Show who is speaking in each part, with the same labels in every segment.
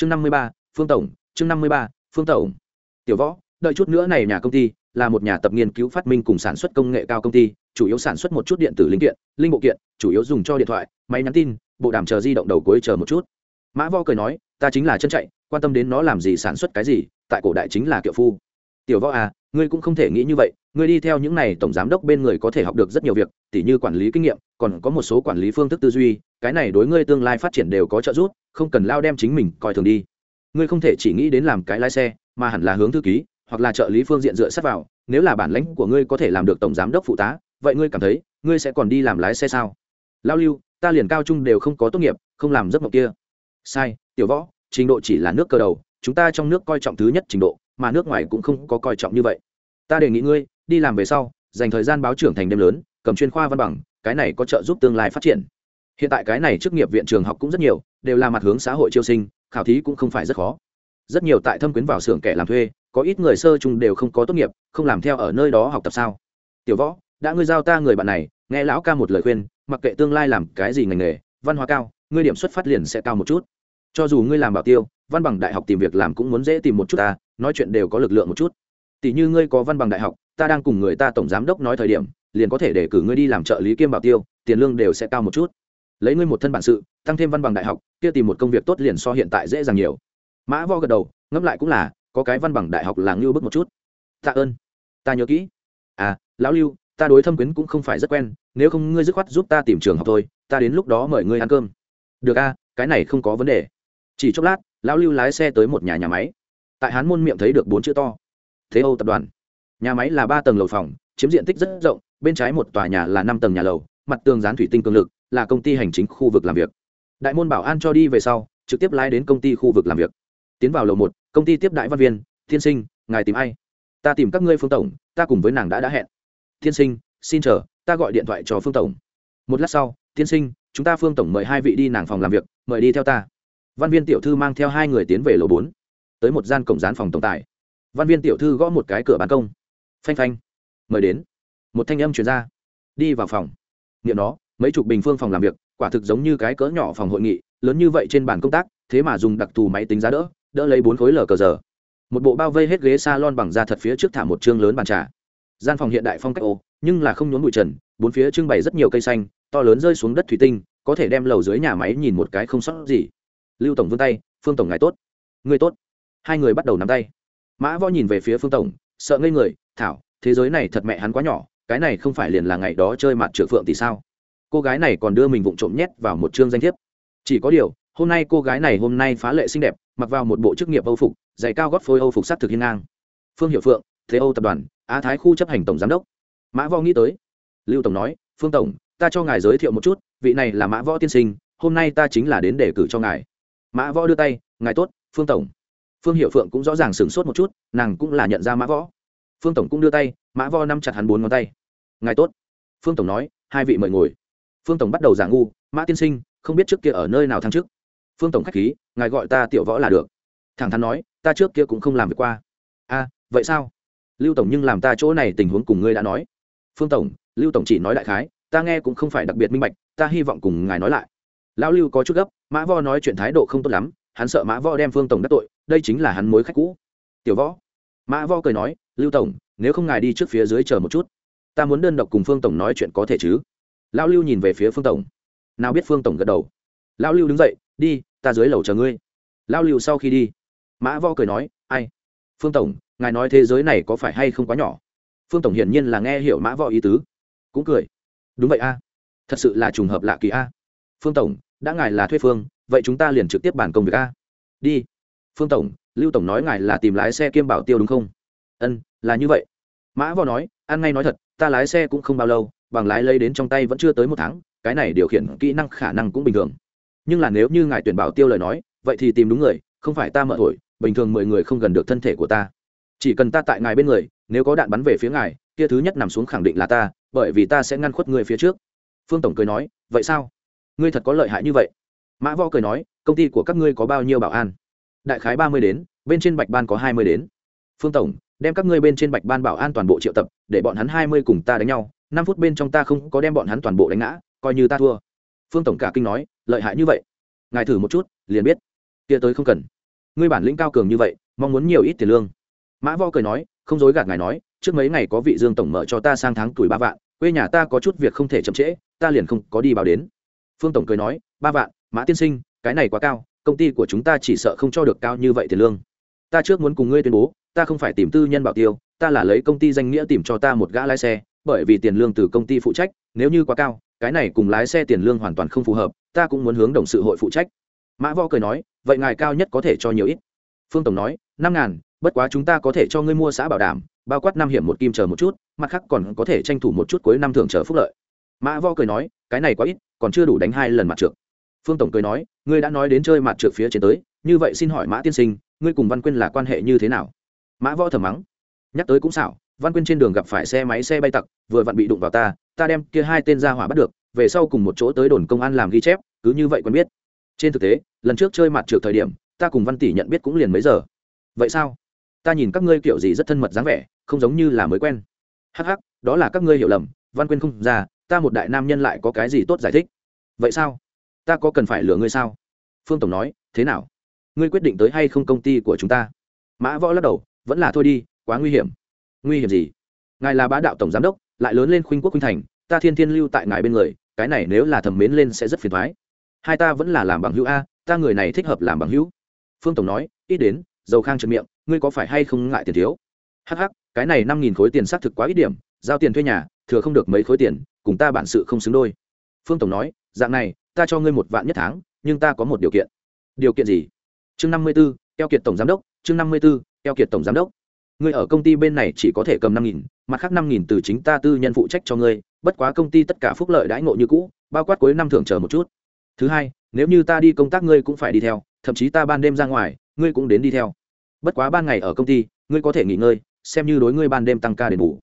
Speaker 1: chương năm mươi ba, phương tổng, chương năm mươi ba, phương tổng. Tiểu võ, đợi chút nữa này nhà công ty là một nhà tập nghiên cứu phát minh cùng sản xuất công nghệ cao công ty, chủ yếu sản xuất một chút điện tử linh kiện, linh bộ kiện, chủ yếu dùng cho điện thoại, máy nhắn tin, bộ đàm chờ di động đầu cuối chờ một chút. Mã vo cười nói, ta chính là chân chạy, quan tâm đến nó làm gì, sản xuất cái gì, tại cổ đại chính là kiệu phu. Tiểu võ à ngươi cũng không thể nghĩ như vậy, ngươi đi theo những này tổng giám đốc bên người có thể học được rất nhiều việc, tỉ như quản lý kinh nghiệm, còn có một số quản lý phương thức tư duy, cái này đối ngươi tương lai phát triển đều có trợ giúp, không cần lao đem chính mình coi thường đi. Ngươi không thể chỉ nghĩ đến làm cái lái xe, mà hẳn là hướng thư ký, hoặc là trợ lý phương diện dựa sát vào, nếu là bản lãnh của ngươi có thể làm được tổng giám đốc phụ tá, vậy ngươi cảm thấy, ngươi sẽ còn đi làm lái xe sao? Lao lưu, ta liền cao trung đều không có tốt nghiệp, không làm giấc mộng kia. Sai, tiểu võ, trình độ chỉ là nước cơ đầu, chúng ta trong nước coi trọng thứ nhất trình độ mà nước ngoài cũng không có coi trọng như vậy. Ta đề nghị ngươi, đi làm về sau, dành thời gian báo trưởng thành đêm lớn, cầm chuyên khoa văn bằng, cái này có trợ giúp tương lai phát triển. Hiện tại cái này chức nghiệp viện trường học cũng rất nhiều, đều là mặt hướng xã hội chiêu sinh, khảo thí cũng không phải rất khó. Rất nhiều tại thâm quyến vào xưởng kẻ làm thuê, có ít người sơ chung đều không có tốt nghiệp, không làm theo ở nơi đó học tập sao? Tiểu võ, đã ngươi giao ta người bạn này, nghe lão ca một lời khuyên, mặc kệ tương lai làm cái gì ngành nghề, văn hóa cao, ngươi điểm xuất phát liền sẽ cao một chút. Cho dù ngươi làm bảo tiêu, văn bằng đại học tìm việc làm cũng muốn dễ tìm một chút ta nói chuyện đều có lực lượng một chút. Tỷ như ngươi có văn bằng đại học, ta đang cùng người ta tổng giám đốc nói thời điểm, liền có thể để cử ngươi đi làm trợ lý kiêm bảo tiêu, tiền lương đều sẽ cao một chút. Lấy ngươi một thân bản sự, tăng thêm văn bằng đại học, kia tìm một công việc tốt liền so hiện tại dễ dàng nhiều. Mã vo gật đầu, ngẫm lại cũng là, có cái văn bằng đại học là ngưu bức một chút. Tạ ơn. Ta nhớ kỹ. À lão lưu, ta đối thâm quyến cũng không phải rất quen, nếu không ngươi dứt khoát giúp ta tìm trường học thôi, ta đến lúc đó mời ngươi ăn cơm. Được a, cái này không có vấn đề. Chỉ chốc lát, lão lưu lái xe tới một nhà nhà máy tại hán môn miệng thấy được bốn chữ to. Thế âu tập đoàn. Nhà máy là ba tầng lầu phòng, chiếm diện tích rất rộng, bên trái một tòa nhà là năm tầng nhà lầu, mặt tường dán thủy tinh cường lực, là công ty hành chính khu vực làm việc. Đại môn bảo an cho đi về sau, trực tiếp lái đến công ty khu vực làm việc. Tiến vào lầu một, công ty tiếp đại văn viên, Thiên sinh, ngài tìm ai? Ta tìm các ngươi phương tổng, ta cùng với nàng đã đã hẹn. Thiên sinh, xin chờ, ta gọi điện thoại cho phương tổng. Một lát sau tiên sinh, chúng ta phương tổng mời hai vị đi nàng phòng làm việc, mời đi theo ta. Văn viên tiểu thư mang theo hai người tiến về lầu bốn tới một gian cổng dán phòng tổng tài. Văn viên tiểu thư gõ một cái cửa ban công. Phanh phanh. Mời đến. Một thanh âm chuyển ra. Đi vào phòng. Nghiệm nó, mấy chục bình phương phòng làm việc, quả thực giống như cái cỡ nhỏ phòng hội nghị, lớn như vậy trên bàn công tác, thế mà dùng đặc thù máy tính giá đỡ đỡ lấy bốn khối lờ cờ giờ. Một bộ bao vây hết ghế s a lon bằng da thật phía trước thả một chương lớn bàn trà. Gian phòng hiện đại phong cách ô, nhưng là không nhốn bụi trần, bốn phía trưng bày rất nhiều cây xanh, to lớn rơi xuống đất thủy tinh, có thể đem lầu dưới nhà máy nhìn một cái không sót gì. Lưu tổng vươn tay, phương tổng ngài tốt. Người tốt hai người bắt đầu nắm tay. Mã võ nhìn về phía phương tổng, sợ ngây người, thảo, thế giới này thật mẹ hắn quá nhỏ, cái này không phải liền là ngày đó chơi mặt trượt phượng thì sao? Cô gái này còn đưa mình vụng trộm nhét vào một chương danh thiếp. Chỉ có điều, hôm nay cô gái này hôm nay phá lệ xinh đẹp, mặc vào một bộ chức nghiệp âu phục, giày cao gót phôi âu phục s thực hiên ngang. Phương hiệu phượng, thế âu tập đoàn, á thái khu chấp hành tổng giám đốc. Mã võ nghĩ tới, lưu tổng nói, phương tổng, ta cho ngài giới thiệu một chút, vị này là mã võ tiên sinh, hôm nay ta chính là đến để cử cho ngài. Mã võ đưa tay, ngài tốt, phương tổng phương hiệu phượng cũng rõ ràng sửng sốt một chút, nàng cũng là nhận ra mã võ. Phương tổng cũng đưa tay, mã võ nắm chặt hắn bốn ngón tay. Ngài tốt. Phương tổng nói, hai vị mời ngồi. Phương tổng bắt đầu giả ngu, mã tiên sinh, không biết trước kia ở nơi nào thăng trước phương tổng k h á c h khí, ngài gọi ta tiểu võ là được. Thẳng thắn nói, ta trước kia cũng không làm việc qua. A, vậy sao? Lưu tổng nhưng làm ta chỗ này tình huống cùng ngươi đã nói. Phương tổng, lưu tổng chỉ nói đại khái, ta nghe cũng không phải đặc biệt minh bạch, ta hy vọng cùng ngài nói lại. Lão lưu có chút gấp, mã vo nói chuyện thái độ không tốt lắm, hắn sợ mã vo đem phương tổng đắc tội đây chính là hắn mối khách cũ. Tiểu võ. Mã võ cười nói, lưu tổng, nếu không ngài đi trước phía dưới chờ một chút. Ta muốn đơn độc cùng phương tổng nói chuyện có thể chứ? Lão lưu nhìn về phía phương tổng. Nào biết phương tổng gật đầu. Lão lưu đứng dậy, đi, ta dưới lầu chờ ngươi. Lão lưu sau khi đi, mã vo cười nói, ai? Phương tổng, ngài nói thế giới này có phải hay không quá nhỏ? Phương tổng hiển nhiên là nghe hiểu mã võ ý tứ, cũng cười. Đúng vậy a, thật sự là trùng hợp lạ kỳ a. Phương tổng, đã ngài là thuê phương, vậy chúng ta liền trực tiếp bàn công việc a. Đi phương tổng, lưu tổng nói ngài là tìm lái xe kiêm bảo tiêu đúng không? Ân, là như vậy. Mã võ nói, ăn ngay nói thật, ta lái xe cũng không bao lâu, bằng lái lấy đến trong tay vẫn chưa tới một tháng, cái này điều khiển kỹ năng khả năng cũng bình thường. Nhưng là nếu như ngài tuyển bảo tiêu lời nói, vậy thì tìm đúng người, không phải ta mở thổi, bình thường mười người không gần được thân thể của ta. Chỉ cần ta tại ngài bên người, nếu có đạn bắn về phía ngài, kia thứ nhất nằm xuống khẳng định là ta, bởi vì ta sẽ ngăn khuất người phía trước. Phương tổng cười nói, vậy sao? Ngươi thật có lợi hại như vậy. Mã võ cười nói, công ty của các ngươi có bao nhiêu bảo an? Đại khái ba mươi đến, bên trên bạch ban có hai mươi đến. Phương tổng, đem các ngươi bên trên bạch ban bảo an toàn bộ triệu tập, để bọn hắn hai mươi cùng ta đánh nhau, năm phút bên trong ta không có đem bọn hắn toàn bộ đánh ngã, coi như ta thua. Phương tổng cả kinh nói, lợi hại như vậy. Ngài thử một chút, liền biết. Kia tới không cần. Ngươi bản lĩnh cao cường như vậy, mong muốn nhiều ít tiền lương. Mã võ cười nói, không dối gạt ngài nói, trước mấy ngày có vị dương tổng mở cho ta sang tháng tuổi ba vạn, quê nhà ta có chút việc không thể chậm trễ, ta liền không có đi báo đến. Phương tổng cười nói, ba vạn, mã tiên sinh, cái này quá cao công ty của chúng ta chỉ sợ không cho được cao như vậy tiền lương. Ta trước muốn cùng ngươi tuyên bố, ta không phải tìm tư nhân bảo tiêu, ta là lấy công ty danh nghĩa tìm cho ta một gã lái xe, bởi vì tiền lương từ công ty phụ trách, nếu như quá cao, cái này cùng lái xe tiền lương hoàn toàn không phù hợp, ta cũng muốn hướng đồng sự hội phụ trách. Mã võ cười nói, vậy ngài cao nhất có thể cho nhiều ít. Phương tổng nói, năm ngàn, bất quá chúng ta có thể cho ngươi mua xã bảo đảm, bao quát năm hiểm một kim chờ một chút, mặt khác còn có thể tranh thủ một chút cuối năm thưởng chờ phúc lợi. Mã võ cười nói, cái này quá ít, còn chưa đủ đánh hai lần mặt trượt phương tổng cười nói, ngươi đã nói đến chơi mặt trượt phía trên tới, như vậy xin hỏi mã tiên sinh, ngươi cùng văn quyên là quan hệ như thế nào? Mã võ thầm mắng, nhắc tới cũng xảo, văn quyên trên đường gặp phải xe máy, xe bay tặc, vừa vặn bị đụng vào ta ta đem kia hai tên ra hỏa bắt được, về sau cùng một chỗ tới đồn công an làm ghi chép, cứ như vậy quen biết. Trên thực tế, lần trước chơi mặt trượt thời điểm, ta cùng văn tỷ nhận biết cũng liền mấy giờ. Vậy sao? Ta nhìn các ngươi kiểu gì rất thân mật dáng vẻ, không giống như là mới quen. Hắc hắc, đó là các ngươi hiểu lầm, văn quyên không ra, ta một đại nam nhân lại có cái gì tốt giải thích. Vậy sao? Ta có cần phải lừa ngươi sao? Phương tổng nói, thế nào? Ngươi quyết định tới hay không công ty của chúng ta? Mã võ lắc đầu, vẫn là thôi đi, quá nguy hiểm. Nguy hiểm gì? Ngài là bá đạo tổng giám đốc, lại lớn lên khuynh quốc khuynh thành, ta thiên thiên lưu tại ngài bên người, cái này nếu là thầm mến lên sẽ rất phiền thoái. Hai ta vẫn là làm bằng hữu a, ta người này thích hợp làm bằng hữu. Phương tổng nói, ít đến, dầu khang trượt miệng, ngươi có phải hay không ngại tiền thiếu? Hh cái này năm nghìn khối tiền xác thực quá ít điểm, giao tiền thuê nhà, thừa không được mấy khối tiền, cùng ta bản sự không xứng đôi phương tổng nói, dạng này, ta cho ngươi một vạn nhất tháng, nhưng ta có một điều kiện. Điều kiện gì? Chương năm mươi b ố keo kiệt tổng giám đốc, chương năm mươi b ố keo kiệt tổng giám đốc. Ngươi ở công ty bên này chỉ có thể cầm năm nghìn, mặt khác năm nghìn từ chính ta tư nhân phụ trách cho ngươi, bất quá công ty tất cả phúc lợi đãi ngộ như cũ, bao quát cuối năm thưởng chờ một chút. Thứ hai, nếu như ta đi công tác ngươi cũng phải đi theo, thậm chí ta ban đêm ra ngoài, ngươi cũng đến đi theo. Bất quá ban ngày ở công ty, ngươi có thể nghỉ ngơi, xem như đối ngươi ban đêm tăng ca đền bù.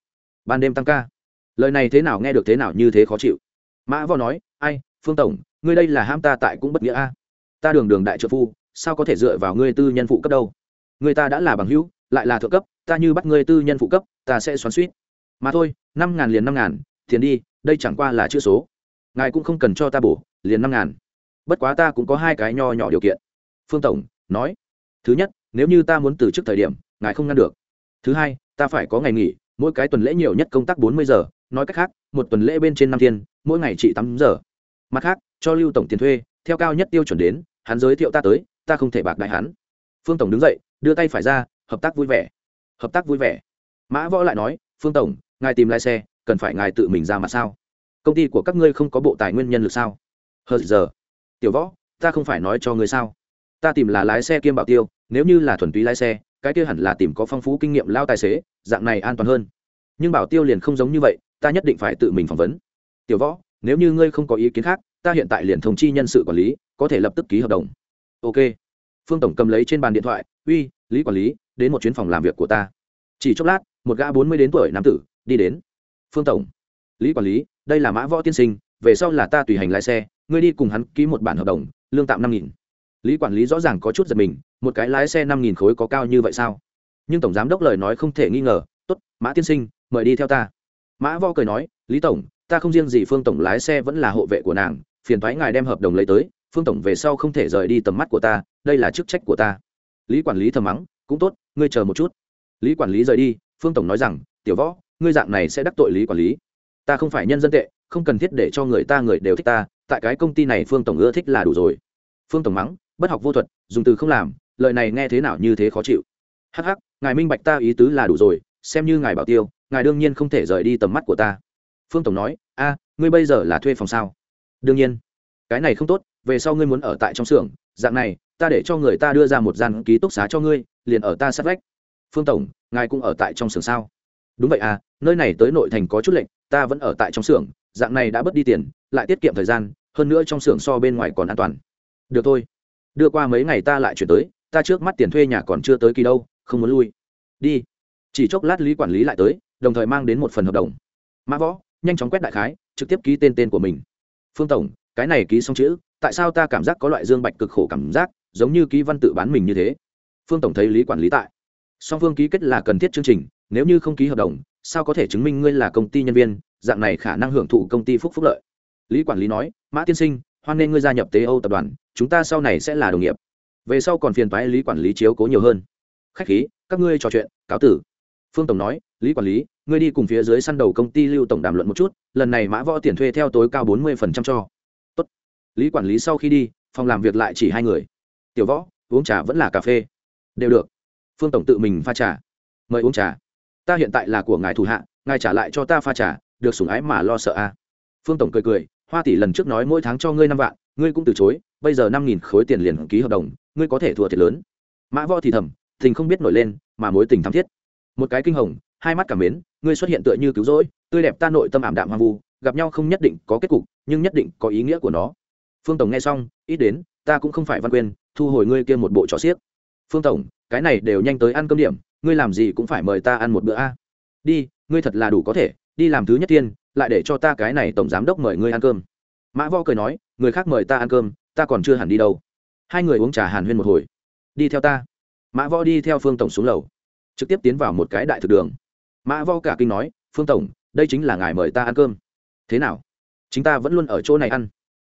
Speaker 1: Ban đêm tăng ca? Lời này thế nào nghe được thế nào như thế khó chịu mã võ nói, ai, phương tổng, ngươi đây là ham ta tại cũng bất nghĩa a. Ta đường đường đại trợ phu, sao có thể dựa vào ngươi tư nhân phụ cấp đâu? Người ta đã là bằng hữu, lại là thượng cấp, ta như bắt ngươi tư nhân phụ cấp, ta sẽ xoắn suýt mà thôi, năm ngàn liền năm ngàn, tiền đi, đây chẳng qua là chữ số. Ngài cũng không cần cho ta bổ, liền năm ngàn. Bất quá ta cũng có hai cái nho nhỏ điều kiện. Phương tổng nói, thứ nhất, nếu như ta muốn từ chức thời điểm, ngài không ngăn được. Thứ hai, ta phải có ngày nghỉ, mỗi cái tuần lễ nhiều nhất công tác bốn mươi giờ, nói cách khác một tuần lễ bên trên năm thiên, mỗi ngày chị tám giờ. Mặt khác, cho lưu tổng tiền thuê, theo cao nhất tiêu chuẩn đến, hắn giới thiệu ta tới, ta không thể bạc đại hắn. Phương tổng đứng dậy, đưa tay phải ra, hợp tác vui vẻ. Hợp tác vui vẻ. Mã võ lại nói, phương tổng, ngài tìm lái xe, cần phải ngài tự mình ra mà sao? Công ty của các ngươi không có bộ tài nguyên nhân lực sao? Hờ, giờ. Tiểu võ, ta không phải nói cho ngươi sao? Ta tìm là lái xe kiêm bảo tiêu, nếu như là thuần túy lái xe, cái kia hẳn là tìm có phong phú kinh nghiệm lao tài xế, dạng này an toàn hơn. Nhưng bảo tiêu liền không giống như vậy ta nhất định phải tự mình phỏng vấn. Tiểu võ, nếu như ngươi không có ý kiến khác, ta hiện tại liền thông chi nhân sự quản lý, có thể lập tức ký hợp đồng. Ok. Phương tổng cầm lấy trên bàn điện thoại, uy, lý quản lý, đến một chuyến phòng làm việc của ta. Chỉ chốc lát, một gã bốn mươi đến tuổi nam tử đi đến. Phương tổng. Lý quản lý, đây là mã võ tiên sinh, về sau là ta tùy hành lái xe, ngươi đi cùng hắn ký một bản hợp đồng, lương tạm năm nghìn. Lý quản lý rõ ràng có chút giật mình, một cái lái xe năm nghìn khối có cao như vậy sao? Nhưng tổng giám đốc lời nói không thể nghi ngờ, tốt, mã tiên sinh, mời đi theo ta mã võ cười nói, lý tổng, ta không riêng gì phương tổng lái xe vẫn là hộ vệ của nàng, phiền thoái ngài đem hợp đồng lấy tới, phương tổng về sau không thể rời đi tầm mắt của ta, đây là chức trách của ta. Lý quản lý thầm mắng, cũng tốt, ngươi chờ một chút. Lý quản lý rời đi, phương tổng nói rằng, tiểu võ, ngươi dạng này sẽ đắc tội lý quản lý. Ta không phải nhân dân tệ, không cần thiết để cho người ta người đều thích ta, tại cái công ty này phương tổng ưa thích là đủ rồi. Phương tổng mắng, bất học vô thuật, dùng từ không làm, lời này nghe thế nào như thế khó chịu. Hắc hắc, ngài minh bạch ta ý tứ là đủ rồi, xem như ngài bảo tiêu ngài đương nhiên không thể rời đi tầm mắt của ta. Phương tổng nói, a, ngươi bây giờ là thuê phòng sao? Đương nhiên. Cái này không tốt, về sau ngươi muốn ở tại trong xưởng, dạng này, ta để cho người ta đưa ra một gian ký túc xá cho ngươi, liền ở ta sát vách. Phương tổng, ngài cũng ở tại trong xưởng sao? Đúng vậy à nơi này tới nội thành có chút lệnh ta vẫn ở tại trong xưởng, dạng này đã bớt đi tiền, lại tiết kiệm thời gian, hơn nữa trong xưởng so bên ngoài còn an toàn. Được thôi, đưa qua mấy ngày ta lại chuyển tới, ta trước mắt tiền thuê nhà còn chưa tới kỳ đâu, không muốn lui. Đi. Chỉ chốc lát lý quản lý lại tới đồng thời mang đến một phần hợp đồng. Mã võ, nhanh chóng quét đại khái, trực tiếp ký tên tên của mình. Phương tổng, cái này ký xong chữ, tại sao ta cảm giác có loại dương bạch cực khổ cảm giác, giống như ký văn tự bán mình như thế? Phương tổng thấy lý quản lý tại. Song phương ký kết là cần thiết chương trình, nếu như không ký hợp đồng, sao có thể chứng minh ngươi là công ty nhân viên, dạng này khả năng hưởng thụ công ty phúc phúc lợi. Lý quản lý nói, mã tiên sinh, hoan nghênh ngươi gia nhập tế âu tập đoàn, chúng ta sau này sẽ là đồng nghiệp. Về sau còn phiền toái lý quản lý chiếu cố nhiều hơn. Khách khí, các ngươi trò chuyện, cáo tử. Phương tổng nói, lý quản lý ngươi đi cùng phía dưới săn đầu công ty lưu tổng đàm luận một chút, lần này mã võ tiền thuê theo tối cao bốn mươi cho. Tốt. lý quản lý sau khi đi, phòng làm việc lại chỉ hai người. Tiểu võ, uống trà vẫn là cà phê. Đều được. Phương tổng tự mình pha trà. Mời uống trà. Ta hiện tại là của ngài thủ hạ, ngài trả lại cho ta pha trà, được sủng ái mà lo sợ a phương tổng cười cười, hoa tỷ lần trước nói mỗi tháng cho ngươi năm vạn, ngươi cũng từ chối, bây giờ năm nghìn khối tiền liền ký hợp đồng, ngươi có thể thua thiệt lớn. Mã võ thì thầm, tình không biết nổi lên, mà mối tình thắm thiết. Một cái kinh hồng, hai mắt cảm mến ngươi xuất hiện tựa như cứu rỗi, tươi đẹp ta nội tâm ảm đạm hoang vu, gặp nhau không nhất định có kết cục, nhưng nhất định có ý nghĩa của nó. Phương tổng nghe xong, ít đến, ta cũng không phải văn quyên, thu hồi ngươi kia một bộ trò xiếc. Phương tổng, cái này đều nhanh tới ăn cơm điểm, ngươi làm gì cũng phải mời ta ăn một bữa a. Đi, ngươi thật là đủ có thể, đi làm thứ nhất tiên, lại để cho ta cái này tổng giám đốc mời ngươi ăn cơm. Mã vo cười nói, người khác mời ta ăn cơm, ta còn chưa hẳn đi đâu. Hai người uống trà hàn huyên một hồi. Đi theo ta. Mã võ đi theo phương tổng xuống lầu, trực tiếp tiến vào một cái đại thực đường mã vo cả kinh nói, phương tổng, đây chính là ngài mời ta ăn cơm. Thế nào? Chúng ta vẫn luôn ở chỗ này ăn.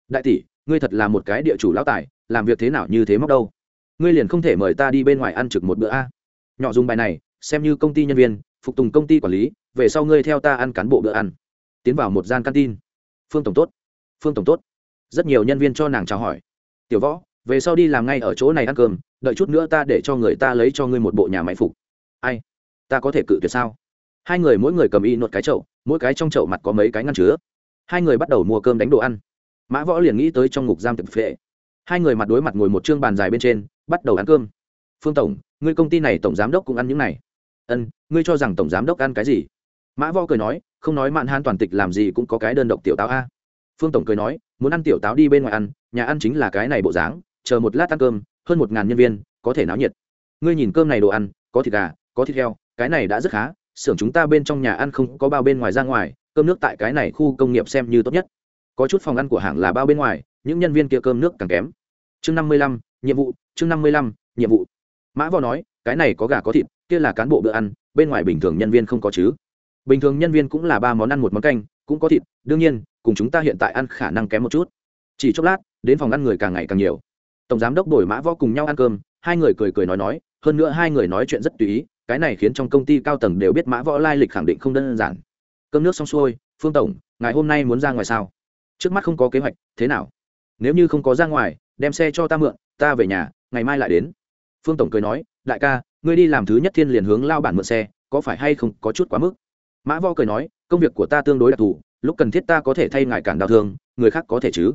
Speaker 1: Đại tỷ, ngươi thật là một cái địa chủ lão tài, làm việc thế nào như thế móc đâu? Ngươi liền không thể mời ta đi bên ngoài ăn trực một bữa a. Nhỏ dùng bài này, xem như công ty nhân viên, phục tùng công ty quản lý, về sau ngươi theo ta ăn cán bộ bữa ăn. Tiến vào một gian căn tin. phương tổng tốt, phương tổng tốt. Rất nhiều nhân viên cho nàng chào hỏi. Tiểu võ, về sau đi làm ngay ở chỗ này ăn cơm, đợi chút nữa ta để cho người ta lấy cho ngươi một bộ nhà máy phục. Ai? Ta có thể cự tuyệt sao? Hai người mỗi người cầm y nốt cái chậu, mỗi cái trong chậu mặt có mấy cái ngăn chứa. Hai người bắt đầu mua cơm đánh đồ ăn. Mã võ liền nghĩ tới trong ngục giam thực phệ. Hai người mặt đối mặt ngồi một chương bàn dài bên trên, bắt đầu ăn cơm. Phương tổng, ngươi công ty này tổng giám đốc cũng ăn những này. Ân, ngươi cho rằng tổng giám đốc ăn cái gì? Mã võ cười nói, không nói mạn han toàn tịch làm gì cũng có cái đơn độc tiểu táo a. Phương tổng cười nói, muốn ăn tiểu táo đi bên ngoài ăn, nhà ăn chính là cái này bộ dáng, chờ một lát ăn cơm, hơn một ngàn nhân viên, có thể náo nhiệt. Ngươi nhìn cơm này đồ ăn, có thịt gà, có thịt heo, cái này đã rất khá xưởng chúng ta bên trong nhà ăn không có bao bên ngoài ra ngoài, cơm nước tại cái này khu công nghiệp xem như tốt nhất. Có chút phòng ăn của hãng là bao bên ngoài, những nhân viên kia cơm nước càng kém. Chương năm mươi lăm, nhiệm vụ, chương năm mươi lăm, nhiệm vụ. Mã võ nói, cái này có gà có thịt, kia là cán bộ bữa ăn, bên ngoài bình thường nhân viên không có chứ. Bình thường nhân viên cũng là ba món ăn một món canh, cũng có thịt, đương nhiên, cùng chúng ta hiện tại ăn khả năng kém một chút. Chỉ chốc lát, đến phòng ăn người càng ngày càng nhiều. Tổng giám đốc đổi mã võ cùng nhau ăn cơm, hai người cười cười nói nói, hơn nữa hai người nói chuyện rất tùy ý cái này khiến trong công ty cao tầng đều biết mã võ lai lịch khẳng định không đơn giản. Cơm nước xong xuôi, phương tổng ngày hôm nay muốn ra ngoài sao? Trước mắt không có kế hoạch, thế nào? Nếu như không có ra ngoài, đem xe cho ta mượn, ta về nhà, ngày mai lại đến. Phương tổng cười nói, đại ca, ngươi đi làm thứ nhất thiên liền hướng lao bản mượn xe, có phải hay không có chút quá mức? Mã võ cười nói, công việc của ta tương đối đặc thù, lúc cần thiết ta có thể thay ngài cản đau thương, người khác có thể chứ.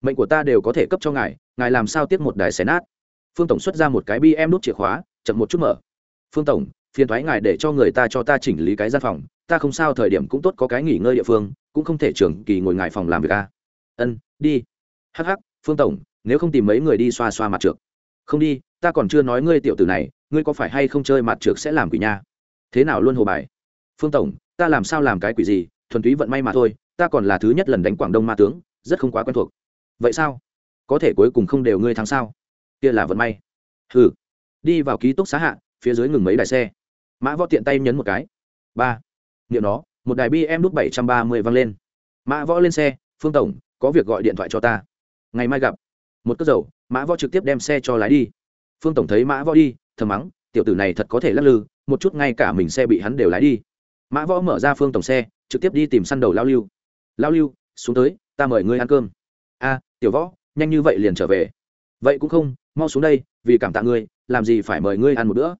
Speaker 1: Mệnh của ta đều có thể cấp cho ngài ngài làm sao tiếp một đài xé nát? Phương tổng xuất ra một cái bi em nút chìa khóa, chậm một chút mở. Phương tổng phiền thoái ngài để cho người ta cho ta chỉnh lý cái gian phòng, ta không sao, thời điểm cũng tốt, có cái nghỉ ngơi địa phương, cũng không thể trường kỳ ngồi ngài phòng làm việc a ân, đi. Hh phương tổng, nếu không tìm mấy người đi xoa xoa mặt trượt không đi, ta còn chưa nói ngươi tiểu tử này, ngươi có phải hay không chơi mặt trượt sẽ làm quỷ nha? Thế nào luôn hồ bài? Phương tổng, ta làm sao làm cái quỷ gì, thuần túy vận may mà thôi, ta còn là thứ nhất lần đánh quảng đông ma tướng, rất không quá quen thuộc. Vậy sao? Có thể cuối cùng không đều ngươi thắng sao? Kia là vận may. Hừ. Đi vào ký túc xá hạ, phía dưới ngừng mấy đài xe mã võ tiện tay nhấn một cái. Ba. Niệm nó, một đài bi em đúc bảy trăm ba mươi văng lên. Mã võ lên xe, phương tổng, có việc gọi điện thoại cho ta. Ngày mai gặp. Một cất dầu, mã võ trực tiếp đem xe cho lái đi. Phương tổng thấy mã võ đi, thầm mắng, tiểu tử này thật có thể lắc lư, một chút ngay cả mình xe bị hắn đều lái đi. Mã võ mở ra phương tổng xe, trực tiếp đi tìm săn đầu lao lưu. Lao lưu, xuống tới, ta mời ngươi ăn cơm. A, tiểu võ, nhanh như vậy liền trở về. Vậy cũng không, mau xuống đây, vì cảm tạ ngươi, làm gì phải mời ngươi ăn một bữa.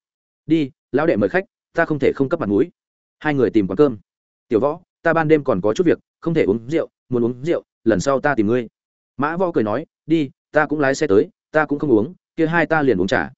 Speaker 1: Đi lão đệ mời khách, ta không thể không cấp mặt mũi. Hai người tìm quán cơm. Tiểu võ, ta ban đêm còn có chút việc, không thể uống rượu, muốn uống rượu, lần sau ta tìm ngươi. Mã võ cười nói, đi, ta cũng lái xe tới, ta cũng không uống, kia hai ta liền uống trả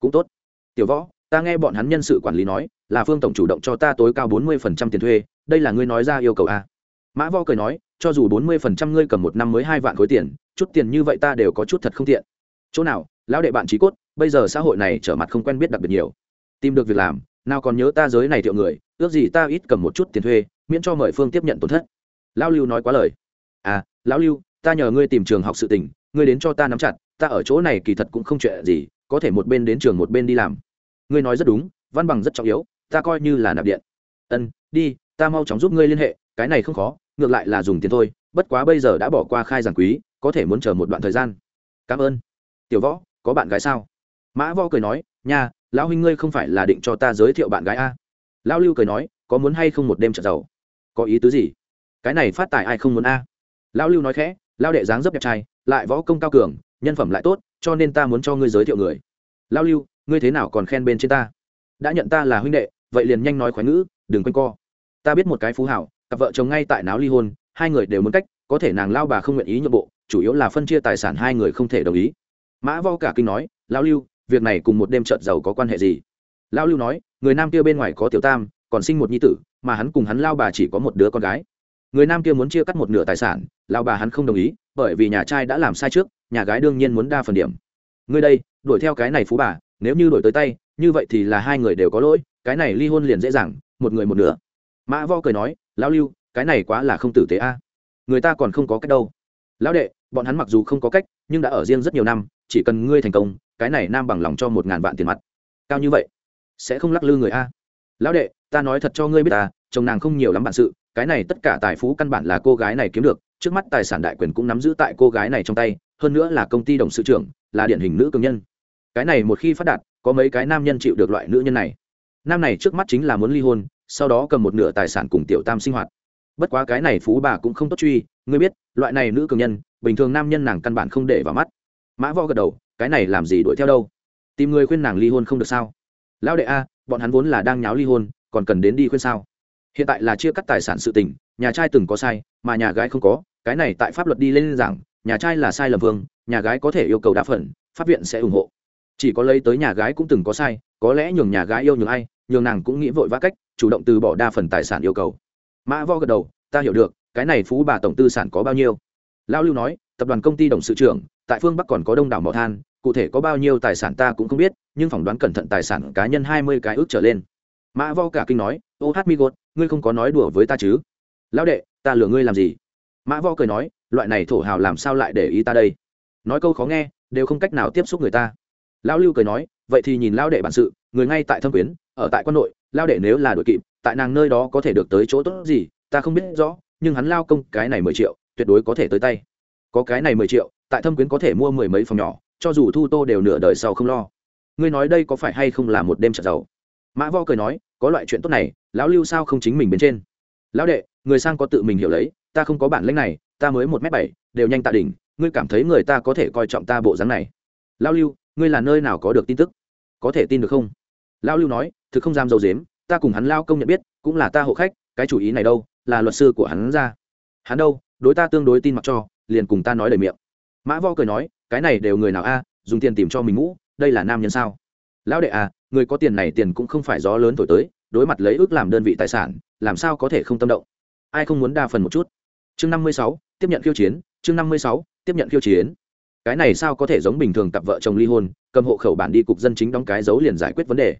Speaker 1: cũng tốt. Tiểu võ, ta nghe bọn hắn nhân sự quản lý nói, là phương tổng chủ động cho ta tối cao bốn mươi phần trăm tiền thuê, đây là ngươi nói ra yêu cầu a mã võ cười nói, cho dù bốn mươi phần trăm ngươi cầm một năm mới hai vạn khối tiền, chút tiền như vậy ta đều có chút thật không tiện. Chỗ nào, lão đệ bạn trí cốt, bây giờ xã hội này trở mặt không quen biết đặc biệt nhiều tìm được việc làm, nào còn nhớ ta giới này thiệu người, ước gì ta ít cầm một chút tiền thuê, miễn cho mời phương tiếp nhận tổn thất. Lão lưu nói quá lời. À lão lưu, ta nhờ ngươi tìm trường học sự tình, ngươi đến cho ta nắm chặt, ta ở chỗ này kỳ thật cũng không chuyện gì, có thể một bên đến trường một bên đi làm. Ngươi nói rất đúng, văn bằng rất trọng yếu, ta coi như là nạp điện. Ân, đi, ta mau chóng giúp ngươi liên hệ, cái này không khó, ngược lại là dùng tiền thôi, bất quá bây giờ đã bỏ qua khai giảng quý, có thể muốn chờ một đoạn thời gian. Cảm ơn. Tiểu võ, có bạn gái sao? Mã võ cười nói, nha lão huynh ngươi không phải là định cho ta giới thiệu bạn gái a? Lão lưu cười nói, có muốn hay không một đêm trợ giàu? Có ý tứ gì? Cái này phát tài ai không muốn a? Lão lưu nói khẽ lao đệ dáng dấp đẹp trai, lại võ công cao cường, nhân phẩm lại tốt, cho nên ta muốn cho ngươi giới thiệu người. Lao lưu, ngươi thế nào còn khen bên trên ta? Đã nhận ta là huynh đệ, vậy liền nhanh nói khoái ngữ, đừng quanh co. Ta biết một cái phú hảo, cặp vợ chồng ngay tại náo ly hôn, hai người đều muốn cách, có thể nàng lao bà không nguyện ý nhượng bộ, chủ yếu là phân chia tài sản hai người không thể đồng ý. Mã vo cả kinh nói lao lưu việc này cùng một đêm trợt giàu có quan hệ gì? Lão lưu nói, người nam kia bên ngoài có tiểu tam, còn sinh một nhi tử, mà hắn cùng hắn lao bà chỉ có một đứa con gái. Người nam kia muốn chia cắt một nửa tài sản, lao bà hắn không đồng ý, bởi vì nhà trai đã làm sai trước, nhà gái đương nhiên muốn đa phần điểm. Ngươi đây, đuổi theo cái này phú bà, nếu như đổi tới tay, như vậy thì là hai người đều có lỗi, cái này ly hôn liền dễ dàng, một người một nửa. Mã vo cười nói, lão lưu, cái này quá là không tử tế a. Người ta còn không có cách đâu. Lão đệ, bọn hắn mặc dù không có cách, nhưng đã ở riêng rất nhiều năm chỉ cần ngươi thành công, cái này nam bằng lòng cho một ngàn vạn tiền mặt. Cao như vậy, sẽ không lắc lư người a. Lão đệ, ta nói thật cho ngươi biết ta, chồng nàng không nhiều lắm bản sự, cái này tất cả tài phú căn bản là cô gái này kiếm được, trước mắt tài sản đại quyền cũng nắm giữ tại cô gái này trong tay, hơn nữa là công ty đồng sự trưởng, là điển hình nữ cường nhân. Cái này một khi phát đạt, có mấy cái nam nhân chịu được loại nữ nhân này. Nam này trước mắt chính là muốn ly hôn, sau đó cầm một nửa tài sản cùng tiểu tam sinh hoạt. Bất quá cái này phú bà cũng không tốt truy, ngươi biết, loại này nữ cường nhân, bình thường nam nhân nàng căn bản không để vào mắt mã võ gật đầu, cái này làm gì đuổi theo đâu? Tìm người khuyên nàng ly hôn không được sao? Lão đệ a, bọn hắn vốn là đang nháo ly hôn, còn cần đến đi khuyên sao? Hiện tại là chia cắt tài sản sự tình, nhà trai từng có sai, mà nhà gái không có, cái này tại pháp luật đi lên rằng, nhà trai là sai lầm vương, nhà gái có thể yêu cầu đa phần, pháp viện sẽ ủng hộ. Chỉ có lấy tới nhà gái cũng từng có sai, có lẽ nhường nhà gái yêu nhường ai, nhường nàng cũng nghĩ vội vã cách, chủ động từ bỏ đa phần tài sản yêu cầu. Mã vo gật đầu, ta hiểu được, cái này phú bà tổng tư sản có bao nhiêu? Lão lưu nói tập đoàn công ty đồng sự trưởng, tại phương bắc còn có đông đảo mỏ than, cụ thể có bao nhiêu tài sản ta cũng không biết, nhưng phỏng đoán cẩn thận tài sản cá nhân hai mươi cái ước trở lên. Mã vo cả kinh nói, ô hát mi gột, ngươi không có nói đùa với ta chứ? Lão đệ, ta lừa ngươi làm gì? Mã vo cười nói, loại này thổ hào làm sao lại để ý ta đây? Nói câu khó nghe, đều không cách nào tiếp xúc người ta. Lão lưu cười nói, vậy thì nhìn Lão đệ bản sự, người ngay tại thâm quyến, ở tại quân nội, Lão đệ nếu là đội kịp, tại nàng nơi đó có thể được tới chỗ tốt gì, ta không biết rõ, nhưng hắn lao công cái này mười triệu, tuyệt đối có thể tới tay có cái này mười triệu, tại thâm quyến có thể mua mười mấy phòng nhỏ, cho dù thu tô đều nửa đời sau không lo. Ngươi nói đây có phải hay không là một đêm trợ giàu mã vo cười nói, có loại chuyện tốt này, lão lưu sao không chính mình bên trên? Lão đệ, người sang có tự mình hiểu lấy, ta không có bản lĩnh này, ta mới một m bảy, đều nhanh tạ đỉnh, ngươi cảm thấy người ta có thể coi trọng ta bộ dáng này. Lão lưu, ngươi là nơi nào có được tin tức? Có thể tin được không? Lão lưu nói, thực không dám dầu dếm, ta cùng hắn lao công nhận biết, cũng là ta hộ khách, cái chủ ý này đâu, là luật sư của hắn ra. Hắn đâu, đối ta tương đối tin mặc cho liền cùng ta nói lời miệng. Mã vo cười nói, cái này đều người nào a, dùng tiền tìm cho mình ngũ, đây là nam nhân sao? Lão đệ à người có tiền này tiền cũng không phải gió lớn thổi tới, đối mặt lấy ước làm đơn vị tài sản, làm sao có thể không tâm động? Ai không muốn đa phần một chút? Chương năm mươi sáu, tiếp nhận khiêu chiến, chương năm mươi sáu, tiếp nhận khiêu chiến. Cái này sao có thể giống bình thường cặp vợ chồng ly hôn, cầm hộ khẩu bản đi cục dân chính đóng cái dấu liền giải quyết vấn đề.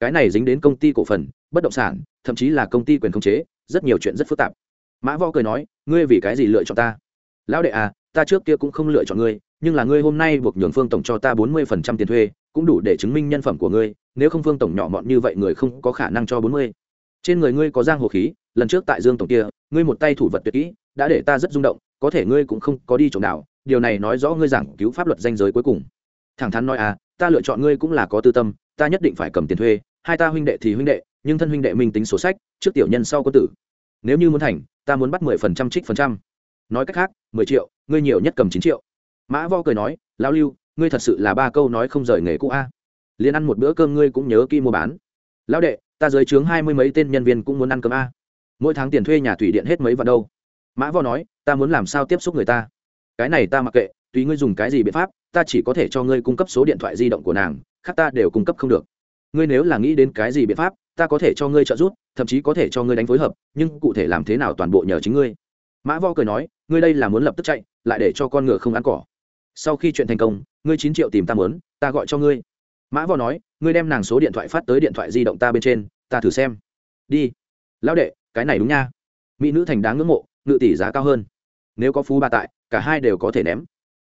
Speaker 1: Cái này dính đến công ty cổ phần, bất động sản, thậm chí là công ty quyền khống chế, rất nhiều chuyện rất phức tạp. Mã vo cười nói, ngươi vì cái gì lựa chọn ta? Lão đệ à ta trước kia cũng không lựa chọn ngươi, nhưng là ngươi hôm nay buộc nhường phương tổng cho ta bốn mươi phần trăm tiền thuê, cũng đủ để chứng minh nhân phẩm của ngươi, nếu không phương tổng nhỏ mọn như vậy người không có khả năng cho bốn mươi. Trên người ngươi có giang hồ khí, lần trước tại dương tổng kia, ngươi một tay thủ vật tuyệt kỹ, đã để ta rất rung động, có thể ngươi cũng không có đi chỗ nào, điều này nói rõ ngươi giảng cứu pháp luật danh giới cuối cùng. Thẳng thắn nói à ta lựa chọn ngươi cũng là có tư tâm, ta nhất định phải cầm tiền thuê, hai ta huynh đệ thì huynh đệ, nhưng thân huynh đệ minh tính sổ sách, trước tiểu nhân sau có tử. Nếu như muốn thành, ta muốn bắt mười phần trăm trích phần trăm nói cách khác, mười triệu, ngươi nhiều nhất cầm chín triệu. Mã vo cười nói lao lưu, ngươi thật sự là ba câu nói không rời nghề cũ a. Liền ăn một bữa cơm ngươi cũng nhớ kỹ mua bán. Lão đệ, ta dưới trướng hai mươi mấy tên nhân viên cũng muốn ăn cơm a. Mỗi tháng tiền thuê nhà thủy điện hết mấy vào đâu. Mã vo nói, ta muốn làm sao tiếp xúc người ta? Cái này ta mặc kệ, tùy ngươi dùng cái gì biện pháp, ta chỉ có thể cho ngươi cung cấp số điện thoại di động của nàng, khác ta đều cung cấp không được. Ngươi nếu là nghĩ đến cái gì biện pháp, ta có thể cho ngươi trợ giúp, thậm chí có thể cho ngươi đánh phối hợp, nhưng cụ thể làm thế nào toàn bộ nhờ chính ngươi. Mã vo cười nói ngươi đây là muốn lập tức chạy lại để cho con ngựa không ăn cỏ. Sau khi chuyện thành công ngươi chín triệu tìm ta muốn, ta gọi cho ngươi. Mã võ nói ngươi đem nàng số điện thoại phát tới điện thoại di động ta bên trên ta thử xem. Đi. Lão đệ cái này đúng nha. Mỹ nữ thành đáng ngưỡng mộ ngự tỷ giá cao hơn. Nếu có phú ba tại cả hai đều có thể ném.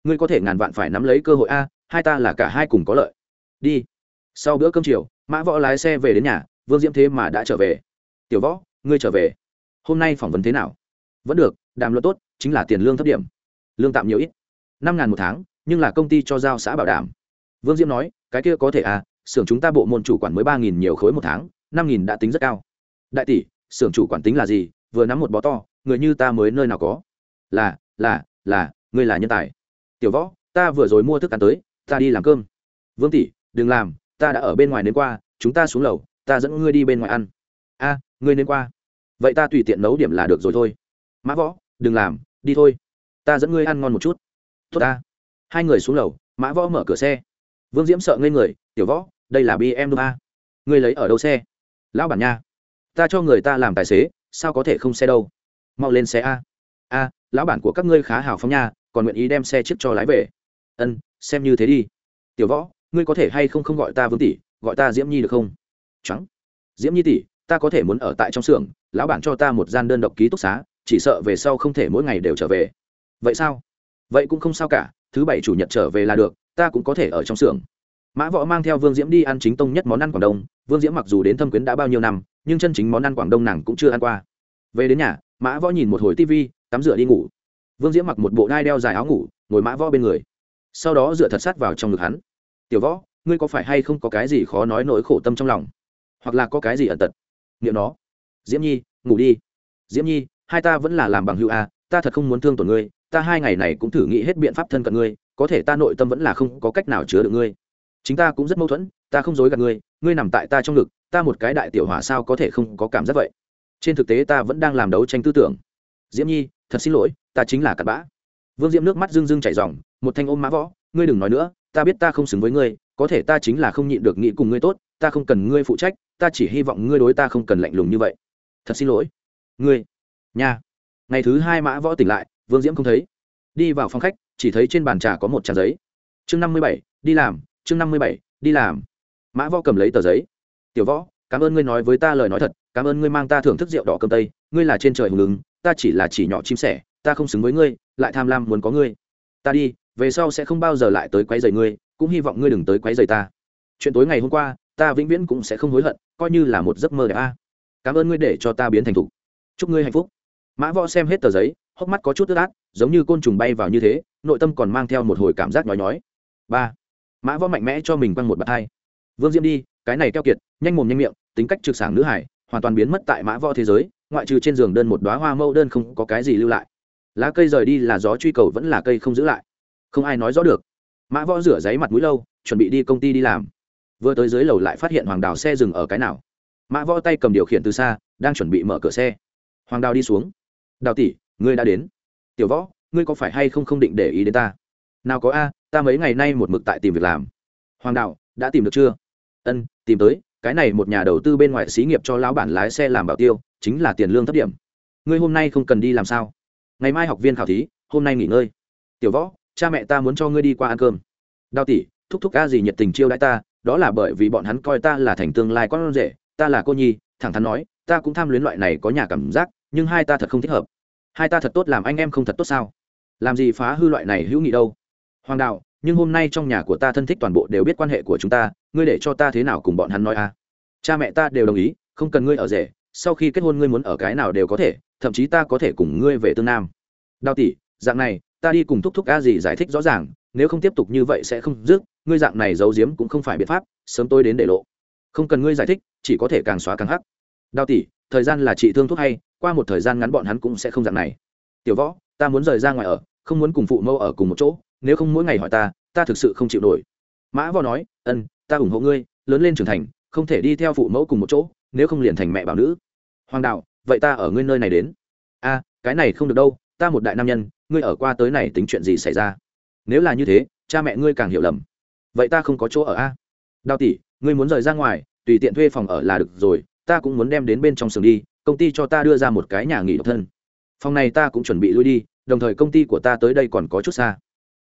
Speaker 1: Ngươi có thể ngàn vạn phải nắm lấy cơ hội a hai ta là cả hai cùng có lợi. Đi. Sau bữa cơm chiều mã võ lái xe về đến nhà vương diễm thế mà đã trở về. Tiểu võ ngươi trở về. Hôm nay phỏng vấn thế nào? Vẫn được, đàm luật tốt, chính là tiền lương thấp điểm. Lương tạm nhiều ít. Năm ngàn một tháng, nhưng là công ty cho giao xã bảo đảm. Vương diễm nói, cái kia có thể à xưởng chúng ta bộ môn chủ quản mới ba nghìn nhiều khối một tháng, năm nghìn đã tính rất cao. Đại tỷ, xưởng chủ quản tính là gì? Vừa nắm một bó to, người như ta mới nơi nào có? Là là là, ngươi là nhân tài. Tiểu võ, ta vừa rồi mua thức ăn tới, ta đi làm cơm. Vương tỷ, đừng làm, ta đã ở bên ngoài đến qua, chúng ta xuống lầu, ta dẫn ngươi đi bên ngoài ăn. A, ngươi nên qua. Vậy ta tùy tiện nấu điểm là được rồi thôi mã võ, đừng làm, đi thôi. Ta dẫn ngươi ăn ngon một chút. Tốt ta. Hai người xuống lầu, mã võ mở cửa xe. Vương diễm sợ ngây người, tiểu võ, đây là bm a ngươi lấy ở đâu xe? Lão bản nha. Ta cho người ta làm tài xế, sao có thể không xe đâu? Mau lên xe a. A, lão bản của các ngươi khá hào phóng nha, còn nguyện ý đem xe chiếc cho lái về. Ân, xem như thế đi. Tiểu võ, ngươi có thể hay không không gọi ta vương tỷ, gọi ta diễm nhi được không? Trắng diễm nhi tỷ, ta có thể muốn ở tại trong xưởng, lão bản cho ta một gian đơn độc ký túc xá chỉ sợ về sau không thể mỗi ngày đều trở về. Vậy sao? Vậy cũng không sao cả, thứ bảy chủ nhật trở về là được, ta cũng có thể ở trong xưởng. Mã võ mang theo vương diễm đi ăn chính tông nhất món ăn quảng đông. Vương diễm mặc dù đến thâm quyến đã bao nhiêu năm, nhưng chân chính món ăn quảng đông nàng cũng chưa ăn qua. Về đến nhà, mã võ nhìn một hồi tv tắm rửa đi ngủ. Vương diễm mặc một bộ đai đeo dài áo ngủ, ngồi mã võ bên người. Sau đó dựa thật sát vào trong ngực hắn. Tiểu võ, ngươi có phải hay không có cái gì khó nói nỗi khổ tâm trong lòng? Hoặc là có cái gì ẩn tật? Nghiệm nó. Diễm nhi, ngủ đi. Diễm nhi hai ta vẫn là làm bằng hữu a, ta thật không muốn thương tổn ngươi, ta hai ngày này cũng thử nghĩ hết biện pháp thân cận ngươi, có thể ta nội tâm vẫn là không có cách nào chứa được ngươi. Chính ta cũng rất mâu thuẫn, ta không dối gạt ngươi ngươi nằm tại ta trong ngực, ta một cái đại tiểu hỏa sao có thể không có cảm giác vậy? Trên thực tế ta vẫn đang làm đấu tranh tư tưởng. Diễm nhi, thật xin lỗi, ta chính là cặn bã. Vương diễm nước mắt rưng rưng chảy r một thanh ôm mã võ, ngươi đừng nói nữa, ta biết ta không xứng với ngươi, có thể ta chính là không nhịn được nghĩ cùng ngươi tốt, ta không cần ngươi phụ trách, ta chỉ hy vọng ngươi đối ta không cần lạnh lùng như vậy. Thật xin lỗi. Ngươi nha. Ngày thứ hai mã võ tỉnh lại, vương diễm không thấy. Đi vào phòng khách, chỉ thấy trên bàn trà có một trang giấy. Chương năm mươi bảy, đi làm, chương năm mươi bảy, đi làm. Mã võ cầm lấy tờ giấy. Tiểu võ, cảm ơn ngươi nói với ta lời nói thật, cảm ơn ngươi mang ta thưởng thức rượu đỏ cơm tây, ngươi là trên trời hùng ứng, ta chỉ là chỉ nhỏ chim sẻ, ta không xứng với ngươi, lại tham lam muốn có ngươi. Ta đi, về sau sẽ không bao giờ lại tới quấy rầy ngươi, cũng hy vọng ngươi đừng tới quấy rầy ta. Chuyện tối ngày hôm qua, ta vĩnh viễn cũng sẽ không hối hận, coi như là một giấc mơ đẹp a. Cảm ơn ngươi để cho ta biến thành thục. Chúc ngươi hạnh phúc mã võ xem hết tờ giấy, hốc mắt có chút ướt át, giống như côn trùng bay vào như thế, nội tâm còn mang theo một hồi cảm giác nhói nhói. Ba. Mã võ mạnh mẽ cho mình quăng một bạt hai. Vương diễm đi, cái này keo kiệt, nhanh mồm nhanh miệng, tính cách trực sảng nữ hải, hoàn toàn biến mất tại mã võ thế giới, ngoại trừ trên giường đơn một đoá hoa mẫu đơn không có cái gì lưu lại. Lá cây rời đi là gió truy cầu vẫn là cây không giữ lại. Không ai nói rõ được. Mã võ rửa giấy mặt mũi lâu, chuẩn bị đi công ty đi làm. Vừa tới dưới lầu lại phát hiện hoàng đào xe dừng ở cái nào. Mã võ tay cầm điều khiển từ xa, đang chuẩn bị mở cửa xe. Hoàng đào đi xuống đào tỷ, ngươi đã đến. Tiểu võ, ngươi có phải hay không không định để ý đến ta? Nào có a, ta mấy ngày nay một mực tại tìm việc làm. Hoàng đạo, đã tìm được chưa? Ân, tìm tới, cái này một nhà đầu tư bên ngoài xí nghiệp cho lão bản lái xe làm bảo tiêu, chính là tiền lương thấp điểm. Ngươi hôm nay không cần đi làm sao? Ngày mai học viên khảo thí, hôm nay nghỉ ngơi. Tiểu võ, cha mẹ ta muốn cho ngươi đi qua ăn cơm. Đào tỷ, thúc thúc ca gì nhiệt tình chiêu đãi ta, đó là bởi vì bọn hắn coi ta là thành tương lai con rể, ta là cô nhi, thẳng thắn nói, ta cũng tham luyến loại này có nhà cảm giác nhưng hai ta thật không thích hợp. Hai ta thật tốt làm anh em không thật tốt sao? Làm gì phá hư loại này hữu nghị đâu? Hoàng đạo, nhưng hôm nay trong nhà của ta thân thích toàn bộ đều biết quan hệ của chúng ta, ngươi để cho ta thế nào cùng bọn hắn nói à? Cha mẹ ta đều đồng ý, không cần ngươi ở rể, sau khi kết hôn ngươi muốn ở cái nào đều có thể, thậm chí ta có thể cùng ngươi về tương nam. Đào tỷ, dạng này, ta đi cùng thúc thúc a gì giải thích rõ ràng, nếu không tiếp tục như vậy sẽ không dứt, ngươi dạng này giấu giếm cũng không phải biện pháp, sớm tôi đến để lộ. Không cần ngươi giải thích, chỉ có thể càng xóa càng hắc. Đào tỷ thời gian là trị thương thuốc hay, qua một thời gian ngắn bọn hắn cũng sẽ không dạng này. Tiểu võ, ta muốn rời ra ngoài ở, không muốn cùng phụ mẫu ở cùng một chỗ, nếu không mỗi ngày hỏi ta ta thực sự không chịu nổi. Mã võ nói, ân, ta ủng hộ ngươi, lớn lên trưởng thành, không thể đi theo phụ mẫu cùng một chỗ, nếu không liền thành mẹ bảo nữ. Hoàng đạo, vậy ta ở ngươi nơi này đến. A, cái này không được đâu, ta một đại nam nhân, ngươi ở qua tới này tính chuyện gì xảy ra? Nếu là như thế, cha mẹ ngươi càng hiểu lầm. Vậy ta không có chỗ ở a. Đào tỷ, ngươi muốn rời ra ngoài, tùy tiện thuê phòng ở là được rồi ta cũng muốn đem đến bên trong sườn đi, công ty cho ta đưa ra một cái nhà nghỉ độc thân. Phòng này ta cũng chuẩn bị lui đi, đồng thời công ty của ta tới đây còn có chút xa.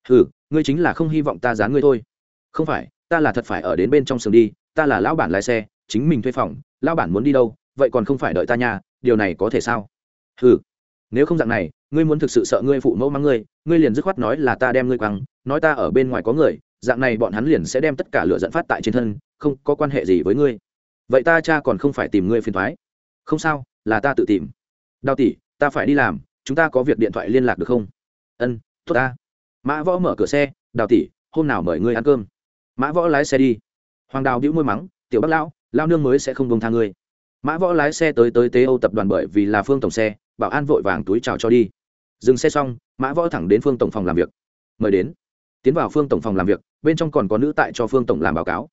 Speaker 1: Ừ ngươi chính là không hy vọng ta dán ngươi thôi. Không phải, ta là thật phải ở đến bên trong sườn đi, ta là lão bản lái xe, chính mình thuê phòng, lão bản muốn đi đâu, vậy còn không phải đợi ta nhà điều này có thể sao? Ừ nếu không dạng này, ngươi muốn thực sự sợ ngươi phụ mẫu mắng ngươi ngươi liền dứt khoát nói là ta đem ngươi quăng, nói ta ở bên ngoài có người, dạng này bọn hắn liền sẽ đem tất cả lửa dẫn phát tại trên thân, không có quan hệ gì với ngươi vậy ta cha còn không phải tìm ngươi phiền thoái. Không sao, là ta tự tìm. Đào tỷ, ta phải đi làm, chúng ta có việc điện thoại liên lạc được không? Ân, tốt ta. Mã võ mở cửa xe, đào tỷ, hôm nào mời ngươi ăn cơm? Mã võ lái xe đi. Hoàng đào đĩu môi mắng, tiểu bắc lão lao nương mới sẽ không bông tha ngươi. Mã võ lái xe tới tới tế âu tập đoàn bởi vì là phương tổng xe, bảo an vội vàng túi chào cho đi. Dừng xe xong, mã võ thẳng đến phương tổng phòng làm việc. Mời đến. Tiến vào phương tổng phòng làm việc, bên trong còn có nữ tại cho phương tổng làm báo cáo.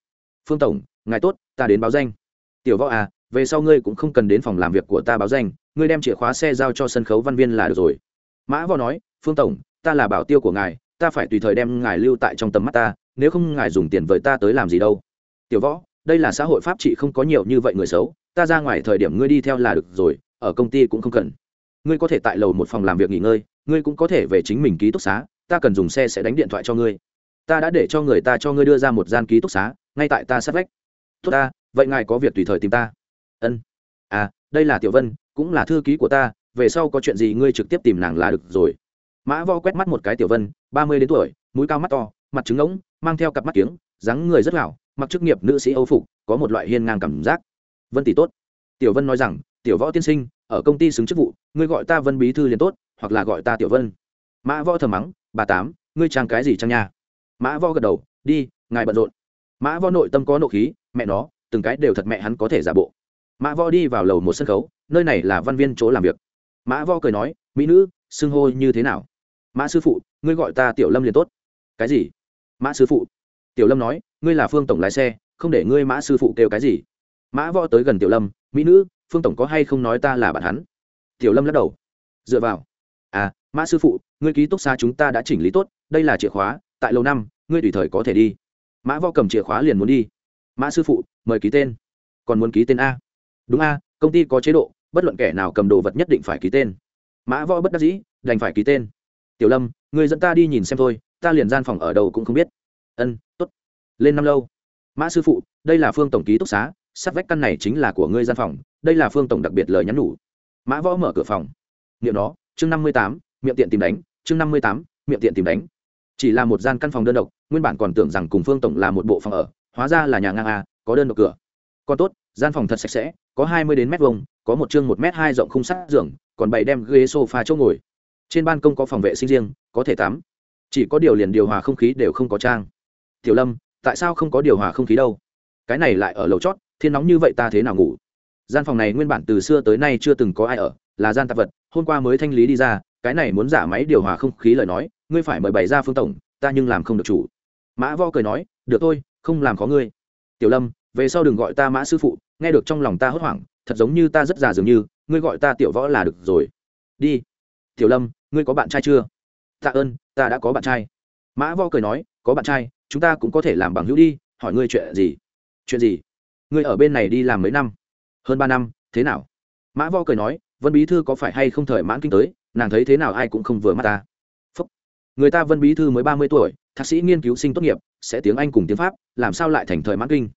Speaker 1: Phương tổng, ngài tốt, ta đến báo danh tiểu võ à về sau ngươi cũng không cần đến phòng làm việc của ta báo danh, ngươi đem chìa khóa xe giao cho sân khấu văn viên là được rồi. Mã võ nói, phương tổng, ta là bảo tiêu của ngài, ta phải tùy thời đem ngài lưu tại trong tầm mắt ta, nếu không ngài dùng tiền với ta tới làm gì đâu. Tiểu võ, đây là xã hội pháp trị không có nhiều như vậy người xấu, ta ra ngoài thời điểm ngươi đi theo là được rồi, ở công ty cũng không cần. Ngươi có thể tại lầu một phòng làm việc nghỉ ngơi, ngươi cũng có thể về chính mình ký túc xá, ta cần dùng xe sẽ đánh điện thoại cho ngươi. Ta đã để cho người ta cho ngươi đưa ra một gian ký túc xá, ngay tại ta sát vách. Tốt ta vậy ngài có việc tùy thời tìm ta ân à đây là tiểu vân cũng là thư ký của ta về sau có chuyện gì ngươi trực tiếp tìm nàng là được rồi mã vo quét mắt một cái tiểu vân ba mươi đến tuổi mũi cao mắt to mặt trứng ngỗng mang theo cặp mắt kiếng dáng người rất hảo mặc chức nghiệp nữ sĩ âu phục có một loại hiên ngang cảm giác vân tỷ tốt tiểu vân nói rằng tiểu võ tiên sinh ở công ty xứng chức vụ ngươi gọi ta vân bí thư liền tốt hoặc là gọi ta tiểu vân mã võ thờ mắng bà tám ngươi trang cái gì trang nhà? mã võ gật đầu đi ngài bận rộn mã võ nội tâm có nộ khí mẹ nó từng cái đều thật mẹ hắn có thể giả bộ. Mã võ đi vào lầu một sân khấu, nơi này là văn viên chỗ làm việc. Mã võ cười nói, mỹ nữ, xưng hô như thế nào? Mã sư phụ, ngươi gọi ta tiểu lâm liền tốt. Cái gì? Mã sư phụ. Tiểu lâm nói, ngươi là phương tổng lái xe, không để ngươi mã sư phụ kêu cái gì. Mã võ tới gần tiểu lâm, mỹ nữ, phương tổng có hay không nói ta là bạn hắn? Tiểu lâm lắc đầu. Dựa vào. À mã sư phụ, ngươi ký túc xa chúng ta đã chỉnh lý tốt, đây là chìa khóa, tại lâu năm, ngươi tùy thời có thể đi. Mã võ cầm chìa khóa liền muốn đi. Mã sư phụ mời ký tên. Còn muốn ký tên a? Đúng a, công ty có chế độ, bất luận kẻ nào cầm đồ vật nhất định phải ký tên. Mã võ bất đắc dĩ, đành phải ký tên. Tiểu lâm, người dẫn ta đi nhìn xem thôi, ta liền gian phòng ở đâu cũng không biết. Ân t ố t lên năm lâu. Mã sư phụ, đây là phương tổng ký túc xá sát vách căn này chính là của ngươi gian phòng, đây là phương tổng đặc biệt lời nhắn nhủ. Mã võ mở cửa phòng. Miệng đó chương năm mươi tám, miệng tiện tìm đánh, chương năm mươi tám, miệng tiện tìm đánh. Chỉ là một gian căn phòng đơn độc, nguyên bản còn tưởng rằng cùng phương tổng là một bộ phòng ở, hóa ra là nhà ngang a có đơn độc cửa. Còn tốt, gian phòng thật sạch sẽ, có hai mươi đến mét vuông, có một chương một mét hai rộng khung sắt giường, còn bảy đem ghế sofa chỗ ngồi. Trên ban công có phòng vệ sinh riêng, có thể tắm. Chỉ có điều liền điều hòa không khí đều không có trang. Tiểu lâm, tại sao không có điều hòa không khí đâu? Cái này lại ở lầu chót, thiên nóng như vậy ta thế nào ngủ? Gian phòng này nguyên bản từ xưa tới nay chưa từng có ai ở, là gian tạp vật, hôm qua mới thanh lý đi ra, cái này muốn giả máy điều hòa không khí lời nói, ngươi phải mời bày ra phương tổng, ta nhưng làm không được chủ. Mã vo cười nói, được thôi, không làm khó ngươi tiểu lâm, về sau đừng gọi ta mã sư phụ, nghe được trong lòng ta hốt hoảng, thật giống như ta rất già dường như, ngươi gọi ta tiểu võ là được rồi. Đi. Tiểu lâm, ngươi có bạn trai chưa? Tạ ơn, ta đã có bạn trai. Mã võ cười nói, có bạn trai, chúng ta cũng có thể làm bằng hữu đi, hỏi ngươi chuyện gì? Chuyện gì? Ngươi ở bên này đi làm mấy năm? Hơn ba năm, thế nào? Mã võ cười nói, vân bí thư có phải hay không thời mãn kinh tới, nàng thấy thế nào ai cũng không vừa mắt ta người ta vân bí thư mới ba mươi tuổi, thạc sĩ nghiên cứu sinh tốt nghiệp, sẽ tiếng anh cùng tiếng pháp, làm sao lại thành thời mãn kinh?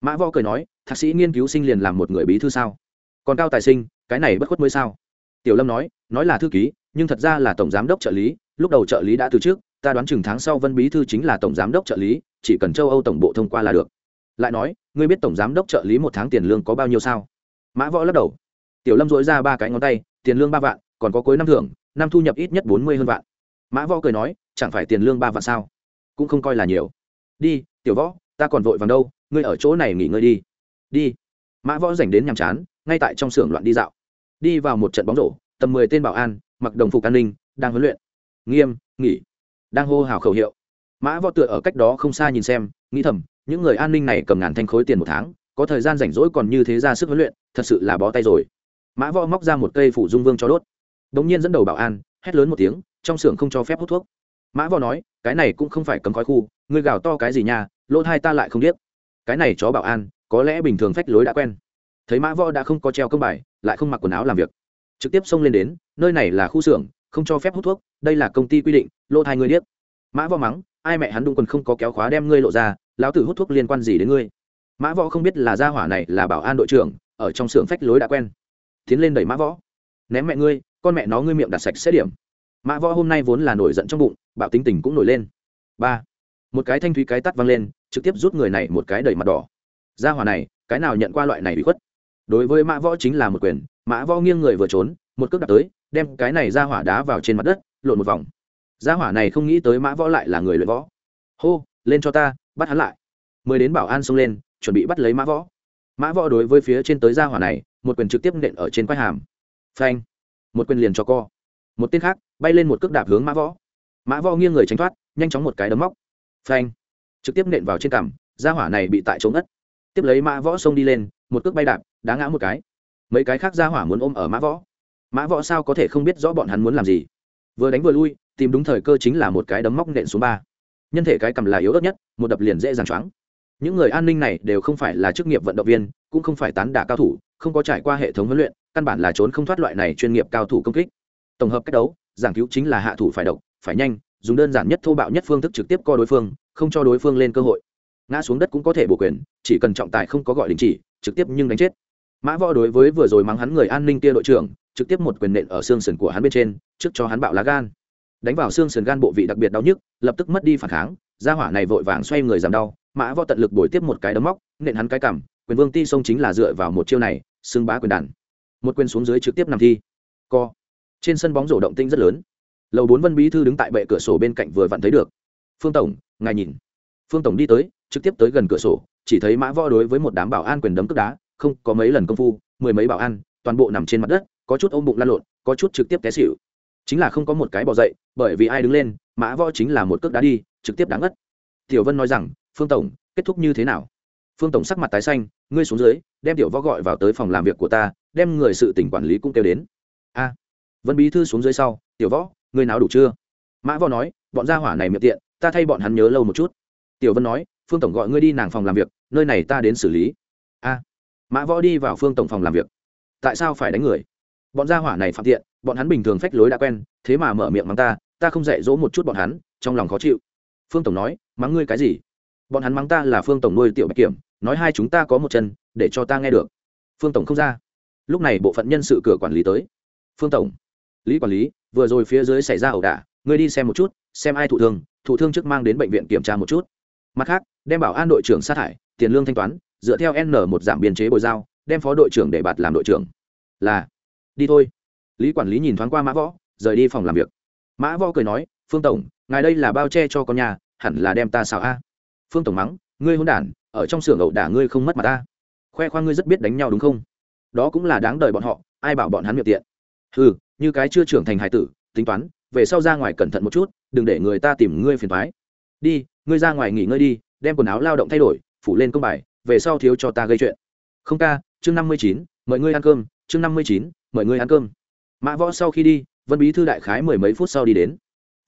Speaker 1: Mã võ cười nói, thạc sĩ nghiên cứu sinh liền làm một người bí thư sao? Còn cao tài sinh, cái này bất khuất mới sao? Tiểu lâm nói nói là thư ký, nhưng thật ra là tổng giám đốc trợ lý, lúc đầu trợ lý đã từ trước, ta đoán chừng tháng sau vân bí thư chính là tổng giám đốc trợ lý, chỉ cần châu âu tổng bộ thông qua là được. Lại nói, ngươi biết tổng giám đốc trợ lý một tháng tiền lương có bao nhiêu sao? Mã võ lắc đầu. Tiểu lâm dối ra ba cái ngón tay, tiền lương ba vạn, còn có cuối năm thưởng, năm thu nhập ít nhất bốn mươi hơn vạn mã võ cười nói, chẳng phải tiền lương ba vạn sao? Cũng không coi là nhiều. Đi, tiểu võ, ta còn vội vàng đâu, ngươi ở chỗ này nghỉ ngơi đi. Đi. Mã võ dành đến nhàm chán, ngay tại trong xưởng loạn đi dạo. Đi vào một trận bóng rổ, tầm mười tên bảo an, mặc đồng phục an ninh, đang huấn luyện. Nghiêm, nghỉ. Đang hô hào khẩu hiệu. Mã võ tựa ở cách đó không xa nhìn xem, nghĩ thầm, những người an ninh này cầm ngàn thanh khối tiền một tháng, có thời gian rảnh rỗi còn như thế ra sức huấn luyện, thật sự là bó tay rồi. Mã võ móc ra một cây phủ dung vương cho đốt. Đ ỗ n g nhiên dẫn đầu bảo an, hét lớn một tiếng trong xưởng không cho phép hút thuốc. Mã võ nói, cái này cũng không phải cấm khói khu người gào to cái gì nha, lỗ thai ta lại không biết cái này chó bảo an, có lẽ bình thường phách lối đã quen. Thấy mã võ đã không có treo công bài, lại không mặc quần áo làm việc. Trực tiếp xông lên đến, nơi này là khu xưởng, không cho phép hút thuốc, đây là công ty quy định, lỗ thai người điếc. Mã võ mắng, ai mẹ hắn đung quần không có kéo khóa đem ngươi lộ ra, lão tử hút thuốc liên quan gì đến ngươi? Mã võ không biết là gia hỏa này là bảo an đội trưởng, ở trong xưởng phách lối đã quen. Tiến lên đẩy mã võ, ném mẹ ngươi, con mẹ nó ngươi miệng đặt sạch xét điểm mã võ hôm nay vốn là nổi giận trong bụng, bạo tính tình cũng nổi lên. Ba, một cái thanh thúy cái tắt văng lên, trực tiếp rút người này một cái đầy mặt đỏ. Gia hỏa này, cái nào nhận qua loại này bị khuất? Đối với mã võ chính là một quyền, mã võ nghiêng người vừa trốn, một cước đặt tới, đem cái này ra hỏa đá vào trên mặt đất, lộn một vòng. Gia hỏa này không nghĩ tới mã võ lại là người luyện võ. Hô, lên cho ta, bắt hắn lại. Mười đến bảo an xông lên, chuẩn bị bắt lấy mã võ. Mã võ đối với phía trên tới gia hỏa này, một quyền trực tiếp nện ở trên quai hàm. Phanh, một quyền liền cho co một tên khác bay lên một cước đạp hướng mã võ. Mã võ nghiêng người tránh thoát, nhanh chóng một cái đấm móc. Phanh! Trực tiếp nện vào trên cằm, gia hỏa này bị tại chống ất tiếp lấy mã võ xông đi lên, một cước bay đạp, đá ngã một cái. Mấy cái khác gia hỏa muốn ôm ở mã võ. Mã võ sao có thể không biết rõ bọn hắn muốn làm gì? Vừa đánh vừa lui, tìm đúng thời cơ chính là một cái đấm móc nện xuống ba. Nhân thể cái cầm là yếu ớt nhất, một đập liền dễ dàng choáng. Những người an ninh này đều không phải là chức nghiệp vận động viên, cũng không phải tán đả cao thủ, không có trải qua hệ thống huấn luyện, căn bản là trốn không thoát loại này chuyên nghiệp cao thủ công kích tổng hợp cách đấu, giảng cứu chính là hạ thủ phải độc, phải nhanh, dùng đơn giản nhất thô bạo nhất phương thức trực tiếp co đối phương, không cho đối phương lên cơ hội. Ngã xuống đất cũng có thể bổ quyền, chỉ cần trọng tài không có gọi đình chỉ, trực tiếp nhưng đánh chết. Mã võ đối với vừa rồi mắng hắn người an ninh kia đội trưởng, trực tiếp một quyền nện ở xương sườn của hắn bên trên, trước cho hắn bạo lá gan. Đánh vào xương sườn gan bộ vị đặc biệt đau nhức, lập tức mất đi phản kháng, gia hỏa này vội vàng xoay người giảm đau, mã võ tận lực bồi tiếp một cái đấm móc, nện hắn cái cảm quyền vương ti sông chính là dựa vào một chiêu này, xương bá quyền đàn. Một quyền xuống dưới trực tiếp nằm thi. Co trên sân bóng rổ động tinh rất lớn. Lầu bốn vân bí thư đứng tại bệ cửa sổ bên cạnh vừa vặn thấy được. Phương tổng, ngài nhìn. Phương tổng đi tới, trực tiếp tới gần cửa sổ, chỉ thấy mã võ đối với một đám bảo an quyền đấm cướp đá, không, có mấy lần công phu, mười mấy bảo an, toàn bộ nằm trên mặt đất, có chút ôm bụng lan lộn, có chút trực tiếp té xịu chính là không có một cái bỏ dậy, bởi vì ai đứng lên, mã võ chính là một cước đá đi, trực tiếp đáng ngất. Tiểu vân nói rằng, phương tổng, kết thúc như thế nào? Phương tổng sắc mặt tái xanh, ngươi xuống dưới, đem tiểu võ gọi vào tới phòng làm việc của ta, đem người sự tỉnh quản lý cũng kêu đến vân bí thư xuống dưới sau, tiểu võ ngươi nào đủ chưa? Mã võ nói, bọn gia hỏa này miệng tiện, ta thay bọn hắn nhớ lâu một chút. Tiểu vân nói, phương tổng gọi ngươi đi nàng phòng làm việc, nơi này ta đến xử lý. A. Mã võ đi vào phương tổng phòng làm việc. Tại sao phải đánh người? Bọn gia hỏa này phạm tiện, bọn hắn bình thường phách lối đã quen, thế mà mở miệng mắng ta ta không dạy dỗ một chút bọn hắn, trong lòng khó chịu. Phương tổng nói, mắng ngươi cái gì? Bọn hắn mắng ta là phương tổng nuôi tiểu bạch kiểm, nói hai chúng ta có một chân, để cho ta nghe được. Phương tổng không ra. Lúc này bộ phận nhân sự cửa quản lý tới. Phương tổng lý quản lý, vừa rồi phía dưới xảy ra ẩu đả, ngươi đi xem một chút, xem ai thụ thương thụ thương trước mang đến bệnh viện kiểm tra một chút. Mặt khác, đem bảo an đội trưởng sát hại, tiền lương thanh toán, dựa theo n một giảm biên chế bồi giao, đem phó đội trưởng để bạt làm đội trưởng. Là, đi thôi. Lý quản lý nhìn thoáng qua mã võ, rời đi phòng làm việc. Mã võ cười nói, phương tổng, ngài đây là bao che cho con nhà, hẳn là đem ta xào a. Phương tổng mắng, ngươi hôn đản, ở trong xưởng ẩu đả ngươi không mất mặt ta. Khoe khoang ngươi rất biết đánh nhau đúng không? Đó cũng là đáng đời bọn họ, ai bảo bọn hắn miệng tiện? Ừ như cái chưa trưởng thành hải tử, tính toán, về sau ra ngoài cẩn thận một chút, đừng để người ta tìm ngươi phiền thoái đi, ngươi ra ngoài nghỉ ngơi đi, đem quần áo lao động thay đổi, phủ lên công bài, về sau thiếu cho ta gây chuyện. Không ca, chương năm mươi chín, mời ngươi ăn cơm, chương năm mươi chín, mời ngươi ăn cơm. Mã võ sau khi đi, vân bí thư đại khái mười mấy phút sau đi đến.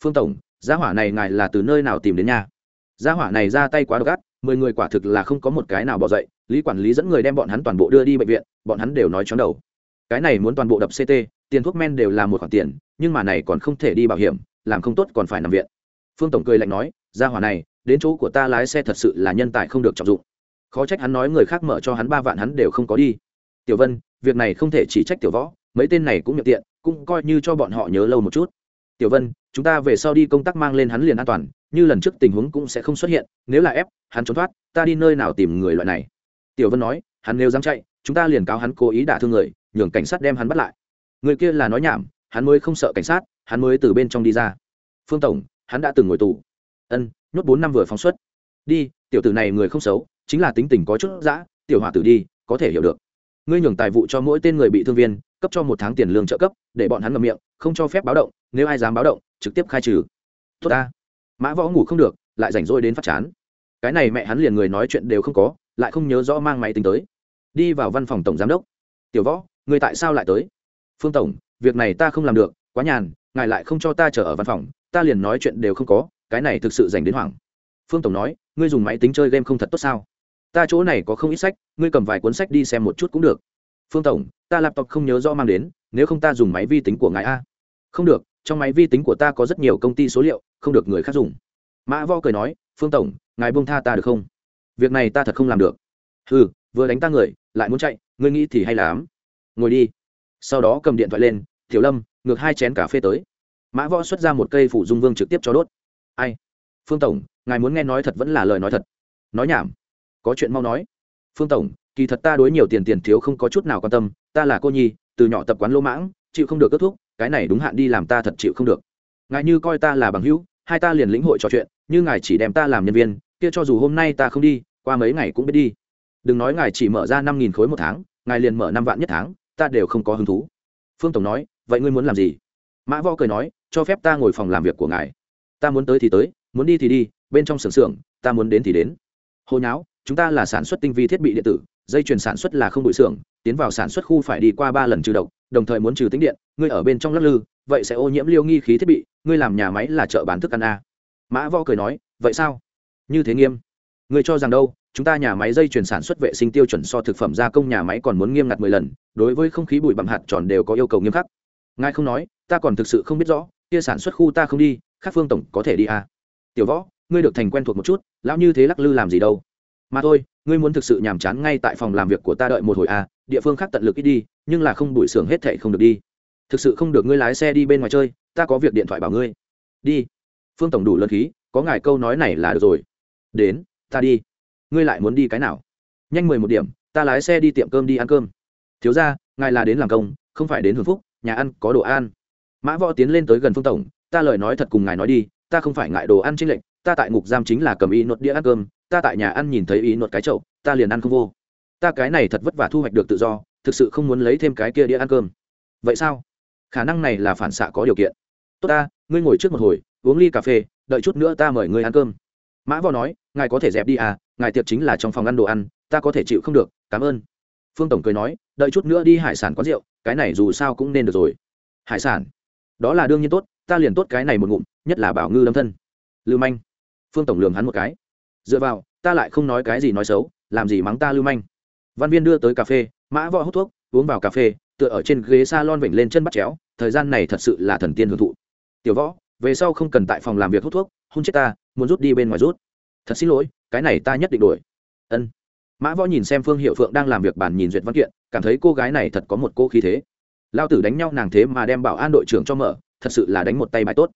Speaker 1: Phương tổng, gia hỏa này ngài là từ nơi nào tìm đến nhà? Gia hỏa này ra tay quá độc ác, mười người quả thực là không có một cái nào bỏ dậy, lý quản lý dẫn người đem bọn hắn toàn bộ đưa đi bệnh viện, bọn hắn đều nói chóng đầu. Cái này muốn toàn bộ đập ct tiền thuốc men đều là một khoản tiền, nhưng mà này còn không thể đi bảo hiểm, làm không tốt còn phải nằm viện. Phương tổng cười lạnh nói, gia hỏa này, đến chỗ của ta lái xe thật sự là nhân tài không được trọng dụng. Khó trách hắn nói người khác mở cho hắn ba vạn hắn đều không có đi. Tiểu vân, việc này không thể chỉ trách tiểu võ, mấy tên này cũng miệng tiện, cũng coi như cho bọn họ nhớ lâu một chút. Tiểu vân, chúng ta về sau đi công tác mang lên hắn liền an toàn, như lần trước tình huống cũng sẽ không xuất hiện, nếu là ép, hắn trốn thoát, ta đi nơi nào tìm người loại này? Tiểu vân nói, hắn nếu dám chạy, chúng ta liền cáo hắn cố ý đả thương người, nhường cảnh sát đem hắn bắt lại người kia là nói nhảm, hắn mới không sợ cảnh sát, hắn mới từ bên trong đi ra. Phương tổng, hắn đã từng ngồi tù. Ân, nhốt bốn năm vừa phóng xuất. Đi, tiểu tử này người không xấu, chính là tính tình có chút dã, tiểu hỏa tử đi, có thể hiểu được. Ngươi nhường tài vụ cho mỗi tên người bị thương viên, cấp cho một tháng tiền lương trợ cấp, để bọn hắn ngậm miệng, không cho phép báo động, nếu ai dám báo động, trực tiếp khai trừ. Tốt ta. Mã võ ngủ không được, lại rảnh rỗi đến phát chán. Cái này mẹ hắn liền người nói chuyện đều không có, lại không nhớ rõ mang máy tính tới. Đi vào văn phòng tổng giám đốc. Tiểu võ, người tại sao lại tới? Phương tổng, việc này ta không làm được, quá nhàn, ngài lại không cho ta chờ ở văn phòng, ta liền nói chuyện đều không có, cái này thực sự dành đến hoảng. Phương tổng nói, ngươi dùng máy tính chơi game không thật tốt sao? Ta chỗ này có không ít sách, ngươi cầm vài cuốn sách đi xem một chút cũng được. Phương tổng, ta laptop không nhớ rõ mang đến, nếu không ta dùng máy vi tính của ngài a. Không được, trong máy vi tính của ta có rất nhiều công ty số liệu, không được người khác dùng. Mã vo cười nói, phương tổng, ngài buông tha ta được không? Việc này ta thật không làm được. Ừ vừa đánh ta người, lại muốn chạy, ngươi nghĩ thì hay lắm. Ngồi đi sau đó cầm điện thoại lên, tiểu lâm, ngược hai chén cà phê tới. Mã võ xuất ra một cây phủ dung vương trực tiếp cho đốt. Ai? Phương tổng, ngài muốn nghe nói thật vẫn là lời nói thật? Nói nhảm. Có chuyện mau nói. Phương tổng, kỳ thật ta đối nhiều tiền tiền thiếu không có chút nào quan tâm, ta là cô nhi, từ nhỏ tập quán lô mãng, chịu không được kết thúc cái này đúng hạn đi làm ta thật chịu không được. Ngài như coi ta là bằng hữu, hai ta liền lĩnh hội trò chuyện, như ngài chỉ đem ta làm nhân viên, kia cho dù hôm nay ta không đi, qua mấy ngày cũng biết đi. Đừng nói ngài chỉ mở ra năm nghìn khối một tháng, ngài liền mở năm vạn nhất tháng ta đều không có hứng thú. Phương tổng nói, vậy ngươi muốn làm gì? Mã võ cười nói, cho phép ta ngồi phòng làm việc của ngài. Ta muốn tới thì tới, muốn đi thì đi, bên trong xưởng xưởng ta muốn đến thì đến. Hồi nháo, chúng ta là sản xuất tinh vi thiết bị điện tử, dây chuyền sản xuất là không bụi xưởng, tiến vào sản xuất khu phải đi qua ba lần trừ độc, đồng thời muốn trừ tính điện, ngươi ở bên trong lắc lư, vậy sẽ ô nhiễm liêu nghi khí thiết bị, ngươi làm nhà máy là chợ bán thức ăn a. Mã võ cười nói, vậy sao? Như thế nghiêm ngươi cho rằng đâu, chúng ta nhà máy dây chuyển sản xuất vệ sinh tiêu chuẩn so thực phẩm gia công nhà máy còn muốn nghiêm ngặt mười lần, đối với không khí bụi bặm hạt tròn đều có yêu cầu nghiêm khắc. Ngài không nói, ta còn thực sự không biết rõ, kia sản xuất khu ta không đi, khác phương tổng có thể đi à. tiểu võ, ngươi được thành quen thuộc một chút, lão như thế lắc lư làm gì đâu? Mà thôi, ngươi muốn thực sự nhàm chán ngay tại phòng làm việc của ta đợi một hồi à địa phương khác tận lực ít đi, nhưng là không bụi xưởng hết thệ không được đi. Thực sự không được ngươi lái xe đi bên ngoài chơi, ta có việc điện thoại bảo ngươi. Đi. Phương tổng đủ lớn khí, có ngài câu nói này là được rồi. Đến ta đi. Ngươi lại muốn đi cái nào? Nhanh mười một điểm, ta lái xe đi tiệm cơm đi ăn cơm. Thiếu ra ngài là đến làm công, không phải đến hưởng phúc, nhà ăn có đồ ăn. Mã võ tiến lên tới gần phương tổng, ta lời nói thật cùng ngài nói đi, ta không phải ngại đồ ăn chính lệnh ta tại ngục giam chính là cầm y nuột đĩa ăn cơm, ta tại nhà ăn nhìn thấy y nuột cái chậu, ta liền ăn không vô. Ta cái này thật vất vả thu hoạch được tự do, thực sự không muốn lấy thêm cái kia đĩa ăn cơm. Vậy sao? Khả năng này là phản xạ có điều kiện. Tốt ta, ngươi ngồi trước một hồi, uống ly cà phê, đợi chút nữa ta mời ngươi ăn cơm mã võ nói, ngài có thể dẹp đi à ngài tiệc chính là trong phòng ăn đồ ăn, ta có thể chịu không được, cảm ơn. Phương tổng cười nói, đợi chút nữa đi hải sản quán rượu, cái này dù sao cũng nên được rồi. Hải sản? Đó là đương nhiên tốt, ta liền tốt cái này một ngụm, nhất là bảo ngư lâm thân. Lưu manh. Phương tổng lường hắn một cái. Dựa vào, ta lại không nói cái gì nói xấu, làm gì mắng ta lưu manh? Văn viên đưa tới cà phê, mã võ hút thuốc, uống vào cà phê, tựa ở trên ghế s a lon vểnh lên chân bắt chéo, thời gian này thật sự là thần tiên hưởng thụ. Tiểu võ về sau không cần tại phòng làm việc hút thuốc, hôn chết ta, muốn rút đi bên ngoài rút. Thật xin lỗi, cái này ta nhất định đổi ân. Mã võ nhìn xem phương hiệu phượng đang làm việc bàn nhìn duyệt văn kiện, cảm thấy cô gái này thật có một cô khí thế. Lao tử đánh nhau nàng thế mà đem bảo an đội trưởng cho mở, thật sự là đánh một tay bài tốt.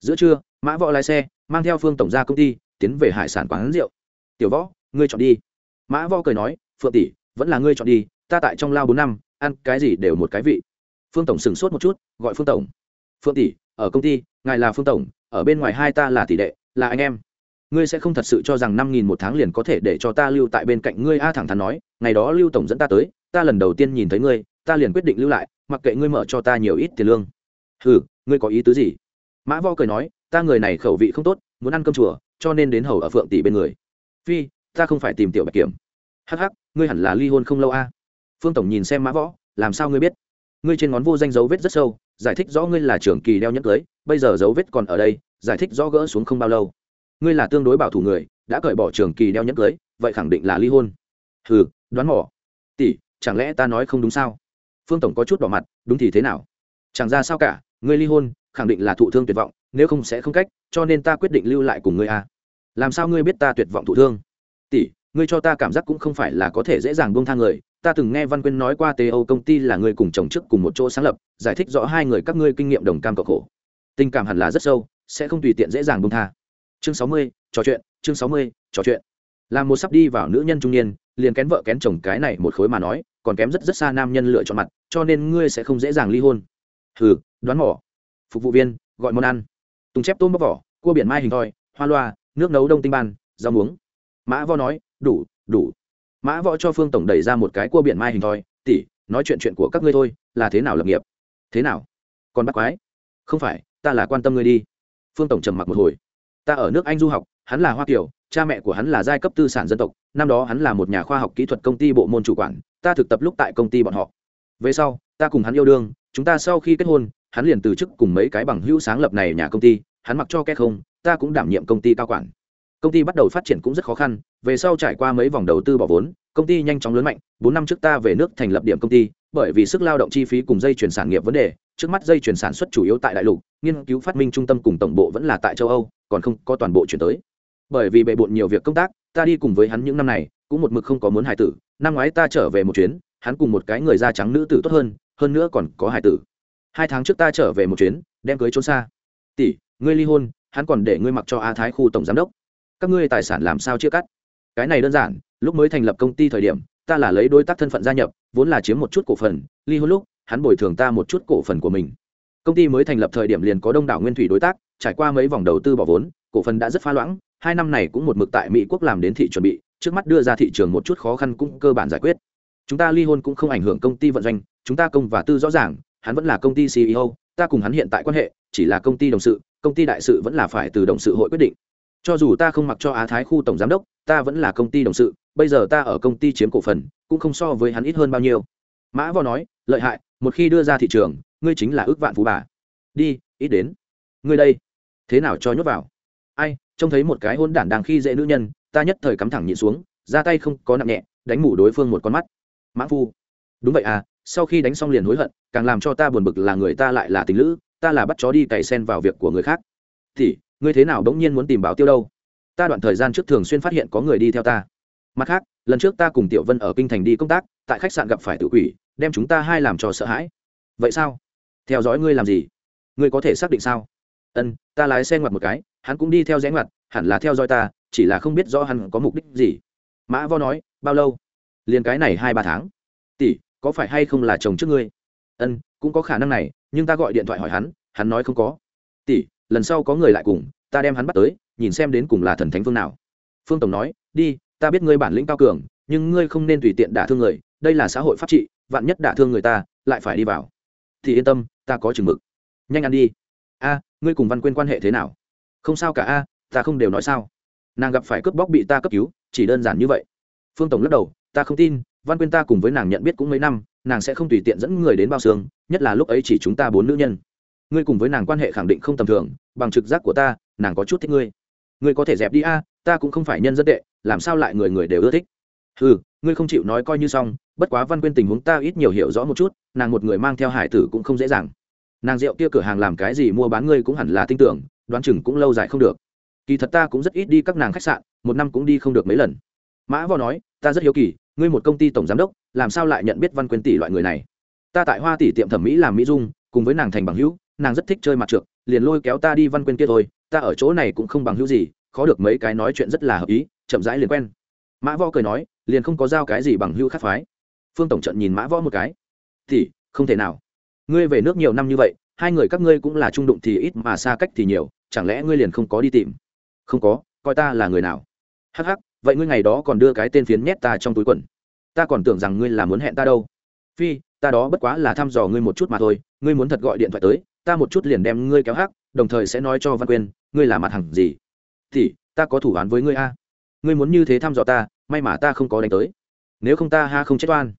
Speaker 1: Giữa trưa, mã võ lái xe, mang theo phương tổng ra công ty, tiến về hải sản quán rượu. Tiểu võ, ngươi chọn đi. Mã võ cười nói, phượng tỷ, vẫn là ngươi chọn đi, ta tại trong lao bốn năm, ăn cái gì đều một cái vị. Phương tổng sửng sốt một chút, gọi phương tổng. Phương tỷ, ở công ty ngài là phương tổng, ở bên ngoài hai ta là tỷ đệ, là anh em. Ngươi sẽ không thật sự cho rằng năm nghìn một tháng liền có thể để cho ta lưu tại bên cạnh ngươi, a thẳng thắn nói, ngày đó lưu tổng dẫn ta tới, ta lần đầu tiên nhìn thấy ngươi, ta liền quyết định lưu lại, mặc kệ ngươi mở cho ta nhiều ít tiền lương. Ừ ngươi có ý tứ gì? Mã vo cười nói, ta người này khẩu vị không tốt, muốn ăn cơm chùa, cho nên đến hầu ở phượng tỷ bên người. Phi, ta không phải tìm tiểu bạch kiểm. Hắc hắc, ngươi hẳn là ly hôn không lâu a. Phương tổng nhìn xem mã võ, làm sao ngươi biết? Ngươi trên ngón vô danh dấu vết rất sâu giải thích rõ ngươi là trưởng kỳ đeo nhẫn cưới, bây giờ dấu vết còn ở đây, giải thích rõ gỡ xuống không bao lâu. Ngươi là tương đối bảo thủ người, đã cởi bỏ trưởng kỳ đeo nhẫn cưới, vậy khẳng định là ly hôn. Hừ, đoán mỏ tỷ, chẳng lẽ ta nói không đúng sao? Phương tổng có chút đỏ mặt, đúng thì thế nào? Chẳng ra sao cả, ngươi ly hôn, khẳng định là thụ thương tuyệt vọng, nếu không sẽ không cách, cho nên ta quyết định lưu lại cùng ngươi a. Làm sao ngươi biết ta tuyệt vọng thụ thương? Tỷ, ngươi cho ta cảm giác cũng không phải là có thể dễ dàng buông thang người ta từng nghe văn quyên nói qua tê âu công ty là người cùng chồng trước cùng một chỗ sáng lập, giải thích rõ hai người các ngươi kinh nghiệm đồng cam cộng khổ. Tình cảm hẳn là rất sâu, sẽ không tùy tiện dễ dàng buông tha. Chương sáu mươi, trò chuyện, chương sáu mươi, trò chuyện. Là một sắp đi vào nữ nhân trung niên, liền kén vợ kén chồng cái này một khối mà nói, còn kém rất rất xa nam nhân lựa chọn mặt, cho nên ngươi sẽ không dễ dàng ly hôn. Hừ, đoán mỏ phục vụ viên, gọi món ăn. Tùng chép tôm bóc vỏ, cua biển mai hình thoi, hoa loa, nước nấu đông tinh ban, rau muống. Mã vo nói, đủ đủ mã võ cho phương tổng đẩy ra một cái cua biển mai hình thoi tỉ nói chuyện chuyện của các ngươi thôi, là thế nào lập nghiệp? Thế nào? Còn bắt quái? Không phải, ta là quan tâm ngươi đi. Phương tổng trầm mặc một hồi. Ta ở nước anh du học, hắn là hoa kiều, cha mẹ của hắn là giai cấp tư sản dân tộc, năm đó hắn là một nhà khoa học kỹ thuật công ty bộ môn chủ quản, ta thực tập lúc tại công ty bọn họ. Về sau, ta cùng hắn yêu đương, chúng ta sau khi kết hôn, hắn liền từ chức cùng mấy cái bằng hữu sáng lập này nhà công ty, hắn mặc cho két không, ta cũng đảm nhiệm công ty cao quản công ty bắt đầu phát triển cũng rất khó khăn, về sau trải qua mấy vòng đầu tư bỏ vốn, công ty nhanh chóng lớn mạnh, bốn năm trước ta về nước thành lập điểm công ty, bởi vì sức lao động chi phí cùng dây chuyển sản nghiệp vấn đề, trước mắt dây chuyển sản xuất chủ yếu tại đại lục, nghiên cứu phát minh trung tâm cùng tổng bộ vẫn là tại châu âu, còn không có toàn bộ chuyển tới. Bởi vì bề bộn nhiều việc công tác, ta đi cùng với hắn những năm này, cũng một mực không có muốn Hải tử, năm ngoái ta trở về một chuyến, hắn cùng một cái người da trắng nữ tử tốt hơn hơn nữa còn có Hải tử. Hai tháng trước ta trở về một chuyến, đem cưới trốn xa. Tỷ, ngươi ly hôn, hắn còn để ngươi mặc cho a thái khu tổng giám đốc các ngươi tài sản làm sao chia cắt? Cái này đơn giản, lúc mới thành lập công ty thời điểm, ta là lấy đối tác thân phận gia nhập, vốn là chiếm một chút cổ phần, ly hôn lúc, hắn bồi thường ta một chút cổ phần của mình. Công ty mới thành lập thời điểm liền có đông đảo nguyên thủy đối tác, trải qua mấy vòng đầu tư bỏ vốn, cổ phần đã rất pha loãng, hai năm này cũng một mực tại mỹ quốc làm đến thị chuẩn bị, trước mắt đưa ra thị trường một chút khó khăn cũng cơ bản giải quyết. Chúng ta ly hôn cũng không ảnh hưởng công ty vận doanh, chúng ta công và tư rõ ràng, hắn vẫn là công ty ceo ta cùng hắn hiện tại quan hệ, chỉ là công ty đồng sự, công ty đại sự vẫn là phải từ đồng sự hội quyết định cho dù ta không mặc cho á thái khu tổng giám đốc, ta vẫn là công ty đồng sự, bây giờ ta ở công ty chiếm cổ phần, cũng không so với hắn ít hơn bao nhiêu. Mã vò nói, lợi hại, một khi đưa ra thị trường, ngươi chính là ước vạn phú bà. Đi, ít đến. Ngươi đây. Thế nào cho nhốt vào? Ai, trông thấy một cái hôn đản đang khi dễ nữ nhân, ta nhất thời cắm thẳng nhịn xuống, ra tay không có nặng nhẹ, đánh mủ đối phương một con mắt. Mã phu. Đúng vậy à sau khi đánh xong liền hối hận, càng làm cho ta buồn bực là người ta lại là tình lữ, ta là bắt chó đi cày sen vào việc của người khác. Thì ngươi thế nào đống nhiên muốn tìm bảo tiêu đâu? Ta đoạn thời gian trước thường xuyên phát hiện có người đi theo ta. Mặt khác, lần trước ta cùng tiểu vân ở kinh thành đi công tác, tại khách sạn gặp phải tự quỷ, đem chúng ta hai làm cho sợ hãi. Vậy sao? Theo dõi ngươi làm gì? Ngươi có thể xác định sao? Ân, ta lái xe ngoặt một cái, hắn cũng đi theo rẽ ngoặt, hẳn là theo dõi ta, chỉ là không biết rõ hắn có mục đích gì. Mã vo nói, bao lâu? Liền cái này hai ba tháng. Tỷ, có phải hay không là chồng trước ngươi? Ân, cũng có khả năng này, nhưng ta gọi điện thoại hỏi hắn hắn nói không có. Tỷ lần sau có người lại cùng, ta đem hắn bắt tới, nhìn xem đến cùng là thần thánh phương nào. Phương tổng nói, đi, ta biết ngươi bản lĩnh cao cường, nhưng ngươi không nên tùy tiện đả thương người, đây là xã hội pháp trị, vạn nhất đả thương người ta, lại phải đi vào. Thì yên tâm, ta có chừng mực. Nhanh ăn đi. A, ngươi cùng văn quên quan hệ thế nào? Không sao cả, a, ta không đều nói sao. Nàng gặp phải cướp bóc bị ta cấp cứu, chỉ đơn giản như vậy. Phương tổng lắc đầu, ta không tin, văn quyên ta cùng với nàng nhận biết cũng mấy năm, nàng sẽ không tùy tiện dẫn người đến bao xương, nhất là lúc ấy chỉ chúng ta bốn nữ nhân ngươi cùng với nàng quan hệ khẳng định không tầm thường, bằng trực giác của ta, nàng có chút thích ngươi. Ngươi có thể dẹp đi a, ta cũng không phải nhân dân tệ, làm sao lại người người đều ưa thích? Ừ ngươi không chịu nói coi như xong, bất quá văn quyên tình huống ta ít nhiều hiểu rõ một chút, nàng một người mang theo hải tử cũng không dễ dàng. Nàng rượu kia cửa hàng làm cái gì mua bán ngươi cũng hẳn là tin tưởng, đoán chừng cũng lâu dài không được. Kỳ thật ta cũng rất ít đi các nàng khách sạn, một năm cũng đi không được mấy lần. Mã võ nói, ta rất hiếu kỳ, ngươi một công ty tổng giám đốc, làm sao lại nhận biết văn quyên tỷ loại người này? Ta tại hoa tỷ tiệm thẩm mỹ làm mỹ dung, cùng với nàng thành bằng hữu nàng rất thích chơi mặt trượt liền lôi kéo ta đi văn quên kia thôi, ta ở chỗ này cũng không bằng hữu gì, khó được mấy cái nói chuyện rất là hợp ý, chậm rãi liền quen. Mã võ cười nói, liền không có giao cái gì bằng hữu khác phái. Phương tổng trận nhìn mã võ một cái. Thì, không thể nào. Ngươi về nước nhiều năm như vậy, hai người các ngươi cũng là trung đụng thì ít mà xa cách thì nhiều, chẳng lẽ ngươi liền không có đi tìm? Không có, coi ta là người nào. Hắc hắc, vậy ngươi ngày đó còn đưa cái tên phiến nhét ta trong túi quần. Ta còn tưởng rằng ngươi là muốn hẹn ta đâu. Phi, ta đó bất quá là thăm dò ngươi một chút mà thôi, ngươi muốn thật gọi điện thoại tới ta một chút liền đem ngươi kéo hắc, đồng thời sẽ nói cho văn quyên, ngươi là mặt hàng gì? Thì ta có thủ án với ngươi a. Ngươi muốn như thế thăm dò ta, may mà ta không có đánh tới. Nếu không ta ha không chết oan.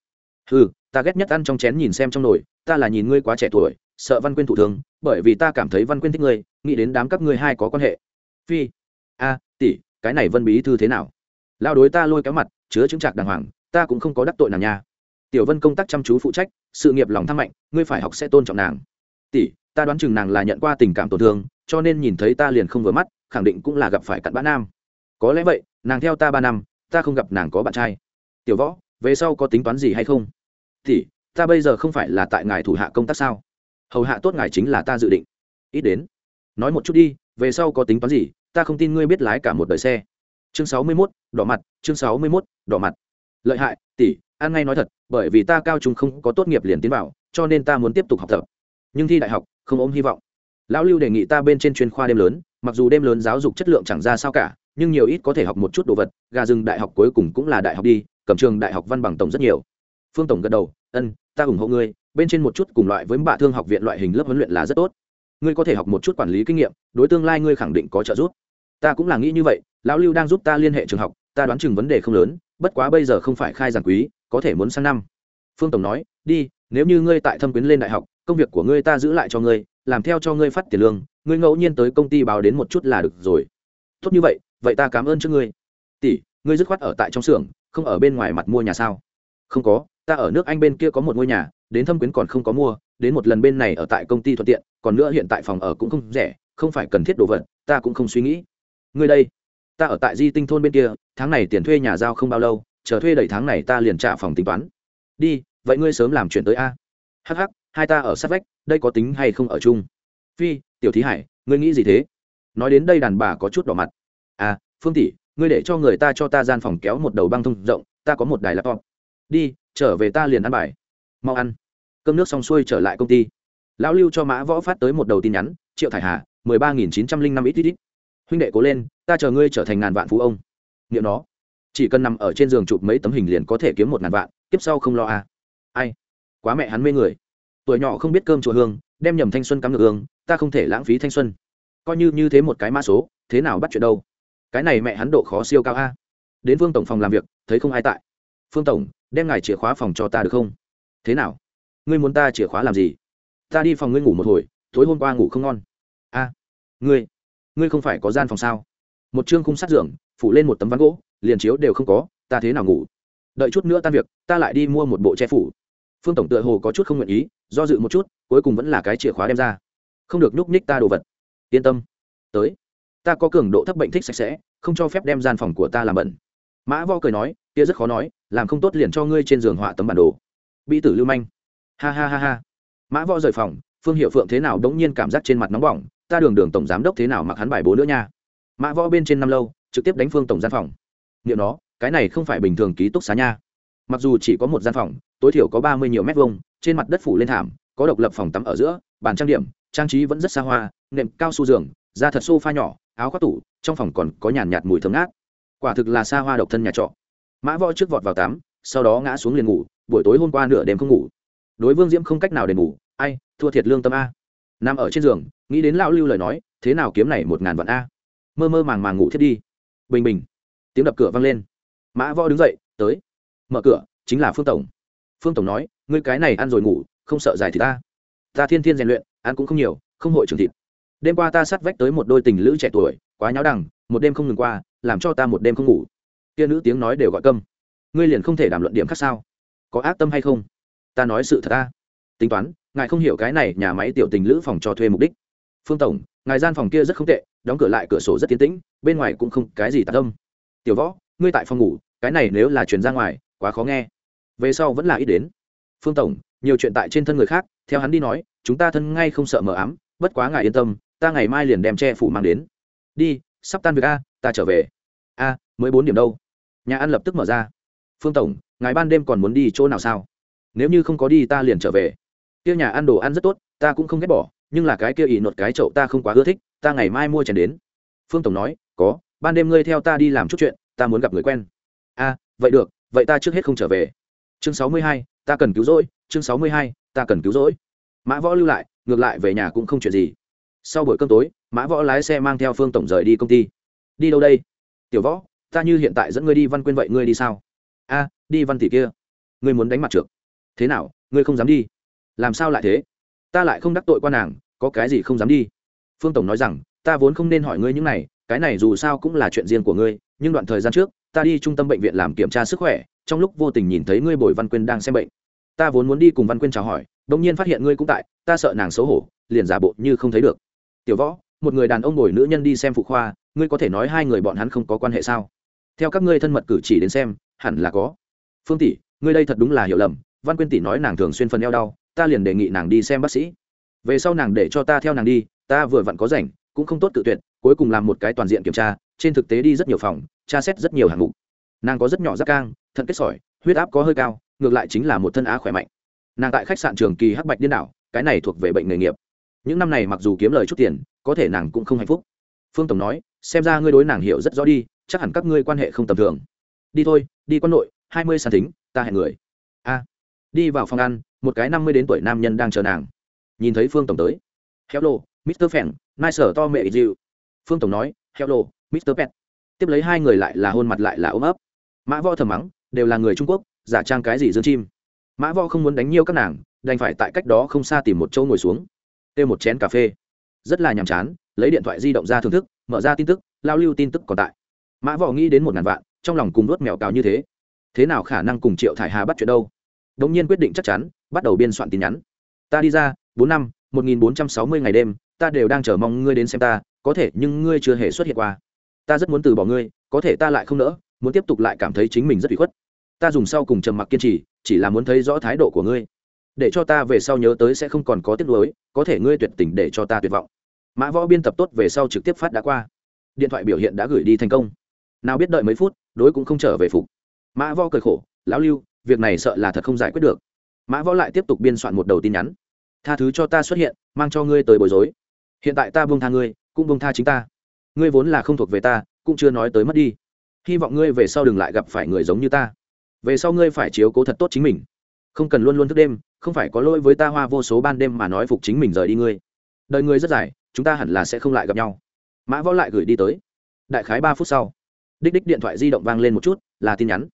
Speaker 1: Ừ ta ghét nhất ăn trong chén nhìn xem trong nồi, ta là nhìn ngươi quá trẻ tuổi, sợ văn quyên thủ thường bởi vì ta cảm thấy văn quyên thích ngươi, nghĩ đến đám các ngươi hai có quan hệ. Phi, a, tỷ, cái này vân bí thư thế nào? Lao đối ta lôi kéo mặt, chứa chứng trạc đàng hoàng, ta cũng không có đắc tội nàng nha. Tiểu vân công tác chăm chú phụ trách, sự nghiệp lòng tham mạnh, ngươi phải học sẽ tôn trọng nàng. Tỷ ta đoán chừng nàng là nhận qua tình cảm tổn thương cho nên nhìn thấy ta liền không vừa mắt khẳng định cũng là gặp phải cặn bã nam. Có lẽ vậy nàng theo ta ba năm ta không gặp nàng có bạn trai. Tiểu võ về sau có tính toán gì hay không? Tỷ ta bây giờ không phải là tại ngài thủ hạ công tác sao? Hầu hạ tốt ngài chính là ta dự định. Ít đến. Nói một chút đi về sau có tính toán gì ta không tin ngươi biết lái cả một đời xe. Chương sáu mươi 61, đỏ mặt chương sáu mươi 61, đỏ mặt. Lợi hại tỷ an ngay nói thật bởi vì ta cao trung không có tốt nghiệp liền tiến vào cho nên ta muốn tiếp tục học tập. Nhưng thi đại học không ôm hy vọng. Lão lưu đề nghị ta bên trên chuyên khoa đêm lớn, mặc dù đêm lớn giáo dục chất lượng chẳng ra sao cả, nhưng nhiều ít có thể học một chút đồ vật, gà rừng đại học cuối cùng cũng là đại học đi cầm trường đại học văn bằng tổng rất nhiều. Phương tổng gật đầu, ân, ta ủng hộ ngươi, bên trên một chút cùng loại với bạ thương học viện loại hình lớp huấn luyện là rất tốt. Ngươi có thể học một chút quản lý kinh nghiệm, đối tương lai ngươi khẳng định có trợ giúp. Ta cũng là nghĩ như vậy, lão lưu đang giúp ta liên hệ trường học, ta đoán chừng vấn đề không lớn, bất quá bây giờ không phải khai giảng quý, có thể muốn sang năm. Phương tổng nói, đi, nếu như ngươi tại thâm quyến lên đại học công việc của ngươi ta giữ lại cho ngươi, làm theo cho ngươi phát tiền lương, ngươi ngẫu nhiên tới công ty báo đến một chút là được rồi. Tốt như vậy vậy ta cảm ơn trước ngươi. Tỷ, ngươi dứt khoát ở tại trong xưởng, không ở bên ngoài mặt mua nhà sao? Không có, ta ở nước anh bên kia có một ngôi nhà, đến thâm quyến còn không có mua, đến một lần bên này ở tại công ty thuận tiện, còn nữa hiện tại phòng ở cũng không rẻ, không phải cần thiết đồ vật, ta cũng không suy nghĩ. Ngươi đây, ta ở tại di tinh thôn bên kia, tháng này tiền thuê nhà giao không bao lâu, chờ thuê đầy tháng này ta liền trả phòng tính toán. Đi, vậy ngươi sớm làm chuyện tới a. Hh hai ta ở sát vách, đây có tính hay không ở chung? Phi, tiểu thí hải, ngươi nghĩ gì thế? Nói đến đây đàn bà có chút đỏ mặt. À phương tỷ, ngươi để cho người ta cho ta gian phòng kéo một đầu băng thông rộng, ta có một đài laptop. Đi, trở về ta liền ăn bài. Mau ăn. Cơm nước xong xuôi trở lại công ty. Lão lưu cho mã võ phát tới một đầu tin nhắn, triệu thải hà, mười ba nghìn chín trăm linh năm ít ít ít huynh đệ cố lên, ta chờ ngươi trở thành ngàn vạn phú ông. Nghĩa nó. Chỉ cần nằm ở trên giường chụp mấy tấm hình liền có thể kiếm một ngàn vạn tiếp sau không lo à. ai? Quá mẹ hắn mê người tuổi nhỏ không biết cơm chùa hương, đem nhầm thanh xuân cắm ngược hương, ta không thể lãng phí thanh xuân. Coi như như thế một cái mã số, thế nào bắt chuyện đâu? Cái này mẹ hắn độ khó siêu cao a. Đến Vương tổng phòng làm việc, thấy không ai tại. Phương tổng, đem ngài chìa khóa phòng cho ta được không? Thế nào? Ngươi muốn ta chìa khóa làm gì? Ta đi phòng ngươi ngủ một hồi, tối hôm qua ngủ không ngon. A, ngươi ngươi không phải có gian phòng sao? Một chương khung sát giường, phủ lên một tấm ván gỗ, liền chiếu đều không có, ta thế nào ngủ? Đợi chút nữa tan việc, ta lại đi mua một bộ che phủ phương tổng tựa hồ có chút không nguyện ý, do dự một chút, cuối cùng vẫn là cái chìa khóa đem ra. Không được nhúc nhích ta đồ vật. Yên tâm. Tới. Ta có cường độ thấp bệnh thích sạch sẽ, không cho phép đem gian phòng của ta làm bẩn. Mã vo cười nói, kia rất khó nói, làm không tốt liền cho ngươi trên giường họa tấm bản đồ. Bị tử lưu manh. Ha ha ha ha. Mã vo rời phòng, phương hiệu phượng thế nào đống nhiên cảm giác trên mặt nóng bỏng, ta đường đường tổng giám đốc thế nào mặc hắn bài bố nữa nha. Mã võ bên trên năm lâu, trực tiếp đánh phương tổng gian phòng. Nghiệm nó, cái này không phải bình thường ký túc xá nha. Mặc dù chỉ có một gian phòng tối thiểu có ba mươi nhiều mét vuông, trên mặt đất phủ lên thảm, có độc lập phòng tắm ở giữa, bàn trang điểm, trang trí vẫn rất xa hoa, nệm cao su giường, da thật sofa nhỏ, áo khoác tủ, trong phòng còn có nhàn nhạt mùi thơm ngát. Quả thực là xa hoa độc thân nhà trọ. Mã võ trước vọt vào tắm, sau đó ngã xuống liền ngủ, buổi tối hôm qua nửa đêm không ngủ. Đối vương diễm không cách nào để ngủ ai, thua thiệt lương tâm a. Nằm ở trên giường, nghĩ đến lão lưu lời nói, thế nào kiếm này một ngàn vạn a? Mơ mơ màng màng ngủ thiết đi. Bình bình. Tiếng đập cửa vang lên. Mã võ đứng dậy, tới. Mở cửa, chính là phương tổng phương tổng nói, ngươi cái này ăn rồi ngủ, không sợ dài thì ta. Ta thiên thiên rèn luyện, ăn cũng không nhiều, không hội trường thịt. Đêm qua ta sát vách tới một đôi tình lữ trẻ tuổi, quá nháo đằng, một đêm không ngừng qua, làm cho ta một đêm không ngủ. Kia nữ tiếng nói đều gọi câm. Ngươi liền không thể đàm luận điểm khác sao? Có ác tâm hay không? Ta nói sự thật ta. Tính toán, ngài không hiểu cái này nhà máy tiểu tình lữ phòng cho thuê mục đích. Phương tổng, ngài gian phòng kia rất không tệ, đóng cửa lại cửa sổ rất tiến tĩnh, bên ngoài cũng không cái gì tạc tâm. Tiểu võ, ngươi tại phòng ngủ, cái này nếu là chuyển ra ngoài, quá khó nghe về sau vẫn là ít đến. Phương tổng, nhiều chuyện tại trên thân người khác, theo hắn đi nói, chúng ta thân ngay không sợ mờ ám, bất quá ngài yên tâm, ta ngày mai liền đem che phủ mang đến. Đi, sắp tan việc a, ta trở về. A, mới bốn điểm đâu. Nhà ăn lập tức mở ra. Phương tổng, ngài ban đêm còn muốn đi chỗ nào sao? Nếu như không có đi ta liền trở về. Kia nhà ăn đồ ăn rất tốt, ta cũng không ghét bỏ, nhưng là cái kia ỉ nột cái chậu ta không quá ưa thích, ta ngày mai mua chèn đến. Phương tổng nói, có, ban đêm ngươi theo ta đi làm chút chuyện, ta muốn gặp người quen. A, vậy được, vậy ta trước hết không trở về chương sáu mươi hai, ta cần cứu rỗi. Chương sáu mươi hai, ta cần cứu rỗi. Mã võ lưu lại, ngược lại về nhà cũng không chuyện gì. Sau buổi cơm tối, mã võ lái xe mang theo phương tổng rời đi công ty. Đi đâu đây? Tiểu võ, ta như hiện tại dẫn ngươi đi văn quyên vậy ngươi đi sao? A, đi văn tỷ kia. Ngươi muốn đánh mặt trượt thế nào, ngươi không dám đi? Làm sao lại thế? Ta lại không đắc tội qua nàng, có cái gì không dám đi? Phương tổng nói rằng, ta vốn không nên hỏi ngươi những này, cái này dù sao cũng là chuyện riêng của ngươi, nhưng đoạn thời gian trước, ta đi trung tâm bệnh viện làm kiểm tra sức khỏe trong lúc vô tình nhìn thấy ngươi bồi văn quyên đang xem bệnh. Ta vốn muốn đi cùng văn quyên chào hỏi đông nhiên phát hiện ngươi cũng tại, ta sợ nàng xấu hổ, liền giả bộ như không thấy được. Tiểu võ, một người đàn ông bồi nữ nhân đi xem phụ khoa, ngươi có thể nói hai người bọn hắn không có quan hệ sao? Theo các ngươi thân mật cử chỉ đến xem, hẳn là có. Phương tỷ, ngươi đây thật đúng là hiểu lầm, văn quyên tỷ nói nàng thường xuyên phần eo đau, ta liền đề nghị nàng đi xem bác sĩ. Về sau nàng để cho ta theo nàng đi, ta vừa vặn có rảnh, cũng không tốt tự tuyệt, cuối cùng làm một cái toàn diện kiểm tra, trên thực tế đi rất nhiều phòng, tra xét rất nhiều hạng mục nàng có rất nhỏ giáp cang, thận kết sỏi, huyết áp có hơi cao, ngược lại chính là một thân á khỏe mạnh. Nàng tại khách sạn trường kỳ hắc bạch điên đảo, cái này thuộc về bệnh nghề nghiệp. Những năm này mặc dù kiếm lời chút tiền, có thể nàng cũng không hạnh phúc. Phương tổng nói, xem ra ngươi đối nàng hiểu rất rõ đi, chắc hẳn các ngươi quan hệ không tầm thường. Đi thôi, đi quân nội, hai mươi sàn thính, ta hẹn người. A. Đi vào phòng ăn, một cái năm mươi đến tuổi nam nhân đang chờ nàng. Nhìn thấy phương tổng tới. Hello mr phèn nai sở to mẹ dịu. Phương tổng nói, hello mr pet. Tiếp lấy hai người lại là hôn mặt lại là ôm ấp mã võ thầm mắng, đều là người trung quốc, giả trang cái gì dương chim? Mã võ không muốn đánh nhiêu các nàng, đành phải tại cách đó không xa tìm một chỗ ngồi xuống, kêu một chén cà phê. Rất là nhàm chán, lấy điện thoại di động ra thưởng thức, mở ra tin tức, lao lưu tin tức còn tại. Mã võ nghĩ đến một ngàn vạn, trong lòng cùng nuốt mèo cào như thế. Thế nào khả năng cùng triệu thải hà bắt chuyện đâu? Đống nhiên quyết định chắc chắn, bắt đầu biên soạn tin nhắn. Ta đi ra, bốn năm, một nghìn bốn trăm sáu mươi ngày đêm, ta đều đang chờ mong ngươi đến xem ta, có thể, nhưng ngươi chưa hề xuất hiện qua. Ta rất muốn từ bỏ ngươi, có thể ta lại không nỡ muốn tiếp tục lại cảm thấy chính mình rất bị khuất. Ta dùng sau cùng trầm mặc kiên trì, chỉ là muốn thấy rõ thái độ của ngươi. Để cho ta về sau nhớ tới sẽ không còn có tiếc nuối, có thể ngươi tuyệt tình để cho ta tuyệt vọng. Mã võ biên tập tốt về sau trực tiếp phát đã qua. Điện thoại biểu hiện đã gửi đi thành công. Nào biết đợi mấy phút, đối cũng không trở về phục. Mã võ cười khổ, lão lưu, việc này sợ là thật không giải quyết được. Mã võ lại tiếp tục biên soạn một đầu tin nhắn. Tha thứ cho ta xuất hiện, mang cho ngươi tới bối rối. Hiện tại ta buông tha ngươi, cũng buông tha chính ta. Ngươi vốn là không thuộc về ta, cũng chưa nói tới mất đi hy vọng ngươi về sau đừng lại gặp phải người giống như ta. Về sau ngươi phải chiếu cố thật tốt chính mình. Không cần luôn luôn thức đêm, không phải có lỗi với ta hoa vô số ban đêm mà nói phục chính mình rời đi ngươi. Đời ngươi rất dài, chúng ta hẳn là sẽ không lại gặp nhau. Mã võ lại gửi đi tới. Đại khái ba phút sau, đích đích điện thoại di động vang lên một chút, là tin nhắn.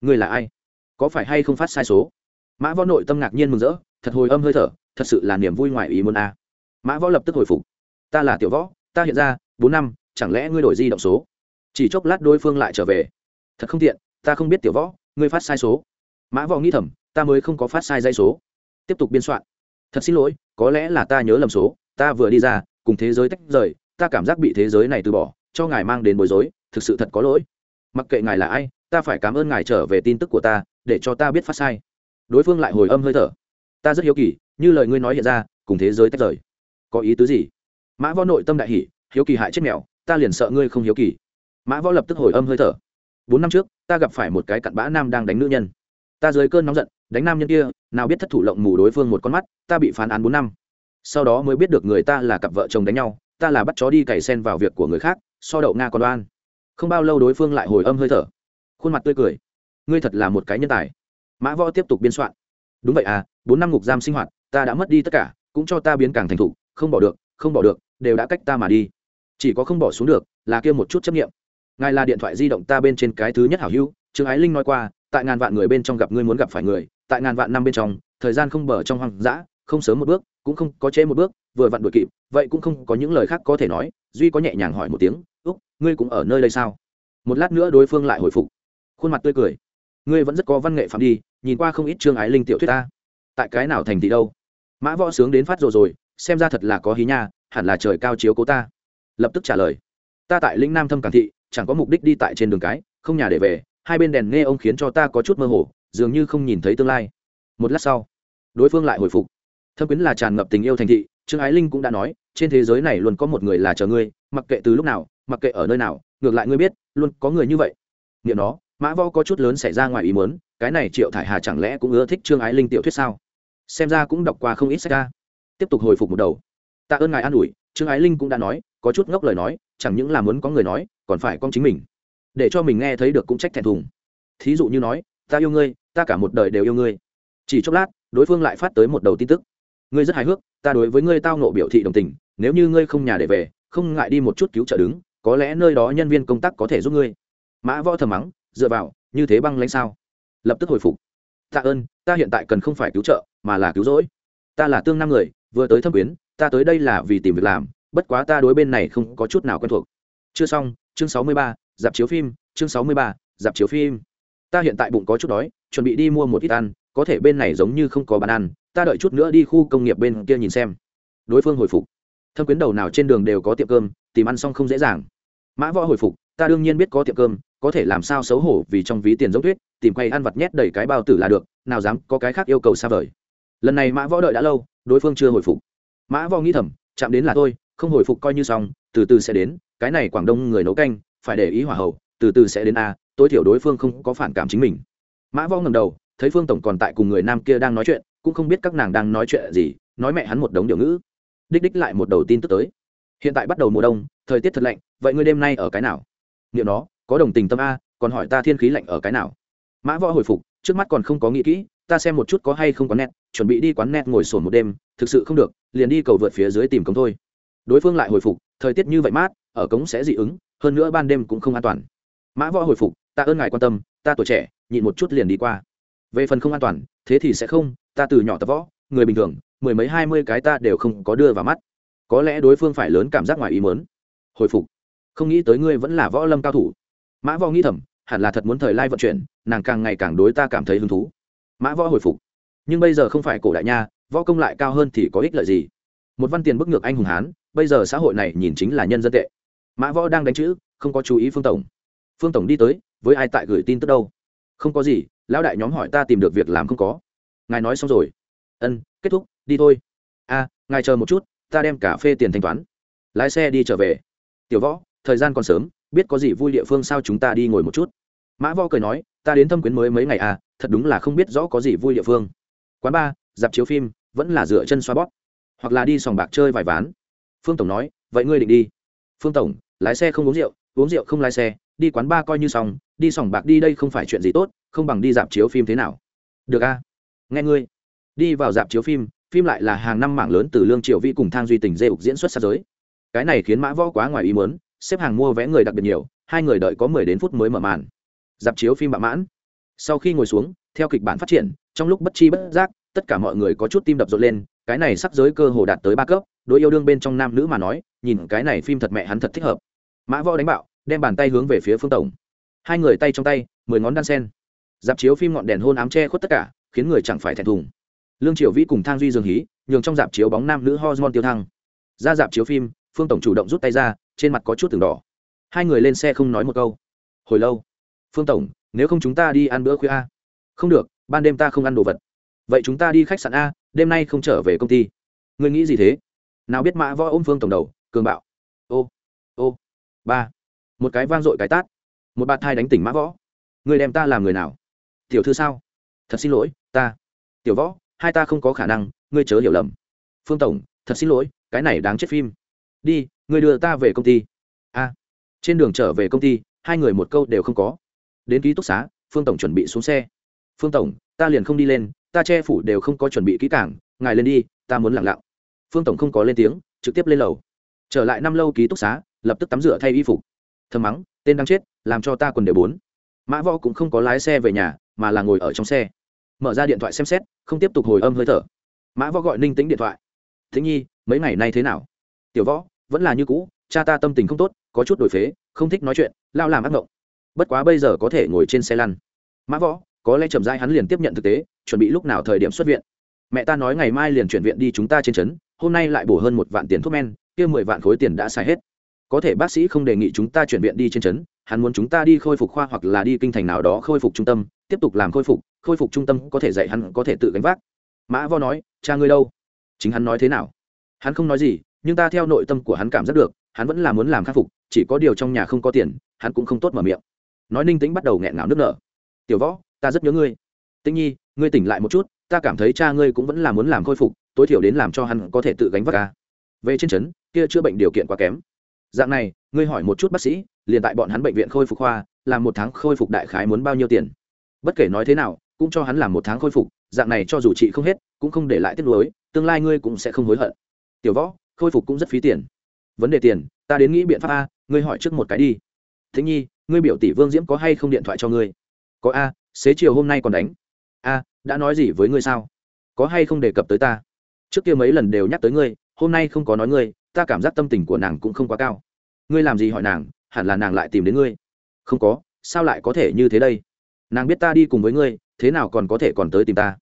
Speaker 1: Ngươi là ai? Có phải hay không phát sai số? Mã võ nội tâm ngạc nhiên mừng rỡ, thật hồi âm hơi thở, thật sự là niềm vui ngoài ý muốn a. Mã võ lập tức hồi phục. Ta là tiểu võ, ta hiện ra, bốn năm, chẳng lẽ ngươi đổi di động số? Chỉ chốc lát đối phương lại trở về. Thật không tiện, ta không biết tiểu võ, ngươi phát sai số. Mã võ nghĩ thầm, ta mới không có phát sai dây số. Tiếp tục biên soạn. Thật xin lỗi, có lẽ là ta nhớ lầm số, ta vừa đi ra, cùng thế giới tách rời, ta cảm giác bị thế giới này từ bỏ, cho ngài mang đến bối rối, thực sự thật có lỗi. Mặc kệ ngài là ai, ta phải cảm ơn ngài trở về tin tức của ta, để cho ta biết phát sai. Đối phương lại hồi âm hơi thở. Ta rất hiếu kỳ, như lời ngươi nói hiện ra, cùng thế giới tách rời. Có ý tứ gì? Mã võ nội tâm đại hỷ hiếu kỳ hại chết mèo, ta liền sợ ngươi không hiếu kỳ mã võ lập tức hồi âm hơi thở. Bốn năm trước, ta gặp phải một cái cặn bã nam đang đánh nữ nhân. Ta dưới cơn nóng giận, đánh nam nhân kia, nào biết thất thủ lộng mù đối phương một con mắt, ta bị phán án bốn năm. Sau đó mới biết được người ta là cặp vợ chồng đánh nhau, ta là bắt chó đi cày sen vào việc của người khác, so đậu nga còn đoan không bao lâu đối phương lại hồi âm hơi thở. Khuôn mặt tươi cười. Ngươi thật là một cái nhân tài. Mã võ tiếp tục biên soạn. Đúng vậy à bốn năm ngục giam sinh hoạt, ta đã mất đi tất cả, cũng cho ta biến càng thành thục, không bỏ được, không bỏ được, đều đã cách ta mà đi. Chỉ có không bỏ xuống được, là kia một chút chấp nghiệm ngài là điện thoại di động ta bên trên cái thứ nhất hảo hữu, trương ái linh nói qua, tại ngàn vạn người bên trong gặp ngươi muốn gặp phải người, tại ngàn vạn năm bên trong, thời gian không bờ trong hoang dã, không sớm một bước, cũng không có trễ một bước, vừa vặn đuổi kịp, vậy cũng không có những lời khác có thể nói, duy có nhẹ nhàng hỏi một tiếng, úc, ngươi cũng ở nơi đây sao? Một lát nữa đối phương lại hồi phục. Khuôn mặt tươi cười. Ngươi vẫn rất có văn nghệ phạm đi, nhìn qua không ít trương ái linh tiểu thuyết ta. Tại cái nào thành thị đâu? Mã võ sướng đến phát rồi rồi, xem ra thật là có hí nha, hẳn là trời cao chiếu cố ta. Lập tức trả lời. Ta tại lĩnh nam thâm cảng thị chẳng có mục đích đi tại trên đường cái, không nhà để về, hai bên đèn nghe ông khiến cho ta có chút mơ hồ, dường như không nhìn thấy tương lai. Một lát sau, đối phương lại hồi phục. Thâm quyến là tràn ngập tình yêu thành thị, trương ái linh cũng đã nói, trên thế giới này luôn có một người là chờ ngươi, mặc kệ từ lúc nào, mặc kệ ở nơi nào, ngược lại ngươi biết, luôn có người như vậy. Nghiệm nó, mã võ có chút lớn xảy ra ngoài ý muốn, cái này triệu thải hà chẳng lẽ cũng ưa thích trương ái linh tiểu thuyết sao? Xem ra cũng đọc qua không ít sách ra tiếp tục hồi phục một đầu. Tạ ơn ngài an ủi, trương ái linh cũng đã nói có chút ngốc lời nói, chẳng những là muốn có người nói, còn phải con chính mình. Để cho mình nghe thấy được cũng trách thẹn thùng. Thí dụ như nói, ta yêu ngươi, ta cả một đời đều yêu ngươi. Chỉ chốc lát, đối phương lại phát tới một đầu tin tức. Ngươi rất hài hước, ta đối với ngươi tao nộ biểu thị đồng tình, nếu như ngươi không nhà để về, không ngại đi một chút cứu trợ đứng, có lẽ nơi đó nhân viên công tác có thể giúp ngươi. Mã võ thầm mắng, dựa vào, như thế băng lãnh sao? Lập tức hồi phục. Tạ ơn, ta hiện tại cần không phải cứu trợ, mà là cứu rỗi. Ta là tương nam người, vừa tới thâm quyến, ta tới đây là vì tìm việc làm bất quá ta đối bên này không có chút nào quen thuộc. Chưa xong, chương sáu mươi ba, dạp chiếu phim, chương sáu mươi ba, dạp chiếu phim. Ta hiện tại bụng có chút đói, chuẩn bị đi mua một ít ăn, có thể bên này giống như không có bàn ăn, ta đợi chút nữa đi khu công nghiệp bên kia nhìn xem. Đối phương hồi phục. Thâm quyến đầu nào trên đường đều có tiệm cơm, tìm ăn xong không dễ dàng. Mã võ hồi phục, ta đương nhiên biết có tiệm cơm, có thể làm sao xấu hổ vì trong ví tiền giống tuyết, tìm quay ăn vặt nhét đầy cái bao tử là được, nào dám có cái khác yêu cầu xa vời. Lần này mã võ đợi đã lâu, đối phương chưa hồi phục. Mã võ nghĩ thầm, chạm đến là tôi không hồi phục coi như xong, từ từ sẽ đến, cái này quảng đông người nấu canh, phải để ý hỏa hậu, từ từ sẽ đến a, tối thiểu đối phương không có phản cảm chính mình. Mã võ ngầm đầu, thấy phương tổng còn tại cùng người nam kia đang nói chuyện, cũng không biết các nàng đang nói chuyện gì, nói mẹ hắn một đống điều ngữ. Đích đích lại một đầu tin tức tới. Hiện tại bắt đầu mùa đông, thời tiết thật lạnh, vậy ngươi đêm nay ở cái nào? Nghiệm nó, có đồng tình tâm a, còn hỏi ta thiên khí lạnh ở cái nào? Mã võ hồi phục, trước mắt còn không có nghĩ kỹ, ta xem một chút có hay không có nét chuẩn bị đi quán nét ngồi sổn một đêm, thực sự không được, liền đi cầu vượt phía dưới tìm cống thôi đối phương lại hồi phục, thời tiết như vậy mát, ở cống sẽ dị ứng, hơn nữa ban đêm cũng không an toàn. Mã võ hồi phục, ta ơn ngài quan tâm, ta tuổi trẻ, nhịn một chút liền đi qua. Về phần không an toàn, thế thì sẽ không, ta từ nhỏ tập võ, người bình thường, mười mấy hai mươi cái ta đều không có đưa vào mắt. Có lẽ đối phương phải lớn cảm giác ngoài ý mớn hồi phục, không nghĩ tới ngươi vẫn là võ lâm cao thủ. Mã võ nghĩ thầm, hẳn là thật muốn thời lai vận chuyển, nàng càng ngày càng đối ta cảm thấy hứng thú. Mã võ hồi phục, nhưng bây giờ không phải cổ đại nha, võ công lại cao hơn thì có ích lợi gì? Một văn tiền bức ngược anh hùng hán bây giờ xã hội này nhìn chính là nhân dân tệ. Mã võ đang đánh chữ, không có chú ý phương tổng. Phương tổng đi tới, với ai tại gửi tin tức đâu? Không có gì, lão đại nhóm hỏi ta tìm được việc làm không có. Ngài nói xong rồi. Ân, kết thúc, đi thôi. A, ngài chờ một chút, ta đem cà phê tiền thanh toán. Lái xe đi trở về. Tiểu võ, thời gian còn sớm, biết có gì vui địa phương sao chúng ta đi ngồi một chút. Mã võ cười nói, ta đến thâm quyến mới mấy ngày à thật đúng là không biết rõ có gì vui địa phương. Quán ba dạp chiếu phim, vẫn là dựa chân xoa bóp. Hoặc là đi sòng bạc chơi vài ván phương tổng nói, vậy ngươi định đi. Phương tổng, lái xe không uống rượu uống rượu không lái xe, đi quán ba coi như xong, đi sòng bạc đi đây không phải chuyện gì tốt, không bằng đi dạp chiếu phim thế nào. Được a. Nghe ngươi. Đi vào dạp chiếu phim phim lại là hàng năm mảng lớn từ lương triệu vi cùng thang duy tình dê ục diễn xuất xa giới. Cái này khiến mã võ quá ngoài ý muốn, xếp hàng mua vé người đặc biệt nhiều, hai người đợi có mười đến phút mới mở màn. Dạp chiếu phim bạo mãn. Sau khi ngồi xuống, theo kịch bản phát triển, trong lúc bất chi bất giác, tất cả mọi người có chút tim đập rộn lên, cái này sắp giới cơ hồ đạt tới ba cấp đối yêu đương bên trong nam nữ mà nói, nhìn cái này phim thật mẹ hắn thật thích hợp. Mã võ đánh bạo, đem bàn tay hướng về phía phương tổng. Hai người tay trong tay, mười ngón đan sen. Dạp chiếu phim ngọn đèn hôn ám che khuất tất cả, khiến người chẳng phải thẹn thùng. Lương triều vĩ cùng thang duy dương hí, nhường trong dạp chiếu bóng nam nữ hormone tiêu thăng. Ra dạp chiếu phim, phương tổng chủ động rút tay ra, trên mặt có chút từng đỏ. Hai người lên xe không nói một câu. Hồi lâu. Phương tổng, nếu không chúng ta đi ăn bữa khuya a? Không được, ban đêm ta không ăn đồ vật. Vậy chúng ta đi khách sạn a, đêm nay không trở về công ty. Ngươi nghĩ gì thế? Nào biết mã võ ôm phương tổng đầu, cường bạo. Ô ô, ba. Một cái vang dội cái tát. Một bạt thai đánh tỉnh mã võ. Người đem ta làm người nào? Tiểu thư sao? Thật xin lỗi, ta. Tiểu võ, hai ta không có khả năng, ngươi chớ hiểu lầm. Phương tổng, thật xin lỗi, cái này đáng chết phim. Đi, ngươi đưa ta về công ty. A. Trên đường trở về công ty, hai người một câu đều không có. Đến ký túc xá, phương tổng chuẩn bị xuống xe. Phương tổng, ta liền không đi lên, ta che phủ đều không có chuẩn bị kỹ cảng ngài lên đi, ta muốn lặng lặng phương tổng không có lên tiếng, trực tiếp lên lầu. Trở lại năm lâu ký túc xá, lập tức tắm rửa thay y phục. Thầm mắng, tên đang chết, làm cho ta quần đều bốn. Mã võ cũng không có lái xe về nhà, mà là ngồi ở trong xe. Mở ra điện thoại xem xét, không tiếp tục hồi âm hơi thở. Mã võ gọi ninh tính điện thoại. Thính nhi, mấy ngày nay thế nào? Tiểu võ, vẫn là như cũ, cha ta tâm tình không tốt, có chút đổi phế, không thích nói chuyện, lao làm ác mộng bất quá bây giờ có thể ngồi trên xe lăn. Mã võ, có lẽ chậm rãi hắn liền tiếp nhận thực tế, chuẩn bị lúc nào thời điểm xuất viện mẹ ta nói ngày mai liền chuyển viện đi chúng ta trên trấn, hôm nay lại bổ hơn một vạn tiền thuốc men, kia mười vạn khối tiền đã xài hết. Có thể bác sĩ không đề nghị chúng ta chuyển viện đi trên trấn, hắn muốn chúng ta đi khôi phục khoa hoặc là đi kinh thành nào đó khôi phục trung tâm, tiếp tục làm khôi phục khôi phục trung tâm có thể dạy hắn có thể tự gánh vác. Mã vo nói, cha ngươi đâu? Chính hắn nói thế nào? Hắn không nói gì, nhưng ta theo nội tâm của hắn cảm giác được, hắn vẫn là muốn làm khắc phục, chỉ có điều trong nhà không có tiền, hắn cũng không tốt mở miệng. Nói ninh tĩnh bắt đầu nghẹn ngào nước nở. Tiểu võ, ta rất nhớ ngươi. Tĩnh nhi, ngươi tỉnh lại một chút ta cảm thấy cha ngươi cũng vẫn là muốn làm khôi phục, tối thiểu đến làm cho hắn có thể tự gánh vác ca. Về trên trấn, kia chữa bệnh điều kiện quá kém. Dạng này, ngươi hỏi một chút bác sĩ, liền tại bọn hắn bệnh viện khôi phục khoa, làm một tháng khôi phục đại khái muốn bao nhiêu tiền? Bất kể nói thế nào, cũng cho hắn làm một tháng khôi phục, dạng này cho dù chị không hết, cũng không để lại tiếc nuối, tương lai ngươi cũng sẽ không hối hận. Tiểu võ, khôi phục cũng rất phí tiền. Vấn đề tiền, ta đến nghĩ biện pháp a, ngươi hỏi trước một cái đi. Thế nhi, ngươi biểu tỷ vương diễm có hay không điện thoại cho ngươi? Có a, xế chiều hôm nay còn đánh. A đã nói gì với ngươi sao? Có hay không đề cập tới ta? Trước kia mấy lần đều nhắc tới ngươi, hôm nay không có nói ngươi, ta cảm giác tâm tình của nàng cũng không quá cao. Ngươi làm gì hỏi nàng, hẳn là nàng lại tìm đến ngươi. Không có, sao lại có thể như thế đây? Nàng biết ta đi cùng với ngươi, thế nào còn có thể còn tới tìm ta?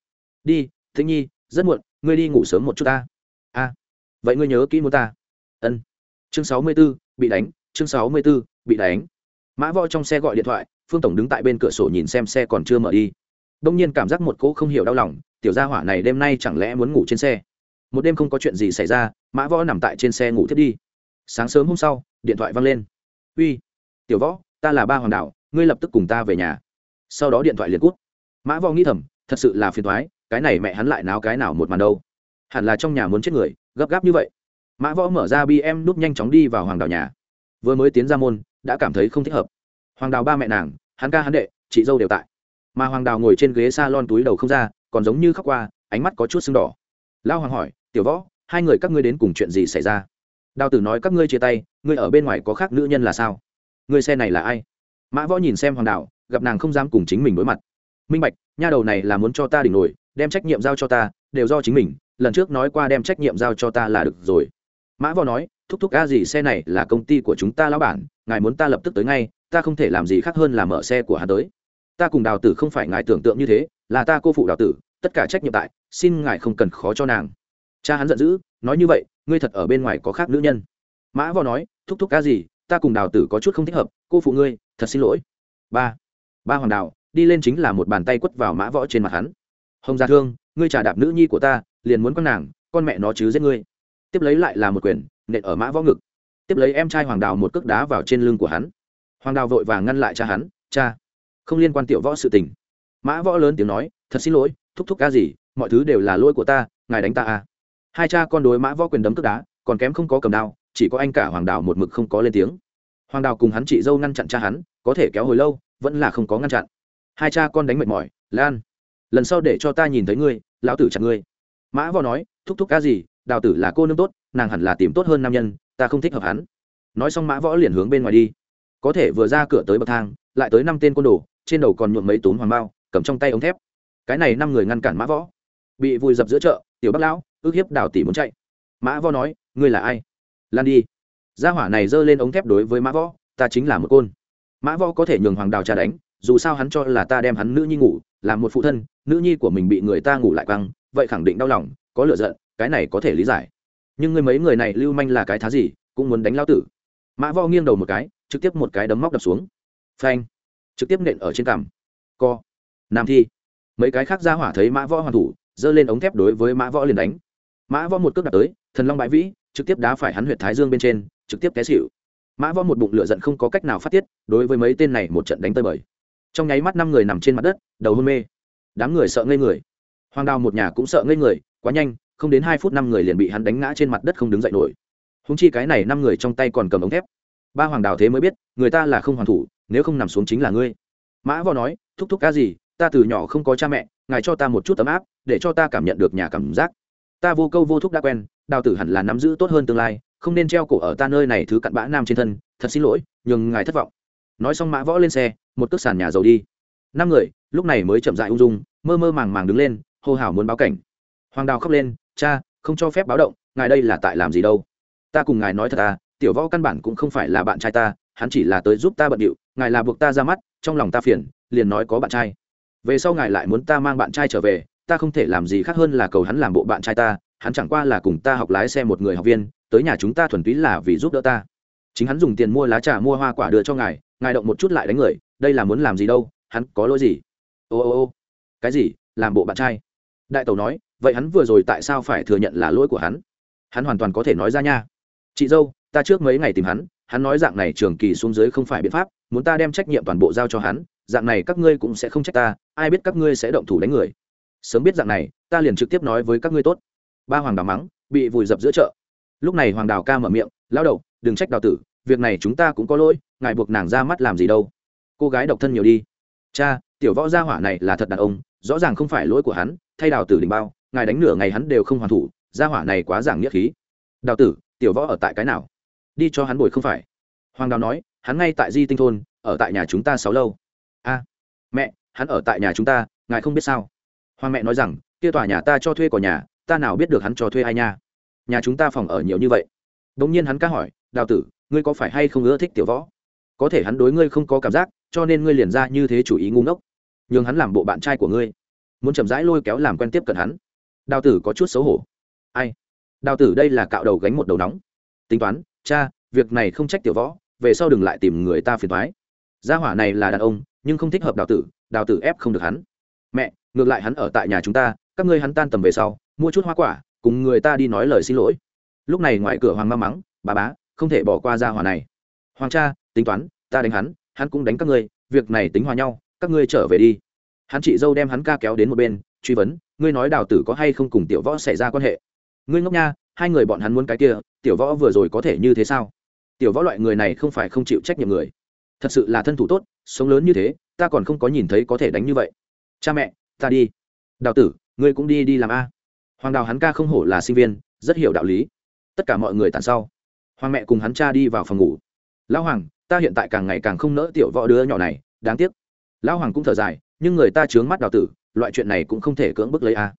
Speaker 1: Đi thế nhi, rất muộn, ngươi đi ngủ sớm một chút ta. A, vậy ngươi nhớ kỹ muốn ta. Ân. Chương sáu mươi b ố bị đánh, chương sáu mươi b ố bị đánh. Mã võ trong xe gọi điện thoại, phương tổng đứng tại bên cửa sổ nhìn xem xe còn chưa mở đi đông nhiên cảm giác một cỗ không hiểu đau lòng, tiểu gia hỏa này đêm nay chẳng lẽ muốn ngủ trên xe? Một đêm không có chuyện gì xảy ra, mã võ nằm tại trên xe ngủ thiết đi. Sáng sớm hôm sau, điện thoại văng lên. Uy, tiểu võ, ta là ba hoàng đạo, ngươi lập tức cùng ta về nhà. Sau đó điện thoại liền cút. Mã võ nghĩ thầm, thật sự là phiền thoái cái này mẹ hắn lại náo cái nào một màn đâu. Hẳn là trong nhà muốn chết người, gấp gáp như vậy. Mã võ mở ra bm núp nhanh chóng đi vào hoàng đào nhà. Vừa mới tiến ra môn, đã cảm thấy không thích hợp. Hoàng đào ba mẹ nàng, hắn ca hắn đệ, chị dâu đều tại mà hoàng đào ngồi trên ghế s a lon túi đầu không ra, còn giống như khóc qua, ánh mắt có chút sưng đỏ. Lao hoàng hỏi, tiểu võ, hai người các ngươi đến cùng chuyện gì xảy ra? Đào tử nói, các ngươi chia tay, ngươi ở bên ngoài có khác nữ nhân là sao? Ngươi xe này là ai? Mã võ nhìn xem hoàng đào, gặp nàng không dám cùng chính mình đối mặt. Minh bạch, nha đầu này là muốn cho ta đỉnh nổi, đem trách nhiệm giao cho ta, đều do chính mình, lần trước nói qua đem trách nhiệm giao cho ta là được rồi. Mã võ nói, thúc thúc, a gì, xe này là công ty của chúng ta lão bản, ngài muốn ta lập tức tới ngay, ta không thể làm gì khác hơn là mở xe của hắn tới ta cùng đào tử không phải ngài tưởng tượng như thế, là ta cô phụ đào tử, tất cả trách nhiệm tại, xin ngài không cần khó cho nàng. Cha hắn giận dữ, nói như vậy, ngươi thật ở bên ngoài có khác nữ nhân. Mã võ nói, thúc thúc ca gì, ta cùng đào tử có chút không thích hợp, cô phụ ngươi, thật xin lỗi. Ba ba hoàng đào, đi lên chính là một bàn tay quất vào mã võ trên mặt hắn. Hồng gia thương, ngươi trả đạp nữ nhi của ta, liền muốn con nàng, con mẹ nó chứ giết ngươi. Tiếp lấy lại là một quyền, nện ở mã võ ngực. Tiếp lấy em trai hoàng đào một cước đá vào trên lưng của hắn. Hoàng đào vội vàng ngăn lại cha hắn, cha không liên quan tiểu võ sự tình. Mã võ lớn tiếng nói, thật xin lỗi, thúc thúc ca gì, mọi thứ đều là lỗi của ta, ngài đánh ta à. Hai cha con đối mã võ quyền đấm cước đá, còn kém không có cầm đao, chỉ có anh cả hoàng đào một mực không có lên tiếng. Hoàng đào cùng hắn chị dâu ngăn chặn cha hắn, có thể kéo hồi lâu, vẫn là không có ngăn chặn. Hai cha con đánh mệt mỏi, lan, lần sau để cho ta nhìn thấy ngươi, lão tử chặt ngươi. Mã võ nói, thúc thúc ca gì, đào tử là cô nương tốt, nàng hẳn là tìm tốt hơn nam nhân, ta không thích hợp hắn. Nói xong mã võ liền hướng bên ngoài đi. Có thể vừa ra cửa tới bậc thang, lại tới năm tên côn đồ trên đầu còn nhuộm mấy túm hoàng bao, cầm trong tay ống thép. Cái này năm người ngăn cản mã võ. Bị vùi dập giữa chợ, tiểu bắc lão, ước hiếp đào tỷ muốn chạy. Mã võ nói, ngươi là ai? Lan đi. Gia hỏa này giơ lên ống thép đối với mã võ, ta chính là một côn. Mã võ có thể nhường hoàng đào cha đánh, dù sao hắn cho là ta đem hắn nữ nhi ngủ, làm một phụ thân, nữ nhi của mình bị người ta ngủ lại quăng, vậy khẳng định đau lòng, có lựa giận, cái này có thể lý giải. Nhưng người mấy người này lưu manh là cái thá gì, cũng muốn đánh lao tử. Mã võ nghiêng đầu một cái, trực tiếp một cái đấm móc đập xuống. Phanh trực tiếp nện ở trên cằm. Co. Nam thi. Mấy cái khác ra hỏa thấy mã võ hoàn thủ, giơ lên ống thép đối với mã võ liền đánh. Mã võ một cước đặt tới, thần long bãi vĩ, trực tiếp đá phải hắn huyệt thái dương bên trên, trực tiếp té xịu mã võ một bụng lửa giận không có cách nào phát tiết, đối với mấy tên này một trận đánh tơi bời. Trong nháy mắt năm người nằm trên mặt đất, đầu hôn mê. Đám người sợ ngây người. Hoàng đào một nhà cũng sợ ngây người, quá nhanh, không đến hai phút năm người liền bị hắn đánh ngã trên mặt đất không đứng dậy nổi. Húng chi cái này năm người trong tay còn cầm ống thép. Ba hoàng đào thế mới biết, người ta là không hoàn thủ nếu không nằm xuống chính là ngươi. Mã võ nói, thúc thúc ca gì, ta từ nhỏ không có cha mẹ, ngài cho ta một chút tấm áp, để cho ta cảm nhận được nhà cảm giác. Ta vô câu vô thúc đã quen, đào tử hẳn là nắm giữ tốt hơn tương lai, không nên treo cổ ở ta nơi này thứ cặn bã nam trên thân, thật xin lỗi nhưng ngài thất vọng. Nói xong mã võ lên xe, một cước sàn nhà dầu đi. Năm người, lúc này mới chậm dại ung dung, mơ mơ màng màng đứng lên, hô hào muốn báo cảnh. Hoàng đào khóc lên, cha, không cho phép báo động, ngài đây là tại làm gì đâu? Ta cùng ngài nói thật à tiểu võ căn bản cũng không phải là bạn trai ta hắn chỉ là tới giúp ta bận điệu, ngài là buộc ta ra mắt, trong lòng ta phiền, liền nói có bạn trai. Về sau ngài lại muốn ta mang bạn trai trở về, ta không thể làm gì khác hơn là cầu hắn làm bộ bạn trai ta, hắn chẳng qua là cùng ta học lái xe một người học viên, tới nhà chúng ta thuần túy là vì giúp đỡ ta. Chính hắn dùng tiền mua lá trà, mua hoa quả đưa cho ngài ngài động một chút lại đánh người, đây là muốn làm gì đâu, hắn có lỗi gì? Ô ô ô, cái gì? Làm bộ bạn trai. Đại tẩu nói, vậy hắn vừa rồi tại sao phải thừa nhận là lỗi của hắn? Hắn hoàn toàn có thể nói ra nha. Chị dâu, ta trước mấy ngày tìm hắn hắn nói dạng này trường kỳ xuống dưới không phải biện pháp, muốn ta đem trách nhiệm toàn bộ giao cho hắn, dạng này các ngươi cũng sẽ không trách ta, ai biết các ngươi sẽ động thủ đánh người. Sớm biết dạng này, ta liền trực tiếp nói với các ngươi tốt. Ba hoàng đào mắng, bị vùi dập giữa chợ. Lúc này hoàng đào ca mở miệng lao đầu, đừng trách đào tử, việc này chúng ta cũng có lỗi, ngài buộc nàng ra mắt làm gì đâu. Cô gái độc thân nhiều đi. Cha, tiểu võ gia hỏa này là thật đàn ông, rõ ràng không phải lỗi của hắn, thay đào tử đình bao, ngài đánh nửa ngày hắn đều không hoàn thủ, gia hỏa này quá giảng nghĩa khí. Đào tử, tiểu võ ở tại cái nào? Đi cho hắn bồi không phải. Hoàng đào nói, hắn ngay tại di tinh thôn, ở tại nhà chúng ta sáu lâu. A, mẹ, hắn ở tại nhà chúng ta, ngài không biết sao? Hoàng mẹ nói rằng, kia tòa nhà ta cho thuê của nhà, ta nào biết được hắn cho thuê ai nha? Nhà chúng ta phòng ở nhiều như vậy. Đ ỗ n g nhiên hắn ca hỏi, đào tử, ngươi có phải hay không ưa thích tiểu võ? Có thể hắn đối ngươi không có cảm giác, cho nên ngươi liền ra như thế chủ ý ngu ngốc. Nhường hắn làm bộ bạn trai của ngươi. Muốn chậm rãi lôi kéo làm quen tiếp cận hắn. Đào tử có chút xấu hổ. Ai? Đào tử đây là cạo đầu gánh một đầu nóng. Tính toán cha, việc này không trách tiểu võ, về sau đừng lại tìm người ta phiền thoái gia hỏa này là đàn ông, nhưng không thích hợp đào tử đào tử ép không được hắn. Mẹ, ngược lại hắn ở tại nhà chúng ta, các ngươi hắn tan tầm về sau, mua chút hoa quả, cùng người ta đi nói lời xin lỗi. Lúc này ngoài cửa hoàng ma mắng bà bá, không thể bỏ qua gia hỏa này. Hoàng cha, tính toán, ta đánh hắn hắn cũng đánh các ngươi, việc này tính hòa nhau, các ngươi trở về đi. Hắn chị dâu đem hắn ca kéo đến một bên, truy vấn, ngươi nói đào tử có hay không cùng tiểu võ xảy ra quan hệ? Ngươi ngốc nha hai người bọn hắn muốn cái kia, tiểu võ vừa rồi có thể như thế sao? Tiểu võ loại người này không phải không chịu trách nhiệm người. Thật sự là thân thủ tốt, sống lớn như thế, ta còn không có nhìn thấy có thể đánh như vậy. Cha mẹ, ta đi. Đào tử, ngươi cũng đi đi làm a. Hoàng đào hắn ca không hổ là sinh viên, rất hiểu đạo lý. Tất cả mọi người tàn sau. Hoàng mẹ cùng hắn cha đi vào phòng ngủ. Lão hoàng, ta hiện tại càng ngày càng không nỡ tiểu võ đứa nhỏ này, đáng tiếc. Lão hoàng cũng thở dài, nhưng người ta chướng mắt đào tử, loại chuyện này cũng không thể cưỡng bức lấy a.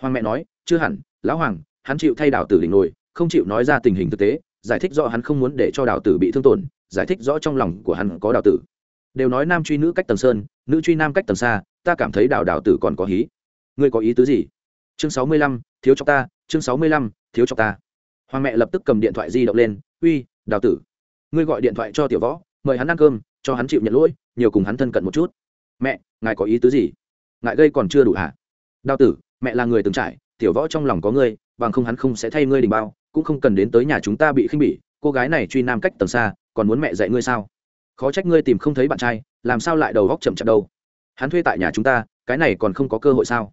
Speaker 1: Hoàng mẹ nói, chưa hẳn, lão hoàng hắn chịu thay đào tử đỉnh nổi không chịu nói ra tình hình thực tế, giải thích rõ hắn không muốn để cho đào tử bị thương tổn, giải thích rõ trong lòng của hắn có đào tử. Đều nói nam truy nữ cách tầng sơn, nữ truy nam cách tầng xa, ta cảm thấy đào đào tử còn có hí. Ngươi có ý tứ gì? Chương sáu mươi lăm, thiếu cho ta, chương sáu mươi lăm, thiếu cho ta. Hoàng mẹ lập tức cầm điện thoại di động lên, uy đào tử, ngươi gọi điện thoại cho tiểu võ, mời hắn ăn cơm, cho hắn chịu nhận lỗi, nhiều cùng hắn thân cận một chút. Mẹ, ngài có ý tứ gì? Ngài gây còn chưa đủ hả? Đào tử, mẹ là người từng trải, tiểu võ trong lòng có ngươi bằng không hắn không sẽ thay ngươi đình bao, cũng không cần đến tới nhà chúng ta bị khinh bỉ, cô gái này truy nam cách tầng xa, còn muốn mẹ dạy ngươi sao? Khó trách ngươi tìm không thấy bạn trai, làm sao lại đầu góc chậm chạp đâu? Hắn thuê tại nhà chúng ta, cái này còn không có cơ hội sao?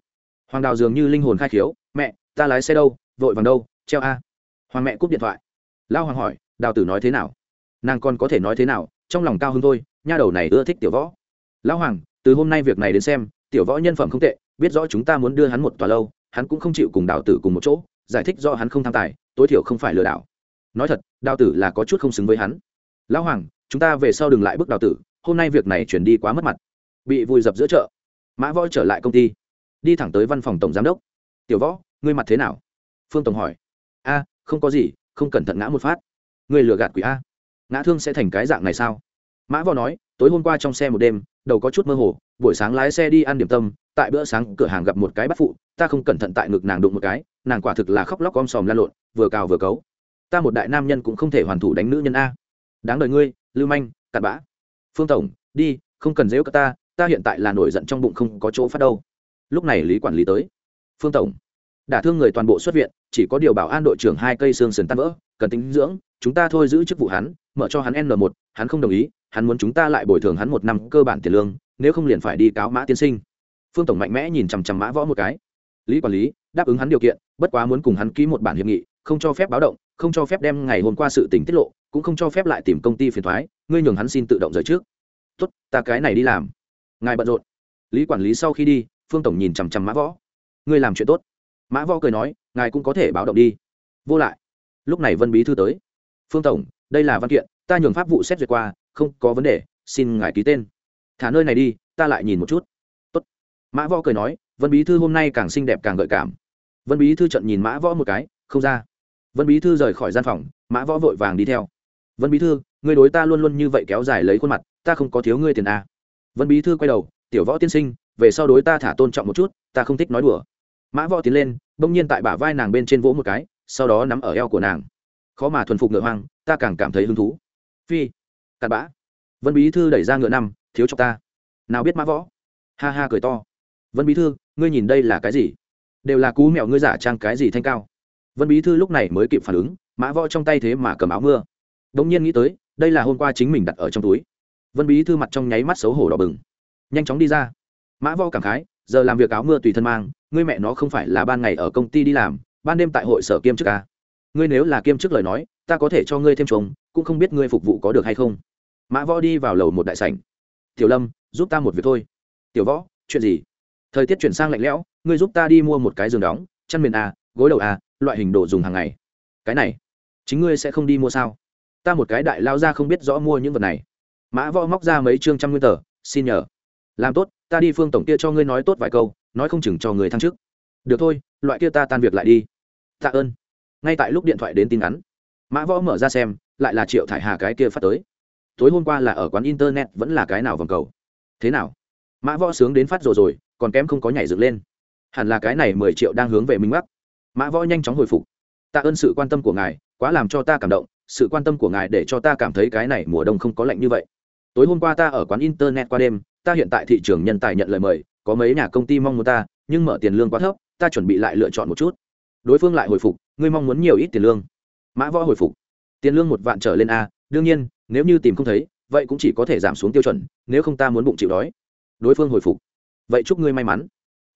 Speaker 1: Hoàng đào dường như linh hồn khai khiếu, mẹ, ta lái xe đâu? Vội vàng đâu? Treo a. Hoàng mẹ cúp điện thoại. Lao hoàng hỏi, đào tử nói thế nào? Nàng còn có thể nói thế nào, trong lòng cao hơn thôi, nha đầu này ưa thích tiểu võ. Lão hoàng, từ hôm nay việc này đến xem, tiểu võ nhân phẩm không tệ, biết rõ chúng ta muốn đưa hắn một tòa lâu, hắn cũng không chịu cùng đào tử cùng một chỗ giải thích do hắn không tham tài, tối thiểu không phải lừa đảo. Nói thật, đào tử là có chút không xứng với hắn. Lão hoàng, chúng ta về sau đừng lại bước đào tử, hôm nay việc này chuyển đi quá mất mặt. Bị vùi dập giữa chợ. Mã võ trở lại công ty. Đi thẳng tới văn phòng tổng giám đốc. Tiểu võ, ngươi mặt thế nào? Phương tổng hỏi. A, không có gì, không cẩn thận ngã một phát. Ngươi lừa gạt quỷ a. Ngã thương sẽ thành cái dạng này sao? Mã vò nói, tối hôm qua trong xe một đêm, đầu có chút mơ hồ, buổi sáng lái xe đi ăn điểm tâm, tại bữa sáng cửa hàng gặp một cái bắt phụ, ta không cẩn thận tại ngực nàng đụng một cái, nàng quả thực là khóc lóc om sòm lan lộn, vừa cào vừa cấu. Ta một đại nam nhân cũng không thể hoàn thủ đánh nữ nhân a. Đáng đời ngươi, lưu manh, cặn bã. Phương tổng, đi, không cần dễu cả ta ta hiện tại là nổi giận trong bụng không có chỗ phát đâu. Lúc này lý quản lý tới. Phương tổng, đả thương người toàn bộ xuất viện, chỉ có điều bảo an đội trưởng hai cây xương sườn tan vỡ, cần tính dưỡng, chúng ta thôi giữ chức vụ hắn, mở cho hắn n một, hắn không đồng ý hắn muốn chúng ta lại bồi thường hắn một năm cơ bản tiền lương, nếu không liền phải đi cáo mã tiên sinh. Phương tổng mạnh mẽ nhìn chằm chằm mã võ một cái. Lý quản lý, đáp ứng hắn điều kiện, bất quá muốn cùng hắn ký một bản hiệp nghị, không cho phép báo động, không cho phép đem ngày hôm qua sự tình tiết lộ, cũng không cho phép lại tìm công ty phiền thoái, ngươi nhường hắn xin tự động rời trước. Tốt, ta cái này đi làm. Ngài bận rộn. Lý quản lý sau khi đi, phương tổng nhìn chằm chằm mã võ. Ngươi làm chuyện tốt. Mã võ cười nói, ngài cũng có thể báo động đi. Vô lại. Lúc này vân bí thư tới. Phương tổng, đây là văn kiện, ta nhường pháp vụ xét duyệt qua không có vấn đề, xin ngài ký tên. Thả nơi này đi, ta lại nhìn một chút. Tốt. mã võ cười nói, vân bí thư hôm nay càng xinh đẹp càng gợi cảm. Vân bí thư trận nhìn mã võ một cái, không ra. Vân bí thư rời khỏi gian phòng, mã võ vội vàng đi theo. Vân bí thư, người đối ta luôn luôn như vậy kéo dài lấy khuôn mặt, ta không có thiếu ngươi tiền à. vân bí thư quay đầu, tiểu võ tiên sinh, về sau đối ta thả tôn trọng một chút, ta không thích nói đùa. Mã võ tiến lên, bỗng nhiên tại bả vai nàng bên trên vỗ một cái, sau đó nắm ở eo của nàng. Khó mà thuần phục ngựa hoang, ta càng cảm thấy hứng thú. Phi cặn bã. Vân bí thư đẩy ra ngựa năm, thiếu cho ta. Nào biết mã võ? Ha ha cười to. Vân bí thư, ngươi nhìn đây là cái gì? Đều là cú mẹo ngươi giả trang cái gì thanh cao? Vân bí thư lúc này mới kịp phản ứng, mã võ trong tay thế mà cầm áo mưa. Đ ỗ n g nhiên nghĩ tới, đây là hôm qua chính mình đặt ở trong túi. Vân bí thư mặt trong nháy mắt xấu hổ đỏ bừng. Nhanh chóng đi ra. Mã võ cảm khái, giờ làm việc áo mưa tùy thân mang, ngươi mẹ nó không phải là ban ngày ở công ty đi làm, ban đêm tại hội sở kiêm chức à? ngươi nếu là kiêm chức lời nói, ta có thể cho ngươi thêm chồng cũng không biết ngươi phục vụ có được hay không mã võ đi vào lầu một đại sảnh. Tiểu lâm giúp ta một việc thôi. Tiểu võ chuyện gì? Thời tiết chuyển sang lạnh lẽo ngươi giúp ta đi mua một cái giường đóng chăn miền à, gối đầu à, loại hình đồ dùng hàng ngày. Cái này chính ngươi sẽ không đi mua sao? Ta một cái đại lao ra không biết rõ mua những vật này. Mã võ móc ra mấy chương trăm nguyên tờ xin nhờ. Làm tốt ta đi phương tổng kia cho ngươi nói tốt vài câu nói không chừng cho người thăng chức. Được thôi loại kia ta tan việc lại đi. Tạ ơn. Ngay tại lúc điện thoại đến tin ngắn mã võ mở ra xem lại là triệu thải hà cái kia phát tới tối hôm qua là ở quán internet vẫn là cái nào vòng cầu? Thế nào? Mã võ sướng đến phát rồi rồi, còn kém không có nhảy dựng lên. Hẳn là cái này mười triệu đang hướng về minh bắc. Mã võ nhanh chóng hồi phục. Tạ ơn sự quan tâm của ngài, quá làm cho ta cảm động, sự quan tâm của ngài để cho ta cảm thấy cái này mùa đông không có lạnh như vậy. Tối hôm qua ta ở quán internet qua đêm, ta hiện tại thị trường nhân tài nhận lời mời, có mấy nhà công ty mong muốn ta, nhưng mở tiền lương quá thấp, ta chuẩn bị lại lựa chọn một chút. Đối phương lại hồi phục, ngươi mong muốn nhiều ít tiền lương. Mã võ hồi phục. Tiền lương một vạn trở lên a, đương nhiên nếu như tìm không thấy, vậy cũng chỉ có thể giảm xuống tiêu chuẩn, nếu không ta muốn bụng chịu đói. Đối phương hồi phục. Vậy chúc ngươi may mắn.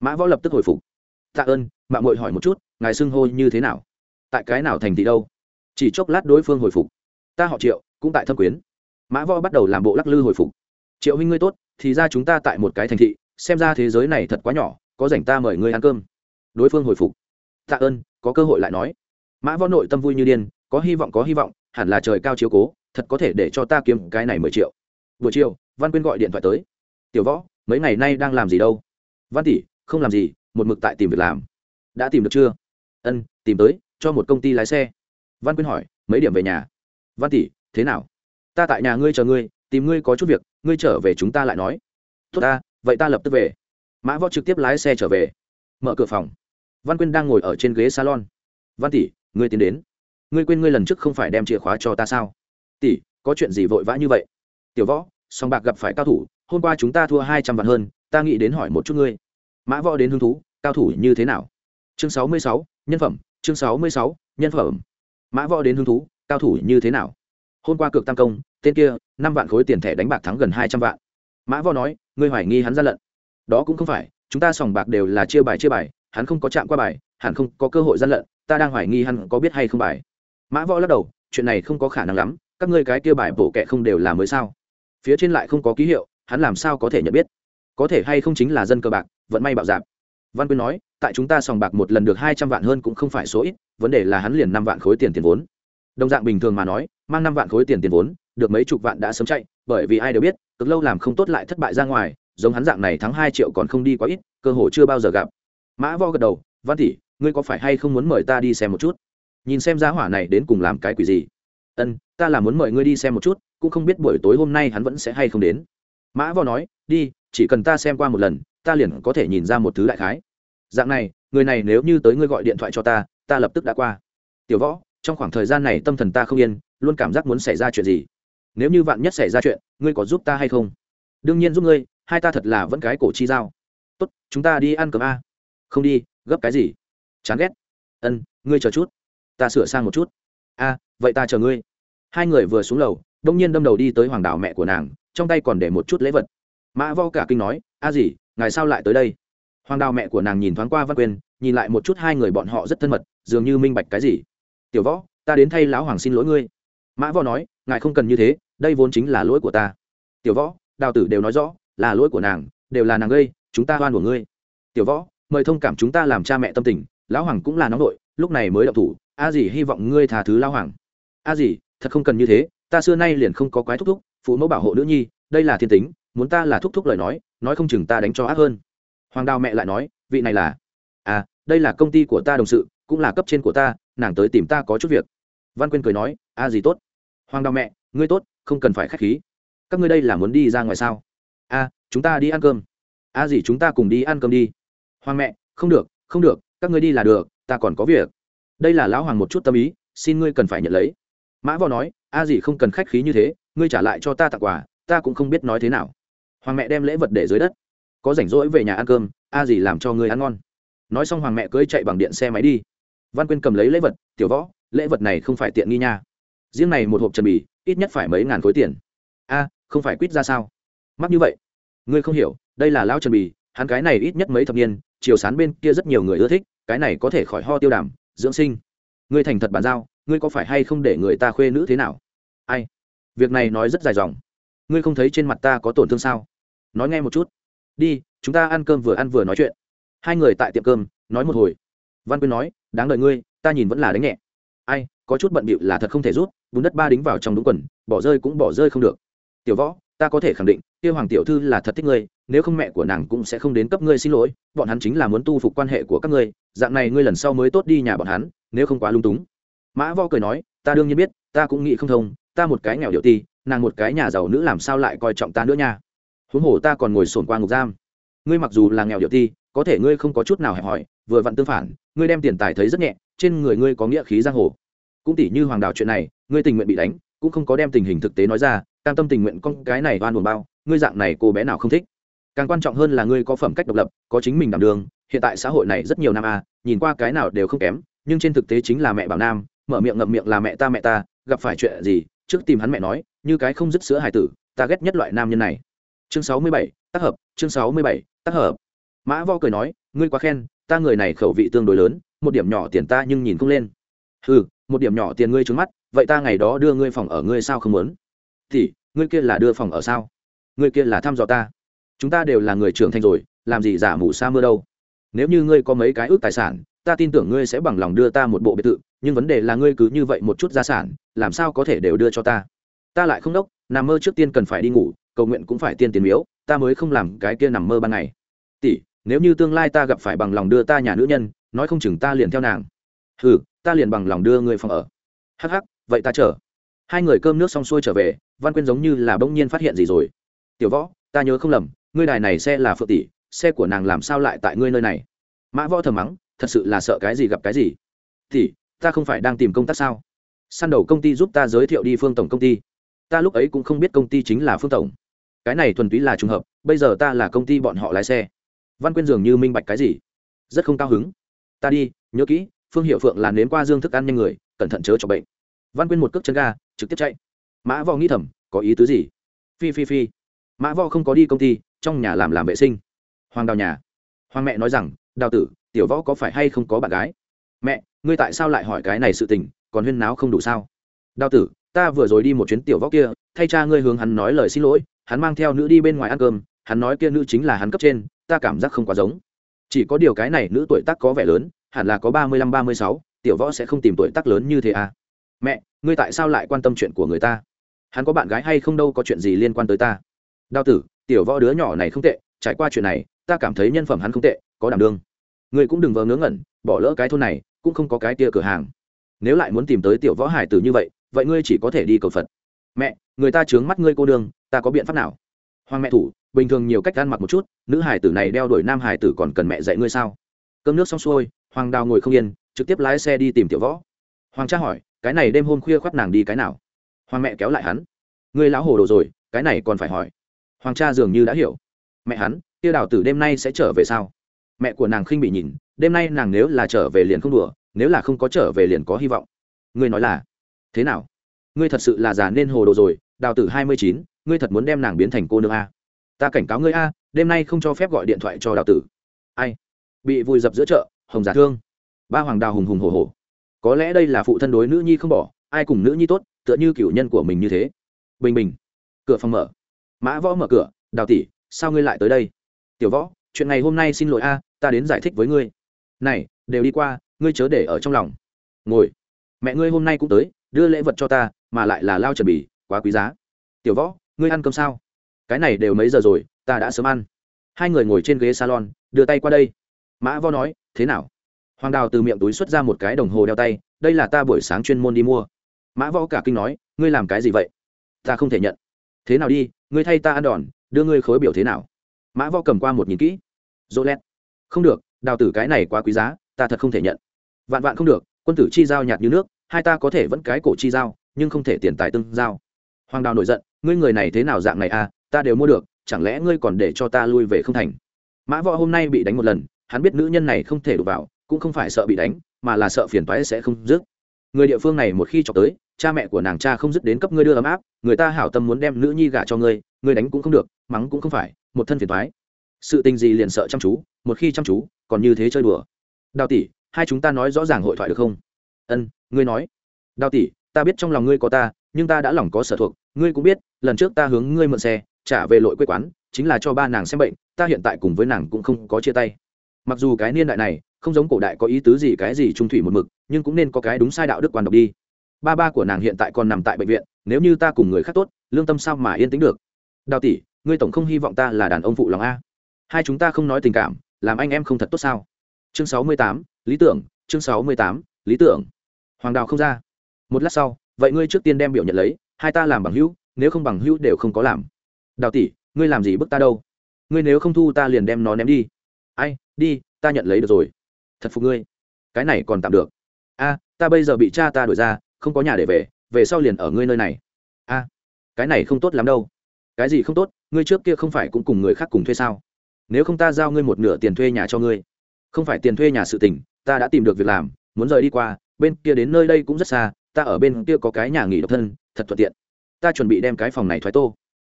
Speaker 1: Mã võ lập tức hồi phục. Tạ ơn mạng mội hỏi một chút, ngài xưng hô như thế nào? Tại cái nào thành thị đâu? Chỉ chốc lát đối phương hồi phục. Ta họ triệu, cũng tại thâm quyến. Mã võ bắt đầu làm bộ lắc lư hồi phục. Triệu huynh ngươi tốt, thì ra chúng ta tại một cái thành thị, xem ra thế giới này thật quá nhỏ, có rảnh ta mời ngươi ăn cơm. Đối phương hồi phục. Tạ ơn, có cơ hội lại nói. Mã võ nội tâm vui như điên, có hy vọng, có hy vọng, hẳn là trời cao chiếu cố thật có thể để cho ta kiếm cái này mười triệu. Buổi chiều, văn quyên gọi điện thoại tới. Tiểu võ, mấy ngày nay đang làm gì đâu? Văn tỷ, không làm gì, một mực tại tìm việc làm. Đã tìm được chưa? Ân, tìm tới, cho một công ty lái xe. Văn quyên hỏi, mấy điểm về nhà? Văn tỷ, thế nào? Ta tại nhà ngươi chờ ngươi, tìm ngươi có chút việc, ngươi trở về chúng ta lại nói. Tốt ta, vậy ta lập tức về. Mã võ trực tiếp lái xe trở về. Mở cửa phòng. Văn quyên đang ngồi ở trên ghế salon. Văn tỷ, ngươi tiến đến. Ngươi quên ngươi lần trước không phải đem chìa khóa cho ta sao? Tỷ, có chuyện gì vội vã như vậy? Tiểu võ, song bạc gặp phải cao thủ, hôm qua chúng ta thua hai trăm vạn hơn, ta nghĩ đến hỏi một chút ngươi. Mã võ đến hứng thú, cao thủ như thế nào? Chương sáu mươi sáu, nhân phẩm, chương sáu mươi sáu, nhân phẩm. Mã võ đến hứng thú, cao thủ như thế nào? Hôm qua cược tam công, tên kia, năm vạn khối tiền thẻ đánh bạc thắng gần hai trăm vạn. Mã võ nói, ngươi hoài nghi hắn gian lận. Đó cũng không phải, chúng ta sòng bạc đều là chia bài chia bài, hắn không có chạm qua bài hắn không có cơ hội gian lận, ta đang hoài nghi hắn có biết hay không bài. Mã võ lắc đầu, chuyện này không có khả năng lắm các ngươi cái kia bài bổ kệ không đều là mới sao? Phía trên lại không có ký hiệu, hắn làm sao có thể nhận biết? Có thể hay không chính là dân cờ bạc, vận may bạo dạp. Văn quyên nói, tại chúng ta sòng bạc một lần được hai trăm vạn hơn cũng không phải số ít, vấn đề là hắn liền năm vạn khối tiền tiền vốn. Đồng dạng bình thường mà nói, mang năm vạn khối tiền tiền vốn, được mấy chục vạn đã sớm chạy, bởi vì ai đều biết, cực lâu làm không tốt lại thất bại ra ngoài, giống hắn dạng này thắng hai triệu còn không đi quá ít, cơ hội chưa bao giờ gặp. Mã vo gật đầu, văn tỷ, ngươi có phải hay không muốn mời ta đi xem một chút? Nhìn xem giá hỏa này đến cùng làm cái quỷ gì? Ân, ta là muốn mời ngươi đi xem một chút, cũng không biết buổi tối hôm nay hắn vẫn sẽ hay không đến. Mã võ nói, đi, chỉ cần ta xem qua một lần, ta liền có thể nhìn ra một thứ đại khái. Dạng này, người này nếu như tới ngươi gọi điện thoại cho ta ta lập tức đã qua. Tiểu võ, trong khoảng thời gian này tâm thần ta không yên, luôn cảm giác muốn xảy ra chuyện gì? Nếu như vạn nhất xảy ra chuyện, ngươi có giúp ta hay không? Đương nhiên giúp ngươi, hai ta thật là vẫn cái cổ chi dao tốt, chúng ta đi ăn cơm a. Không đi, gấp cái gì? Chán ghét. Ân, ngươi chờ chút. Ta sửa sang một chút. A vậy ta chờ ngươi. Hai người vừa xuống lầu, đông nhiên đâm đầu đi tới hoàng đảo mẹ của nàng, trong tay còn để một chút lễ vật. Mã vo cả kinh nói, a gì, ngài sao lại tới đây? Hoàng đào mẹ của nàng nhìn thoáng qua văn quyên, nhìn lại một chút hai người bọn họ rất thân mật, dường như minh bạch cái gì. Tiểu võ, ta đến thay lão hoàng xin lỗi ngươi. Mã võ nói, ngài không cần như thế, đây vốn chính là lỗi của ta. Tiểu võ, đào tử đều nói rõ, là lỗi của nàng, đều là nàng gây, chúng ta oan của ngươi. Tiểu võ, mời thông cảm chúng ta làm cha mẹ tâm tình, lão hoàng cũng là nóng nội, lúc này mới động thủ, a dì hy vọng ngươi tha thứ lão hoàng a à gì, thật không cần như thế ta xưa nay liền không có quái thúc thúc phụ mẫu bảo hộ nữ nhi đây là thiên tính muốn ta là thúc thúc lời nói nói không chừng ta đánh cho ác hơn. Hoàng đào mẹ lại nói vị này là à đây là công ty của ta đồng sự cũng là cấp trên của ta nàng tới tìm ta có chút việc. Văn quyên cười nói a à gì tốt. Hoàng đào mẹ ngươi tốt không cần phải k h á c h khí. Các ngươi đây là muốn đi ra ngoài sao? A chúng ta đi ăn cơm. A à gì chúng ta cùng đi ăn cơm đi. Hoàng mẹ không được không được các ngươi đi là được ta còn có việc. Đây là lão hoàng một chút tâm ý xin ngươi cần phải nhận lấy mã võ nói, a gì không cần khách khí như thế, ngươi trả lại cho ta tặng quà, ta cũng không biết nói thế nào. Hoàng mẹ đem lễ vật để dưới đất. Có rảnh rỗi về nhà ăn cơm, a gì làm cho ngươi ăn ngon. Nói xong hoàng mẹ cưới chạy bằng điện xe máy đi. Văn quyên cầm lấy lễ vật, tiểu võ, lễ vật này không phải tiện nghi nha. Riêng này một hộp trần bì, ít nhất phải mấy ngàn khối tiền. A, không phải quýt ra sao? Mắc như vậy. Ngươi không hiểu, đây là lao trần bì, hắn cái này ít nhất mấy thập niên, chiều sán bên kia rất nhiều người ưa thích, cái này có thể khỏi ho tiêu đàm, dưỡng sinh. Ngươi thành thật bàn giao ngươi có phải hay không để người ta khuê nữ thế nào? Ai? Việc này nói rất dài dòng. Ngươi không thấy trên mặt ta có tổn thương sao? Nói nghe một chút. Đi, chúng ta ăn cơm vừa ăn vừa nói chuyện. Hai người tại tiệm cơm, nói một hồi. Văn quyên nói, đáng đợi ngươi, ta nhìn vẫn là đánh nhẹ. Ai, có chút bận bịu là thật không thể rút, bùn đất ba đính vào trong đúng quần, bỏ rơi cũng bỏ rơi không được. Tiểu võ, ta có thể khẳng định tiêu hoàng tiểu thư là thật thích ngươi, nếu không mẹ của nàng cũng sẽ không đến cấp ngươi xin lỗi, bọn hắn chính là muốn tu phục quan hệ của các ngươi, dạng này ngươi lần sau mới tốt đi nhà bọn hắn, nếu không quá lung túng mã võ cười nói, ta đương nhiên biết, ta cũng nghĩ không thông, ta một cái nghèo điệu ti, nàng một cái nhà giàu nữ làm sao lại coi trọng ta nữa nha? Huống hồ ta còn ngồi sồn qua ngục giam. Ngươi mặc dù là nghèo điệu ti, có thể ngươi không có chút nào hẹp hòi, vừa vặn tương phản, ngươi đem tiền tài thấy rất nhẹ, trên người ngươi có nghĩa khí giang hồ. Cũng tỷ như hoàng đào chuyện này, ngươi tình nguyện bị đánh, cũng không có đem tình hình thực tế nói ra, cam tâm tình nguyện con cái này oan buồn bao, ngươi dạng này cô bé nào không thích? Càng quan trọng hơn là ngươi có phẩm cách độc lập, có chính mình đảm đường, hiện tại xã hội này rất nhiều nam a, nhìn qua cái nào đều không kém, nhưng trên thực tế chính là mẹ bảo nam mở miệng ngậm miệng là mẹ ta mẹ ta, gặp phải chuyện gì, trước tìm hắn mẹ nói, như cái không dứt sữa hài tử, ta ghét nhất loại nam nhân này. Chương sáu mươi bảy, tác hợp, chương sáu mươi bảy, tác hợp. Mã vo cười nói, ngươi quá khen, ta người này khẩu vị tương đối lớn, một điểm nhỏ tiền ta nhưng nhìn không lên. Ừ một điểm nhỏ tiền ngươi trứng mắt, vậy ta ngày đó đưa ngươi phòng ở ngươi sao không muốn? Thì, ngươi kia là đưa phòng ở sao? Ngươi kia là thăm dò ta. Chúng ta đều là người trưởng thành rồi, làm gì giả mù sa mưa đâu? Nếu như ngươi có mấy cái ước tài sản ta tin tưởng ngươi sẽ bằng lòng đưa ta một bộ biệt thự, nhưng vấn đề là ngươi cứ như vậy một chút gia sản, làm sao có thể đều đưa cho ta? Ta lại không đốc, nằm mơ trước tiên cần phải đi ngủ, cầu nguyện cũng phải tiên tiền miếu, ta mới không làm cái kia nằm mơ ban ngày. Tỷ, nếu như tương lai ta gặp phải bằng lòng đưa ta nhà nữ nhân, nói không chừng ta liền theo nàng. Ừ ta liền bằng lòng đưa người phòng ở. Hắc hắc, vậy ta chờ. Hai người cơm nước xong xuôi trở về, văn quyên giống như là bỗng nhiên phát hiện gì rồi. Tiểu võ, ta nhớ không lầm, ngươi đài này xe là phượng tỷ, xe của nàng làm sao lại tại ngươi nơi này? Mã võ thầm mắng thật sự là sợ cái gì gặp cái gì. Thì, ta không phải đang tìm công tác sao? Săn đầu công ty giúp ta giới thiệu đi phương tổng công ty. Ta lúc ấy cũng không biết công ty chính là phương tổng. Cái này thuần túy là trùng hợp, bây giờ ta là công ty bọn họ lái xe. Văn quyên dường như minh bạch cái gì. Rất không cao hứng. Ta đi, nhớ kỹ, phương hiệu phượng là nếm qua dương thức ăn nhanh người, cẩn thận chớ cho bệnh. Văn quyên một cước chân ga, trực tiếp chạy. Mã võ nghĩ thầm, có ý tứ gì? Phi phi phi. Mã võ không có đi công ty, trong nhà làm làm vệ sinh. Hoàng đào nhà. Hoàng mẹ nói rằng, đào tử tiểu võ có phải hay không có bạn gái? Mẹ, ngươi tại sao lại hỏi cái này sự tình, còn huyên náo không đủ sao? Đào tử, ta vừa rồi đi một chuyến tiểu võ kia, thay cha ngươi hướng hắn nói lời xin lỗi, hắn mang theo nữ đi bên ngoài ăn cơm, hắn nói kia nữ chính là hắn cấp trên, ta cảm giác không quá giống. Chỉ có điều cái này nữ tuổi tác có vẻ lớn, hẳn là có ba mươi lăm, ba mươi sáu, tiểu võ sẽ không tìm tuổi tác lớn như thế à? Mẹ, ngươi tại sao lại quan tâm chuyện của người ta? Hắn có bạn gái hay không đâu có chuyện gì liên quan tới ta. Đao tử, tiểu võ đứa nhỏ này không tệ, trải qua chuyện này, ta cảm thấy nhân phẩm hắn không tệ, có đảm đương ngươi cũng đừng vờ ngớ ngẩn, bỏ lỡ cái thôn này, cũng không có cái tia cửa hàng. Nếu lại muốn tìm tới tiểu võ hải tử như vậy vậy ngươi chỉ có thể đi cầu phật. Mẹ, người ta chướng mắt ngươi cô đường ta có biện pháp nào? Hoàng mẹ thủ, bình thường nhiều cách ăn mặc một chút, nữ hải tử này đeo đuổi nam hải tử còn cần mẹ dạy ngươi sao? Cơm nước xong xuôi, hoàng đào ngồi không yên, trực tiếp lái xe đi tìm tiểu võ. Hoàng cha hỏi, cái này đêm hôm khuya khoác nàng đi cái nào? Hoàng mẹ kéo lại hắn. Ngươi lão hồ đồ rồi, cái này còn phải hỏi. Hoàng cha dường như đã hiểu. Mẹ hắn, kia đào tử đêm nay sẽ trở về sao? Mẹ của nàng khinh bị nhìn, đêm nay nàng nếu là trở về liền không đùa, nếu là không có trở về liền có hy vọng. Ngươi nói là, thế nào? Ngươi thật sự là già nên hồ đồ rồi, đào tử hai mươi chín, ngươi thật muốn đem nàng biến thành cô nương a. Ta cảnh cáo ngươi a, đêm nay không cho phép gọi điện thoại cho đào tử. Ai? Bị vùi dập giữa chợ, hồng giả thương. Ba hoàng đào hùng hùng hồ hồ có lẽ đây là phụ thân đối nữ nhi không bỏ, ai cùng nữ nhi tốt, tựa như cựu nhân của mình như thế. Bình bình. Cửa phòng mở. Mã võ mở cửa, đào tỷ, sao ngươi lại tới đây? Tiểu võ, chuyện này hôm nay xin lỗi a ta đến giải thích với ngươi. Này, đều đi qua, ngươi chớ để ở trong lòng. Ngồi. Mẹ ngươi hôm nay cũng tới, đưa lễ vật cho ta, mà lại là lao chuẩn bị, quá quý giá. Tiểu võ, ngươi ăn cơm sao? Cái này đều mấy giờ rồi, ta đã sớm ăn. Hai người ngồi trên ghế salon, đưa tay qua đây. Mã võ nói, thế nào? Hoàng đào từ miệng túi xuất ra một cái đồng hồ đeo tay, đây là ta buổi sáng chuyên môn đi mua. Mã võ cả kinh nói, ngươi làm cái gì vậy? Ta không thể nhận. Thế nào đi, ngươi thay ta ăn đòn, đưa ngươi khối biểu thế nào? Mã võ cầm qua một nhìn kỹ. Dỗ lét không được, đào tử cái này quá quý giá, ta thật không thể nhận. Vạn vạn không được, quân tử chi giao nhạt như nước, hai ta có thể vẫn cái cổ chi giao, nhưng không thể tiền tài tương giao. Hoàng đào nổi giận, ngươi người này thế nào dạng này à ta đều mua được, chẳng lẽ ngươi còn để cho ta lui về không thành? Mã võ hôm nay bị đánh một lần, hắn biết nữ nhân này không thể đụng vào, cũng không phải sợ bị đánh, mà là sợ phiền toái sẽ không dứt. Người địa phương này một khi chọc tới, cha mẹ của nàng cha không dứt đến cấp ngươi đưa ấm áp, người ta hảo tâm muốn đem nữ nhi gả cho ngươi ngươi đánh cũng không được, mắng cũng không phải, một thân phiền toái sự tình gì liền sợ chăm chú, một khi chăm chú, còn như thế chơi đùa. Đào tỷ, hai chúng ta nói rõ ràng hội thoại được không? Ân, ngươi nói. Đào tỷ, ta biết trong lòng ngươi có ta, nhưng ta đã lòng có sở thuộc, ngươi cũng biết, lần trước ta hướng ngươi mượn xe, trả về lội quê quán, chính là cho ba nàng xem bệnh, ta hiện tại cùng với nàng cũng không có chia tay. Mặc dù cái niên đại này, không giống cổ đại có ý tứ gì cái gì trung thủy một mực, nhưng cũng nên có cái đúng sai đạo đức quan độc đi. Ba ba của nàng hiện tại còn nằm tại bệnh viện, nếu như ta cùng người khác tốt, lương tâm sao mà yên tĩnh được? Đào tỷ, ngươi tổng không hy vọng ta là đàn ông phụ lòng a? Hai chúng ta không nói tình cảm, làm anh em không thật tốt sao? Chương sáu mươi tám, lý tưởng, chương sáu mươi tám, lý tưởng. Hoàng đào không ra. Một lát sau, vậy ngươi trước tiên đem biểu nhận lấy, hai ta làm bằng hữu, nếu không bằng hữu đều không có làm. Đào tỷ, ngươi làm gì bức ta đâu? Ngươi nếu không thu ta liền đem nó ném đi. Ai, đi, ta nhận lấy được rồi. Thật phục ngươi. Cái này còn tạm được. A, ta bây giờ bị cha ta đuổi ra, không có nhà để về về sau liền ở ngươi nơi này. A, cái này không tốt lắm đâu. Cái gì không tốt, ngươi trước kia không phải cũng cùng người khác cùng thuê sao? Nếu không ta giao ngươi một nửa tiền thuê nhà cho ngươi. Không phải tiền thuê nhà sự tình, ta đã tìm được việc làm, muốn rời đi qua, bên kia đến nơi đây cũng rất xa, ta ở bên kia có cái nhà nghỉ độc thân, thật thuận tiện. Ta chuẩn bị đem cái phòng này thoái tô.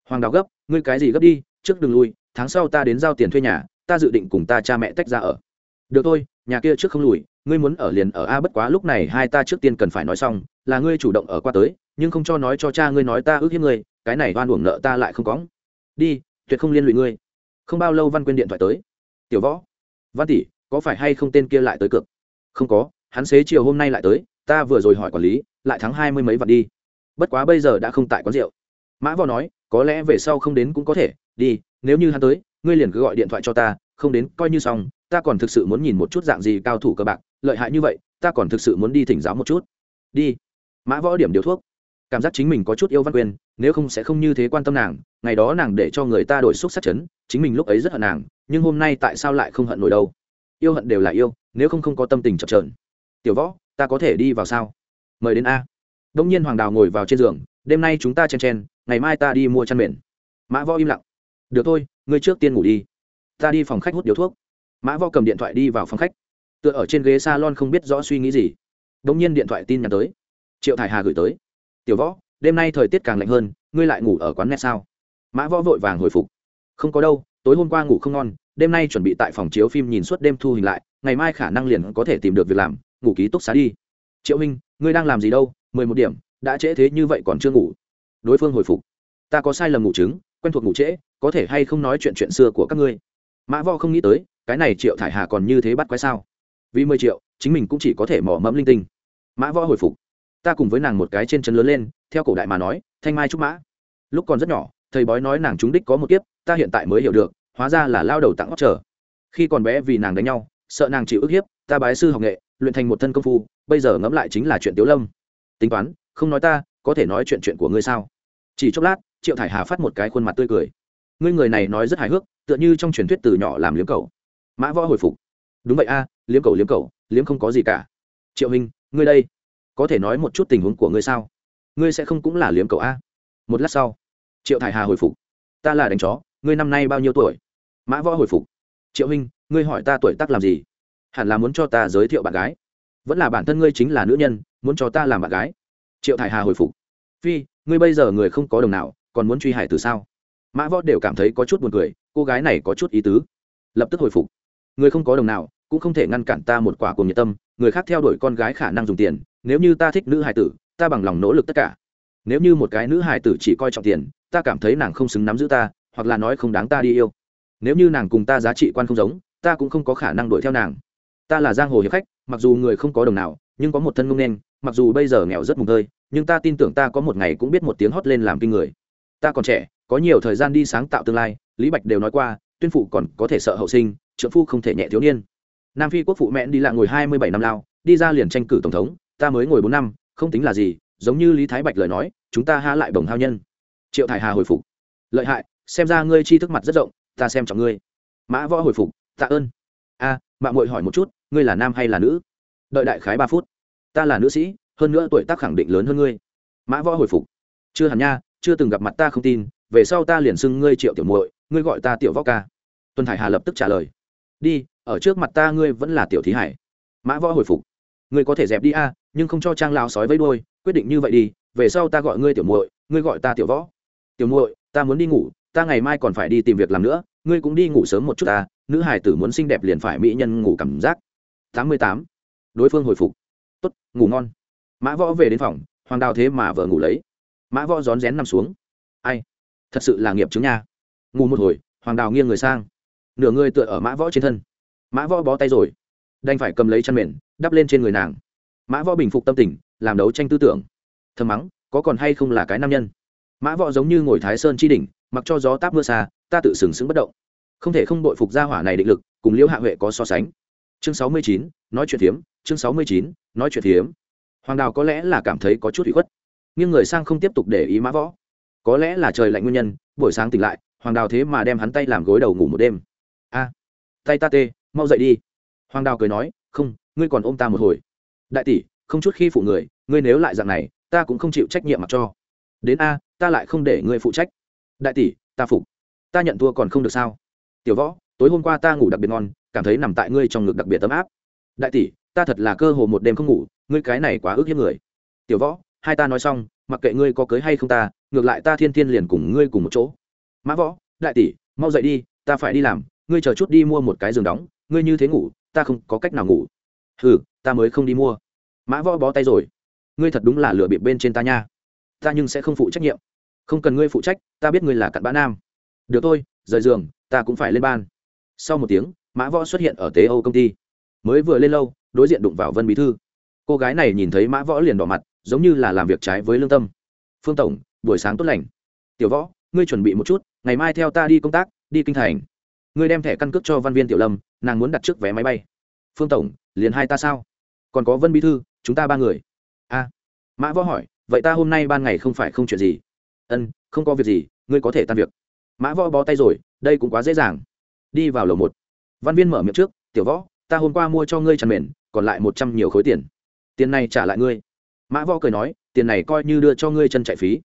Speaker 1: Hoàng đào gấp, ngươi cái gì gấp đi, trước đừng lui, tháng sau ta đến giao tiền thuê nhà, ta dự định cùng ta cha mẹ tách ra ở. Được thôi, nhà kia trước không lùi, ngươi muốn ở liền ở a bất quá lúc này hai ta trước tiên cần phải nói xong, là ngươi chủ động ở qua tới, nhưng không cho nói cho cha ngươi nói ta ước hiếp ngươi, cái này oan uổng nợ ta lại không có. Đi, tuyệt không liên lụy ngươi không bao lâu văn quyên điện thoại tới. Tiểu võ, văn tỷ, có phải hay không tên kia lại tới cực không có, hắn xế chiều hôm nay lại tới, ta vừa rồi hỏi quản lý, lại thắng hai mươi mấy vạn đi. Bất quá bây giờ đã không tại quán rượu. Mã võ nói, có lẽ về sau không đến cũng có thể, đi, nếu như hắn tới, ngươi liền cứ gọi điện thoại cho ta, không đến, coi như xong, ta còn thực sự muốn nhìn một chút dạng gì cao thủ cơ bạc, lợi hại như vậy, ta còn thực sự muốn đi thỉnh giáo một chút. Đi. Mã võ điểm điều thuốc cảm giác chính mình có chút yêu văn quyền, nếu không sẽ không như thế quan tâm nàng, ngày đó nàng để cho người ta đổi xúc sát chấn, chính mình lúc ấy rất hận nàng, nhưng hôm nay tại sao lại không hận nổi đâu? Yêu hận đều là yêu, nếu không không có tâm tình chập trờn tiểu võ, ta có thể đi vào sao? Mời đến a. Đông nhiên hoàng đào ngồi vào trên giường, đêm nay chúng ta chen chen, ngày mai ta đi mua chăn mền. Mã võ im lặng. Được thôi, ngươi trước tiên ngủ đi. Ta đi phòng khách hút điếu thuốc. Mã võ cầm điện thoại đi vào phòng khách. Tựa ở trên ghế s a lon không biết rõ suy nghĩ gì. Đ ỗ n g nhiên điện thoại tin nhắn tới. Triệu thải hà gửi tới tiểu võ, đêm nay thời tiết càng lạnh hơn, ngươi lại ngủ ở quán net sao? Mã võ vội vàng hồi phục. Không có đâu, tối hôm qua ngủ không ngon, đêm nay chuẩn bị tại phòng chiếu phim nhìn suốt đêm thu hình lại, ngày mai khả năng liền có thể tìm được việc làm, ngủ ký túc xá đi. Triệu minh, ngươi đang làm gì đâu? Mười một điểm, đã trễ thế như vậy còn chưa ngủ. Đối phương hồi phục. Ta có sai lầm ngủ chứng quen thuộc ngủ trễ, có thể hay không nói chuyện chuyện xưa của các ngươi? Mã võ không nghĩ tới, cái này triệu thải hà còn như thế bắt quái sao? Vì mười triệu, chính mình cũng chỉ có thể mỏ mẫm linh tinh. Mã võ hồi phục ta cùng với nàng một cái trên chân lớn lên, theo cổ đại mà nói, thanh mai trúc mã. Lúc còn rất nhỏ, thầy bói nói nàng trúng đích có một kiếp, ta hiện tại mới hiểu được, hóa ra là lao đầu tặng óc trở khi còn bé vì nàng đánh nhau, sợ nàng chịu ức hiếp, ta bái sư học nghệ, luyện thành một thân công phu, bây giờ ngẫm lại chính là chuyện tiếu lâm. Tính toán, không nói ta, có thể nói chuyện chuyện của ngươi sao? Chỉ chốc lát, triệu thải hà phát một cái khuôn mặt tươi cười. Ngươi người này nói rất hài hước, tựa như trong truyền thuyết từ nhỏ làm liếm cầu mã võ hồi phục. Đúng vậy a, liếm cầu liếm cầu liếm không có gì cả. Triệu hình, ngươi đây có thể nói một chút tình huống của ngươi sao? Ngươi sẽ không cũng là liếm cầu a? Một lát sau, triệu thải hà hồi phục. Ta là đánh chó, ngươi năm nay bao nhiêu tuổi? Mã võ hồi phục. Triệu huynh, ngươi hỏi ta tuổi tác làm gì? Hẳn là muốn cho ta giới thiệu bạn gái. Vẫn là bản thân ngươi chính là nữ nhân, muốn cho ta làm bạn gái. Triệu thải hà hồi phục. Phi, ngươi bây giờ người không có đồng nào, còn muốn truy hải từ sao? Mã võ đều cảm thấy có chút buồn cười, cô gái này có chút ý tứ. Lập tức hồi phục. Người không có đồng nào, cũng không thể ngăn cản ta một quả cùng nhiệt tâm người khác theo đuổi con gái khả năng dùng tiền, nếu như ta thích nữ hài tử, ta bằng lòng nỗ lực tất cả. Nếu như một cái nữ hài tử chỉ coi trọng tiền, ta cảm thấy nàng không xứng nắm giữ ta, hoặc là nói không đáng ta đi yêu. Nếu như nàng cùng ta giá trị quan không giống, ta cũng không có khả năng đuổi theo nàng. Ta là giang hồ hiệp khách, mặc dù người không có đồng nào, nhưng có một thân ngông nên mặc dù bây giờ nghèo rất mùng tơi, nhưng ta tin tưởng ta có một ngày cũng biết một tiếng hót lên làm kinh người. Ta còn trẻ, có nhiều thời gian đi sáng tạo tương lai, lý bạch đều nói qua, tuyên phụ còn có thể sợ hậu sinh trợ phu không thể nhẹ thiếu niên nam phi quốc phụ mẹn đi lại ngồi hai mươi bảy năm lao, đi ra liền tranh cử tổng thống, ta mới ngồi bốn năm, không tính là gì, giống như lý thái bạch lời nói, chúng ta há lại bồng hao nhân. Triệu thải hà hồi phục. Lợi hại, xem ra ngươi chi thức mặt rất rộng, ta xem trọng ngươi. Mã võ hồi phục, tạ ơn. A mạng mội hỏi một chút, ngươi là nam hay là nữ? Đợi đại khái ba phút. Ta là nữ sĩ, hơn nữa tuổi tác khẳng định lớn hơn ngươi. Mã võ hồi phục. Chưa hẳn nha, chưa từng gặp mặt ta không tin, về sau ta liền xưng ngươi triệu tiểu muội, ngươi gọi ta tiểu võ ca. Tuân thải hà lập tức trả lời. Đi ở trước mặt ta ngươi vẫn là tiểu thí hải. Mã võ hồi phục. Ngươi có thể dẹp đi a, nhưng không cho trang lao sói với đôi quyết định như vậy đi, về sau ta gọi ngươi tiểu muội, ngươi gọi ta tiểu võ. Tiểu muội, ta muốn đi ngủ, ta ngày mai còn phải đi tìm việc làm nữa, ngươi cũng đi ngủ sớm một chút ta, nữ hải tử muốn xinh đẹp liền phải mỹ nhân ngủ cảm giác. Tám mươi tám. Đối phương hồi phục. Tốt, ngủ ngon. Mã võ về đến phòng, hoàng đào thế mà vợ ngủ lấy. Mã võ rón rén nằm xuống. Ai? Thật sự là nghiệp chứng nha. Ngủ một hồi, hoàng đào nghiêng người sang. Nửa người tựa ở mã võ trên thân mã võ bó tay rồi. Đành phải cầm lấy chăn mền, đắp lên trên người nàng. Mã võ bình phục tâm tình, làm đấu tranh tư tưởng. Thầm mắng, có còn hay không là cái nam nhân? Mã võ giống như ngồi thái sơn chi đỉnh, mặc cho gió táp mưa xa, ta tự sừng sững bất động. Không thể không bội phục gia hỏa này định lực, cùng liễu hạ huệ có so sánh. Chương sáu mươi chín, nói chuyện hiếm. chương sáu mươi chín, nói chuyện hiếm. hoàng đào có lẽ là cảm thấy có chút bị khuất. Nhưng người sang không tiếp tục để ý mã võ. Có lẽ là trời lạnh nguyên nhân, buổi sáng tỉnh lại, hoàng đào thế mà đem hắn tay làm gối đầu ngủ một đêm. A, tay ta tê mau dậy đi. Hoàng đào cười nói, không, ngươi còn ôm ta một hồi. Đại tỷ, không chút khi phụ người, ngươi nếu lại dạng này, ta cũng không chịu trách nhiệm mặc cho. Đến a, ta lại không để ngươi phụ trách. Đại tỷ, ta phục. Ta nhận thua còn không được sao? Tiểu võ, tối hôm qua ta ngủ đặc biệt ngon, cảm thấy nằm tại ngươi trong ngực đặc biệt ấm áp. Đại tỷ, ta thật là cơ hồ một đêm không ngủ, ngươi cái này quá ức hiếp người. Tiểu võ, hai ta nói xong, mặc kệ ngươi có cưới hay không ta, ngược lại ta thiên thiên liền cùng ngươi cùng một chỗ. Mã võ, đại tỷ, mau dậy đi, ta phải đi làm, ngươi chờ chút đi mua một cái giường đóng ngươi như thế ngủ, ta không có cách nào ngủ. Ừ ta mới không đi mua. Mã võ bó tay rồi. Ngươi thật đúng là lựa bịp bên trên ta nha. Ta nhưng sẽ không phụ trách nhiệm. Không cần ngươi phụ trách, ta biết ngươi là cặn bã nam. Được thôi, rời giường, ta cũng phải lên ban. Sau một tiếng, mã võ xuất hiện ở tế âu công ty. Mới vừa lên lâu, đối diện đụng vào vân bí thư. Cô gái này nhìn thấy mã võ liền đỏ mặt, giống như là làm việc trái với lương tâm. Phương tổng, buổi sáng tốt lành. Tiểu võ, ngươi chuẩn bị một chút, ngày mai theo ta đi công tác, đi kinh thành. Ngươi đem thẻ căn cước cho văn viên tiểu lâm nàng muốn đặt trước vé máy bay. Phương tổng, liền hai ta sao? Còn có vân bí thư, chúng ta ba người. A. Mã võ hỏi, vậy ta hôm nay ban ngày không phải không chuyện gì? Ân, không có việc gì, ngươi có thể tan việc. Mã võ bó tay rồi, đây cũng quá dễ dàng. Đi vào lầu một. Văn viên mở miệng trước, tiểu võ, ta hôm qua mua cho ngươi chăn mền, còn lại một trăm nhiều khối tiền. Tiền này trả lại ngươi. Mã võ cười nói, tiền này coi như đưa cho ngươi chân chạy phí.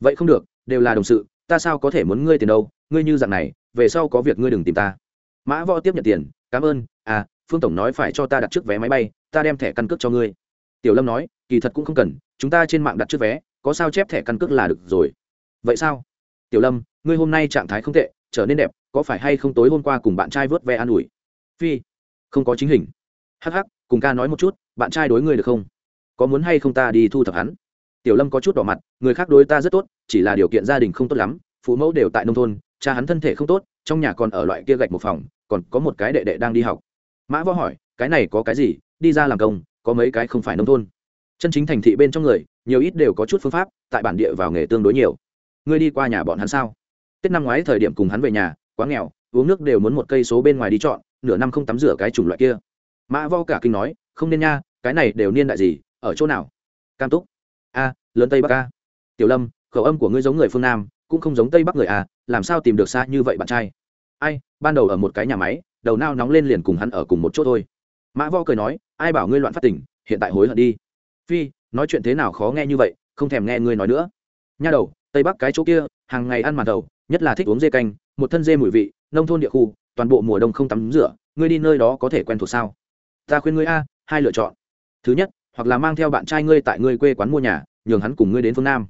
Speaker 1: Vậy không được, đều là đồng sự, ta sao có thể muốn ngươi tiền đâu? Ngươi như dạng này, về sau có việc ngươi đừng tìm ta. Mã võ tiếp nhận tiền cảm ơn à phương tổng nói phải cho ta đặt trước vé máy bay, ta đem thẻ căn cước cho ngươi. Tiểu lâm nói, kỳ thật cũng không cần, chúng ta trên mạng đặt trước vé, có sao chép thẻ căn cước là được rồi. Vậy sao? Tiểu lâm, ngươi hôm nay trạng thái không tệ, trở nên đẹp, có phải hay không tối hôm qua cùng bạn trai vớt ve an ủi? Phi, không có chính hình. Hh cùng ca nói một chút, bạn trai đối ngươi được không? Có muốn hay không ta đi thu thập hắn? Tiểu lâm có chút đỏ mặt, người khác đối ta rất tốt, chỉ là điều kiện gia đình không tốt lắm, phụ mẫu đều tại nông thôn, cha hắn thân thể không tốt, trong nhà còn ở loại kia gạch một phòng còn có một cái đệ đệ đang đi học. Mã võ hỏi, cái này có cái gì? Đi ra làm công, có mấy cái không phải nông thôn. Chân chính thành thị bên trong người, nhiều ít đều có chút phương pháp, tại bản địa vào nghề tương đối nhiều. Ngươi đi qua nhà bọn hắn sao? Tết năm ngoái thời điểm cùng hắn về nhà, quá nghèo, uống nước đều muốn một cây số bên ngoài đi chọn, nửa năm không tắm rửa cái chủng loại kia. Mã vo cả kinh nói, không nên nha, cái này đều niên đại gì, ở chỗ nào? Cam túc. A, lớn tây bắc a. Tiểu lâm, khẩu âm của ngươi giống người phương nam, cũng không giống tây bắc người a, làm sao tìm được xa như vậy bạn trai? Ai, ban đầu ở một cái nhà máy, đầu nao nóng lên liền cùng hắn ở cùng một chỗ thôi. Mã vo cười nói, ai bảo ngươi loạn phát tỉnh hiện tại hối hận đi. Phi, nói chuyện thế nào khó nghe như vậy, không thèm nghe ngươi nói nữa. Nha đầu, tây bắc cái chỗ kia, hàng ngày ăn màn đầu, nhất là thích uống dê canh, một thân dê mùi vị, nông thôn địa khu, toàn bộ mùa đông không tắm rửa, ngươi đi nơi đó có thể quen thuộc sao? Ta khuyên ngươi a, hai lựa chọn. Thứ nhất, hoặc là mang theo bạn trai ngươi tại ngươi quê quán mua nhà, nhường hắn cùng ngươi đến phương nam.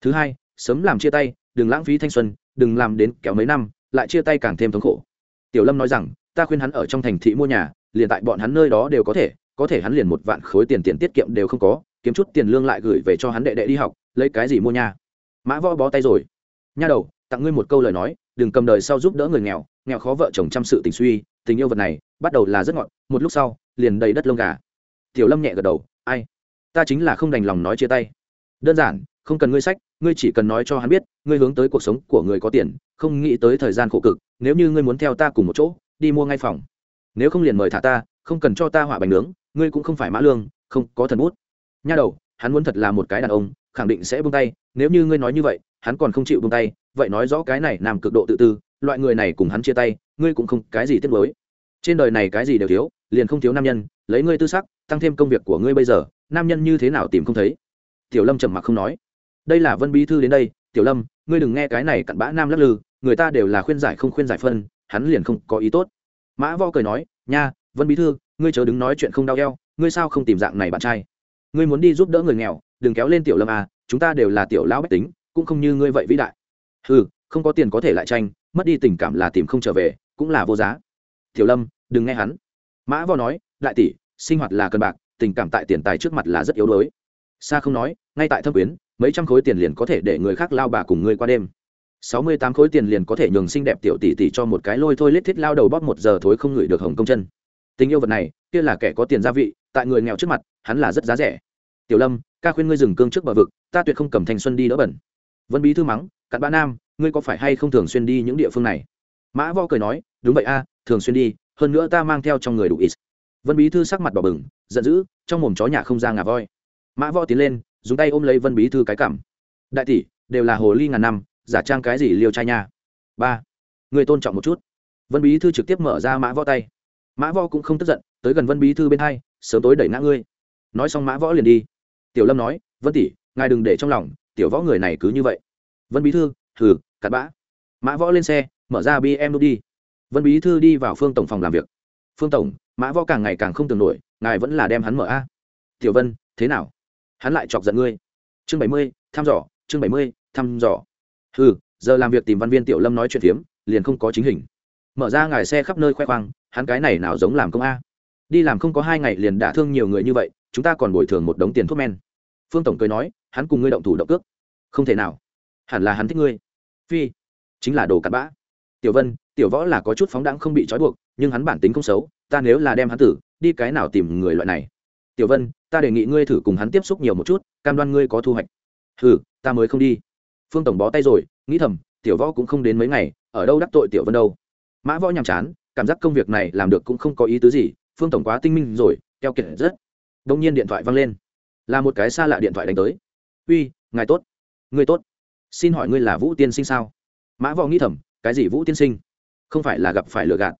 Speaker 1: Thứ hai, sớm làm chia tay, đừng lãng phí thanh xuân, đừng làm đến kéo mấy năm lại chia tay càng thêm thống khổ. Tiểu lâm nói rằng, ta khuyên hắn ở trong thành thị mua nhà, liền tại bọn hắn nơi đó đều có thể có thể hắn liền một vạn khối tiền tiền tiết kiệm đều không có, kiếm chút tiền lương lại gửi về cho hắn đệ đệ đi học, lấy cái gì mua nhà? Mã võ bó tay rồi. Nha đầu, tặng ngươi một câu lời nói, đừng cầm đời sau giúp đỡ người nghèo nghèo khó vợ chồng chăm sự tình suy, tình yêu vật này, bắt đầu là rất ngọt, một lúc sau, liền đầy đất lông gà. Tiểu lâm nhẹ gật đầu, ai, ta chính là không đành lòng nói chia tay. Đơn giản không cần ngươi sách, ngươi chỉ cần nói cho hắn biết, ngươi hướng tới cuộc sống của người có tiền, không nghĩ tới thời gian khổ cực, nếu như ngươi muốn theo ta cùng một chỗ, đi mua ngay phòng. Nếu không liền mời thả ta, không cần cho ta hỏa bánh nướng, ngươi cũng không phải mã lương, không có thần bút. Nha đầu, hắn muốn thật là một cái đàn ông, khẳng định sẽ buông tay, nếu như ngươi nói như vậy, hắn còn không chịu buông tay, vậy nói rõ cái này làm cực độ tự tư, loại người này cùng hắn chia tay, ngươi cũng không cái gì tiếc nuối. Trên đời này cái gì đều thiếu, liền không thiếu nam nhân, lấy ngươi tư sắc, tăng thêm công việc của ngươi bây giờ, nam nhân như thế nào tìm không thấy? Tiểu lâm trầm mặc không nói đây là vân bí thư đến đây, tiểu lâm, ngươi đừng nghe cái này cặn bã nam lắc lư, người ta đều là khuyên giải không khuyên giải phân, hắn liền không có ý tốt. Mã vo cười nói, nha, vân bí thư, ngươi chớ đứng nói chuyện không đau eo, ngươi sao không tìm dạng này bạn trai? Ngươi muốn đi giúp đỡ người nghèo, đừng kéo lên tiểu lâm à chúng ta đều là tiểu lão bách tính, cũng không như ngươi vậy vĩ đại. Ừ không có tiền có thể lại tranh, mất đi tình cảm là tìm không trở về, cũng là vô giá. Tiểu lâm, đừng nghe hắn. Mã vo nói, đại tỷ, sinh hoạt là cân bạc, tình cảm tại tiền tài trước mặt là rất yếu đuối. Xa không nói, ngay tại thâm quyến mấy trăm khối tiền liền có thể để người khác lao bà cùng ngươi qua đêm. Sáu mươi tám khối tiền liền có thể nhường xinh đẹp tiểu tỷ tỷ cho một cái lôi thôi lết thiết lao đầu bóp một giờ thối không ngửi được hồng công chân. Tình yêu vật này, kia là kẻ có tiền gia vị, tại người nghèo trước mặt, hắn là rất giá rẻ. Tiểu lâm, ca khuyên ngươi dừng cương trước bờ vực, ta tuyệt không cầm thanh xuân đi đỡ bẩn. Vân bí thư mắng, cặn bã nam, ngươi có phải hay không thường xuyên đi những địa phương này? Mã vo cười nói, đúng vậy a, thường xuyên đi, hơn nữa ta mang theo trong người đủ ít. Vân bí thư sắc mặt đỏ bừng, giận dữ, trong mồm chó nhà không ra ngà voi. Mã vo tiến lên dùng tay ôm lấy vân bí thư cái cảm. Đại tỷ, đều là hồ ly ngàn năm, giả trang cái gì liều trai nha? Ba, người tôn trọng một chút. Vân bí thư trực tiếp mở ra mã võ tay. Mã võ cũng không tức giận, tới gần vân bí thư bên hai, sớm tối đẩy ngã ngươi. Nói xong mã võ liền đi. Tiểu lâm nói, vân tỷ, ngài đừng để trong lòng, tiểu võ người này cứ như vậy. Vân bí thư thử cặn bã. Mã võ lên xe, mở ra bm đi. Vân bí thư đi vào phương tổng phòng làm việc. Phương tổng, mã võ càng ngày càng không tưởng nổi, ngài vẫn là đem hắn mở a. Tiểu vân, thế nào? Hắn lại chọc giận ngươi. Chương bảy mươi, thăm dò, chương bảy mươi, thăm dò. Ừ giờ làm việc tìm văn viên tiểu lâm nói chuyện phiếm, liền không có chính hình. Mở ra ngài xe khắp nơi khoe khoang, hắn cái này nào giống làm công a. Đi làm không có hai ngày liền đả thương nhiều người như vậy, chúng ta còn bồi thường một đống tiền thuốc men. Phương tổng cười nói, hắn cùng ngươi động thủ động cước. Không thể nào. Hẳn là hắn thích ngươi. Phi, chính là đồ cặn bã. Tiểu vân, tiểu võ là có chút phóng đãng không bị trói buộc, nhưng hắn bản tính không xấu, ta nếu là đem hắn tử, đi cái nào tìm người loại này? Tiểu vân, ta đề nghị ngươi thử cùng hắn tiếp xúc nhiều một chút, cam đoan ngươi có thu hoạch. Ừ ta mới không đi. Phương tổng bó tay rồi, nghĩ thầm, tiểu võ cũng không đến mấy ngày, ở đâu đắc tội tiểu vân đâu. Mã võ nhàm chán, cảm giác công việc này làm được cũng không có ý tứ gì, phương tổng quá tinh minh rồi, keo kiệt rất. Đông nhiên điện thoại văng lên. Là một cái xa lạ điện thoại đánh tới. Uy, ngài tốt. Ngươi tốt. Xin hỏi ngươi là vũ tiên sinh sao? Mã võ nghĩ thầm, cái gì vũ tiên sinh? Không phải là gặp phải lừa gạt.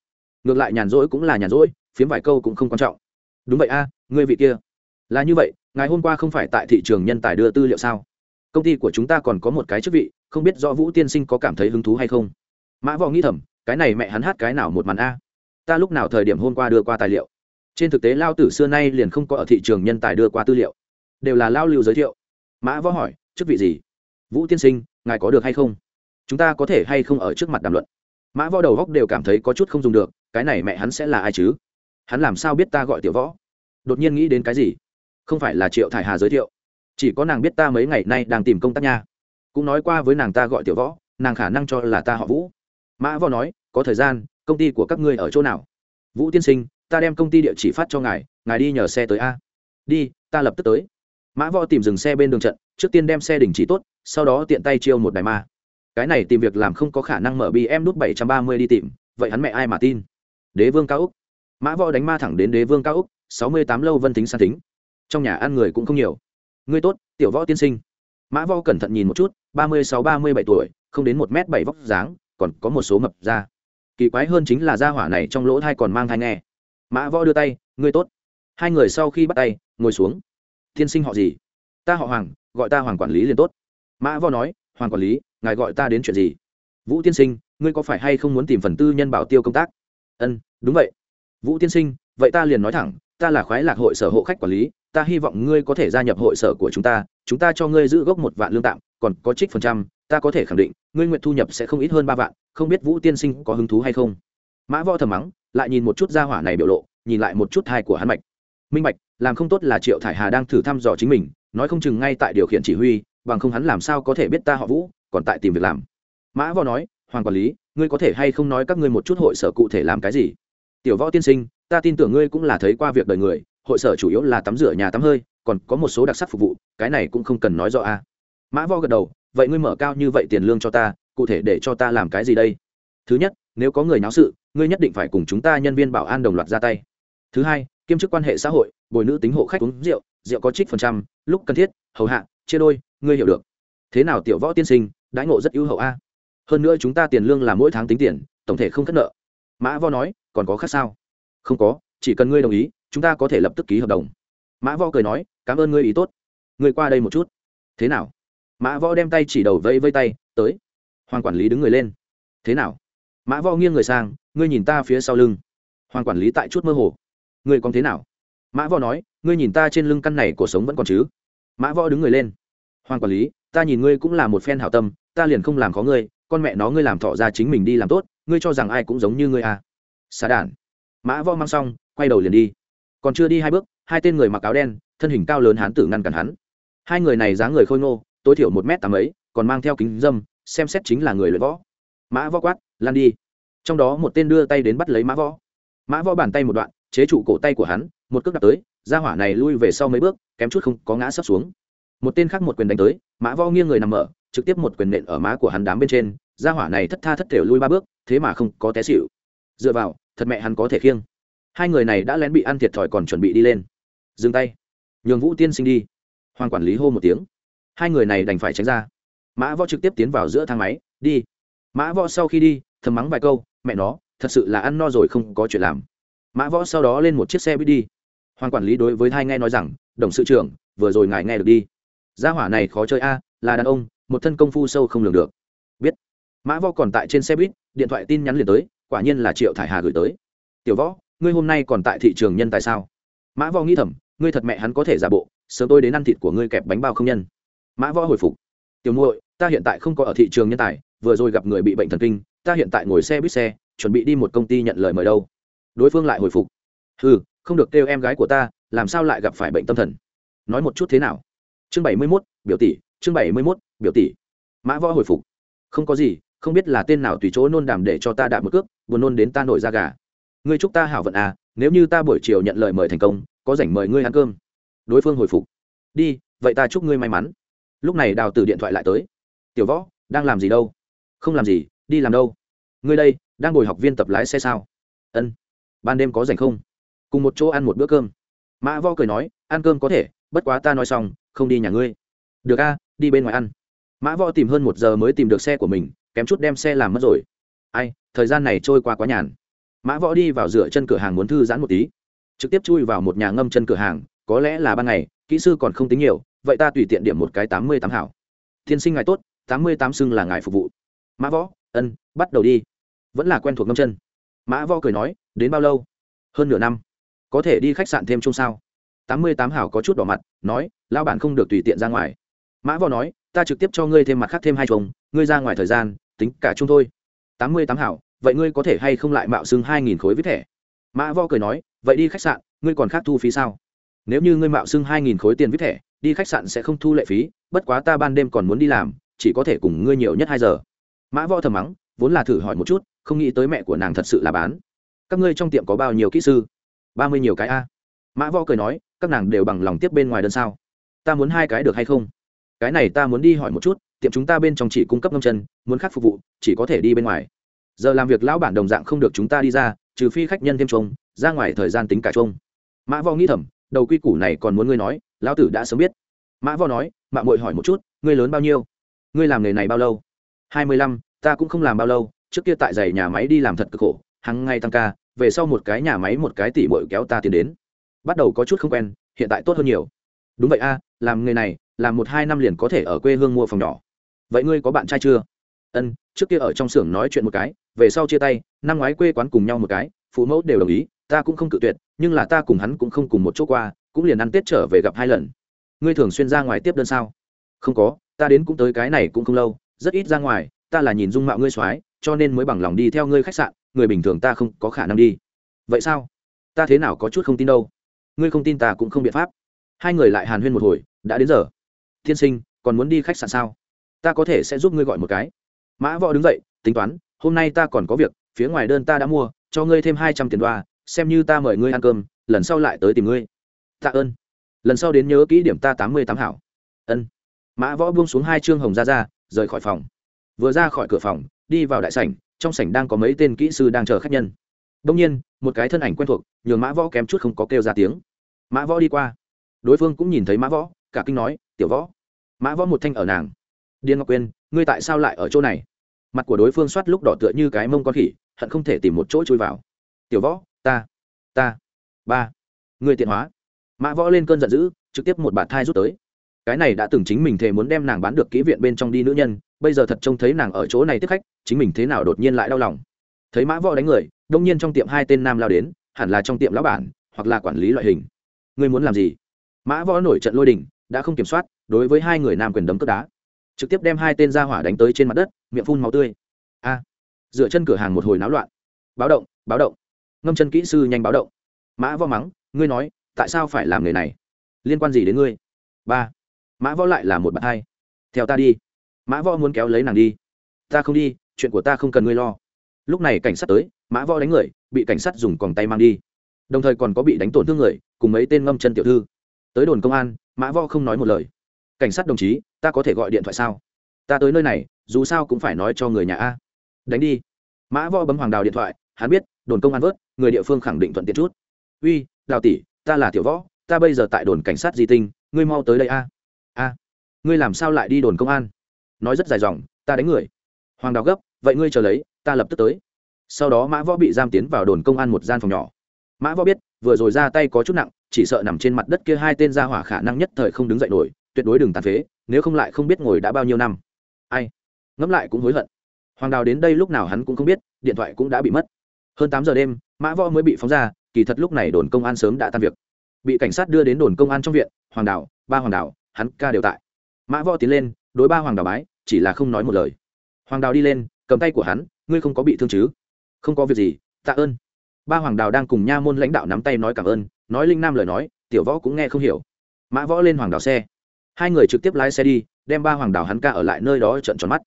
Speaker 1: Ngược lại nhàn rỗi cũng là nhàn rỗi, phiếm vài câu cũng không quan trọng đúng vậy a, ngươi vị kia. Là như vậy, ngày hôm qua không phải tại thị trường nhân tài đưa tư liệu sao? Công ty của chúng ta còn có một cái chức vị, không biết do vũ tiên sinh có cảm thấy hứng thú hay không? Mã võ nghĩ thầm, cái này mẹ hắn hát cái nào một màn a? Ta lúc nào thời điểm hôm qua đưa qua tài liệu? Trên thực tế lao tử xưa nay liền không có ở thị trường nhân tài đưa qua tư liệu. Đều là lao lưu giới thiệu. Mã võ hỏi, chức vị gì? Vũ tiên sinh, ngài có được hay không? Chúng ta có thể hay không ở trước mặt đàm luận? Mã võ đầu góc đều cảm thấy có chút không dùng được, cái này mẹ hắn sẽ là ai chứ? Hắn làm sao biết ta gọi tiểu võ? Đột nhiên nghĩ đến cái gì? Không phải là triệu thải hà giới thiệu. Chỉ có nàng biết ta mấy ngày nay đang tìm công tác nha. Cũng nói qua với nàng ta gọi tiểu võ, nàng khả năng cho là ta họ vũ. Mã võ nói, có thời gian, công ty của các ngươi ở chỗ nào? Vũ tiên sinh, ta đem công ty địa chỉ phát cho ngài ngài đi nhờ xe tới a. Đi, ta lập tức tới. Mã võ tìm dừng xe bên đường trận, trước tiên đem xe đình chỉ tốt, sau đó tiện tay chiêu một đài ma. Cái này tìm việc làm không có khả năng mở bi em nút bảy trăm ba mươi đi tìm, vậy hắn mẹ ai mà tin? Đế vương cao úc mã võ đánh ma thẳng đến đế vương cao úc, sáu mươi tám lâu vân tính san tính trong nhà ăn người cũng không nhiều. Ngươi tốt, tiểu võ tiên sinh. Mã võ cẩn thận nhìn một chút, ba mươi sáu, ba mươi bảy tuổi, không đến một m bảy vóc dáng, còn có một số mập da. Kỳ quái hơn chính là da hỏa này trong lỗ thai còn mang thai nghe. Mã võ đưa tay, ngươi tốt. Hai người sau khi bắt tay, ngồi xuống. Tiên sinh họ gì? Ta họ hoàng, gọi ta hoàng quản lý liền tốt. Mã võ nói, hoàng quản lý, ngài gọi ta đến chuyện gì? Vũ tiên sinh, ngươi có phải hay không muốn tìm phần tư nhân bảo tiêu công tác? Ân, đúng vậy vũ tiên sinh, vậy ta liền nói thẳng, ta là khoái lạc hội sở hộ khách quản lý, ta hy vọng ngươi có thể gia nhập hội sở của chúng ta chúng ta cho ngươi giữ gốc một vạn lương tạm, còn có trích phần trăm, ta có thể khẳng định, ngươi nguyện thu nhập sẽ không ít hơn ba vạn, không biết vũ tiên sinh có hứng thú hay không? Mã võ thầm mắng, lại nhìn một chút gia hỏa này biểu lộ, nhìn lại một chút hai của hắn mạch. Minh bạch, làm không tốt là triệu thải hà đang thử thăm dò chính mình, nói không chừng ngay tại điều khiển chỉ huy, bằng không hắn làm sao có thể biết ta họ vũ, còn tại tìm việc làm. Mã võ nói, hoàng quản lý, ngươi có thể hay không nói các ngươi một chút hội sở cụ thể làm cái gì? Tiểu võ tiên sinh, ta tin tưởng ngươi cũng là thấy qua việc đời người, hội sở chủ yếu là tắm rửa nhà tắm hơi, còn có một số đặc sắc phục vụ, cái này cũng không cần nói rõ a. À. mã võ gật đầu, vậy ngươi mở cao như vậy tiền lương cho ta, cụ thể để cho ta làm cái gì đây? Thứ nhất, nếu có người náo sự, ngươi nhất định phải cùng chúng ta nhân viên bảo an đồng loạt ra tay. Thứ hai, kiêm chức quan hệ xã hội, bồi nữ tính hộ khách uống rượu rượu có trích phần trăm, lúc cần thiết, hầu hạ, chia đôi, ngươi hiểu được. Thế nào tiểu võ tiên sinh, đãi ngộ rất ưu hậu a. Hơn nữa chúng ta tiền lương là mỗi tháng tính tiền, tổng thể không khất nợ mã võ nói, còn có khác sao? Không có, chỉ cần ngươi đồng ý, chúng ta có thể lập tức ký hợp đồng. Mã võ cười nói, cảm ơn ngươi ý tốt. Ngươi qua đây một chút. Thế nào? Mã võ đem tay chỉ đầu vây vây tay, tới. Hoàng quản lý đứng người lên. Thế nào? Mã võ nghiêng người sang, ngươi nhìn ta phía sau lưng. Hoàng quản lý tại chút mơ hồ. Ngươi còn thế nào? Mã võ nói, ngươi nhìn ta trên lưng căn này cuộc sống vẫn còn chứ? Mã võ đứng người lên. Hoàng quản lý, ta nhìn ngươi cũng là một phen hảo tâm, ta liền không làm khó ngươi, con mẹ nó ngươi làm thọ ra chính mình đi làm tốt ngươi cho rằng ai cũng giống như ngươi à. Xà đản. Mã võ mang xong, quay đầu liền đi. Còn chưa đi hai bước, hai tên người mặc áo đen, thân hình cao lớn hán tử ngăn cản hắn. Hai người này dáng người khôi ngô, tối thiểu một m tám ấy còn mang theo kính dâm, xem xét chính là người luyện võ. Mã võ quát, lan đi. Trong đó một tên đưa tay đến bắt lấy mã võ. Mã võ bàn tay một đoạn, chế trụ cổ tay của hắn, một cước đạp tới ra hỏa này lui về sau mấy bước, kém chút không có ngã sấp xuống. Một tên khác một quyền đánh tới, mã võ nghiêng người nằm mở, trực tiếp một quyền nện ở má của hắn đám bên trên ra hỏa này thất tha thất thể lui ba bước thế mà không có té xịu dựa vào, thật mẹ hắn có thể khiêng. Hai người này đã lén bị ăn thiệt thòi còn chuẩn bị đi lên. Dừng tay. Nhường vũ tiên sinh đi. Hoàng quản lý hô một tiếng. Hai người này đành phải tránh ra. Mã võ trực tiếp tiến vào giữa thang máy. Đi. Mã võ sau khi đi, thầm mắng vài câu, mẹ nó, thật sự là ăn no rồi không có chuyện làm. Mã võ sau đó lên một chiếc xe buýt đi. Hoàng quản lý đối với thai nghe nói rằng, đồng sự trưởng, vừa rồi ngài nghe được đi. Gia hỏa này khó chơi a, là đàn ông, một thân công phu sâu không lường được mã võ còn tại trên xe buýt, điện thoại tin nhắn liền tới, quả nhiên là triệu thải hà gửi tới. Tiểu võ, ngươi hôm nay còn tại thị trường nhân tại sao? Mã võ nghĩ thầm, ngươi thật mẹ hắn có thể giả bộ, sớm tôi đến ăn thịt của ngươi kẹp bánh bao không nhân. Mã võ hồi phục, tiểu muội, ta hiện tại không có ở thị trường nhân tài, vừa rồi gặp người bị bệnh thần kinh, ta hiện tại ngồi xe buýt xe, chuẩn bị đi một công ty nhận lời mời đâu. Đối phương lại hồi phục ừ không được kêu em gái của ta, làm sao lại gặp phải bệnh tâm thần? Nói một chút thế nào? Chương bảy mươi mốt, biểu tỷ, chương bảy mươi mốt, biểu tỷ. Mã võ hồi phục, không có gì không biết là tên nào tùy chỗ nôn đàm để cho ta đạp một cước, buồn nôn đến ta nổi da gà. Ngươi chúc ta hảo vận à nếu như ta buổi chiều nhận lời mời thành công, có rảnh mời ngươi ăn cơm. Đối phương hồi phục. Đi, vậy ta chúc ngươi may mắn. Lúc này đào từ điện thoại lại tới. Tiểu võ, đang làm gì đâu? Không làm gì, đi làm đâu? Ngươi đây, đang ngồi học viên tập lái xe sao? Ân. Ban đêm có rảnh không? Cùng một chỗ ăn một bữa cơm. Mã võ cười nói, ăn cơm có thể, bất quá ta nói xong, không đi nhà ngươi. Được a, đi bên ngoài ăn. Mã võ tìm hơn một giờ mới tìm được xe của mình kém chút đem xe làm mất rồi. Ai, thời gian này trôi qua quá nhàn. Mã võ đi vào dựa chân cửa hàng muốn thư giãn một tí. Trực tiếp chui vào một nhà ngâm chân cửa hàng, có lẽ là ban ngày, kỹ sư còn không tính nhiều, vậy ta tùy tiện điểm một cái tám mươi tám hảo. Tiên sinh ngài tốt, tám mươi tám xưng là ngài phục vụ. Mã võ, ân, bắt đầu đi. Vẫn là quen thuộc ngâm chân. Mã võ cười nói, đến bao lâu? Hơn nửa năm. Có thể đi khách sạn thêm chung sao? tám mươi tám hảo có chút đỏ mặt, nói, lao bản không được tùy tiện ra ngoài. Mã võ nói, ta trực tiếp cho ngươi thêm mặt khác thêm hai chồng, ngươi ra ngoài thời gian tính cả chung thôi. Tám mươi tám hảo, vậy ngươi có thể hay không lại mạo xưng hai nghìn khối viết thẻ? Mã võ cười nói, vậy đi khách sạn, ngươi còn khác thu phí sao? Nếu như ngươi mạo xưng hai nghìn khối tiền viết thẻ, đi khách sạn sẽ không thu lệ phí, bất quá ta ban đêm còn muốn đi làm, chỉ có thể cùng ngươi nhiều nhất hai giờ. Mã võ thầm mắng, vốn là thử hỏi một chút, không nghĩ tới mẹ của nàng thật sự là bán. Các ngươi trong tiệm có bao nhiêu kỹ sư? Ba mươi nhiều cái a. Mã võ cười nói, các nàng đều bằng lòng tiếp bên ngoài đơn sao? Ta muốn hai cái được hay không? Cái này ta muốn đi hỏi một chút tiệm chúng ta bên trong chỉ cung cấp ngâm chân, muốn khác phục vụ, chỉ có thể đi bên ngoài. Giờ làm việc lão bản đồng dạng không được chúng ta đi ra, trừ phi khách nhân thêm trông ra ngoài thời gian tính cả trông mã võ nghĩ thầm, đầu quy củ này còn muốn ngươi nói, lão tử đã sớm biết. Mã võ nói mạng mội hỏi một chút, ngươi lớn bao nhiêu? Ngươi làm nghề này bao lâu? Hai mươi lăm, ta cũng không làm bao lâu, trước kia tại giày nhà máy đi làm thật cực khổ, hàng ngày tăng ca, về sau một cái nhà máy một cái tỷ bội kéo ta tiến đến. Bắt đầu có chút không quen, hiện tại tốt hơn nhiều. Đúng vậy a, làm nghề này, làm một hai năm liền có thể ở quê hương mua phòng nhỏ vậy ngươi có bạn trai chưa? Ân, trước kia ở trong xưởng nói chuyện một cái, về sau chia tay, năm ngoái quê quán cùng nhau một cái, phụ mẫu đều đồng ý, ta cũng không cự tuyệt, nhưng là ta cùng hắn cũng không cùng một chỗ qua, cũng liền ăn tết trở về gặp hai lần. Ngươi thường xuyên ra ngoài tiếp đơn sao? Không có, ta đến cũng tới cái này cũng không lâu, rất ít ra ngoài, ta là nhìn dung mạo ngươi soái, cho nên mới bằng lòng đi theo ngươi khách sạn, người bình thường ta không có khả năng đi. Vậy sao? Ta thế nào có chút không tin đâu. Ngươi không tin ta cũng không biện pháp. Hai người lại hàn huyên một hồi, đã đến giờ. Tiên sinh, còn muốn đi khách sạn sao? Ta có thể sẽ giúp ngươi gọi một cái. Mã võ đứng dậy, tính toán, hôm nay ta còn có việc, phía ngoài đơn ta đã mua, cho ngươi thêm hai trăm tiền đoa, xem như ta mời ngươi ăn cơm, lần sau lại tới tìm ngươi. Tạ ơn. Lần sau đến nhớ kỹ điểm ta tám mươi tám hảo. Ân. Mã võ buông xuống hai trương hồng ra ra, rời khỏi phòng. Vừa ra khỏi cửa phòng, đi vào đại sảnh, trong sảnh đang có mấy tên kỹ sư đang chờ khách nhân. Đông nhiên, một cái thân ảnh quen thuộc, nhường mã võ kém chút không có kêu ra tiếng. Mã võ đi qua. Đối phương cũng nhìn thấy mã võ, cả kinh nói, tiểu võ. Mã võ một thanh ở nàng điên ngọc quyên, ngươi tại sao lại ở chỗ này? Mặt của đối phương soát lúc đỏ tựa như cái mông con khỉ, hận không thể tìm một chỗ chui vào. Tiểu võ, ta ta, ba người tiện hóa. Mã võ lên cơn giận dữ, trực tiếp một bạt thai rút tới. Cái này đã từng chính mình thề muốn đem nàng bán được kỹ viện bên trong đi nữ nhân, bây giờ thật trông thấy nàng ở chỗ này tiếp khách, chính mình thế nào đột nhiên lại đau lòng. Thấy mã võ đánh người, đông nhiên trong tiệm hai tên nam lao đến, hẳn là trong tiệm lão bản, hoặc là quản lý loại hình. Ngươi muốn làm gì? Mã võ nổi trận lôi đình, đã không kiểm soát, đối với hai người nam quyền đấm cướp đá trực tiếp đem hai tên ra hỏa đánh tới trên mặt đất, miệng phun màu tươi. A, dựa chân cửa hàng một hồi náo loạn. Báo động báo động. Ngâm chân kỹ sư nhanh báo động. Mã võ mắng, ngươi nói, tại sao phải làm người này? Liên quan gì đến ngươi? Ba, mã võ lại là một bạn hai. Theo ta đi. Mã võ muốn kéo lấy nàng đi. Ta không đi, chuyện của ta không cần ngươi lo. Lúc này cảnh sát tới, mã võ đánh người, bị cảnh sát dùng còng tay mang đi. Đồng thời còn có bị đánh tổn thương người, cùng mấy tên ngâm chân tiểu thư. Tới đồn công an, mã võ không nói một lời cảnh sát đồng chí, ta có thể gọi điện thoại sao? Ta tới nơi này, dù sao cũng phải nói cho người nhà a. Đánh đi. Mã võ bấm hoàng đào điện thoại, hắn biết, đồn công an vớt, người địa phương khẳng định thuận tiện chút. Uy, đào tỷ, ta là tiểu võ, ta bây giờ tại đồn cảnh sát di tinh, ngươi mau tới đây a. A, ngươi làm sao lại đi đồn công an? Nói rất dài dòng, ta đánh người. Hoàng đào gấp, vậy ngươi chờ lấy, ta lập tức tới. Sau đó mã võ bị giam tiến vào đồn công an một gian phòng nhỏ. Mã võ biết, vừa rồi ra tay có chút nặng, chỉ sợ nằm trên mặt đất kia hai tên ra hỏa khả năng nhất thời không đứng dậy nổi tuyệt đối đừng tàn phế, nếu không lại không biết ngồi đã bao nhiêu năm. Ai? Ngẫm lại cũng hối hận. Hoàng đào đến đây lúc nào hắn cũng không biết, điện thoại cũng đã bị mất. Hơn tám giờ đêm, mã võ mới bị phóng ra, kỳ thật lúc này đồn công an sớm đã tan việc. Bị cảnh sát đưa đến đồn công an trong viện, hoàng đào, ba hoàng đào, hắn ca đều tại. Mã võ tiến lên, đối ba hoàng đào bái, chỉ là không nói một lời. Hoàng đào đi lên, cầm tay của hắn, ngươi không có bị thương chứ? Không có việc gì, tạ ơn. Ba hoàng đào đang cùng nha môn lãnh đạo nắm tay nói cảm ơn, nói linh nam lời nói, tiểu võ cũng nghe không hiểu. Mã võ lên hoàng đào xe hai người trực tiếp lái xe đi, đem ba hoàng đào hắn ca ở lại nơi đó trận tròn mắt.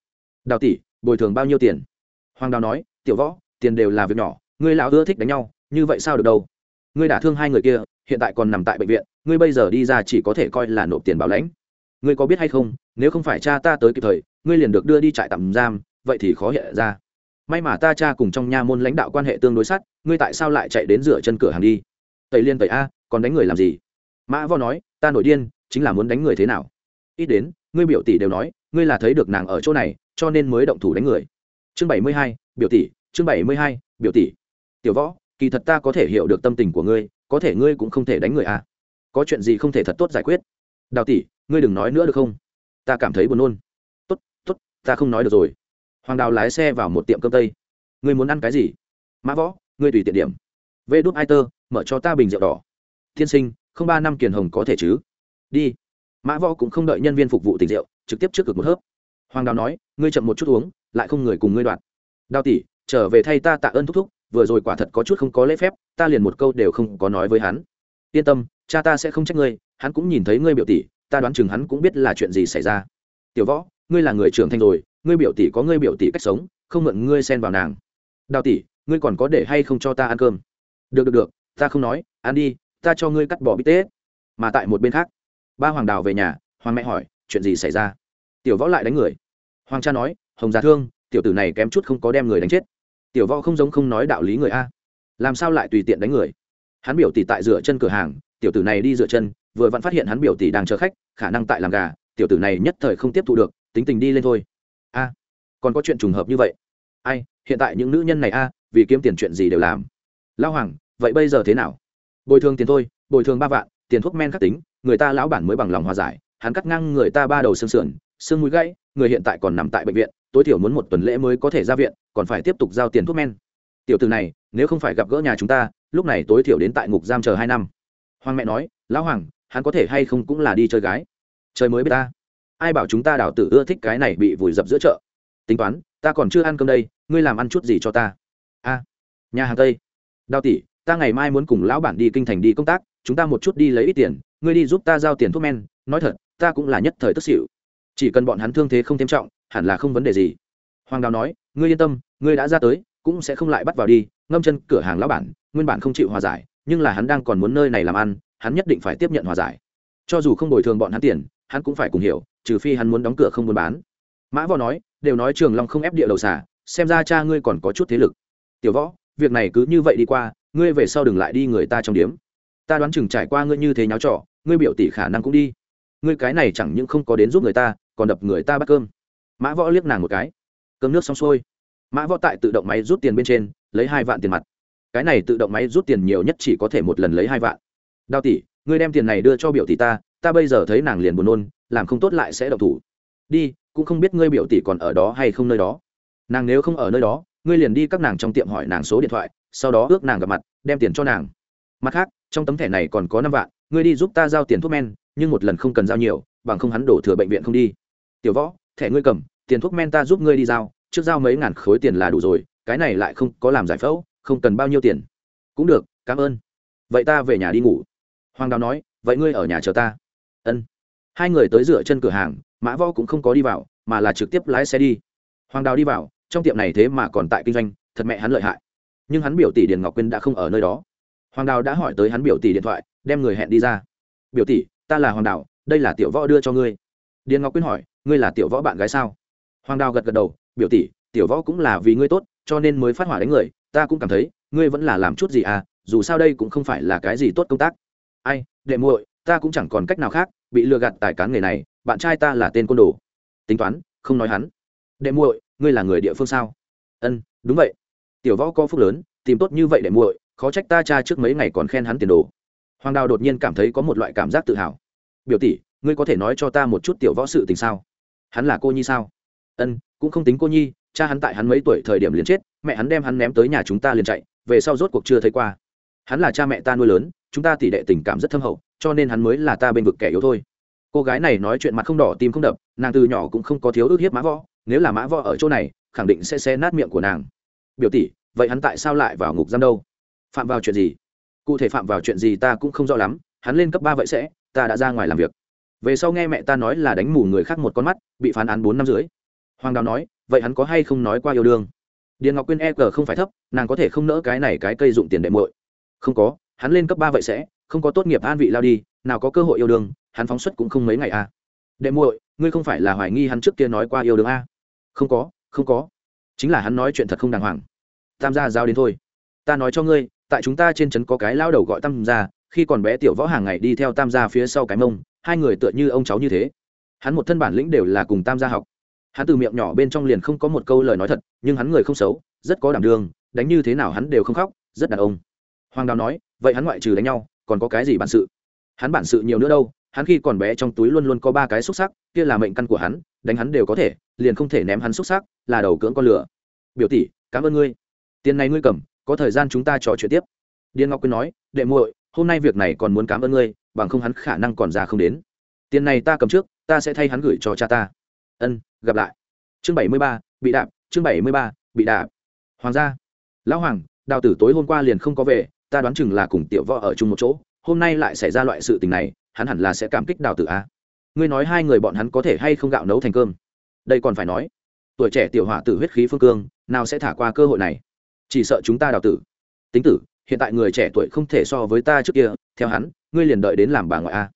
Speaker 1: Đào tỷ, bồi thường bao nhiêu tiền? Hoàng đào nói, tiểu võ, tiền đều là việc nhỏ, ngươi lão ưa thích đánh nhau, như vậy sao được đâu? Ngươi đả thương hai người kia, hiện tại còn nằm tại bệnh viện, ngươi bây giờ đi ra chỉ có thể coi là nộp tiền bảo lãnh. Ngươi có biết hay không, nếu không phải cha ta tới kịp thời, ngươi liền được đưa đi trại tạm giam, vậy thì khó hiện ra. May mà ta cha cùng trong nha môn lãnh đạo quan hệ tương đối sát, ngươi tại sao lại chạy đến rửa chân cửa hàng đi? Tẩy liên tẩy a, còn đánh người làm gì? Mã vo nói, ta nổi điên chính là muốn đánh người thế nào? Ít đến, ngươi biểu tỷ đều nói, ngươi là thấy được nàng ở chỗ này, cho nên mới động thủ đánh người. Chương bảy mươi hai, biểu tỷ, chương bảy mươi hai, biểu tỷ. Tiểu võ, kỳ thật ta có thể hiểu được tâm tình của ngươi, có thể ngươi cũng không thể đánh người à. Có chuyện gì không thể thật tốt giải quyết? Đào tỷ, ngươi đừng nói nữa được không? Ta cảm thấy buồn nôn. Tốt tốt, ta không nói được rồi. Hoàng đào lái xe vào một tiệm cơm tây. Ngươi muốn ăn cái gì? Mã võ, ngươi tùy tiện điểm. Vê đút ai tơ mở cho ta bình rượu đỏ. Tiên sinh, không ba năm kiền hồng có thể chứ? Đi. Mã võ cũng không đợi nhân viên phục vụ tình rượu, trực tiếp trước cực một hớp. Hoàng đào nói, ngươi chậm một chút uống, lại không người cùng ngươi đoạn. Đào tỷ, trở về thay ta tạ ơn thúc thúc, vừa rồi quả thật có chút không có lễ phép, ta liền một câu đều không có nói với hắn. Yên tâm, cha ta sẽ không trách ngươi, hắn cũng nhìn thấy ngươi biểu tỷ, ta đoán chừng hắn cũng biết là chuyện gì xảy ra. Tiểu võ, ngươi là người trưởng thành rồi, ngươi biểu tỷ có ngươi biểu tỷ cách sống, không mượn ngươi xen vào nàng. Đào tỷ, ngươi còn có để hay không cho ta ăn cơm? Được được được, ta không nói, ăn đi, ta cho ngươi cắt bỏ bít tết, mà tại một bên khác ba hoàng đào về nhà, hoàng mẹ hỏi, chuyện gì xảy ra? Tiểu võ lại đánh người. Hoàng cha nói, hồng già thương, tiểu tử này kém chút không có đem người đánh chết. Tiểu võ không giống không nói đạo lý người a. Làm sao lại tùy tiện đánh người? Hắn biểu tỷ tại dựa chân cửa hàng, tiểu tử này đi dựa chân, vừa vặn phát hiện hắn biểu tỷ đang chờ khách, khả năng tại làm gà, tiểu tử này nhất thời không tiếp thu được, tính tình đi lên thôi. A, còn có chuyện trùng hợp như vậy? Ai, hiện tại những nữ nhân này a, vì kiếm tiền chuyện gì đều làm? Lao hoàng, vậy bây giờ thế nào? Bồi thường tiền thôi, bồi thường ba vạn, tiền thuốc men khắc tính người ta lão bản mới bằng lòng hòa giải, hắn cắt ngang người ta ba đầu xương sườn, xương mũi gãy, người hiện tại còn nằm tại bệnh viện, tối thiểu muốn một tuần lễ mới có thể ra viện, còn phải tiếp tục giao tiền thuốc men. Tiểu từ này, nếu không phải gặp gỡ nhà chúng ta, lúc này tối thiểu đến tại ngục giam chờ hai năm. Hoàng mẹ nói, lão hoàng, hắn có thể hay không cũng là đi chơi gái. Chơi mới biết ta. Ai bảo chúng ta đào tử ưa thích cái này bị vùi dập giữa chợ. Tính toán, ta còn chưa ăn cơm đây, ngươi làm ăn chút gì cho ta? A, nhà hàng tây. Đào tỷ, ta ngày mai muốn cùng lão bản đi kinh thành đi công tác, chúng ta một chút đi lấy ít tiền ngươi đi giúp ta giao tiền thuốc men, nói thật, ta cũng là nhất thời tức xỉu. Chỉ cần bọn hắn thương thế không thêm trọng, hẳn là không vấn đề gì. Hoàng đào nói, ngươi yên tâm, ngươi đã ra tới, cũng sẽ không lại bắt vào đi, ngâm chân cửa hàng lão bản, nguyên bản không chịu hòa giải, nhưng là hắn đang còn muốn nơi này làm ăn, hắn nhất định phải tiếp nhận hòa giải. Cho dù không bồi thường bọn hắn tiền, hắn cũng phải cùng hiểu, trừ phi hắn muốn đóng cửa không buôn bán. Mã võ nói, đều nói trường long không ép địa đầu xả xem ra cha ngươi còn có chút thế lực. Tiểu võ, việc này cứ như vậy đi qua, ngươi về sau đừng lại đi người ta trong điếm ta đoán chừng trải qua ngươi như thế nháo trọ ngươi biểu tỷ khả năng cũng đi. Ngươi cái này chẳng những không có đến giúp người ta, còn đập người ta bắt cơm. Mã võ liếc nàng một cái. Cơm nước xong xuôi. Mã võ tại tự động máy rút tiền bên trên, lấy hai vạn tiền mặt. Cái này tự động máy rút tiền nhiều nhất chỉ có thể một lần lấy hai vạn. Đào tỷ, ngươi đem tiền này đưa cho biểu tỷ ta ta bây giờ thấy nàng liền buồn nôn, làm không tốt lại sẽ độc thủ. Đi, cũng không biết ngươi biểu tỷ còn ở đó hay không nơi đó. Nàng nếu không ở nơi đó, ngươi liền đi các nàng trong tiệm hỏi nàng số điện thoại, sau đó ước nàng gặp mặt, đem tiền cho nàng mặt khác, trong tấm thẻ này còn có năm vạn, ngươi đi giúp ta giao tiền thuốc men, nhưng một lần không cần giao nhiều, bằng không hắn đổ thừa bệnh viện không đi. Tiểu võ, thẻ ngươi cầm, tiền thuốc men ta giúp ngươi đi giao, trước giao mấy ngàn khối tiền là đủ rồi, cái này lại không có làm giải phẫu, không cần bao nhiêu tiền. Cũng được, cảm ơn. Vậy ta về nhà đi ngủ. Hoàng đào nói, vậy ngươi ở nhà chờ ta. Ân. Hai người tới dựa chân cửa hàng, mã võ cũng không có đi vào, mà là trực tiếp lái xe đi. Hoàng đào đi vào, trong tiệm này thế mà còn tại kinh doanh, thật mẹ hắn lợi hại. Nhưng hắn biểu tỷ điền ngọc quyên đã không ở nơi đó hoàng đào đã hỏi tới hắn biểu tỷ điện thoại, đem người hẹn đi ra. Biểu tỷ, ta là hoàng đào, đây là tiểu võ đưa cho ngươi. Điền ngọc quyên hỏi, ngươi là tiểu võ bạn gái sao? Hoàng đào gật gật đầu, biểu tỷ, tiểu võ cũng là vì ngươi tốt, cho nên mới phát hỏa đánh người, ta cũng cảm thấy, ngươi vẫn là làm chút gì à dù sao đây cũng không phải là cái gì tốt công tác. Ai, đệ muội, ta cũng chẳng còn cách nào khác, bị lừa gạt tài cán nghề này, bạn trai ta là tên côn đồ. Tính toán, không nói hắn. Đệ muội, ngươi là người địa phương sao? Ân, đúng vậy. Tiểu võ có phúc lớn, tìm tốt như vậy đệ muội khó trách ta cha trước mấy ngày còn khen hắn tiền đồ. Hoàng đào đột nhiên cảm thấy có một loại cảm giác tự hào. Biểu tỷ, ngươi có thể nói cho ta một chút tiểu võ sự tình sao? Hắn là cô nhi sao? Ân, cũng không tính cô nhi, cha hắn tại hắn mấy tuổi thời điểm liền chết, mẹ hắn đem hắn ném tới nhà chúng ta liền chạy, về sau rốt cuộc chưa thấy qua. Hắn là cha mẹ ta nuôi lớn, chúng ta tỷ đệ tình cảm rất thâm hậu, cho nên hắn mới là ta bên vực kẻ yếu thôi. Cô gái này nói chuyện mặt không đỏ tim không đập, nàng từ nhỏ cũng không có thiếu ước hiếp mã võ, nếu là mã võ ở chỗ này, khẳng định sẽ xé nát miệng của nàng. Biểu tỷ, vậy hắn tại sao lại vào ngục giam đâu? Phạm vào chuyện gì? Cụ thể phạm vào chuyện gì ta cũng không rõ lắm, hắn lên cấp ba vậy sẽ, ta đã ra ngoài làm việc. Về sau nghe mẹ ta nói là đánh mù người khác một con mắt, bị phán án bốn năm dưới hoàng đào nói, vậy hắn có hay không nói qua yêu đương? Điền ngọc quyên e cờ không phải thấp, nàng có thể không nỡ cái này cái cây dụng tiền đệ muội. Không có, hắn lên cấp ba vậy sẽ, không có tốt nghiệp an vị lao đi, nào có cơ hội yêu đương, hắn phóng xuất cũng không mấy ngày à. đệ muội, ngươi không phải là hoài nghi hắn trước kia nói qua yêu đương à? không có không có. Chính là hắn nói chuyện thật không đàng hoàng. Tam gia giao đến thôi. Ta nói cho ngươi tại chúng ta trên trấn có cái lao đầu gọi tam gia, khi còn bé tiểu võ hàng ngày đi theo tam gia phía sau cái mông, hai người tựa như ông cháu như thế. Hắn một thân bản lĩnh đều là cùng tam gia học. Hắn từ miệng nhỏ bên trong liền không có một câu lời nói thật, nhưng hắn người không xấu, rất có đảm đương đánh như thế nào hắn đều không khóc, rất đàn ông. Hoàng đào nói, vậy hắn ngoại trừ đánh nhau, còn có cái gì bản sự? Hắn bản sự nhiều nữa đâu, hắn khi còn bé trong túi luôn luôn có ba cái xúc sắc, kia là mệnh căn của hắn, đánh hắn đều có thể, liền không thể ném hắn xúc sắc, là đầu cưỡng con lửa. Biểu tỷ, cảm ơn ngươi. Tiền này ngươi cầm có thời gian chúng ta trò chuyện tiếp. Điền ngọc quyên nói, đệ muội, hôm nay việc này còn muốn cảm ơn ngươi, bằng không hắn khả năng còn ra không đến. Tiền này ta cầm trước, ta sẽ thay hắn gửi cho cha ta. Ân, gặp lại. Chương bảy mươi ba, bị đạp, chương bảy mươi ba, bị đạp. Hoàng gia. Lão hoàng đào tử tối hôm qua liền không có về, ta đoán chừng là cùng tiểu võ ở chung một chỗ, hôm nay lại xảy ra loại sự tình này, hắn hẳn là sẽ cảm kích đào tử a. Ngươi nói hai người bọn hắn có thể hay không gạo nấu thành cơm? Đây còn phải nói. Tuổi trẻ tiểu hỏa tử huyết khí phương cương, nào sẽ thả qua cơ hội này? Chỉ sợ chúng ta đào tử. Tính tử, hiện tại người trẻ tuổi không thể so với ta trước kia, theo hắn, ngươi liền đợi đến làm bà ngoại a.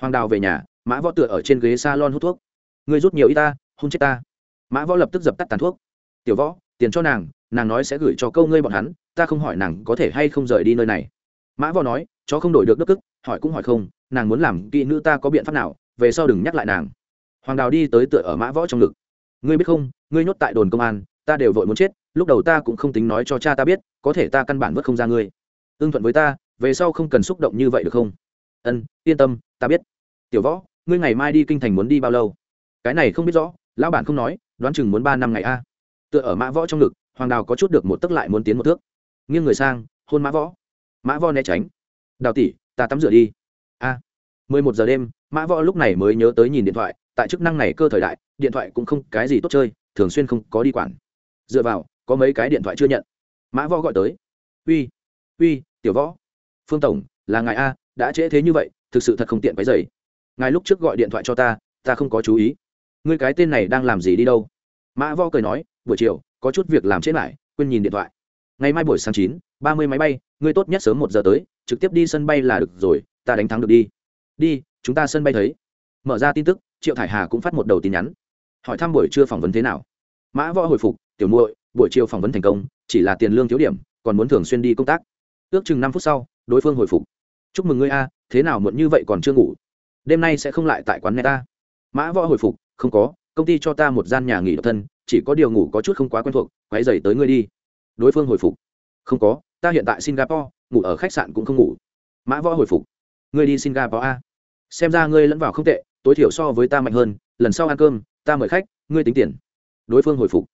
Speaker 1: Hoàng đào về nhà, mã võ tựa ở trên ghế s a lon hút thuốc. Ngươi rút nhiều y ta, hôn chết ta. Mã võ lập tức dập tắt tàn thuốc. Tiểu võ, tiền cho nàng nàng nói sẽ gửi cho câu ngươi bọn hắn, ta không hỏi nàng có thể hay không rời đi nơi này. Mã võ nói, chó không đổi được đức ức hỏi cũng hỏi không, nàng muốn làm kỹ nữ ta có biện pháp nào, về sau đừng nhắc lại nàng. Hoàng đào đi tới tựa ở mã võ trong ngực. Ngươi biết không, ngươi nhốt tại đồn công an ta đều vội muốn chết, lúc đầu ta cũng không tính nói cho cha ta biết, có thể ta căn bản vớt không ra ngươi. Ưng thuận với ta, về sau không cần xúc động như vậy được không? Ân, yên tâm, ta biết. Tiểu võ, ngươi ngày mai đi kinh thành muốn đi bao lâu? Cái này không biết rõ, lão bản không nói, đoán chừng muốn ba năm ngày a. Tựa ở mã võ trong ngực, hoàng đào có chút được một tấc lại muốn tiến một thước. Nghiêng người sang, hôn mã võ. Mã võ né tránh. Đào tỷ, ta tắm rửa đi. A. Mười một giờ đêm, mã võ lúc này mới nhớ tới nhìn điện thoại, tại chức năng này cơ thời đại, điện thoại cũng không cái gì tốt chơi, thường xuyên không có đi quản dựa vào, có mấy cái điện thoại chưa nhận. Mã võ gọi tới. Uy uy, tiểu võ. Phương tổng, là ngài a, đã trễ thế như vậy, thực sự thật không tiện cái giày ngài lúc trước gọi điện thoại cho ta ta không có chú ý. Ngươi cái tên này đang làm gì đi đâu? Mã võ cười nói, buổi chiều, có chút việc làm chết lại, quên nhìn điện thoại. Ngày mai buổi sáng chín, ba mươi máy bay, ngươi tốt nhất sớm một giờ tới, trực tiếp đi sân bay là được rồi, ta đánh thắng được đi. Đi, chúng ta sân bay thấy. Mở ra tin tức, triệu thải hà cũng phát một đầu tin nhắn. Hỏi thăm buổi trưa phỏng vấn thế nào. Mã võ hồi phục tiểu muội, buổi chiều phỏng vấn thành công, chỉ là tiền lương thiếu điểm, còn muốn thường xuyên đi công tác. Ước chừng năm phút sau, đối phương hồi phục. Chúc mừng ngươi a, thế nào muộn như vậy còn chưa ngủ? Đêm nay sẽ không lại tại quán nghe ta. Mã võ hồi phục, không có, công ty cho ta một gian nhà nghỉ độc thân, chỉ có điều ngủ có chút không quá quen thuộc quáy dày tới ngươi đi. Đối phương hồi phục. Không có, ta hiện tại singapore, ngủ ở khách sạn cũng không ngủ. Mã võ hồi phục. Ngươi đi singapore a. Xem ra ngươi lẫn vào không tệ, tối thiểu so với ta mạnh hơn, lần sau ăn cơm, ta mời khách, ngươi tính tiền. Đối phương hồi phục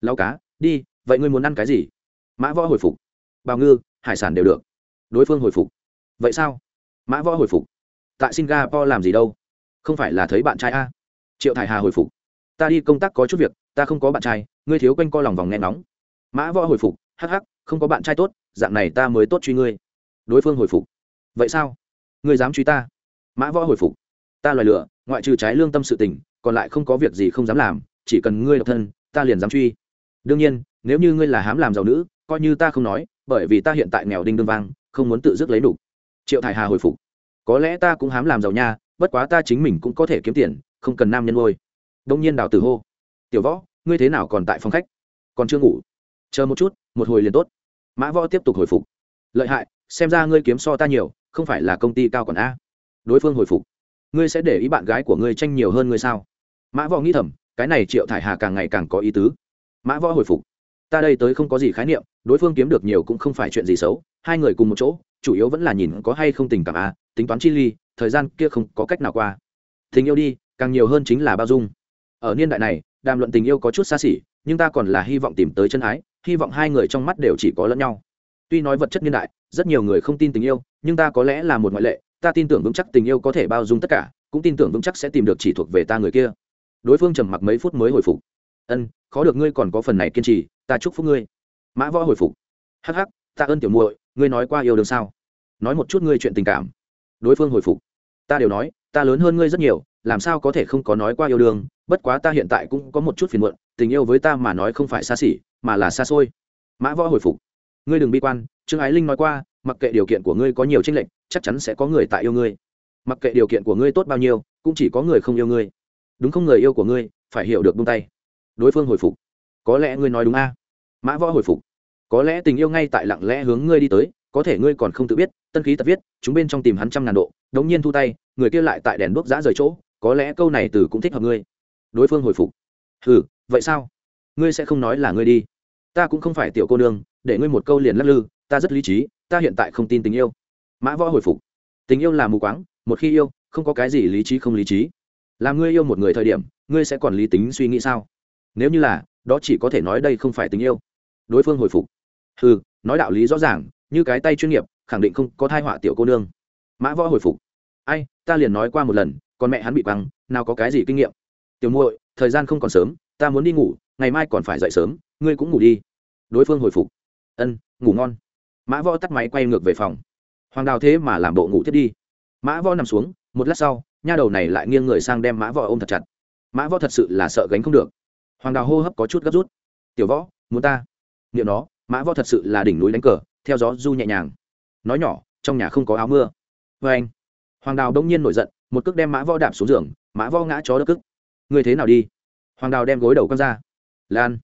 Speaker 1: lau cá, đi, vậy ngươi muốn ăn cái gì? Mã võ hồi phục. Bào ngư, hải sản đều được. Đối phương hồi phục. Vậy sao? Mã võ hồi phục. Tại singapore làm gì đâu? Không phải là thấy bạn trai a? Triệu thải hà hồi phục. Ta đi công tác có chút việc, ta không có bạn trai, ngươi thiếu quanh co lòng vòng nghe nóng mã võ hồi phục. Hắc hắc, không có bạn trai tốt, dạng này ta mới tốt truy ngươi. Đối phương hồi phục. Vậy sao? Ngươi dám truy ta? Mã võ hồi phục. Ta loài lựa ngoại trừ trái lương tâm sự tình, còn lại không có việc gì không dám làm, chỉ cần ngươi độc thân, ta liền dám truy đương nhiên, nếu như ngươi là hám làm giàu nữ, coi như ta không nói, bởi vì ta hiện tại nghèo đinh đương vang, không muốn tự dứt lấy đủ. Triệu thải hà hồi phục. Có lẽ ta cũng hám làm giàu nha, bất quá ta chính mình cũng có thể kiếm tiền, không cần nam nhân ngôi. Đông nhiên đào tử hô. Tiểu võ, ngươi thế nào còn tại phòng khách? Còn chưa ngủ. Chờ một chút, một hồi liền tốt. Mã võ tiếp tục hồi phục. Lợi hại, xem ra ngươi kiếm so ta nhiều, không phải là công ty cao còn a. Đối phương hồi phục. Ngươi sẽ để ý bạn gái của ngươi tranh nhiều hơn ngươi sao? Mã võ nghĩ thầm, cái này triệu thải hà càng ngày càng có ý tứ mã võ hồi phục. Ta đây tới không có gì khái niệm, đối phương kiếm được nhiều cũng không phải chuyện gì xấu, hai người cùng một chỗ, chủ yếu vẫn là nhìn có hay không tình cảm à tính toán chi ly, thời gian kia không có cách nào qua. Tình yêu đi, càng nhiều hơn chính là bao dung. Ở niên đại này, đàm luận tình yêu có chút xa xỉ, nhưng ta còn là hy vọng tìm tới chân ái, hy vọng hai người trong mắt đều chỉ có lẫn nhau. Tuy nói vật chất niên đại, rất nhiều người không tin tình yêu, nhưng ta có lẽ là một ngoại lệ, ta tin tưởng vững chắc tình yêu có thể bao dung tất cả, cũng tin tưởng vững chắc sẽ tìm được chỉ thuộc về ta người kia. Đối phương trầm mặc mấy phút mới hồi phục. Ân khó được ngươi còn có phần này kiên trì, ta chúc phúc ngươi. Mã võ hồi phục. Hắc hắc, ta ơn tiểu muội, ngươi nói qua yêu đương sao? Nói một chút ngươi chuyện tình cảm. Đối phương hồi phục. Ta đều nói, ta lớn hơn ngươi rất nhiều, làm sao có thể không có nói qua yêu đương, bất quá ta hiện tại cũng có một chút phiền muộn, tình yêu với ta mà nói không phải xa xỉ, mà là xa xôi. Mã võ hồi phục. Ngươi đừng bi quan, trương ái linh nói qua, mặc kệ điều kiện của ngươi có nhiều tranh lệch, chắc chắn sẽ có người tại yêu ngươi. Mặc kệ điều kiện của ngươi tốt bao nhiêu, cũng chỉ có người không yêu ngươi. Đúng không người yêu của ngươi, phải hiểu được buông tay đối phương hồi phục. Có lẽ ngươi nói đúng a. Mã võ hồi phục. Có lẽ tình yêu ngay tại lặng lẽ hướng ngươi đi tới, có thể ngươi còn không tự biết, tân khí tật viết, chúng bên trong tìm hắn trăm ngàn độ, đống nhiên thu tay, người kia lại tại đèn đuốc giã rời chỗ, có lẽ câu này từ cũng thích hợp ngươi. Đối phương hồi phục. Ừ vậy sao? Ngươi sẽ không nói là ngươi đi. Ta cũng không phải tiểu cô nương, để ngươi một câu liền lắc lư, ta rất lý trí, ta hiện tại không tin tình yêu. Mã võ hồi phục. Tình yêu là mù quáng, một khi yêu, không có cái gì lý trí không lý trí. Làm ngươi yêu một người thời điểm, ngươi sẽ còn lý tính suy nghĩ sao? Nếu như là, đó chỉ có thể nói đây không phải tình yêu. Đối phương hồi phục. Ừ nói đạo lý rõ ràng, như cái tay chuyên nghiệp, khẳng định không có thai họa tiểu cô nương. Mã võ hồi phục. Ai, ta liền nói qua một lần con mẹ hắn bị băng nào có cái gì kinh nghiệm. Tiểu muội, thời gian không còn sớm, ta muốn đi ngủ, ngày mai còn phải dậy sớm, ngươi cũng ngủ đi. Đối phương hồi phục. Ân, ngủ ngon. Mã võ tắt máy quay ngược về phòng. Hoàng đào thế mà làm bộ ngủ thiết đi. Mã võ nằm xuống, một lát sau, nha đầu này lại nghiêng người sang đem mã võ ôm thật chặt. Mã võ thật sự là sợ gánh không được hoàng đào hô hấp có chút gấp rút. Tiểu võ, muốn ta? Liệu nó, mã võ thật sự là đỉnh núi đánh cờ, theo gió du nhẹ nhàng. Nói nhỏ, trong nhà không có áo mưa. Vê anh, hoàng đào đông nhiên nổi giận, một cước đem mã võ đạp xuống giường, mã võ ngã chó đất cức người thế nào đi? Hoàng đào đem gối đầu con ra. Lan.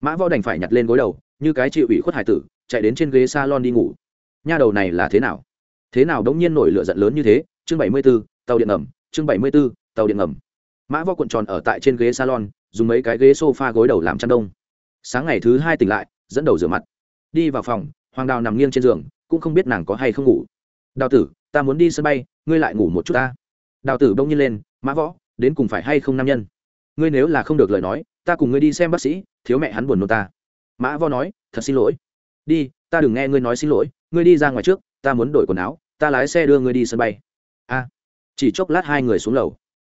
Speaker 1: Mã võ đành phải nhặt lên gối đầu, như cái chịu ủy khuất hải tử, chạy đến trên ghế s a lon đi ngủ. Nha đầu này là thế nào? Thế nào đống nhiên nổi lửa giận lớn như thế? Chương bảy mươi b ố tàu điện ngầm, chương bảy mươi b ố tàu điện ngầm. Mã võ cuộn tròn ở tại trên ghế salon dùng mấy cái ghế sofa gối đầu làm chăn đông. Sáng ngày thứ hai tỉnh lại, dẫn đầu rửa mặt. Đi vào phòng, hoàng đào nằm nghiêng trên giường, cũng không biết nàng có hay không ngủ. Đào tử, ta muốn đi sân bay, ngươi lại ngủ một chút ta. Đào tử bỗng nhiên lên, mã võ, đến cùng phải hay không nam nhân? Ngươi nếu là không được lời nói, ta cùng ngươi đi xem bác sĩ, thiếu mẹ hắn buồn nôn ta. Mã võ nói, thật xin lỗi. Đi, ta đừng nghe ngươi nói xin lỗi, ngươi đi ra ngoài trước, ta muốn đổi quần áo, ta lái xe đưa ngươi đi sân bay. A. Chỉ chốc lát hai người xuống lầu.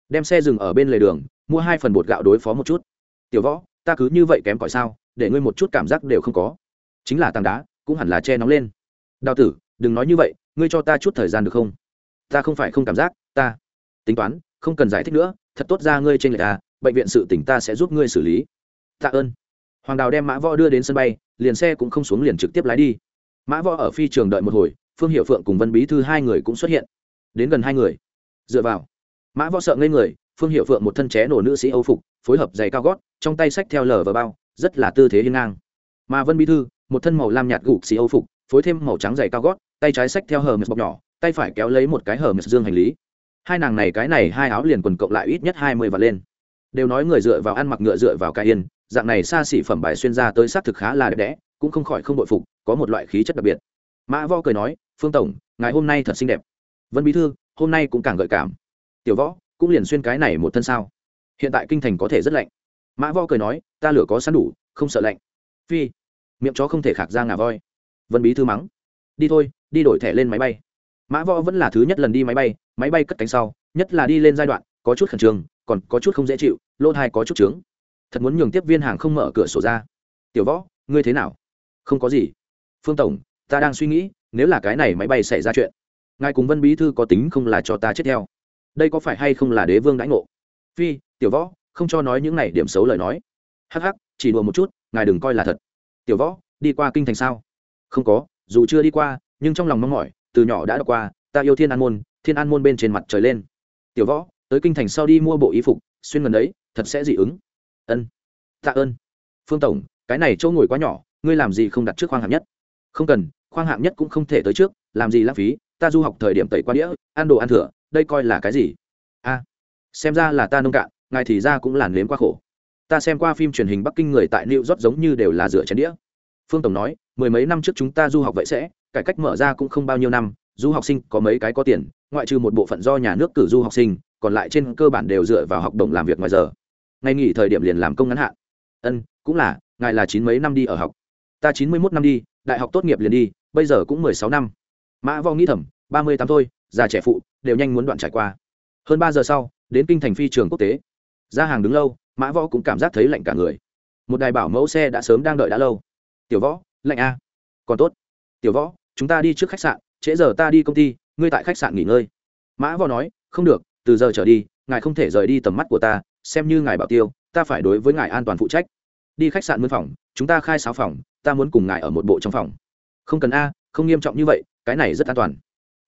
Speaker 1: Đem xe dừng ở bên lề đường mua hai phần bột gạo đối phó một chút. Tiểu võ ta cứ như vậy kém cỏi sao để ngươi một chút cảm giác đều không có. Chính là tảng đá cũng hẳn là che nóng lên. Đào tử đừng nói như vậy ngươi cho ta chút thời gian được không? Ta không phải không cảm giác ta. Tính toán không cần giải thích nữa thật tốt ra ngươi trên lệch ta, bệnh viện sự tỉnh ta sẽ giúp ngươi xử lý. Tạ ơn. Hoàng đào đem mã võ đưa đến sân bay liền xe cũng không xuống liền trực tiếp lái đi. Mã võ ở phi trường đợi một hồi phương hiệu phượng cùng vân bí thư hai người cũng xuất hiện. Đến gần hai người. Dựa vào. Mã võ sợ ngây người phương hiệu phượng một thân ché nổ nữ sĩ âu phục, phối hợp giày cao gót, trong tay sách theo lờ và bao, rất là tư thế hiên ngang. Mà vân bí thư, một thân màu lam nhạt gục xì âu phục, phối thêm màu trắng giày cao gót, tay trái sách theo hờ mực bọc nhỏ, tay phải kéo lấy một cái hờ mực dương hành lý. Hai nàng này cái này hai áo liền quần cộng lại ít nhất hai mươi và lên. Đều nói người dựa vào ăn mặc ngựa dựa vào cái yên, dạng này xa xỉ phẩm bài xuyên ra tới xác thực khá là đẹp đẽ, cũng không khỏi không bội phục, có một loại khí chất đặc biệt. Mã võ cười nói, phương tổng ngày hôm nay thật xinh đẹp. Vân bí thư, hôm nay cũng càng gợi cảm. Tiểu võ cũng liền xuyên cái này một thân sao. Hiện tại kinh thành có thể rất lạnh. Mã võ cười nói, ta lửa có sẵn đủ, không sợ lạnh. Phi, miệng chó không thể khạc ra ngà voi. Vân bí thư mắng, đi thôi, đi đổi thẻ lên máy bay. Mã võ vẫn là thứ nhất lần đi máy bay máy bay cất cánh sau, nhất là đi lên giai đoạn, có chút khẩn trương, còn có chút không dễ chịu, lỗ thai có chút trướng. Thật muốn nhường tiếp viên hàng không mở cửa sổ ra. Tiểu võ, ngươi thế nào? Không có gì. Phương tổng, ta đang suy nghĩ, nếu là cái này máy bay xảy ra chuyện, ngài cùng vân bí thư có tính không là cho ta chết theo? Đây có phải hay không là đế vương đãi ngộ? Phi, tiểu võ, không cho nói những này điểm xấu lời nói. Hắc hắc, chỉ đùa một chút, ngài đừng coi là thật. Tiểu võ, đi qua kinh thành sao? Không có, dù chưa đi qua, nhưng trong lòng mong mỏi, từ nhỏ đã đọc qua, ta yêu thiên an môn, thiên an môn bên trên mặt trời lên. Tiểu võ, tới kinh thành sau đi mua bộ y phục, xuyên gần đấy, thật sẽ dị ứng. Ân, tạ ơn. Phương tổng, cái này chỗ ngồi quá nhỏ, ngươi làm gì không đặt trước khoang hạng nhất? Không cần, khoang hạng nhất cũng không thể tới trước, làm gì lãng phí, ta du học thời điểm tẩy qua đĩa, ăn đồ ăn thừa đây coi là cái gì? A, xem ra là ta nông cạn, ngài thì ra cũng làn nếm quá khổ. Ta xem qua phim truyền hình bắc kinh người tại new york giống như đều là rửa chén đĩa. Phương tổng nói, mười mấy năm trước chúng ta du học vậy sẽ, cải cách mở ra cũng không bao nhiêu năm, du học sinh có mấy cái có tiền, ngoại trừ một bộ phận do nhà nước cử du học sinh, còn lại trên cơ bản đều dựa vào học đồng làm việc ngoài giờ. Ngày nghỉ thời điểm liền làm công ngắn hạn. Ân, cũng là, ngài là chín mấy năm đi ở học. Ta chín mươi mốt năm đi, đại học tốt nghiệp liền đi, bây giờ cũng mười sáu năm. Mã vo nghĩ thầm, ba mươi tám thôi già trẻ phụ, đều nhanh muốn đoạn trải qua. Hơn ba giờ sau, đến kinh thành phi trường quốc tế. Ra hàng đứng lâu, mã võ cũng cảm giác thấy lạnh cả người. Một đài bảo mẫu xe đã sớm đang đợi đã lâu. Tiểu võ, lạnh a còn tốt. Tiểu võ, chúng ta đi trước khách sạn, trễ giờ ta đi công ty, ngươi tại khách sạn nghỉ ngơi. Mã võ nói, không được, từ giờ trở đi, ngài không thể rời đi tầm mắt của ta, xem như ngài bảo tiêu, ta phải đối với ngài an toàn phụ trách. Đi khách sạn mướn phòng, chúng ta khai sáu phòng, ta muốn cùng ngài ở một bộ trong phòng. Không cần a, không nghiêm trọng như vậy, cái này rất an toàn.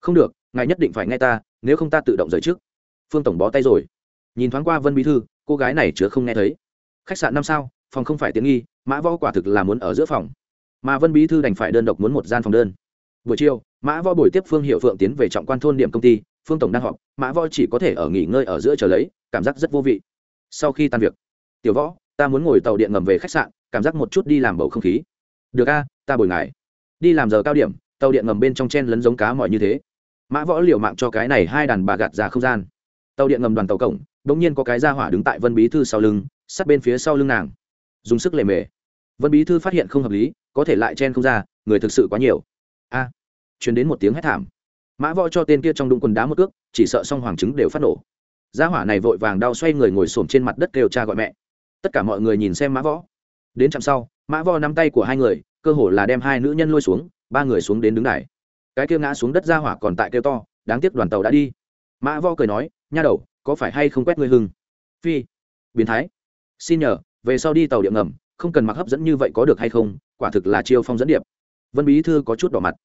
Speaker 1: Không được ngài nhất định phải nghe ta, nếu không ta tự động rời trước. Phương tổng bó tay rồi. Nhìn thoáng qua vân bí thư, cô gái này chứa không nghe thấy. Khách sạn năm sao, phòng không phải tiện nghi, mã võ quả thực là muốn ở giữa phòng. Mà vân bí thư đành phải đơn độc muốn một gian phòng đơn. Buổi chiều, mã võ buổi tiếp phương hiệu phượng tiến về trọng quan thôn điểm công ty, phương tổng đang họp, mã võ chỉ có thể ở nghỉ ngơi ở giữa chờ lấy, cảm giác rất vô vị. Sau khi tan việc, tiểu võ, ta muốn ngồi tàu điện ngầm về khách sạn, cảm giác một chút đi làm bầu không khí. Được a, ta bồi ngài. Đi làm giờ cao điểm, tàu điện ngầm bên trong chen lấn giống cá mọi như thế mã võ liều mạng cho cái này hai đàn bà gạt ra không gian. Tàu điện ngầm đoàn tàu cổng đ ỗ n g nhiên có cái ra hỏa đứng tại vân bí thư sau lưng sát bên phía sau lưng nàng. Dùng sức lề mề. Vân bí thư phát hiện không hợp lý có thể lại chen không ra người thực sự quá nhiều. A à, chuyển đến một tiếng hét thảm. Mã võ cho tên kia trong đúng quần đá một ước chỉ sợ xong hoàng chứng đều phát nổ. Gia hỏa này vội vàng đau xoay người ngồi xổm trên mặt đất kêu cha gọi mẹ. Tất cả mọi người nhìn xem mã võ. Đến chạm sau mã võ nắm tay của hai người cơ hồ là đem hai nữ nhân lôi xuống ba người xuống đến đứng đài cái kia ngã xuống đất ra hỏa còn tại kêu to, đáng tiếc đoàn tàu đã đi. Mã vo cười nói, nha đầu, có phải hay không quét ngươi hưng? Phi, biến thái. Xin nhờ, về sau đi tàu điện ngầm, không cần mặc hấp dẫn như vậy có được hay không, quả thực là chiêu phong dẫn điệp. Vân bí thư có chút đỏ mặt.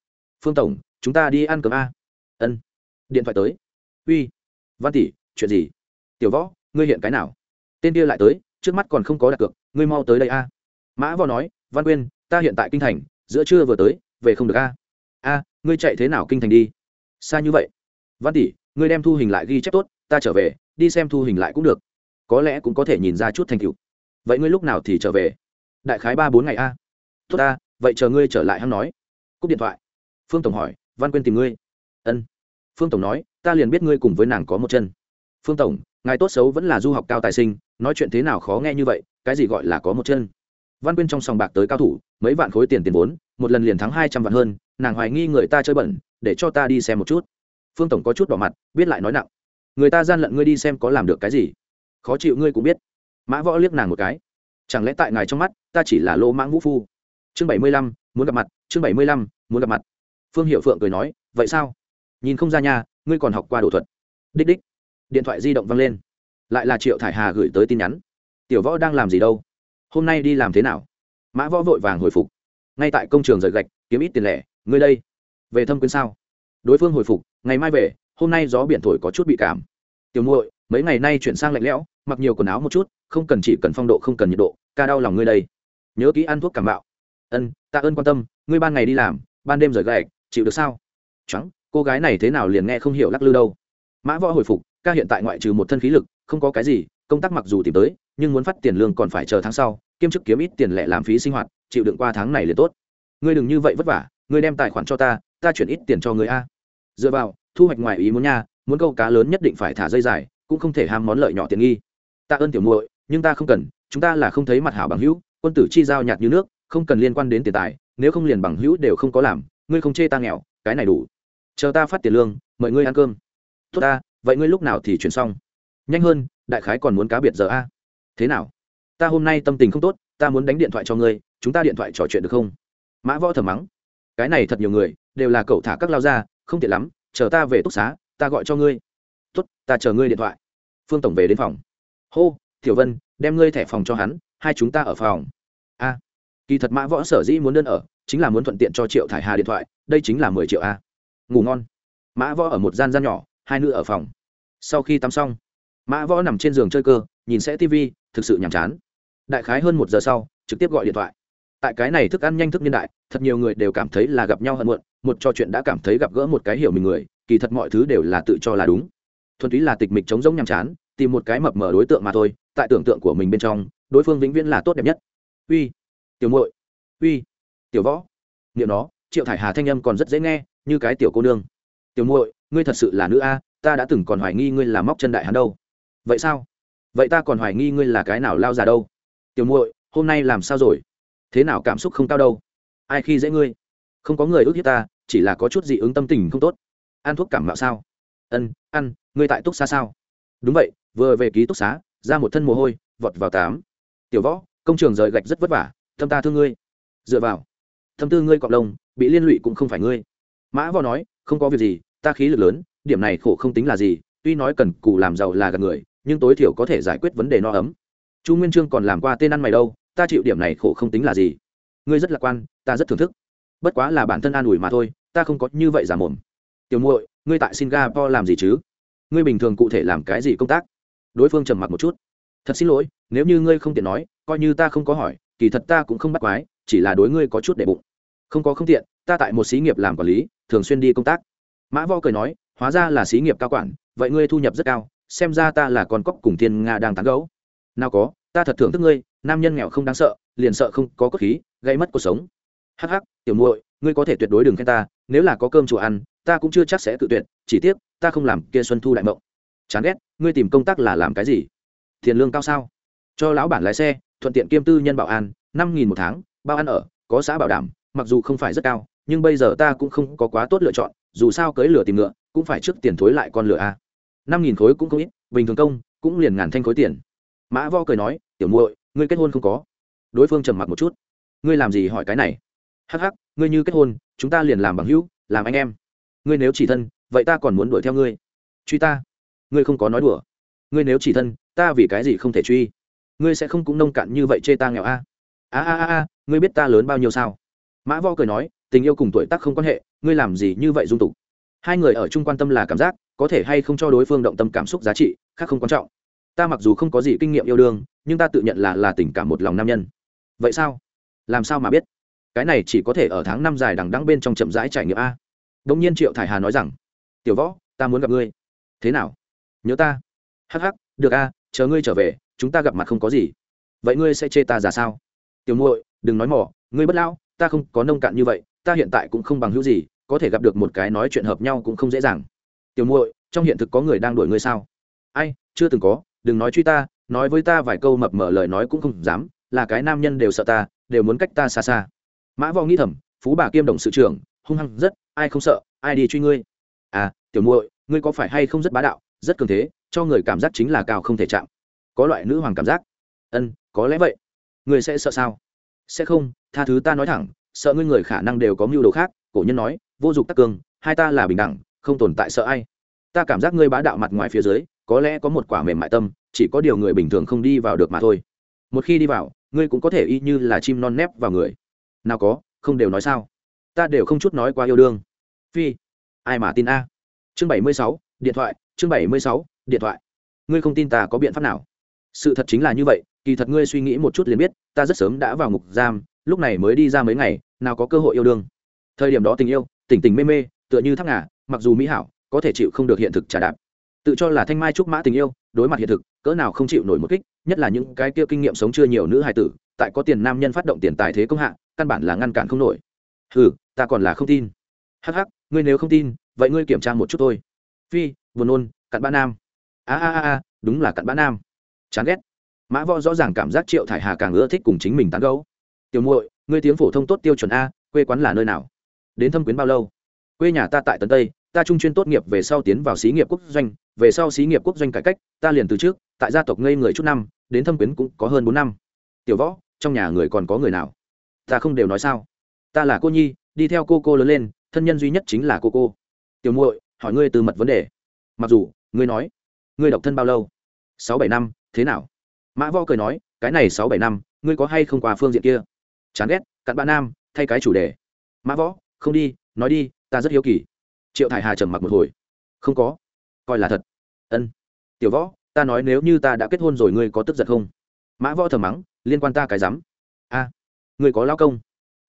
Speaker 1: Phương tổng, chúng ta đi ăn cơm a. Ân. Điện thoại tới. Uy, văn tỷ, chuyện gì? Tiểu võ, ngươi hiện cái nào? Tên kia lại tới, trước mắt còn không có đặt cược, ngươi mau tới đây a. Mã võ nói, văn quyên, ta hiện tại kinh thành, giữa trưa vừa tới, về không được a. A ngươi chạy thế nào kinh thành đi? Xa như vậy. Văn tỷ, ngươi đem thu hình lại ghi chép tốt, ta trở về, đi xem thu hình lại cũng được. Có lẽ cũng có thể nhìn ra chút thành tựu. Vậy ngươi lúc nào thì trở về? Đại khái ba bốn ngày a. Tốt ta, vậy chờ ngươi trở lại hắn nói. Cúp điện thoại. Phương tổng hỏi, văn quyên tìm ngươi. Ân. Phương tổng nói, ta liền biết ngươi cùng với nàng có một chân. Phương tổng, ngài tốt xấu vẫn là du học cao tài sinh, nói chuyện thế nào khó nghe như vậy, cái gì gọi là có một chân? Văn quyên trong sòng bạc tới cao thủ mấy vạn khối tiền tiền vốn, một lần liền thắng hai trăm vạn hơn, nàng hoài nghi người ta chơi bẩn, để cho ta đi xem một chút. Phương tổng có chút đỏ mặt, biết lại nói nặng. Người ta gian lận ngươi đi xem có làm được cái gì? Khó chịu ngươi cũng biết. Mã võ liếc nàng một cái. Chẳng lẽ tại ngài trong mắt, ta chỉ là lô mãng vũ phu? Chương bảy mươi lăm, muốn gặp mặt, chương bảy mươi lăm, muốn gặp mặt. Phương hiệu phượng cười nói, vậy sao? Nhìn không ra nhà ngươi còn học qua đồ thuật. Đích đích. Điện thoại di động văng lên. Lại là triệu thải hà gửi tới tin nhắn. Tiểu võ đang làm gì đâu? Hôm nay đi làm thế nào? Mã võ vội vàng hồi phục. Ngay tại công trường rời gạch, kiếm ít tiền lẻ, ngươi đây. Về thâm quyến sao? Đối phương hồi phục, ngày mai về, hôm nay gió biển thổi có chút bị cảm. Tiểu muội, mấy ngày nay chuyển sang lạnh lẽo, mặc nhiều quần áo một chút, không cần chỉ cần phong độ, không cần nhiệt độ, ca đau lòng ngươi đây. Nhớ kỹ ăn thuốc cảm bạo. Ân, tạ ơn quan tâm, ngươi ban ngày đi làm, ban đêm rời gạch, chịu được sao? Trắng cô gái này thế nào liền nghe không hiểu lắc lư đâu. Mã võ hồi phục, ca hiện tại ngoại trừ một thân khí lực, không có cái gì, công tác mặc dù tìm tới, nhưng muốn phát tiền lương còn phải chờ tháng sau kiêm chức kiếm ít tiền lẻ làm phí sinh hoạt, chịu đựng qua tháng này liền tốt. Ngươi đừng như vậy vất vả, ngươi đem tài khoản cho ta ta chuyển ít tiền cho người a. Dựa vào, thu hoạch ngoài ý muốn nha, muốn câu cá lớn nhất định phải thả dây dài, cũng không thể ham món lợi nhỏ tiền nghi. Ta ơn tiểu muội, nhưng ta không cần, chúng ta là không thấy mặt hảo bằng hữu, quân tử chi giao nhạt như nước, không cần liên quan đến tiền tài, nếu không liền bằng hữu đều không có làm, ngươi không chê ta nghèo, cái này đủ. Chờ ta phát tiền lương, mời ngươi ăn cơm. Tốt ta, vậy ngươi lúc nào thì chuyển xong? Nhanh hơn, đại khái còn muốn cá biệt giờ a. Thế nào? Ta hôm nay tâm tình không tốt, ta muốn đánh điện thoại cho ngươi, chúng ta điện thoại trò chuyện được không? Mã võ thầm mắng. Cái này thật nhiều người, đều là cậu thả các lao ra, không tiện lắm, chờ ta về túc xá, ta gọi cho ngươi. Tốt, ta chờ ngươi điện thoại. Phương tổng về đến phòng. Hô, tiểu vân, đem ngươi thẻ phòng cho hắn, hai chúng ta ở phòng. A. Kỳ thật mã võ sở dĩ muốn đơn ở, chính là muốn thuận tiện cho triệu thải hà điện thoại, đây chính là mười triệu a. Ngủ ngon. Mã võ ở một gian gian nhỏ, hai nữ ở phòng. Sau khi tắm xong, mã võ nằm trên giường chơi cơ, nhìn sẽ tv thực sự nhàm chán đại khái hơn một giờ sau, trực tiếp gọi điện thoại. Tại cái này thức ăn nhanh thức niên đại, thật nhiều người đều cảm thấy là gặp nhau hận muộn, một trò chuyện đã cảm thấy gặp gỡ một cái hiểu mình người, kỳ thật mọi thứ đều là tự cho là đúng. Thuần túy là tịch mịch chống giống nhàm chán, tìm một cái mập mở đối tượng mà thôi, tại tưởng tượng của mình bên trong, đối phương vĩnh viễn là tốt đẹp nhất. Uy, tiểu muội, uy, tiểu võ. Niệm nó, triệu thải hà thanh âm còn rất dễ nghe, như cái tiểu cô nương. Tiểu muội, ngươi thật sự là nữ a, ta đã từng còn hoài nghi ngươi là móc chân đại hắn đâu. Vậy sao? Vậy ta còn hoài nghi ngươi là cái nào lao già đâu? Tiểu muội, hôm nay làm sao rồi? Thế nào cảm xúc không cao đâu? Ai khi dễ ngươi? Không có người ước hiếp ta, chỉ là có chút dị ứng tâm tình không tốt. Ăn thuốc cảm mạo sao? Ân, ăn, ngươi tại túc xá sao? Đúng vậy, vừa về ký túc xá, ra một thân mồ hôi, vọt vào tám. Tiểu võ, công trường rời gạch rất vất vả tâm ta thương ngươi. Dựa vào. Tâm tư ngươi cọp lông, bị liên lụy cũng không phải ngươi. Mã võ nói, không có việc gì, ta khí lực lớn, điểm này khổ không tính là gì, tuy nói cần cù làm giàu là gần người, nhưng tối thiểu có thể giải quyết vấn đề no ấm chu nguyên trương còn làm qua tên ăn mày đâu, ta chịu điểm này khổ không tính là gì. Ngươi rất lạc quan, ta rất thưởng thức. Bất quá là bản thân an ủi mà thôi, ta không có như vậy giả mồm. Tiểu muội, ngươi tại singapore làm gì chứ? Ngươi bình thường cụ thể làm cái gì công tác? Đối phương trầm mặc một chút. Thật xin lỗi, nếu như ngươi không tiện nói, coi như ta không có hỏi, kỳ thật ta cũng không bắt quái, chỉ là đối ngươi có chút để bụng. Không có không tiện, ta tại một xí nghiệp làm quản lý, thường xuyên đi công tác. Mã vo cười nói, hóa ra là xí nghiệp cao quản, vậy ngươi thu nhập rất cao, xem ra ta là con cóc cùng thiên nga đang tán gấu nào có, ta thật thưởng thức ngươi, nam nhân nghèo không đáng sợ, liền sợ không có cốt khí gây mất cuộc sống. Hắc hắc, tiểu muội, ngươi có thể tuyệt đối đừng khen ta, nếu là có cơm chùa ăn, ta cũng chưa chắc sẽ tự tuyệt, chỉ tiếc, ta không làm kia xuân thu đại mộng. Chán ghét, ngươi tìm công tác là làm cái gì? Tiền lương cao sao? Cho lão bản lái xe, thuận tiện kiêm tư nhân bảo an, năm nghìn một tháng, bao ăn ở, có xã bảo đảm, mặc dù không phải rất cao, nhưng bây giờ ta cũng không có quá tốt lựa chọn, dù sao cưới lửa tìm ngựa, cũng phải trước tiền thối lại con lửa a. Năm nghìn khối cũng không ít, bình thường công, cũng liền ngàn thanh khối tiền mã vo cười nói, tiểu muội, ngươi kết hôn không có. Đối phương trầm mặc một chút. Ngươi làm gì hỏi cái này? Hắc hắc, ngươi như kết hôn, chúng ta liền làm bằng hữu, làm anh em. Ngươi nếu chỉ thân, vậy ta còn muốn đuổi theo ngươi. Truy ta? Ngươi không có nói đùa. Ngươi nếu chỉ thân, ta vì cái gì không thể truy? Ngươi sẽ không cũng nông cạn như vậy chê ta nghèo a? A a a ngươi biết ta lớn bao nhiêu sao? Mã vo cười nói, tình yêu cùng tuổi tác không quan hệ, ngươi làm gì như vậy dung tục? Hai người ở chung quan tâm là cảm giác, có thể hay không cho đối phương động tâm cảm xúc giá trị, khác không quan trọng ta mặc dù không có gì kinh nghiệm yêu đương, nhưng ta tự nhận là là tình cảm một lòng nam nhân. Vậy sao? Làm sao mà biết? Cái này chỉ có thể ở tháng năm dài đằng đắng bên trong chậm rãi trải nghiệm a. Đông nhiên triệu thải hà nói rằng, tiểu võ, ta muốn gặp ngươi. Thế nào? Nhớ ta? Hắc hắc, được a, chờ ngươi trở về, chúng ta gặp mặt không có gì. Vậy ngươi sẽ chê ta ra sao? Tiểu muội, đừng nói mỏ ngươi bất lão, ta không có nông cạn như vậy, ta hiện tại cũng không bằng hữu gì, có thể gặp được một cái nói chuyện hợp nhau cũng không dễ dàng. Tiểu muội, trong hiện thực có người đang đuổi ngươi sao? Ai, chưa từng có đừng nói truy ta nói với ta vài câu mập mở lời nói cũng không dám là cái nam nhân đều sợ ta đều muốn cách ta xa xa. Mã võ nghĩ thầm phú bà kiêm đồng sự trưởng hung hăng rất ai không sợ ai đi truy ngươi. À tiểu muội ngươi có phải hay không rất bá đạo rất cường thế cho người cảm giác chính là cao không thể chạm. Có loại nữ hoàng cảm giác. Ân có lẽ vậy. Ngươi sẽ sợ sao? Sẽ không tha thứ ta nói thẳng sợ ngươi người khả năng đều có mưu đồ khác cổ nhân nói vô dụng tắc cường, hai ta là bình đẳng không tồn tại sợ ai. Ta cảm giác ngươi bá đạo mặt ngoài phía dưới có lẽ có một quả mềm mại tâm, chỉ có điều người bình thường không đi vào được mà thôi. Một khi đi vào, ngươi cũng có thể y như là chim non nép vào người. Nào có, không đều nói sao? Ta đều không chút nói qua yêu đương. Phi, ai mà tin a? Chương bảy mươi sáu, điện thoại, chương bảy mươi sáu, điện thoại. Ngươi không tin ta có biện pháp nào? Sự thật chính là như vậy, kỳ thật ngươi suy nghĩ một chút liền biết, ta rất sớm đã vào ngục giam, lúc này mới đi ra mấy ngày, nào có cơ hội yêu đương. Thời điểm đó tình yêu tỉnh tỉnh mê mê, tựa như thác ngà, mặc dù mỹ hảo, có thể chịu không được hiện thực trả đạp tự cho là thanh mai trúc mã tình yêu, đối mặt hiện thực, cỡ nào không chịu nổi một kích, nhất là những cái kia kinh nghiệm sống chưa nhiều nữ hài tử, tại có tiền nam nhân phát động tiền tài thế công hạ, căn bản là ngăn cản không nổi. Ừ ta còn là không tin. Hắc hắc, ngươi nếu không tin, vậy ngươi kiểm tra một chút thôi. Phi, buồn nôn, cặn bã nam. A a a đúng là cặn bã nam. Chán ghét. Mã võ rõ ràng cảm giác triệu thải hà càng ưa thích cùng chính mình tán gấu tiểu muội, ngươi tiếng phổ thông tốt tiêu chuẩn a, quê quán là nơi nào? Đến thâm quyến bao lâu? Quê nhà ta tại tấn tây ta trung chuyên tốt nghiệp về sau tiến vào xí nghiệp quốc doanh, về sau xí nghiệp quốc doanh cải cách, ta liền từ trước, tại gia tộc ngây người chút năm, đến thâm quyến cũng có hơn bốn năm. Tiểu võ, trong nhà người còn có người nào? Ta không đều nói sao. Ta là cô nhi, đi theo cô cô lớn lên, thân nhân duy nhất chính là cô cô. Tiểu muội, hỏi ngươi từ mật vấn đề. Mặc dù, ngươi nói, ngươi độc thân bao lâu? Sáu bảy năm, thế nào? Mã võ cười nói, cái này sáu bảy năm, ngươi có hay không qua phương diện kia? Chán ghét, cặn bạn nam, thay cái chủ đề. Mã võ, không đi, nói đi, ta rất hiếu kỳ triệu thải hà trầm mặc một hồi. Không có. Coi là thật. Ân. Tiểu võ, ta nói nếu như ta đã kết hôn rồi ngươi có tức giận không? Mã võ thầm mắng, liên quan ta cái rắm. A. Ngươi có lao công.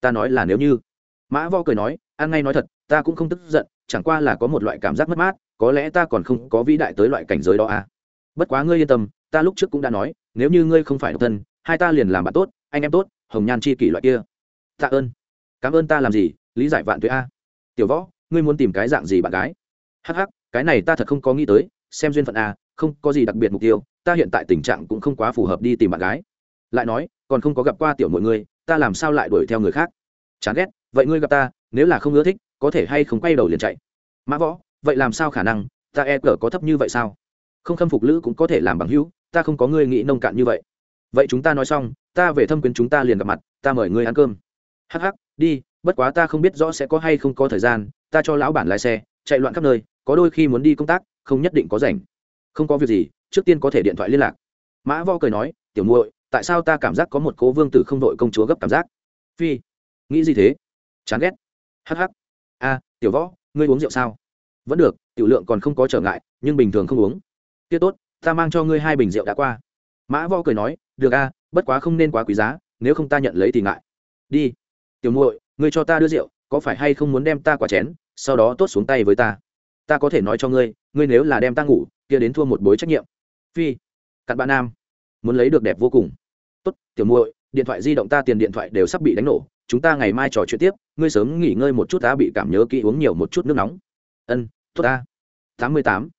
Speaker 1: Ta nói là nếu như. Mã võ cười nói, ăn ngay nói thật, ta cũng không tức giận, chẳng qua là có một loại cảm giác mất mát, có lẽ ta còn không có vĩ đại tới loại cảnh giới đó à. Bất quá ngươi yên tâm, ta lúc trước cũng đã nói, nếu như ngươi không phải độc thân, hai ta liền làm bạn tốt, anh em tốt, hồng nhan chi kỷ loại kia. Tạ ơn. Cảm ơn ta làm gì, lý giải vạn tuế a. Tiểu võ ngươi muốn tìm cái dạng gì bạn gái? Hh cái này ta thật không có nghĩ tới, xem duyên phận a không có gì đặc biệt mục tiêu, ta hiện tại tình trạng cũng không quá phù hợp đi tìm bạn gái. Lại nói, còn không có gặp qua tiểu mọi người ta làm sao lại đuổi theo người khác? Chán ghét, vậy ngươi gặp ta, nếu là không ưa thích, có thể hay không quay đầu liền chạy? Mã võ, vậy làm sao khả năng, ta e cờ có thấp như vậy sao? Không khâm phục lữ cũng có thể làm bằng hữu, ta không có ngươi nghĩ nông cạn như vậy. Vậy chúng ta nói xong, ta về thâm quyến chúng ta liền gặp mặt, ta mời ngươi ăn cơm. Hắc hắc, đi, bất quá ta không biết rõ sẽ có hay không có thời gian ta cho lão bản lái xe, chạy loạn khắp nơi, có đôi khi muốn đi công tác, không nhất định có rảnh. Không có việc gì, trước tiên có thể điện thoại liên lạc. Mã võ cười nói, tiểu muội, tại sao ta cảm giác có một cố vương tử không đội công chúa gấp cảm giác? Phi, nghĩ gì thế? Chán ghét. Hh a, tiểu võ, ngươi uống rượu sao? Vẫn được, tiểu lượng còn không có trở ngại, nhưng bình thường không uống. Tiết tốt, ta mang cho ngươi hai bình rượu đã qua. Mã võ cười nói, được a, bất quá không nên quá quý giá, nếu không ta nhận lấy thì ngại. Đi, tiểu muội, ngươi cho ta đưa rượu, có phải hay không muốn đem ta quả chén? Sau đó tốt xuống tay với ta. Ta có thể nói cho ngươi ngươi nếu là đem ta ngủ, kia đến thua một bối trách nhiệm. Phi, cặn bạn nam. Muốn lấy được đẹp vô cùng. Tốt, tiểu muội, điện thoại di động ta tiền điện thoại đều sắp bị đánh nổ. Chúng ta ngày mai trò chuyện tiếp. Ngươi sớm nghỉ ngơi một chút ta bị cảm nhớ kỹ uống nhiều một chút nước nóng. Ân, tốt ta. Tám mươi tám.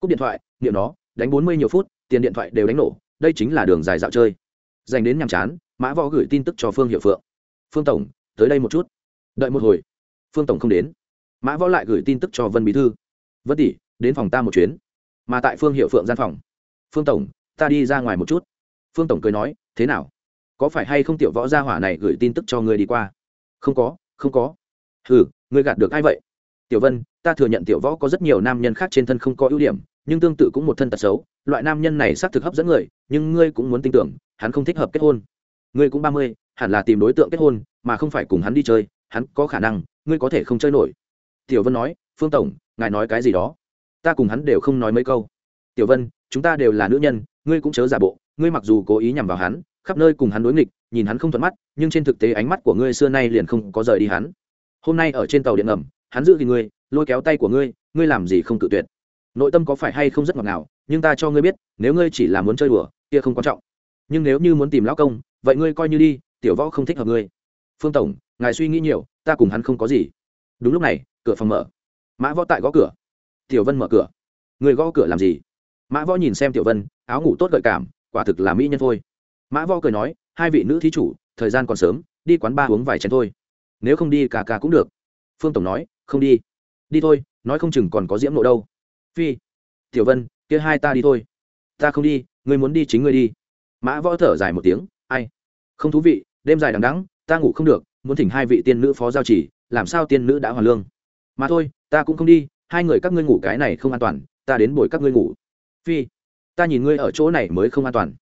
Speaker 1: Cúp điện thoại, niệm nó, đánh bốn mươi nhiều phút, tiền điện thoại đều đánh nổ. Đây chính là đường dài dạo chơi. Dành đến nhàm chán, mã võ gửi tin tức cho phương hiệu phượng. Phương tổng, tới đây một chút. Đợi một hồi. Phương tổng không đến mã võ lại gửi tin tức cho vân bí thư. Vân tỷ, đến phòng ta một chuyến. Mà tại phương hiệu phượng gian phòng. Phương tổng, ta đi ra ngoài một chút. Phương tổng cười nói, thế nào? Có phải hay không tiểu võ gia hỏa này gửi tin tức cho ngươi đi qua? Không có không có. Ừ ngươi gạt được ai vậy? Tiểu vân, ta thừa nhận tiểu võ có rất nhiều nam nhân khác trên thân không có ưu điểm, nhưng tương tự cũng một thân tật xấu. Loại nam nhân này xác thực hấp dẫn người, nhưng ngươi cũng muốn tin tưởng, hắn không thích hợp kết hôn. Ngươi cũng ba mươi, hẳn là tìm đối tượng kết hôn, mà không phải cùng hắn đi chơi, hắn có khả năng, ngươi có thể không chơi nổi tiểu vân nói, phương tổng, ngài nói cái gì đó? Ta cùng hắn đều không nói mấy câu. Tiểu vân, chúng ta đều là nữ nhân, ngươi cũng chớ giả bộ, ngươi mặc dù cố ý nhằm vào hắn, khắp nơi cùng hắn đối nghịch, nhìn hắn không thuận mắt, nhưng trên thực tế ánh mắt của ngươi xưa nay liền không có rời đi hắn. Hôm nay ở trên tàu điện ngầm, hắn giữ thì ngươi, lôi kéo tay của ngươi ngươi làm gì không cự tuyệt? Nội tâm có phải hay không rất ngọt ngào, nhưng ta cho ngươi biết, nếu ngươi chỉ là muốn chơi đùa, kia không quan trọng. Nhưng nếu như muốn tìm lão công, vậy ngươi coi như đi, tiểu võ không thích hợp ngươi. Phương tổng, ngài suy nghĩ nhiều, ta cùng hắn không có gì. Đúng lúc này cửa phòng mở. Mã võ tại gõ cửa. Tiểu vân mở cửa. Người gõ cửa làm gì? Mã võ nhìn xem tiểu vân, áo ngủ tốt gợi cảm, quả thực là mỹ nhân thôi. Mã võ cười nói, hai vị nữ thí chủ, thời gian còn sớm, đi quán ba uống vài chén thôi. Nếu không đi cả cả cũng được. Phương tổng nói, không đi. Đi thôi, nói không chừng còn có diễm nộ đâu. Phi. Tiểu vân, kia hai ta đi thôi. Ta không đi người muốn đi chính người đi. Mã võ thở dài một tiếng, ai? Không thú vị, đêm dài đằng đắng ta ngủ không được, muốn thỉnh hai vị tiên nữ phó giao chỉ, làm sao tiên nữ đã hoàn lương? Mà thôi, ta cũng không đi, hai người các ngươi ngủ cái này không an toàn, ta đến bồi các ngươi ngủ. Phi, ta nhìn ngươi ở chỗ này mới không an toàn.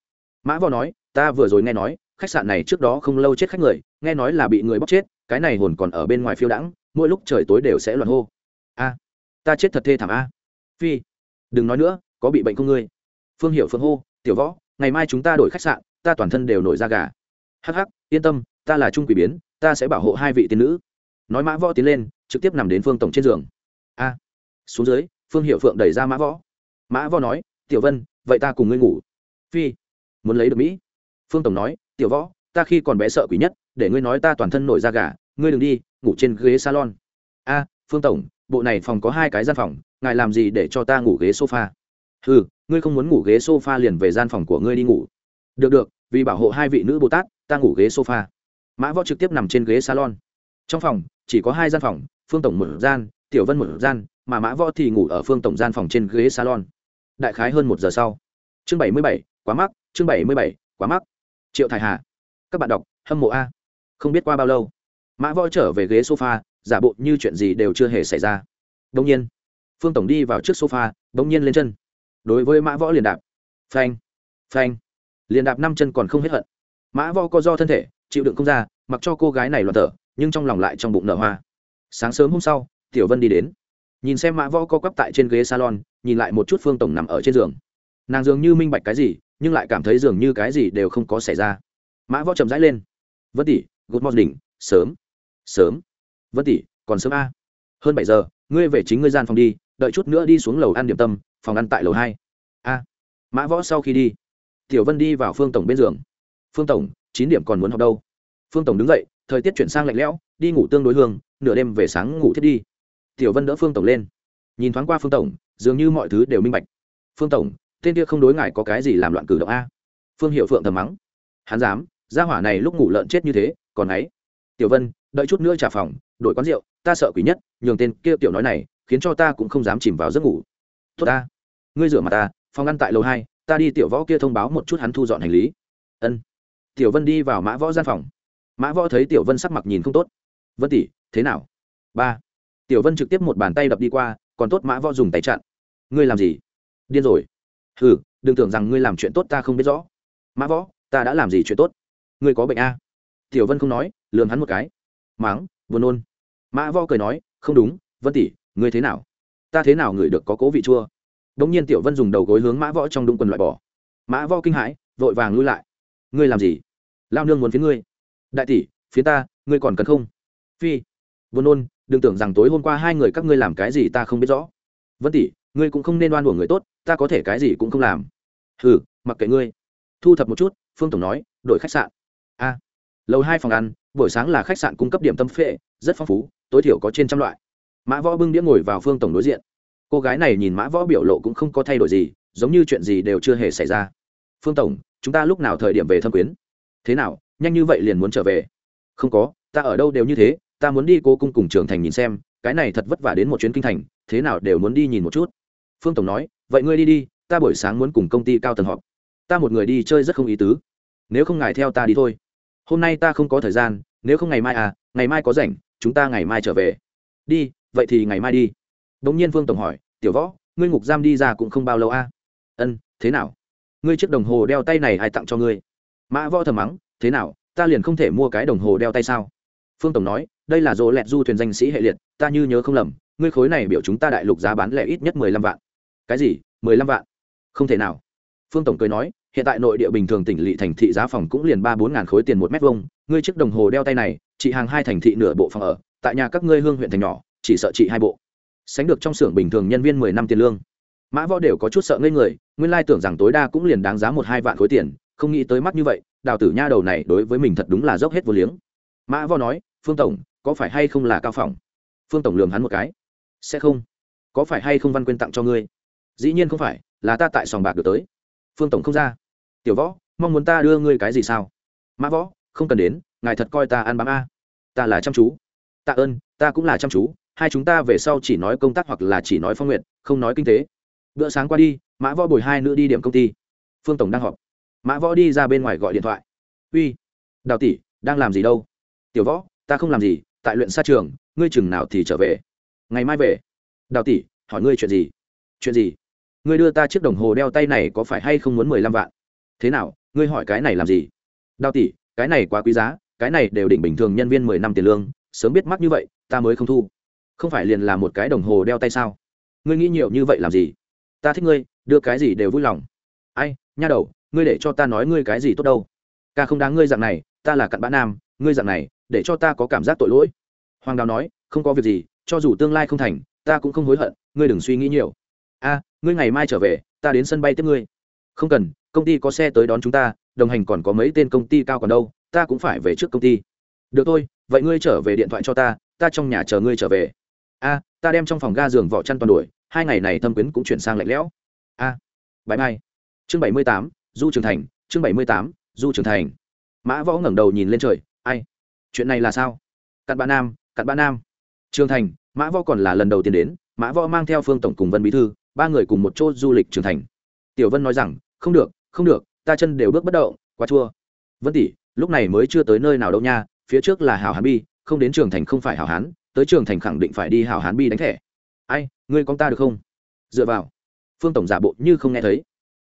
Speaker 1: Mã võ nói, ta vừa rồi nghe nói, khách sạn này trước đó không lâu chết khách người, nghe nói là bị người bóc chết, cái này hồn còn ở bên ngoài phiêu đãng, mỗi lúc trời tối đều sẽ loạn hô. A, ta chết thật thê thảm a. Phi, đừng nói nữa, có bị bệnh không ngươi? Phương hiệu phương hô, tiểu võ, ngày mai chúng ta đổi khách sạn, ta toàn thân đều nổi da gà. Hắc hắc, yên tâm, ta là trung quỷ biến, ta sẽ bảo hộ hai vị tiên nữ nói mã võ tiến lên, trực tiếp nằm đến phương tổng trên giường. A, xuống dưới, phương hiệu phượng đẩy ra mã võ. Mã võ nói, tiểu vân, vậy ta cùng ngươi ngủ. Phi, muốn lấy được mỹ? Phương tổng nói, tiểu võ, ta khi còn bé sợ quỷ nhất, để ngươi nói ta toàn thân nổi da gà, ngươi đừng đi, ngủ trên ghế salon. A, phương tổng, bộ này phòng có hai cái gian phòng, ngài làm gì để cho ta ngủ ghế sofa? Ừ ngươi không muốn ngủ ghế sofa liền về gian phòng của ngươi đi ngủ. Được được, vì bảo hộ hai vị nữ bồ tát, ta ngủ ghế sofa. Mã võ trực tiếp nằm trên ghế salon. Trong phòng chỉ có hai gian phòng, phương tổng một gian, tiểu vân một gian, mà mã võ thì ngủ ở phương tổng gian phòng trên ghế salon. Đại khái hơn một giờ sau. Chương bảy mươi bảy, quá mắc, chương bảy mươi bảy, quá mắc. Triệu thải hà. Các bạn đọc, hâm mộ a. Không biết qua bao lâu, mã võ trở về ghế sofa, giả bộ như chuyện gì đều chưa hề xảy ra. Đông nhiên, phương tổng đi vào trước sofa đông nhiên lên chân. Đối với mã võ liền đạp. Phanh phanh. Liền đạp năm chân còn không hết hận. Mã võ co do thân thể, chịu đựng không ra, mặc cho cô gái này loạn thở nhưng trong lòng lại trong bụng nở hoa. Sáng sớm hôm sau, tiểu vân đi đến. Nhìn xem mã võ co quắp tại trên ghế salon, nhìn lại một chút phương tổng nằm ở trên giường. Nàng dường như minh bạch cái gì, nhưng lại cảm thấy dường như cái gì đều không có xảy ra. Mã võ chậm rãi lên. Vân tỷ, good morning, sớm sớm. Vân tỷ, còn sớm a. Hơn bảy giờ, ngươi về chính ngươi gian phòng đi, đợi chút nữa đi xuống lầu ăn điểm tâm, phòng ăn tại lầu hai. A. Mã võ sau khi đi, tiểu vân đi vào phương tổng bên giường. Phương tổng, chín điểm còn muốn học đâu? Phương tổng đứng dậy thời tiết chuyển sang lạnh lẽo, đi ngủ tương đối hương, nửa đêm về sáng ngủ thiết đi. Tiểu vân đỡ phương tổng lên. Nhìn thoáng qua phương tổng, dường như mọi thứ đều minh bạch. Phương tổng, tên kia không đối ngại có cái gì làm loạn cử động a? Phương hiệu phượng thầm mắng. Hắn dám ra hỏa này lúc ngủ lợn chết như thế, còn ấy. Tiểu vân, đợi chút nữa trả phòng, đổi quán rượu, ta sợ quỷ nhất, nhường tên kia tiểu nói này, khiến cho ta cũng không dám chìm vào giấc ngủ. Tốt ta. Ngươi rửa mặt ta, phòng ăn tại lầu hai, ta đi tiểu võ kia thông báo một chút hắn thu dọn hành lý. Ân. Tiểu vân đi vào mã võ gian phòng mã võ thấy tiểu vân sắc mặt nhìn không tốt. Vân tỷ, thế nào? Ba. Tiểu vân trực tiếp một bàn tay đập đi qua, còn tốt mã võ dùng tay chặn. Ngươi làm gì? Điên rồi. Ừ đừng tưởng rằng ngươi làm chuyện tốt ta không biết rõ. Mã võ, ta đã làm gì chuyện tốt? Ngươi có bệnh a? Tiểu vân không nói lường hắn một cái. Máng, buồn nôn. Mã võ cười nói, không đúng, vân tỷ, ngươi thế nào? Ta thế nào ngửi được có cố vị chua? Đ ỗ n g nhiên tiểu vân dùng đầu gối hướng mã võ trong đúng quần loại bỏ. Mã võ kinh hãi, vội vàng lui lại. Ngươi làm gì? Lao nương muốn phía ngươi đại tỷ, phía ta, ngươi còn cần không? Phi. Vân ôn đừng tưởng rằng tối hôm qua hai người các ngươi làm cái gì ta không biết rõ. Vân tỷ, ngươi cũng không nên oan của người tốt, ta có thể cái gì cũng không làm. Hừ, mặc kệ ngươi. Thu thập một chút, phương tổng nói, đổi khách sạn. A. Lầu hai phòng ăn, buổi sáng là khách sạn cung cấp điểm tâm phệ, rất phong phú, tối thiểu có trên trăm loại. Mã võ bưng đĩa ngồi vào phương tổng đối diện. Cô gái này nhìn mã võ biểu lộ cũng không có thay đổi gì, giống như chuyện gì đều chưa hề xảy ra. Phương tổng, chúng ta lúc nào thời điểm về thâm quyến? Thế nào nhanh như vậy liền muốn trở về. Không có, ta ở đâu đều như thế, ta muốn đi cô cung cùng trường thành nhìn xem, cái này thật vất vả đến một chuyến kinh thành, thế nào đều muốn đi nhìn một chút. Phương tổng nói, vậy ngươi đi đi, ta buổi sáng muốn cùng công ty cao tầng họp. Ta một người đi chơi rất không ý tứ. Nếu không ngài theo ta đi thôi. Hôm nay ta không có thời gian, nếu không ngày mai à ngày mai có rảnh, chúng ta ngày mai trở về. Đi, vậy thì ngày mai đi. Đ ỗ n g nhiên phương tổng hỏi, tiểu võ, ngươi ngục giam đi ra cũng không bao lâu à? ân, thế nào? Ngươi chiếc đồng hồ đeo tay này ai tặng cho ngươi? Mã võ thầm mắng thế nào, ta liền không thể mua cái đồng hồ đeo tay sao? Phương tổng nói, đây là rỗ lẹt du thuyền danh sĩ hệ liệt, ta như nhớ không lầm, ngươi khối này biểu chúng ta đại lục giá bán lẻ ít nhất mười lăm vạn. Cái gì? Mười lăm vạn? Không thể nào. Phương tổng cười nói, hiện tại nội địa bình thường tỉnh lỵ thành thị giá phòng cũng liền ba bốn ngàn khối tiền một mét vuông, ngươi chiếc đồng hồ đeo tay này, chị hàng hai thành thị nửa bộ phòng ở, tại nhà các ngươi hương huyện thành nhỏ, chỉ sợ chị hai bộ. Sánh được trong xưởng bình thường nhân viên mười năm tiền lương. Mã võ đều có chút sợ ngây người, nguyên lai tưởng rằng tối đa cũng liền đáng giá một hai vạn khối tiền, không nghĩ tới mắt như vậy đào tử nha đầu này đối với mình thật đúng là dốc hết vô liếng. Mã võ nói, phương tổng, có phải hay không là cao phòng phương tổng lường hắn một cái. Sẽ không. Có phải hay không văn quyên tặng cho ngươi? Dĩ nhiên không phải, là ta tại sòng bạc được tới. Phương tổng không ra. Tiểu võ, mong muốn ta đưa ngươi cái gì sao? Mã võ, không cần đến, ngài thật coi ta ăn bám a. Ta là chăm chú. Tạ ơn, ta cũng là chăm chú. Hai chúng ta về sau chỉ nói công tác hoặc là chỉ nói phong nguyện, không nói kinh tế. Bữa sáng qua đi, mã võ bồi hai nữ đi điểm công ty. Phương tổng đang họp mã võ đi ra bên ngoài gọi điện thoại. Uy, đào tỷ, đang làm gì đâu? Tiểu võ, ta không làm gì, tại luyện xa trường, ngươi chừng nào thì trở về? Ngày mai về. Đào tỷ, hỏi ngươi chuyện gì? Chuyện gì? Ngươi đưa ta chiếc đồng hồ đeo tay này có phải hay không muốn mười lăm vạn? Thế nào, ngươi hỏi cái này làm gì? Đào tỷ, cái này quá quý giá, cái này đều định bình thường nhân viên mười năm tiền lương, sớm biết mắc như vậy, ta mới không thu. Không phải liền là một cái đồng hồ đeo tay sao? Ngươi nghĩ nhiều như vậy làm gì? Ta thích ngươi, đưa cái gì đều vui lòng. Ai, nha đầu ngươi để cho ta nói ngươi cái gì tốt đâu. Ca không đáng ngươi dạng này ta là cặn bã nam ngươi dạng này để cho ta có cảm giác tội lỗi. Hoàng đào nói không có việc gì cho dù tương lai không thành ta cũng không hối hận ngươi đừng suy nghĩ nhiều. A ngươi ngày mai trở về ta đến sân bay tiếp ngươi. Không cần công ty có xe tới đón chúng ta đồng hành còn có mấy tên công ty cao còn đâu ta cũng phải về trước công ty. Được thôi vậy ngươi trở về điện thoại cho ta ta trong nhà chờ ngươi trở về. A ta đem trong phòng ga giường vỏ chăn toàn đuổi hai ngày này thâm quyến cũng chuyển sang lạnh lẽo. A à, bãi mai. Chương bảy mươi tám du trường thành, chương bảy mươi tám, du trường thành. Mã võ ngẩng đầu nhìn lên trời, ai? Chuyện này là sao? Cặn ba nam, cặn ba nam. Trường thành, mã võ còn là lần đầu tiên đến, mã võ mang theo phương tổng cùng vân bí thư, ba người cùng một chỗ du lịch trường thành. Tiểu vân nói rằng, không được không được, ta chân đều bước bất động, quá chua. Vân tỷ, lúc này mới chưa tới nơi nào đâu nha, phía trước là hào hán bi, không đến trường thành không phải hào hán, tới trường thành khẳng định phải đi hào hán bi đánh thẻ. Ai, ngươi con ta được không? Dựa vào. Phương tổng giả bộ như không nghe thấy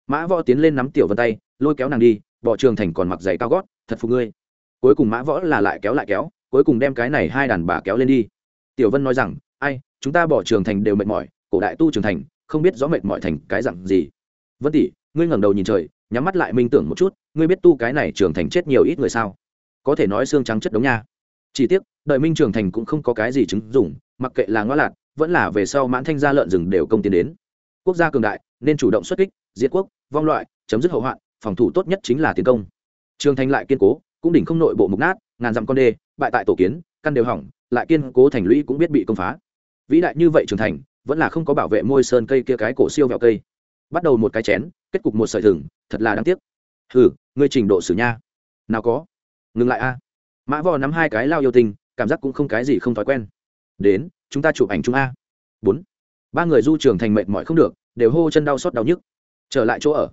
Speaker 1: mã võ tiến lên nắm tiểu vân tay, lôi kéo nàng đi bỏ trường thành còn mặc giày cao gót, thật phục ngươi. Cuối cùng mã võ là lại kéo lại kéo, cuối cùng đem cái này hai đàn bà kéo lên đi. Tiểu vân nói rằng, ai, chúng ta bỏ trường thành đều mệt mỏi, cổ đại tu trường thành, không biết rõ mệt mỏi thành cái dặn gì. Vân tỷ, ngươi ngẩng đầu nhìn trời, nhắm mắt lại minh tưởng một chút, ngươi biết tu cái này trường thành chết nhiều ít người sao? Có thể nói xương trắng chất đống nha. Chỉ tiếc đợi minh trường thành cũng không có cái gì chứng dùng mặc kệ là ngoa lạc vẫn là về sau mãn thanh gia lợn rừng đều công tiến đến. Quốc gia cường đại, nên chủ động xuất kích, diệt quốc vong loại, chấm dứt hậu hoạn, phòng thủ tốt nhất chính là tiến công. Trường thành lại kiên cố, cũng đỉnh không nội bộ mục nát, ngàn dặm con đê, bại tại tổ kiến, căn đều hỏng, lại kiên cố thành lũy cũng biết bị công phá. Vĩ đại như vậy trường thành, vẫn là không có bảo vệ môi sơn cây kia cái cổ siêu vẹo cây. Bắt đầu một cái chén, kết cục một sợi thừng, thật là đáng tiếc. Hừ, ngươi trình độ xử nha. Nào có. Ngừng lại a. Mã vò nắm hai cái lao yêu tình cảm giác cũng không cái gì không thói quen. Đến, chúng ta chụp ảnh chúng a. Bốn. Ba người du trường thành mệt mỏi không được, đều hô chân đau xót đau nhức trở lại chỗ ở.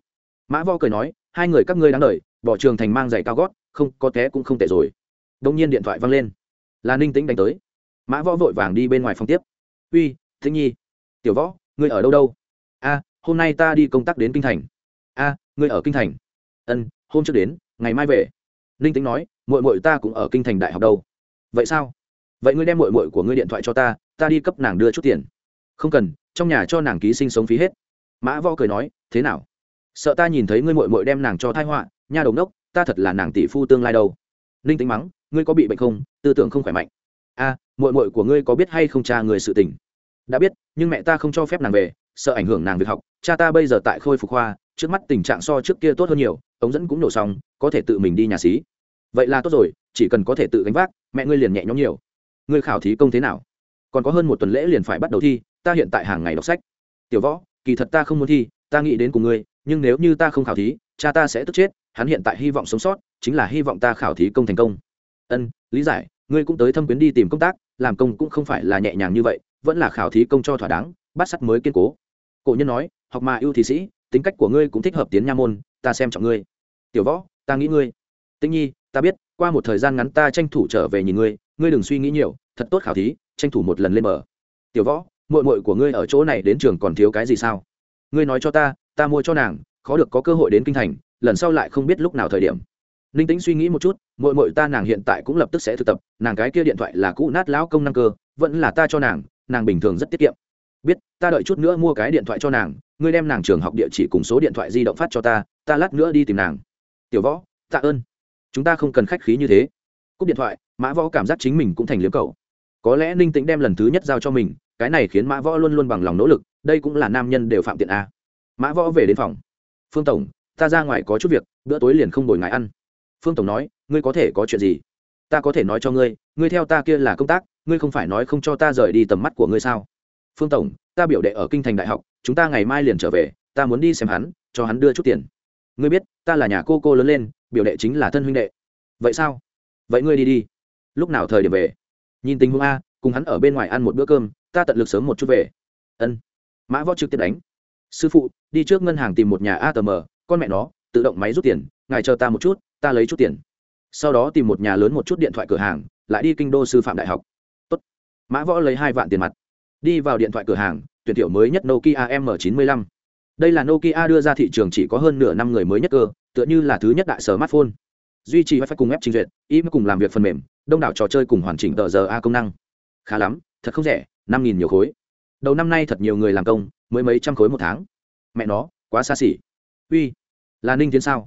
Speaker 1: Mã vo cười nói, hai người các ngươi đáng đ bỏ trường thành mang giày cao gót, không, có té cũng không tệ rồi. Đông nhiên điện thoại văng lên. Là ninh tĩnh đánh tới. Mã võ vội vàng đi bên ngoài phòng tiếp. Uy thính nhi, tiểu võ, ngươi ở đâu đâu? A, hôm nay ta đi công tác đến kinh thành. A, ngươi ở kinh thành? Ân, hôm trước đến, ngày mai về. Ninh tĩnh nói mội mội ta cũng ở kinh thành đại học đâu. Vậy sao? Vậy ngươi đem mội mội của ngươi điện thoại cho ta ta đi cấp nàng đưa chút tiền. Không cần, trong nhà cho nàng ký sinh sống phí hết. Mã võ cười nói thế nào? Sợ ta nhìn thấy ngươi mội mội đem nàng cho thai họa nha đồng đốc ta thật là nàng tỷ phu tương lai đâu. Ninh tính mắng ngươi có bị bệnh không? Tư tưởng không khỏe mạnh. A à, mội mội của ngươi có biết hay không cha người sự tình? Đã biết nhưng mẹ ta không cho phép nàng về sợ ảnh hưởng nàng việc học. Cha ta bây giờ tại khôi phục khoa trước mắt tình trạng so trước kia tốt hơn nhiều ống dẫn cũng nổ xong có thể tự mình đi nhà xí. Vậy là tốt rồi chỉ cần có thể tự gánh vác mẹ ngươi liền nhẹ nhõm nhiều. Ngươi khảo thí công thế nào? Còn có hơn một tuần lễ liền phải bắt đầu thi ta hiện tại hàng ngày đọc sách. Tiểu võ kỳ thật ta không muốn thi ta nghĩ đến cùng ngươi, nhưng nếu như ta không khảo thí, cha ta sẽ tức chết, hắn hiện tại hy vọng sống sót, chính là hy vọng ta khảo thí công thành công. Ân, lý giải, ngươi cũng tới thâm quyến đi tìm công tác, làm công cũng không phải là nhẹ nhàng như vậy, vẫn là khảo thí công cho thỏa đáng, bắt sắt mới kiên cố. Cổ nhân nói, học mà ưu thị sĩ, tính cách của ngươi cũng thích hợp tiến nha môn, ta xem trọng ngươi. Tiểu võ, ta nghĩ ngươi. Tĩnh nhi, ta biết, qua một thời gian ngắn ta tranh thủ trở về nhìn ngươi ngươi đừng suy nghĩ nhiều, thật tốt khảo thí, tranh thủ một lần lên mở. tiểu võ, muội muội của ngươi ở chỗ này đến trường còn thiếu cái gì sao? Ngươi nói cho ta ta mua cho nàng, khó được có cơ hội đến kinh thành, lần sau lại không biết lúc nào thời điểm. Ninh tĩnh suy nghĩ một chút mội mội ta nàng hiện tại cũng lập tức sẽ thực tập, nàng cái kia điện thoại là cũ nát lão công năng cơ, vẫn là ta cho nàng nàng bình thường rất tiết kiệm. Biết, ta đợi chút nữa mua cái điện thoại cho nàng, ngươi đem nàng trường học địa chỉ cùng số điện thoại di động phát cho ta ta lát nữa đi tìm nàng. Tiểu võ, tạ ơn. Chúng ta không cần khách khí như thế. Cúp điện thoại, mã võ cảm giác chính mình cũng thành liếm cầu có lẽ ninh tĩnh đem lần thứ nhất giao cho mình, cái này khiến mã võ luôn luôn bằng lòng nỗ lực đây cũng là nam nhân đều phạm tiện a. Mã võ về đến phòng. Phương tổng, ta ra ngoài có chút việc, bữa tối liền không đổi ngài ăn. Phương tổng nói, ngươi có thể có chuyện gì? Ta có thể nói cho ngươi ngươi theo ta kia là công tác, ngươi không phải nói không cho ta rời đi tầm mắt của ngươi sao? Phương tổng, ta biểu đệ ở kinh thành đại học, chúng ta ngày mai liền trở về, ta muốn đi xem hắn, cho hắn đưa chút tiền. Ngươi biết, ta là nhà cô cô lớn lên, biểu đệ chính là thân huynh đệ. Vậy sao? Vậy ngươi đi đi. Lúc nào thời điểm về? Nhìn tình huống a, cùng hắn ở bên ngoài ăn một bữa cơm, ta tận lực sớm một chút về. Ân mã võ trực tiếp đánh. Sư phụ, đi trước ngân hàng tìm một nhà atm con mẹ nó, tự động máy rút tiền, ngài chờ ta một chút, ta lấy chút tiền. Sau đó tìm một nhà lớn một chút điện thoại cửa hàng, lại đi kinh đô sư phạm đại học. Tốt. mã võ lấy hai vạn tiền mặt. Đi vào điện thoại cửa hàng, tuyển tiểu mới nhất nokia m 95 đây là nokia đưa ra thị trường chỉ có hơn nửa năm người mới nhất cơ, tựa như là thứ nhất đại sở smartphone. Duy trì wifi cùng ép trình duyệt im cùng làm việc phần mềm, đông đảo trò chơi cùng hoàn chỉnh tờ giờ a công năng. Khá lắm, thật không rẻ, năm nghìn nhiều khối đầu năm nay thật nhiều người làm công, mới mấy trăm khối một tháng. Mẹ nó, quá xa xỉ. Uy, là ninh tiến sao?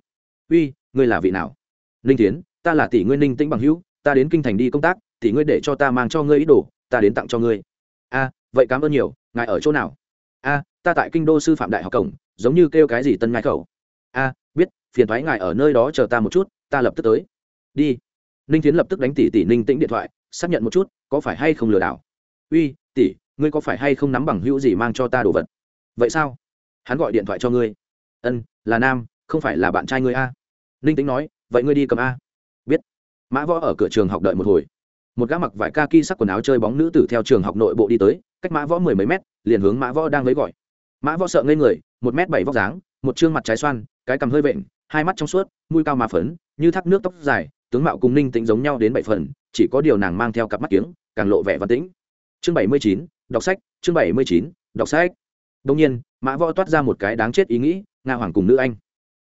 Speaker 1: Uy, ngươi là vị nào? Ninh tiến ta là tỷ ngươi ninh tĩnh bằng hữu, ta đến kinh thành đi công tác, tỷ ngươi để cho ta mang cho ngươi ít đồ, ta đến tặng cho ngươi. A, vậy cảm ơn nhiều, ngài ở chỗ nào? A, ta tại kinh đô sư phạm đại học cổng, giống như kêu cái gì tân ngai khẩu. A, biết, phiền thoái ngài ở nơi đó chờ ta một chút, ta lập tức tới. Đi. Ninh tiến lập tức đánh tỷ tỷ ninh tĩnh điện thoại, xác nhận một chút, có phải hay không lừa đảo? Uy, tỷ ngươi có phải hay không nắm bằng hữu gì mang cho ta đồ vật? Vậy sao? Hắn gọi điện thoại cho ngươi. Ân, là nam, không phải là bạn trai ngươi a? Ninh tính nói, vậy ngươi đi cầm a. Biết. Mã võ ở cửa trường học đợi một hồi. Một gã mặc vải ca ki sắc quần áo chơi bóng nữ tử theo trường học nội bộ đi tới, cách mã võ mười mấy mét, liền hướng mã võ đang lấy gọi. Mã võ sợ ngây người, một m bảy vóc dáng, một chương mặt trái xoan, cái cằm hơi vện, hai mắt trong suốt, mũi cao mà phấn, như thác nước tóc dài, tướng mạo cùng ninh tĩnh giống nhau đến bảy phần, chỉ có điều nàng mang theo cặp mắt kiếng, càng lộ vẻ văn tĩnh. Chương bảy mươi chín đọc sách, chương bảy mươi chín, đọc sách. Đông nhiên, mã võ toát ra một cái đáng chết ý nghĩ, nga hoàng cùng nữ anh.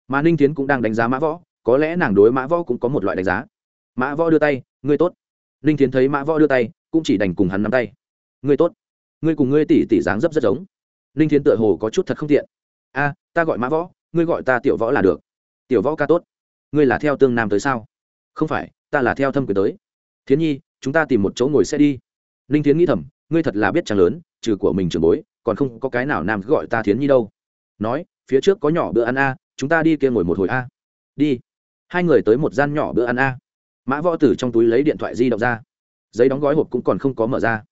Speaker 1: Mà ninh tiến cũng đang đánh giá mã võ, có lẽ nàng đối mã võ cũng có một loại đánh giá. Mã võ đưa tay, ngươi tốt. Ninh tiến thấy mã võ đưa tay, cũng chỉ đành cùng hắn nắm tay. Ngươi tốt. Ngươi cùng ngươi tỷ tỷ dáng dấp rất giống. Ninh tiến tựa hồ có chút thật không tiện. A, ta gọi mã võ, ngươi gọi ta tiểu võ là được. Tiểu võ ca tốt. Ngươi là theo tương nam tới sao? Không phải, ta là theo thâm quyền tới. Thiến nhi, chúng ta tìm một chỗ ngồi xe đi. Ninh tiến nghĩ thầm ngươi thật là biết chẳng lớn, trừ của mình trường bối, còn không có cái nào nam gọi ta thiến nhi đâu. Nói, phía trước có nhỏ bữa ăn a, chúng ta đi kia ngồi một hồi a. Đi. Hai người tới một gian nhỏ bữa ăn a. Mã võ tử trong túi lấy điện thoại di động ra. Giấy đóng gói hộp cũng còn không có mở ra.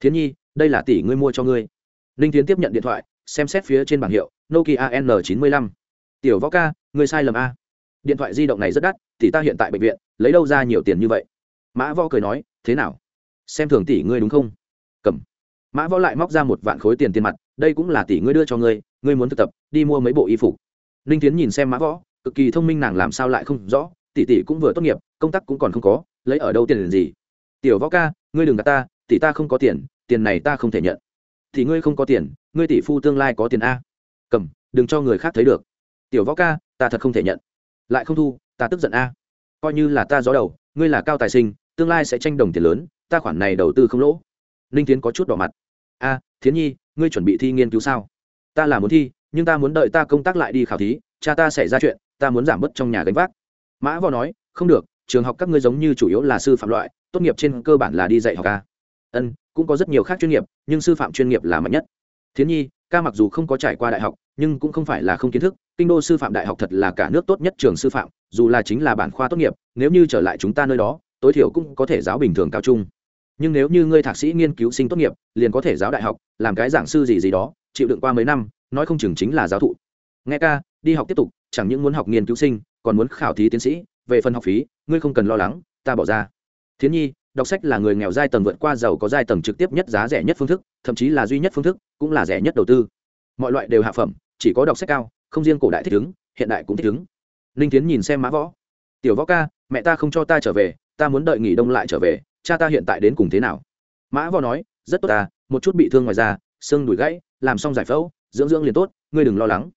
Speaker 1: Thiến nhi, đây là tỷ ngươi mua cho ngươi. Ninh tiến tiếp nhận điện thoại, xem xét phía trên bảng hiệu, nokia n 95 tiểu võ ca, ngươi sai lầm a. Điện thoại di động này rất đắt, tỷ ta hiện tại bệnh viện, lấy đâu ra nhiều tiền như vậy? Mã võ cười nói, thế nào? Xem thường tỷ ngươi đúng không? Cầm. Mã võ lại móc ra một vạn khối tiền tiền mặt, đây cũng là tỷ ngươi đưa cho ngươi ngươi muốn thực tập, đi mua mấy bộ y phục. Ninh tiến nhìn xem mã võ, cực kỳ thông minh nàng làm sao lại không rõ, tỷ tỷ cũng vừa tốt nghiệp, công tác cũng còn không có, lấy ở đâu tiền gì? Tiểu võ ca, ngươi đừng gạt ta, tỷ ta không có tiền tiền này ta không thể nhận. Thì ngươi không có tiền, ngươi tỷ phu tương lai có tiền a. Cầm, đừng cho người khác thấy được. Tiểu võ ca, ta thật không thể nhận. Lại không thu, ta tức giận a. Coi như là ta gió đầu, ngươi là cao tài sinh, tương lai sẽ tranh đồng tiền lớn, ta khoản này đầu tư không lỗ ninh tiến có chút đỏ mặt. A, thiến nhi, ngươi chuẩn bị thi nghiên cứu sao? Ta là muốn thi, nhưng ta muốn đợi ta công tác lại đi khảo thí, cha ta xảy ra chuyện, ta muốn giảm bớt trong nhà gánh vác. Mã võ nói, không được, trường học các ngươi giống như chủ yếu là sư phạm loại, tốt nghiệp trên cơ bản là đi dạy học ca ân, cũng có rất nhiều khác chuyên nghiệp, nhưng sư phạm chuyên nghiệp là mạnh nhất. Thiến nhi, ca mặc dù không có trải qua đại học, nhưng cũng không phải là không kiến thức, kinh đô sư phạm đại học thật là cả nước tốt nhất trường sư phạm, dù là chính là bản khoa tốt nghiệp, nếu như trở lại chúng ta nơi đó, tối thiểu cũng có thể giáo bình thường cao trung nhưng nếu như ngươi thạc sĩ nghiên cứu sinh tốt nghiệp, liền có thể giáo đại học, làm cái giảng sư gì gì đó, chịu đựng qua mấy năm, nói không chừng chính là giáo thụ. Nghe ca, đi học tiếp tục, chẳng những muốn học nghiên cứu sinh, còn muốn khảo thí tiến sĩ, về phần học phí, ngươi không cần lo lắng, ta bỏ ra. Thiến nhi, đọc sách là người nghèo giai tầng vượt qua giàu có giai tầng trực tiếp nhất giá rẻ nhất phương thức, thậm chí là duy nhất phương thức, cũng là rẻ nhất đầu tư. Mọi loại đều hạ phẩm, chỉ có đọc sách cao, không riêng cổ đại thích ứng, hiện đại cũng thích ứng. Ninh tiến nhìn xem mã võ. Tiểu võ ca, mẹ ta không cho ta trở về, ta muốn đợi nghỉ đông lại trở về cha ta hiện tại đến cùng thế nào? Mã võ nói, rất tốt ta, một chút bị thương ngoài da, xương đùi gãy, làm xong giải phẫu, dưỡng dưỡng liền tốt, ngươi đừng lo lắng.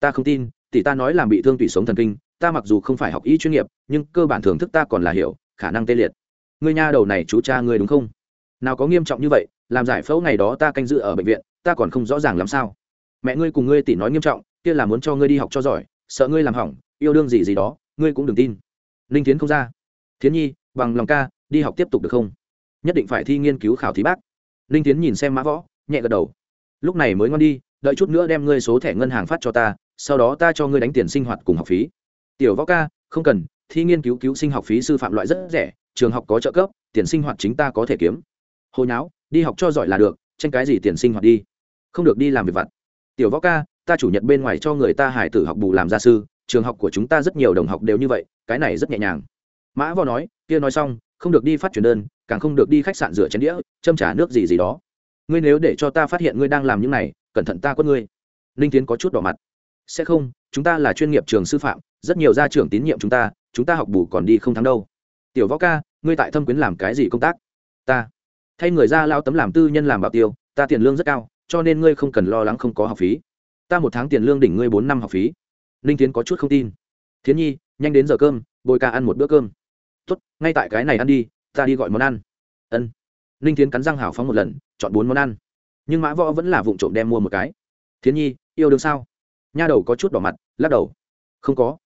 Speaker 1: Ta không tin, tỷ ta nói làm bị thương tủy sống thần kinh, ta mặc dù không phải học y chuyên nghiệp, nhưng cơ bản thưởng thức ta còn là hiểu, khả năng tê liệt. Ngươi nha đầu này chú cha ngươi đúng không? Nào có nghiêm trọng như vậy, làm giải phẫu ngày đó ta canh dự ở bệnh viện, ta còn không rõ ràng làm sao. Mẹ ngươi cùng ngươi tỉ nói nghiêm trọng, kia là muốn cho ngươi đi học cho giỏi, sợ ngươi làm hỏng, yêu đương gì gì đó, ngươi cũng đừng tin. Ninh tiến không ra. Thiến nhi, bằng lòng ca đi học tiếp tục được không? Nhất định phải thi nghiên cứu khảo thí bác. Ninh tiến nhìn xem mã võ, nhẹ gật đầu. Lúc này mới ngon đi, đợi chút nữa đem ngươi số thẻ ngân hàng phát cho ta, sau đó ta cho ngươi đánh tiền sinh hoạt cùng học phí. Tiểu võ ca, không cần, thi nghiên cứu cứu sinh học phí sư phạm loại rất rẻ, trường học có trợ cấp, tiền sinh hoạt chính ta có thể kiếm. Hồi nháo, đi học cho giỏi là được, tranh cái gì tiền sinh hoạt đi. Không được đi làm việc vặt. Tiểu võ ca, ta chủ nhật bên ngoài cho người ta hải tử học bù làm gia sư, trường học của chúng ta rất nhiều đồng học đều như vậy, cái này rất nhẹ nhàng. Mã võ nói, kia nói xong không được đi phát truyền đơn, càng không được đi khách sạn rửa chén đĩa, châm trả nước gì gì đó. Ngươi nếu để cho ta phát hiện ngươi đang làm những này, cẩn thận ta quất ngươi. Ninh tiến có chút đỏ mặt. Sẽ không, chúng ta là chuyên nghiệp trường sư phạm, rất nhiều gia trưởng tín nhiệm chúng ta chúng ta học bù còn đi không thắng đâu. Tiểu võ ca, ngươi tại thâm quyến làm cái gì công tác? Ta. Thay người ra lao tấm làm tư nhân làm bảo tiêu, ta tiền lương rất cao, cho nên ngươi không cần lo lắng không có học phí. Ta một tháng tiền lương đỉnh ngươi bốn năm học phí. Ninh tiến có chút không tin. Thiến nhi, nhanh đến giờ cơm, bồi ca ăn một bữa cơm tốt, ngay tại cái này ăn đi, ta đi gọi món ăn. Ân. Ninh tiến cắn răng hào phóng một lần, chọn bốn món ăn. Nhưng mã võ vẫn là vụ trộm đem mua một cái. Thiến nhi, yêu đương sao? Nha đầu có chút đỏ mặt, lắc đầu. Không có.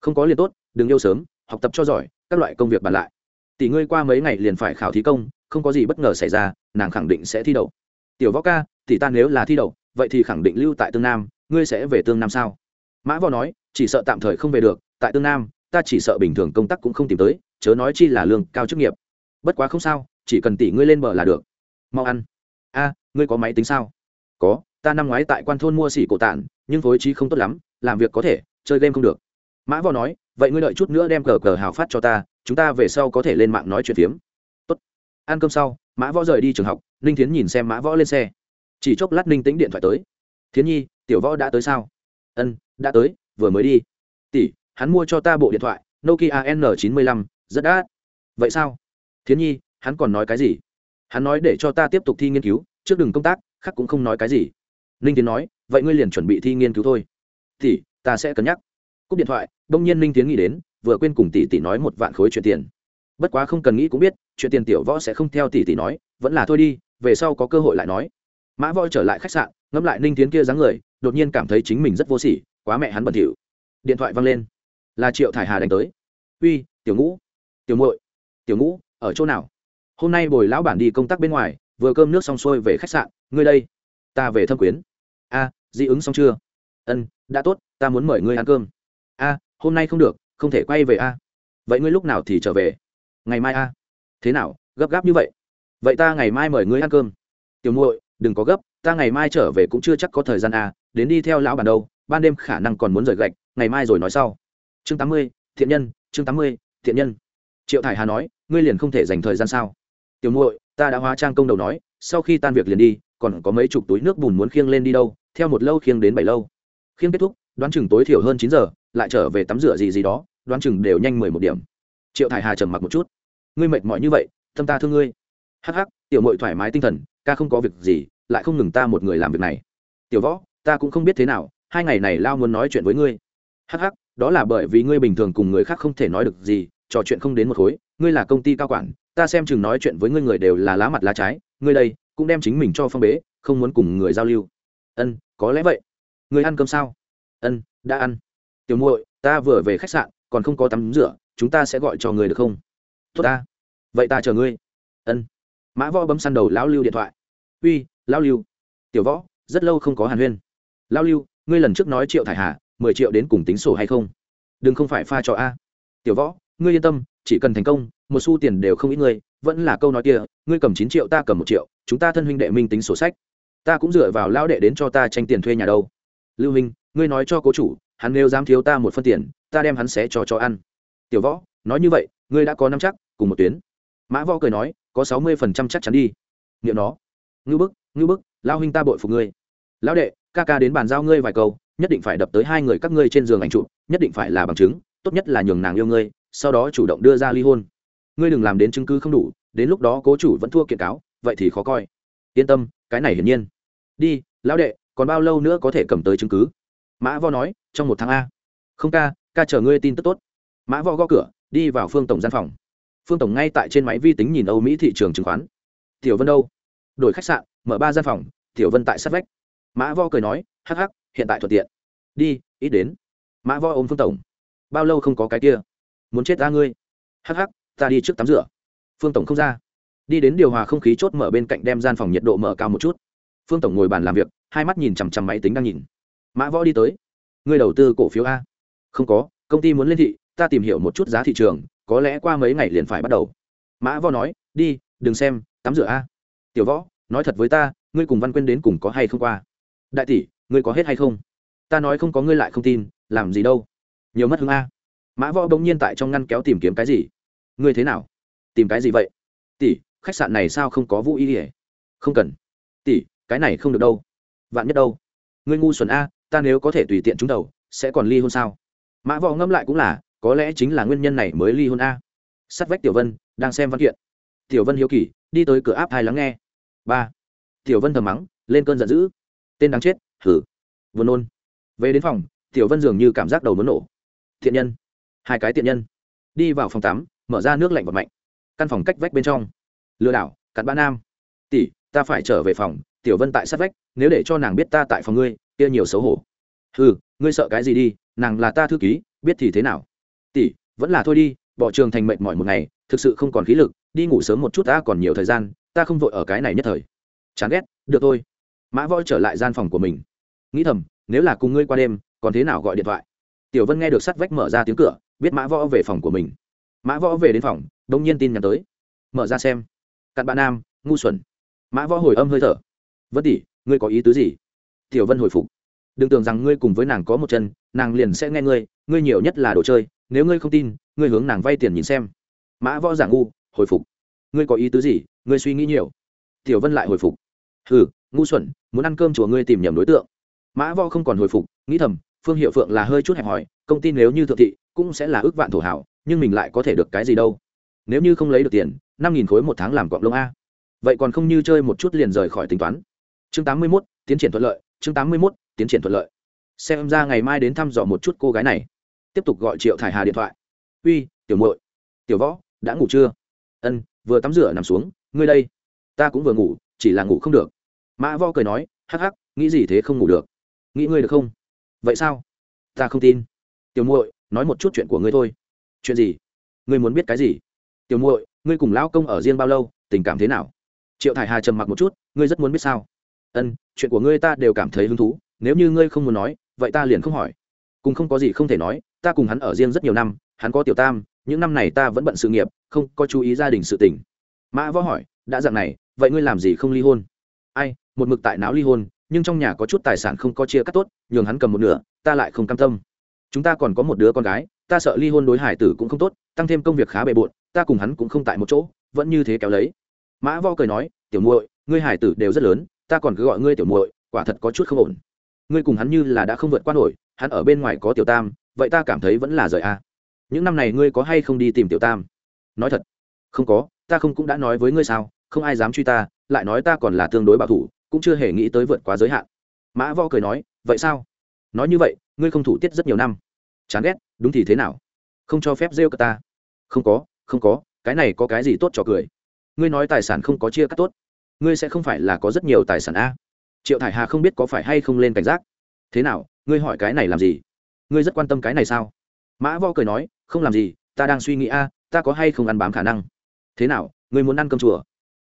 Speaker 1: Không có liền tốt, đừng yêu sớm, học tập cho giỏi, các loại công việc bàn lại. Tỷ ngươi qua mấy ngày liền phải khảo thí công, không có gì bất ngờ xảy ra, nàng khẳng định sẽ thi đậu. Tiểu võ ca, tỷ ta nếu là thi đậu, vậy thì khẳng định lưu tại tương nam, ngươi sẽ về tương nam sao? Mã võ nói, chỉ sợ tạm thời không về được, tại tương nam ta chỉ sợ bình thường công tác cũng không tìm tới, chớ nói chi là lương cao chức nghiệp. Bất quá không sao, chỉ cần tỷ ngươi lên bờ là được. Mau ăn. A, ngươi có máy tính sao? Có, ta năm ngoái tại quan thôn mua xỉ cổ tản, nhưng phối trí không tốt lắm, làm việc có thể, chơi game không được. Mã võ nói, vậy ngươi đợi chút nữa đem cờ cờ hào phát cho ta, chúng ta về sau có thể lên mạng nói chuyện phiếm. Tốt. Ăn cơm sau, mã võ rời đi trường học, ninh thiến nhìn xem mã võ lên xe. Chỉ chốc lát ninh tính điện thoại tới. Thiến nhi, tiểu võ đã tới sao? Ân, đã tới, vừa mới đi. Tỷ hắn mua cho ta bộ điện thoại, nokia n 95 rất đắt. Vậy sao? Thiến nhi, hắn còn nói cái gì? Hắn nói để cho ta tiếp tục thi nghiên cứu, trước đừng công tác, khác cũng không nói cái gì. Ninh tiến nói, vậy ngươi liền chuẩn bị thi nghiên cứu thôi. Tỷ ta sẽ cân nhắc. Cúp điện thoại đông nhiên ninh tiến nghĩ đến, vừa quên cùng tỷ tỷ nói một vạn khối chuyện tiền. Bất quá không cần nghĩ cũng biết, chuyện tiền tiểu võ sẽ không theo tỷ tỷ nói, vẫn là thôi đi, về sau có cơ hội lại nói. Mã võ trở lại khách sạn, ngẫm lại ninh tiến kia dáng người, đột nhiên cảm thấy chính mình rất vô sỉ, quá mẹ hắn bẩn thỉu. Điện thoại văng lên là triệu thải hà đánh tới. Uy tiểu ngũ tiểu muội tiểu ngũ ở chỗ nào? Hôm nay bồi lão bản đi công tác bên ngoài vừa cơm nước xong xuôi về khách sạn ngươi đây ta về thâm quyến. A à, dị ứng xong chưa? Ân đã tốt ta muốn mời ngươi ăn cơm. A hôm nay không được không thể quay về a. Vậy ngươi lúc nào thì trở về? Ngày mai a. Thế nào gấp gáp như vậy? Vậy ta ngày mai mời ngươi ăn cơm. Tiểu muội đừng có gấp ta ngày mai trở về cũng chưa chắc có thời gian a đến đi theo lão bản đâu ban đêm khả năng còn muốn rời gạch ngày mai rồi nói sau chương tám mươi, thiện nhân, chương tám mươi, thiện nhân. Triệu thải hà nói, ngươi liền không thể dành thời gian sao? Tiểu muội, ta đã hóa trang công đầu nói, sau khi tan việc liền đi, còn có mấy chục túi nước bùn muốn khiêng lên đi đâu, theo một lâu khiêng đến bảy lâu. Khiêng kết thúc, đoán chừng tối thiểu hơn chín giờ, lại trở về tắm rửa gì gì đó, đoán chừng đều nhanh mười một điểm. Triệu thải hà trầm mặc một chút. Ngươi mệt mỏi như vậy, tâm ta thương ngươi. Hắc hắc, tiểu mội thoải mái tinh thần, ca không có việc gì, lại không ngừng ta một người làm việc này. Tiểu võ, ta cũng không biết thế nào, hai ngày này lao muốn nói chuyện với ngươi. Hắc hắc đó là bởi vì ngươi bình thường cùng người khác không thể nói được gì, trò chuyện không đến một khối, ngươi là công ty cao quản, ta xem chừng nói chuyện với ngươi người đều là lá mặt lá trái, ngươi đây cũng đem chính mình cho phong bế, không muốn cùng người giao lưu. Ân, có lẽ vậy. Ngươi ăn cơm sao? Ân, đã ăn. Tiểu muội, ta vừa về khách sạn, còn không có tắm rửa, chúng ta sẽ gọi cho người được không? Tốt ta. Vậy ta chờ ngươi. Ân. Mã võ bấm săn đầu lão lưu điện thoại. Uy, lão lưu. Tiểu võ, rất lâu không có hàn huyên. Lão lưu, ngươi lần trước nói triệu thải hà mười triệu đến cùng tính sổ hay không? Đừng không phải pha trò a. Tiểu võ, ngươi yên tâm, chỉ cần thành công, một xu tiền đều không ít ngươi, vẫn là câu nói kia, ngươi cầm chín triệu ta cầm một triệu, chúng ta thân huynh đệ minh tính sổ sách. Ta cũng dựa vào lão đệ đến cho ta tranh tiền thuê nhà đâu. Lưu minh, ngươi nói cho cố chủ, hắn nếu dám thiếu ta một phân tiền, ta đem hắn sẽ cho cho ăn. Tiểu võ, nói như vậy, ngươi đã có năm chắc, cùng một tuyến. Mã võ cười nói, có sáu mươi phần trăm chắc chắn đi. Nghiệm nó. Ngư bức ngư bức lao huynh ta bội phục ngươi. Lão đệ, ca ca đến bàn giao ngươi vài câu nhất định phải đập tới hai người các ngươi trên giường ảnh trụ nhất định phải là bằng chứng, tốt nhất là nhường nàng yêu ngươi, sau đó chủ động đưa ra ly hôn. Ngươi đừng làm đến chứng cứ không đủ, đến lúc đó cố chủ vẫn thua kiện cáo, vậy thì khó coi. Yên tâm, cái này hiển nhiên. Đi, lão đệ, còn bao lâu nữa có thể cầm tới chứng cứ? Mã vo nói, trong một tháng a. Không ca ca chờ ngươi tin tức tốt. Mã võ gõ cửa, đi vào phương tổng gian phòng. Phương tổng ngay tại trên máy vi tính nhìn âu mỹ thị trường chứng khoán. Tiểu vân đâu? Đổi khách sạn, mở ba gian phòng, tiểu vân tại sát vách. Mã võ cười nói, hắc hắc hiện tại thuận tiện. Đi, ít đến. Mã võ ôm phương tổng. Bao lâu không có cái kia? Muốn chết ra ngươi. Hắc hắc, ta đi trước tắm rửa. Phương tổng không ra. Đi đến điều hòa không khí chốt mở bên cạnh đem gian phòng nhiệt độ mở cao một chút. Phương tổng ngồi bàn làm việc, hai mắt nhìn chằm chằm máy tính đang nhìn. Mã võ đi tới. Ngươi đầu tư cổ phiếu a? Không có, công ty muốn lên thị, ta tìm hiểu một chút giá thị trường, có lẽ qua mấy ngày liền phải bắt đầu. Mã võ nói, đi, đừng xem, tắm rửa a. Tiểu võ, nói thật với ta, ngươi cùng văn quyên đến cùng có hay không qua? Đại tỷ ngươi có hết hay không? Ta nói không có ngươi lại không tin, làm gì đâu? Nhiều mất hứng a. Mã võ bỗng nhiên tại trong ngăn kéo tìm kiếm cái gì? Ngươi thế nào? Tìm cái gì vậy? Tỷ, khách sạn này sao không có vũ y ỉa không cần. Tỷ, cái này không được đâu. Vạn nhất đâu? Ngươi ngu xuẩn a, ta nếu có thể tùy tiện trúng đầu, sẽ còn ly hôn sao? Mã võ ngâm lại cũng là, có lẽ chính là nguyên nhân này mới ly hôn a. Sắt vách tiểu vân, đang xem văn kiện. Tiểu vân hiếu kỳ, đi tới cửa áp hai lắng nghe. Ba. Tiểu vân thầm mắng, lên cơn giận dữ. Tên đáng chết hử vừa nôn. Về đến phòng, tiểu vân dường như cảm giác đầu muốn nổ. Thiện nhân, hai cái tiện nhân. Đi vào phòng tắm, mở ra nước lạnh và mạnh. Căn phòng cách vách bên trong. Lừa đảo, cặn bã nam. Tỷ, ta phải trở về phòng, tiểu vân tại sát vách, nếu để cho nàng biết ta tại phòng ngươi, kia nhiều xấu hổ. Ừ ngươi sợ cái gì đi, nàng là ta thư ký, biết thì thế nào? Tỷ, vẫn là thôi đi, bỏ trường thành mệnh mỏi một ngày, thực sự không còn khí lực, đi ngủ sớm một chút ta còn nhiều thời gian, ta không vội ở cái này nhất thời. Chán ghét, được thôi. Mã voi trở lại gian phòng của mình nghĩ thầm, nếu là cùng ngươi qua đêm, còn thế nào gọi điện thoại? Tiểu vân nghe được sắt vách mở ra tiếng cửa, biết mã võ về phòng của mình. Mã võ về đến phòng, đông nhiên tin nhắn tới. Mở ra xem. Cặn bạn nam, ngu xuẩn. Mã võ hồi âm hơi thở. Vân tỷ, ngươi có ý tứ gì? Tiểu vân hồi phục. Đừng tưởng rằng ngươi cùng với nàng có một chân, nàng liền sẽ nghe ngươi ngươi nhiều nhất là đồ chơi, nếu ngươi không tin, ngươi hướng nàng vay tiền nhìn xem. Mã võ giả ngu, hồi phục. Ngươi có ý tứ gì? Ngươi suy nghĩ nhiều. Tiểu vân lại hồi phục. Hừ, ngu xuẩn, muốn ăn cơm chùa ngươi tìm nhầm đối tượng mã võ không còn hồi phục, nghĩ thầm, phương hiệu phượng là hơi chút hẹp hòi, công ty nếu như thượng thị cũng sẽ là ước vạn thổ hảo, nhưng mình lại có thể được cái gì đâu. Nếu như không lấy được tiền, năm nghìn khối một tháng làm cọng lông a. Vậy còn không như chơi một chút liền rời khỏi tính toán. Chương tám mươi mốt, tiến triển thuận lợi, chương tám mươi mốt, tiến triển thuận lợi. Xem ra ngày mai đến thăm dò một chút cô gái này. Tiếp tục gọi triệu thải hà điện thoại. Uy, tiểu muội, tiểu võ, đã ngủ chưa? Ân, vừa tắm rửa nằm xuống, ngươi đây. Ta cũng vừa ngủ, chỉ là ngủ không được. Mã võ cười nói, hắc hắc, nghĩ gì thế không ngủ được nghĩ ngươi được không? Vậy sao? Ta không tin. Tiểu muội, nói một chút chuyện của ngươi thôi. Chuyện gì? Ngươi muốn biết cái gì? Tiểu muội, ngươi cùng lão công ở riêng bao lâu? Tình cảm thế nào? Triệu thải hà trầm mặc một chút, ngươi rất muốn biết sao? Ân, chuyện của ngươi ta đều cảm thấy hứng thú. Nếu như ngươi không muốn nói, vậy ta liền không hỏi. Cùng không có gì không thể nói, ta cùng hắn ở riêng rất nhiều năm, hắn có tiểu tam, những năm này ta vẫn bận sự nghiệp, không có chú ý gia đình sự tình. Mã võ hỏi, đã dạng này, vậy ngươi làm gì không ly hôn? Ai, một mực tại não ly hôn nhưng trong nhà có chút tài sản không có chia cắt tốt, nhường hắn cầm một nửa, ta lại không cam tâm. Chúng ta còn có một đứa con gái, ta sợ ly hôn đối hải tử cũng không tốt, tăng thêm công việc khá bề bộn, ta cùng hắn cũng không tại một chỗ, vẫn như thế kéo lấy. Mã võ cười nói, tiểu muội, ngươi hải tử đều rất lớn, ta còn cứ gọi ngươi tiểu muội, quả thật có chút không ổn. Ngươi cùng hắn như là đã không vượt qua nổi, hắn ở bên ngoài có tiểu tam, vậy ta cảm thấy vẫn là rời a. Những năm này ngươi có hay không đi tìm tiểu tam? Nói thật, không có, ta không cũng đã nói với ngươi sao, không ai dám truy ta, lại nói ta còn là tương đối bảo thủ cũng chưa hề nghĩ tới vượt quá giới hạn. Mã võ cười nói, vậy sao? Nói như vậy, ngươi không thủ tiết rất nhiều năm. Chán ghét, đúng thì thế nào? Không cho phép rêu cờ ta. Không có không có, cái này có cái gì tốt cho cười? Ngươi nói tài sản không có chia cắt tốt, ngươi sẽ không phải là có rất nhiều tài sản a? Triệu thải hà không biết có phải hay không lên cảnh giác. Thế nào, ngươi hỏi cái này làm gì? Ngươi rất quan tâm cái này sao? Mã võ cười nói, không làm gì, ta đang suy nghĩ a, ta có hay không ăn bám khả năng? Thế nào, ngươi muốn ăn cơm chùa?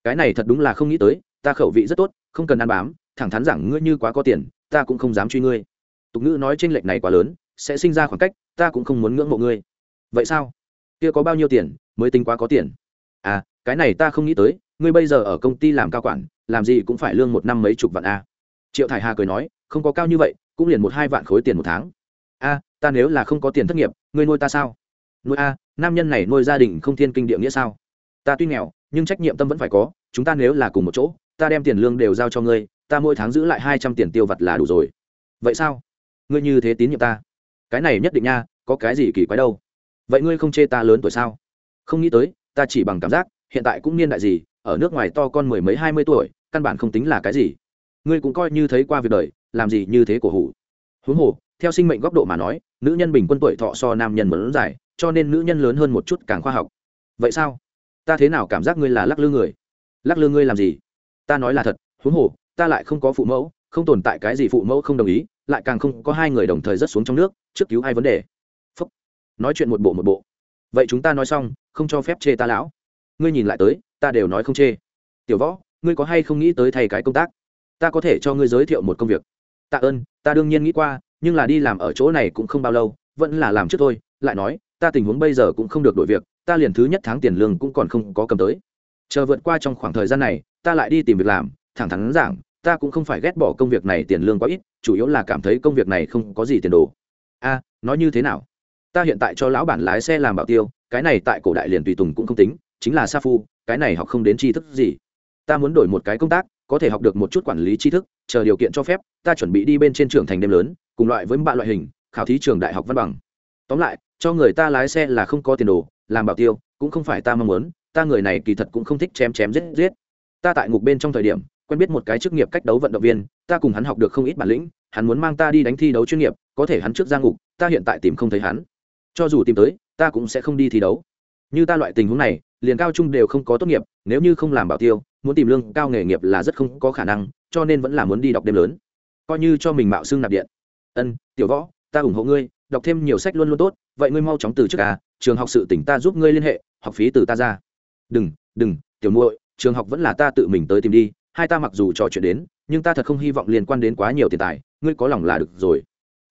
Speaker 1: Cái này thật đúng là không nghĩ tới ta khẩu vị rất tốt, không cần ăn bám, thẳng thắn rằng ngươi như quá có tiền, ta cũng không dám truy ngươi. Tục ngữ nói tranh lệch này quá lớn, sẽ sinh ra khoảng cách, ta cũng không muốn ngưỡng mộ ngươi. Vậy sao? Kia có bao nhiêu tiền mới tính quá có tiền? À cái này ta không nghĩ tới, ngươi bây giờ ở công ty làm cao quản, làm gì cũng phải lương một năm mấy chục vạn a triệu thải hà cười nói, không có cao như vậy, cũng liền một hai vạn khối tiền một tháng. A ta nếu là không có tiền thất nghiệp, ngươi nuôi ta sao? Nuôi a nam nhân này nuôi gia đình không thiên kinh địa nghĩa sao? Ta tuy nghèo, nhưng trách nhiệm tâm vẫn phải có, chúng ta nếu là cùng một chỗ ta đem tiền lương đều giao cho ngươi, ta mỗi tháng giữ lại hai trăm tiền tiêu vặt là đủ rồi. Vậy sao? Ngươi như thế tín nhiệm ta. Cái này nhất định nha, có cái gì kỳ quái đâu. Vậy ngươi không chê ta lớn tuổi sao? Không nghĩ tới, ta chỉ bằng cảm giác, hiện tại cũng niên đại gì, ở nước ngoài to con mười mấy hai mươi tuổi, căn bản không tính là cái gì. Ngươi cũng coi như thấy qua việc đời, làm gì như thế cổ hủ. Huống hồ, theo sinh mệnh góc độ mà nói, nữ nhân bình quân tuổi thọ so nam nhân lớn dài, cho nên nữ nhân lớn hơn một chút càng khoa học. Vậy sao? Ta thế nào cảm giác ngươi là lắc lư người? Lắc lư ngươi làm gì? Ta nói là thật, huống hồ, ta lại không có phụ mẫu, không tồn tại cái gì phụ mẫu không đồng ý, lại càng không có hai người đồng thời rớt xuống trong nước, trước cứu hai vấn đề. Phúc. nói chuyện một bộ một bộ. Vậy chúng ta nói xong, không cho phép chê ta lão. Ngươi nhìn lại tới, ta đều nói không chê. Tiểu võ, ngươi có hay không nghĩ tới thay cái công tác? Ta có thể cho ngươi giới thiệu một công việc. Tạ ơn, ta đương nhiên nghĩ qua, nhưng là đi làm ở chỗ này cũng không bao lâu, vẫn là làm trước thôi. Lại nói, ta tình huống bây giờ cũng không được đổi việc, ta liền thứ nhất tháng tiền lương cũng còn không có cầm tới chờ vượt qua trong khoảng thời gian này, ta lại đi tìm việc làm, thẳng thắn giảng, ta cũng không phải ghét bỏ công việc này tiền lương quá ít, chủ yếu là cảm thấy công việc này không có gì tiền đồ. A, nói như thế nào? Ta hiện tại cho lão bản lái xe làm bảo tiêu, cái này tại cổ đại liền tùy tùng cũng không tính, chính là sa phu, cái này học không đến tri thức gì. Ta muốn đổi một cái công tác, có thể học được một chút quản lý tri thức, chờ điều kiện cho phép, ta chuẩn bị đi bên trên trường thành đêm lớn, cùng loại với bạn loại hình, khảo thí trường đại học văn bằng. Tóm lại, cho người ta lái xe là không có tiền đồ, làm bảo tiêu, cũng không phải ta mong muốn ta người này kỳ thật cũng không thích chém chém giết giết. Ta tại ngục bên trong thời điểm, quen biết một cái chức nghiệp cách đấu vận động viên, ta cùng hắn học được không ít bản lĩnh, hắn muốn mang ta đi đánh thi đấu chuyên nghiệp, có thể hắn trước ra ngục, ta hiện tại tìm không thấy hắn. Cho dù tìm tới, ta cũng sẽ không đi thi đấu. Như ta loại tình huống này, liền cao trung đều không có tốt nghiệp, nếu như không làm bảo tiêu, muốn tìm lương cao nghề nghiệp là rất không có khả năng, cho nên vẫn là muốn đi đọc đêm lớn. Coi như cho mình mạo xương nạp điện. Ân, tiểu võ, ta ủng hộ ngươi, đọc thêm nhiều sách luôn luôn tốt, vậy ngươi mau chóng từ trước à trường học sự tỉnh ta giúp ngươi liên hệ, học phí từ ta ra đừng đừng, tiểu muội, trường học vẫn là ta tự mình tới tìm đi, hai ta mặc dù trò chuyện đến, nhưng ta thật không hy vọng liên quan đến quá nhiều tiền tài, ngươi có lòng là được rồi.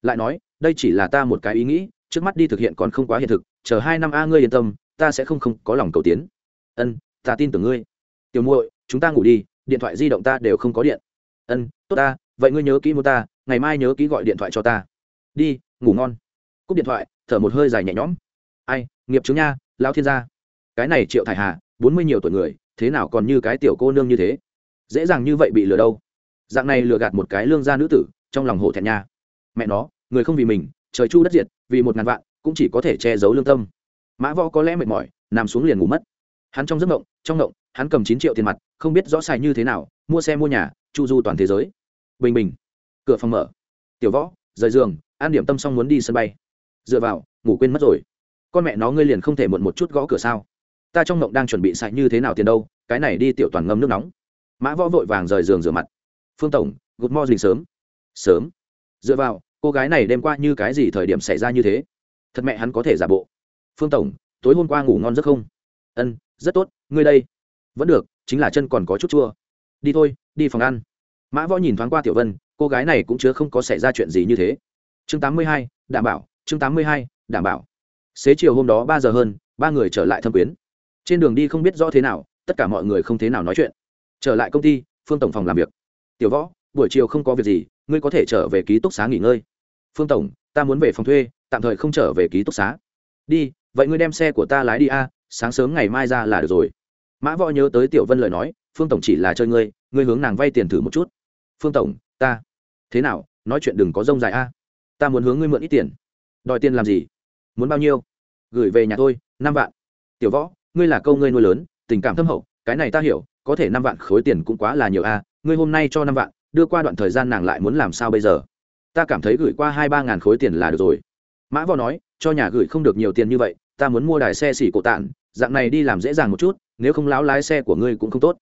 Speaker 1: Lại nói, đây chỉ là ta một cái ý nghĩ, trước mắt đi thực hiện còn không quá hiện thực, chờ hai năm a ngươi yên tâm, ta sẽ không không có lòng cầu tiến. Ân, ta tin tưởng ngươi. Tiểu muội, chúng ta ngủ đi, điện thoại di động ta đều không có điện. Ân, tốt ta, vậy ngươi nhớ kỹ mua ta, ngày mai nhớ kỹ gọi điện thoại cho ta. Đi, ngủ ngon. Cúp điện thoại, thở một hơi dài nhẹ nhõm. Ai, nghiệp chứng nha lao thiên gia. Cái này triệu thải hà bốn mươi nhiều tuổi người, thế nào còn như cái tiểu cô nương như thế? Dễ dàng như vậy bị lừa đâu? Dạng này lừa gạt một cái lương gia nữ tử, trong lòng hổ thẹn nha. Mẹ nó, người không vì mình, trời chu đất diệt, vì một ngàn vạn, cũng chỉ có thể che giấu lương tâm. Mã võ có lẽ mệt mỏi, nằm xuống liền ngủ mất. Hắn trong giấc mộng, trong mộng, hắn cầm chín triệu tiền mặt, không biết rõ xài như thế nào, mua xe mua nhà, chu du toàn thế giới. Bình bình. Cửa phòng mở. Tiểu võ, rời giường, an điểm tâm xong muốn đi sân bay. Dựa vào, ngủ quên mất rồi. Con mẹ nó ngươi liền không thể muộn một chút gõ cửa sao? Ta trong mộng đang chuẩn bị sạch như thế nào tiền đâu, cái này đi tiểu toàn ngâm nước nóng. Mã võ vội vàng rời giường rửa mặt. Phương tổng gục mo dình sớm. Sớm. Dựa vào, cô gái này đêm qua như cái gì thời điểm xảy ra như thế? Thật mẹ hắn có thể giả bộ. Phương tổng, tối hôm qua ngủ ngon rất không? Ân, rất tốt, ngươi đây. Vẫn được, chính là chân còn có chút chua. Đi thôi, đi phòng ăn. Mã võ nhìn thoáng qua tiểu vân, cô gái này cũng chứa không có xảy ra chuyện gì như thế. Chương tám mươi hai, đảm bảo, chương tám mươi hai, đảm bảo. Xế chiều hôm đó ba giờ hơn, ba người trở lại thâm quyến trên đường đi không biết rõ thế nào, tất cả mọi người không thế nào nói chuyện. Trở lại công ty, phương tổng phòng làm việc. Tiểu võ, buổi chiều không có việc gì, ngươi có thể trở về ký túc xá nghỉ ngơi. Phương tổng, ta muốn về phòng thuê, tạm thời không trở về ký túc xá. Đi, vậy ngươi đem xe của ta lái đi a, sáng sớm ngày mai ra là được rồi. Mã võ nhớ tới tiểu vân lời nói, phương tổng chỉ là chơi ngươi ngươi hướng nàng vay tiền thử một chút. Phương tổng, ta. Thế nào, nói chuyện đừng có rông dài a, ta muốn hướng ngươi mượn ít tiền. Đòi tiền làm gì? Muốn bao nhiêu? Gửi về nhà thôi, năm vạn. Tiểu võ ngươi là câu ngươi nuôi lớn, tình cảm thâm hậu, cái này ta hiểu, có thể năm vạn khối tiền cũng quá là nhiều a, ngươi hôm nay cho năm vạn, đưa qua đoạn thời gian nàng lại muốn làm sao bây giờ? Ta cảm thấy gửi qua hai ba ngàn khối tiền là được rồi. Mã võ nói, cho nhà gửi không được nhiều tiền như vậy, ta muốn mua đài xe xỉ cổ tạn dạng này đi làm dễ dàng một chút, nếu không láo lái xe của ngươi cũng không tốt.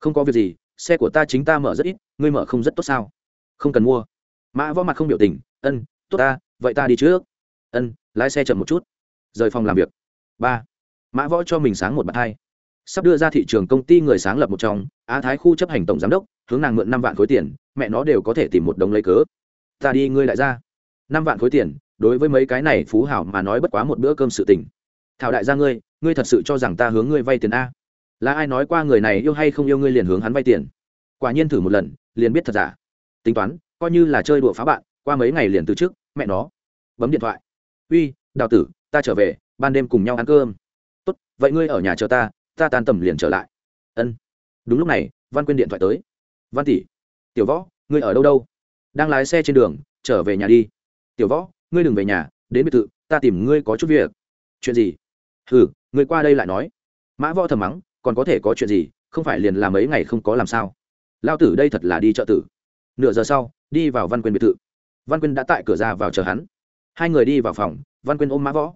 Speaker 1: Không có việc gì, xe của ta chính ta mở rất ít, ngươi mở không rất tốt sao? Không cần mua. Mã võ mặt không biểu tình, ân, tốt ta, vậy ta đi trước. Ân, lái xe chậm một chút. Rời phòng làm việc. Ba mã võ cho mình sáng một bậc hai. Sắp đưa ra thị trường công ty người sáng lập một trong, á thái khu chấp hành tổng giám đốc, hướng nàng mượn năm vạn khối tiền, mẹ nó đều có thể tìm một đồng lấy cớ. Ta đi, ngươi lại ra. Năm vạn khối tiền, đối với mấy cái này phú hảo mà nói bất quá một bữa cơm sự tình. Thảo đại gia ngươi ngươi thật sự cho rằng ta hướng ngươi vay tiền a? Là ai nói qua người này yêu hay không yêu ngươi liền hướng hắn vay tiền? Quả nhiên thử một lần, liền biết thật giả. Tính toán, coi như là chơi đùa phá bạn, qua mấy ngày liền từ trước mẹ nó. Bấm điện thoại. Uy, đào tử, ta trở về, ban đêm cùng nhau ăn cơm vậy ngươi ở nhà chờ ta ta tan tầm liền trở lại. Ân. Đúng lúc này, văn quyên điện thoại tới. Văn tỷ, tiểu võ, ngươi ở đâu đâu? Đang lái xe trên đường, trở về nhà đi. Tiểu võ, ngươi đừng về nhà, đến biệt thự, ta tìm ngươi có chút việc. Chuyện gì? Ừ ngươi qua đây lại nói. Mã võ thầm mắng, còn có thể có chuyện gì, không phải liền làm mấy ngày không có làm sao. Lao tử đây thật là đi chợ tử. Nửa giờ sau, đi vào văn quyên biệt thự. Văn quyên đã tại cửa ra vào chờ hắn. Hai người đi vào phòng, văn quyên ôm mã võ.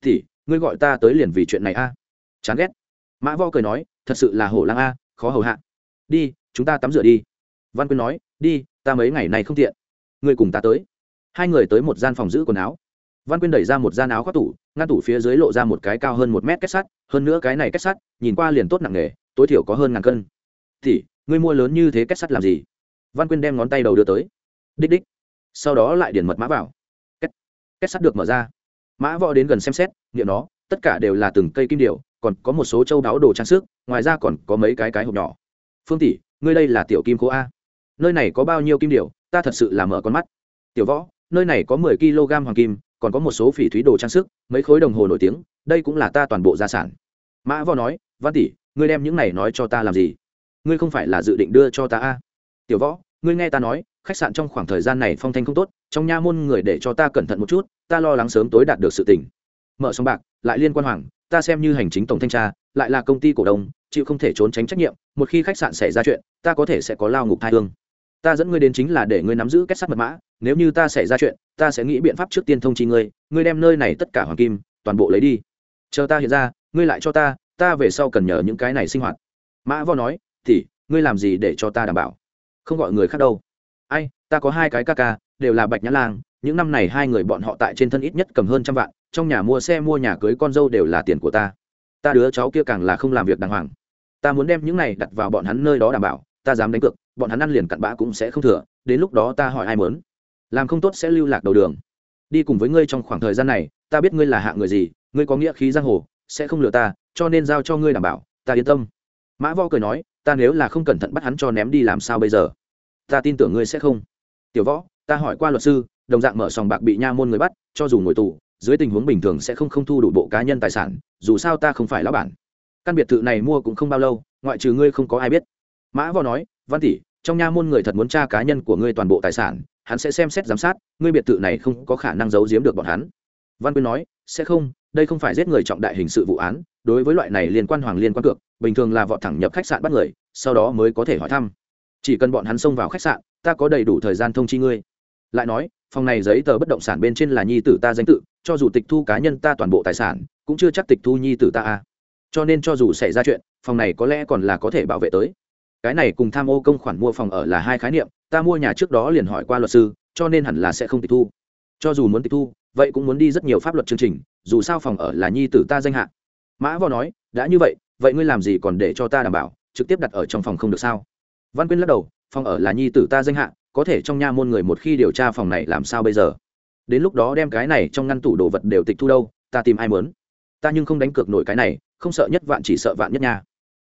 Speaker 1: Thì ngươi gọi ta tới liền vì chuyện này a chán ghét. Mã võ cười nói thật sự là hổ lang a khó hầu hạ. Đi chúng ta tắm rửa đi. Văn quyên nói đi ta mấy ngày này không tiện. Người cùng ta tới. Hai người tới một gian phòng giữ quần áo. Văn quyên đẩy ra một gian áo khoác tủ ngăn tủ phía dưới lộ ra một cái cao hơn một mét kết sắt hơn nữa cái này kết sắt nhìn qua liền tốt nặng nghề tối thiểu có hơn ngàn cân. Thì ngươi mua lớn như thế kết sắt làm gì? Văn quyên đem ngón tay đầu đưa tới. Đích đích. Sau đó lại điển mật mã vào. Kết, kết sắt được mở ra. Mã võ đến gần xem xét nghiệm nó tất cả đều là từng cây kim điệu còn có một số châu đáo đồ trang sức, ngoài ra còn có mấy cái cái hộp nhỏ. Phương tỷ, ngươi đây là tiểu kim cố a. Nơi này có bao nhiêu kim điều? ta thật sự là mở con mắt. Tiểu võ, nơi này có mười kg hoàng kim, còn có một số phỉ thúy đồ trang sức, mấy khối đồng hồ nổi tiếng, đây cũng là ta toàn bộ gia sản. Mã võ nói, văn tỷ, ngươi đem những này nói cho ta làm gì? Ngươi không phải là dự định đưa cho ta a. Tiểu võ, ngươi nghe ta nói, khách sạn trong khoảng thời gian này phong thanh không tốt, trong nha môn người để cho ta cẩn thận một chút, ta lo lắng sớm tối đạt được sự tỉnh mở xong bạc, lại liên quan hoàng ta xem như hành chính tổng thanh tra, lại là công ty cổ đông, chịu không thể trốn tránh trách nhiệm, một khi khách sạn xảy ra chuyện, ta có thể sẽ có lao ngục thai hương. Ta dẫn ngươi đến chính là để ngươi nắm giữ kết sắt mật mã, nếu như ta xảy ra chuyện, ta sẽ nghĩ biện pháp trước tiên thông chi ngươi ngươi đem nơi này tất cả hoàng kim, toàn bộ lấy đi. Chờ ta hiện ra, ngươi lại cho ta ta về sau cần nhờ những cái này sinh hoạt. Mã vo nói, thì, ngươi làm gì để cho ta đảm bảo? Không gọi người khác đâu. Ai, ta có hai cái ca ca, đều là bạch nhã lang những năm này hai người bọn họ tại trên thân ít nhất cầm hơn trăm vạn, trong nhà mua xe mua nhà cưới con dâu đều là tiền của ta. Ta đứa cháu kia càng là không làm việc đàng hoàng. Ta muốn đem những này đặt vào bọn hắn nơi đó đảm bảo, ta dám đánh cược, bọn hắn ăn liền cặn bã cũng sẽ không thừa, đến lúc đó ta hỏi ai mớn làm không tốt sẽ lưu lạc đầu đường. Đi cùng với ngươi trong khoảng thời gian này, ta biết ngươi là hạng người gì, ngươi có nghĩa khí giang hồ, sẽ không lừa ta, cho nên giao cho ngươi đảm bảo, ta yên tâm. Mã võ cười nói, ta nếu là không cẩn thận bắt hắn cho ném đi làm sao bây giờ? Ta tin tưởng ngươi sẽ không. Tiểu võ, ta hỏi qua luật sư đồng dạng mở sòng bạc bị nha môn người bắt, cho dù ngồi tù, dưới tình huống bình thường sẽ không không thu đủ bộ cá nhân tài sản, dù sao ta không phải lão bản. Căn biệt thự này mua cũng không bao lâu, ngoại trừ ngươi không có ai biết. Mã võ nói, văn tỷ, trong nha môn người thật muốn tra cá nhân của ngươi toàn bộ tài sản, hắn sẽ xem xét giám sát, ngươi biệt thự này không có khả năng giấu giếm được bọn hắn. Văn quyên nói, sẽ không, đây không phải giết người trọng đại hình sự vụ án, đối với loại này liên quan hoàng liên quan cược, bình thường là vọt thẳng nhập khách sạn bắt người, sau đó mới có thể hỏi thăm. Chỉ cần bọn hắn xông vào khách sạn, ta có đầy đủ thời gian thông chi ngươi lại nói, phòng này giấy tờ bất động sản bên trên là nhi tử ta danh tự, cho dù tịch thu cá nhân ta toàn bộ tài sản, cũng chưa chắc tịch thu nhi tử ta a cho nên cho dù xảy ra chuyện, phòng này có lẽ còn là có thể bảo vệ tới. Cái này cùng tham ô công khoản mua phòng ở là hai khái niệm, ta mua nhà trước đó liền hỏi qua luật sư, cho nên hẳn là sẽ không tịch thu. Cho dù muốn tịch thu, vậy cũng muốn đi rất nhiều pháp luật chương trình, dù sao phòng ở là nhi tử ta danh hạ. Mã võ nói, đã như vậy vậy ngươi làm gì còn để cho ta đảm bảo, trực tiếp đặt ở trong phòng không được sao? Văn quyên lắc đầu, phòng ở là nhi tử ta danh hạ có thể trong nha môn người một khi điều tra phòng này làm sao bây giờ? Đến lúc đó đem cái này trong ngăn tủ đồ vật đều tịch thu đâu, ta tìm ai mớn ta nhưng không đánh cược nổi cái này, không sợ nhất vạn chỉ sợ vạn nhất nha.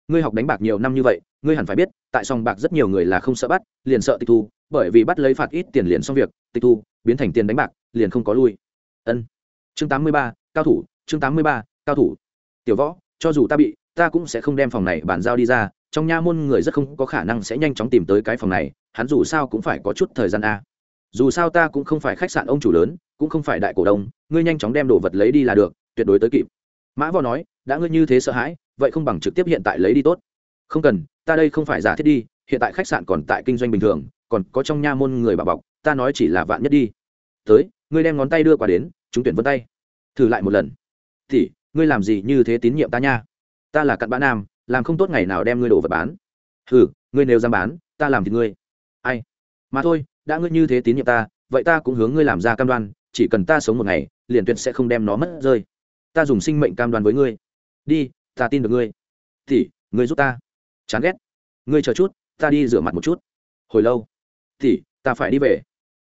Speaker 1: Ngươi học đánh bạc nhiều năm như vậy, ngươi hẳn phải biết, tại sòng bạc rất nhiều người là không sợ bắt, liền sợ tịch thu, bởi vì bắt lấy phạt ít tiền liền xong việc, tịch thu, biến thành tiền đánh bạc, liền không có lui. Ân. Chương tám mươi ba, cao thủ, chương tám mươi ba, cao thủ. Tiểu võ, cho dù ta bị, ta cũng sẽ không đem phòng này bàn giao đi ra trong nha môn người rất không có khả năng sẽ nhanh chóng tìm tới cái phòng này, hắn dù sao cũng phải có chút thời gian a. Dù sao ta cũng không phải khách sạn ông chủ lớn, cũng không phải đại cổ đông, ngươi nhanh chóng đem đồ vật lấy đi là được, tuyệt đối tới kịp. Mã võ nói, đã ngươi như thế sợ hãi, vậy không bằng trực tiếp hiện tại lấy đi tốt. Không cần, ta đây không phải giả thiết đi, hiện tại khách sạn còn tại kinh doanh bình thường, còn có trong nha môn người bà bọc, ta nói chỉ là vạn nhất đi. Tới, ngươi đem ngón tay đưa qua đến, chúng tuyển vân tay. Thử lại một lần. Thì ngươi làm gì như thế tín nhiệm ta nha? Ta là cặn bã nam làm không tốt ngày nào đem ngươi đổ vật bán. Ừ ngươi nếu dám bán, ta làm thì ngươi. Ai? Mà thôi, đã ngươi như thế tín nhiệm ta, vậy ta cũng hướng ngươi làm ra cam đoan, chỉ cần ta sống một ngày, liền tuyệt sẽ không đem nó mất rơi. Ta dùng sinh mệnh cam đoan với ngươi. Đi, ta tin được ngươi. Thì ngươi giúp ta. Chán ghét. Ngươi chờ chút, ta đi rửa mặt một chút. Hồi lâu. Thì ta phải đi về.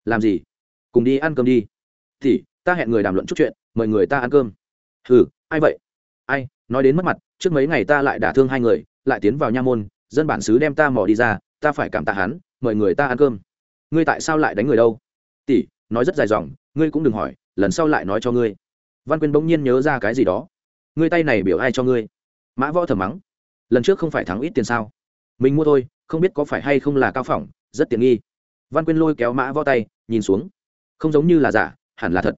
Speaker 1: Làm gì? Cùng đi ăn cơm đi. Thì ta hẹn người đàm luận chút chuyện, mời người ta ăn cơm. Ừ ai vậy? Ai, nói đến mất mặt, trước mấy ngày ta lại đả thương hai người, lại tiến vào nha môn, dân bản xứ đem ta mò đi ra, ta phải cảm tạ hắn, mời người ta ăn cơm. Ngươi tại sao lại đánh người đâu? Tỷ, nói rất dài dòng, ngươi cũng đừng hỏi, lần sau lại nói cho ngươi. Văn quyên bỗng nhiên nhớ ra cái gì đó. Ngươi tay này biểu ai cho ngươi? Mã võ thầm mắng. Lần trước không phải thắng ít tiền sao? Mình mua thôi, không biết có phải hay không là cao phỏng, rất tiện nghi. Văn quyên lôi kéo mã võ tay, nhìn xuống. Không giống như là giả, hẳn là thật.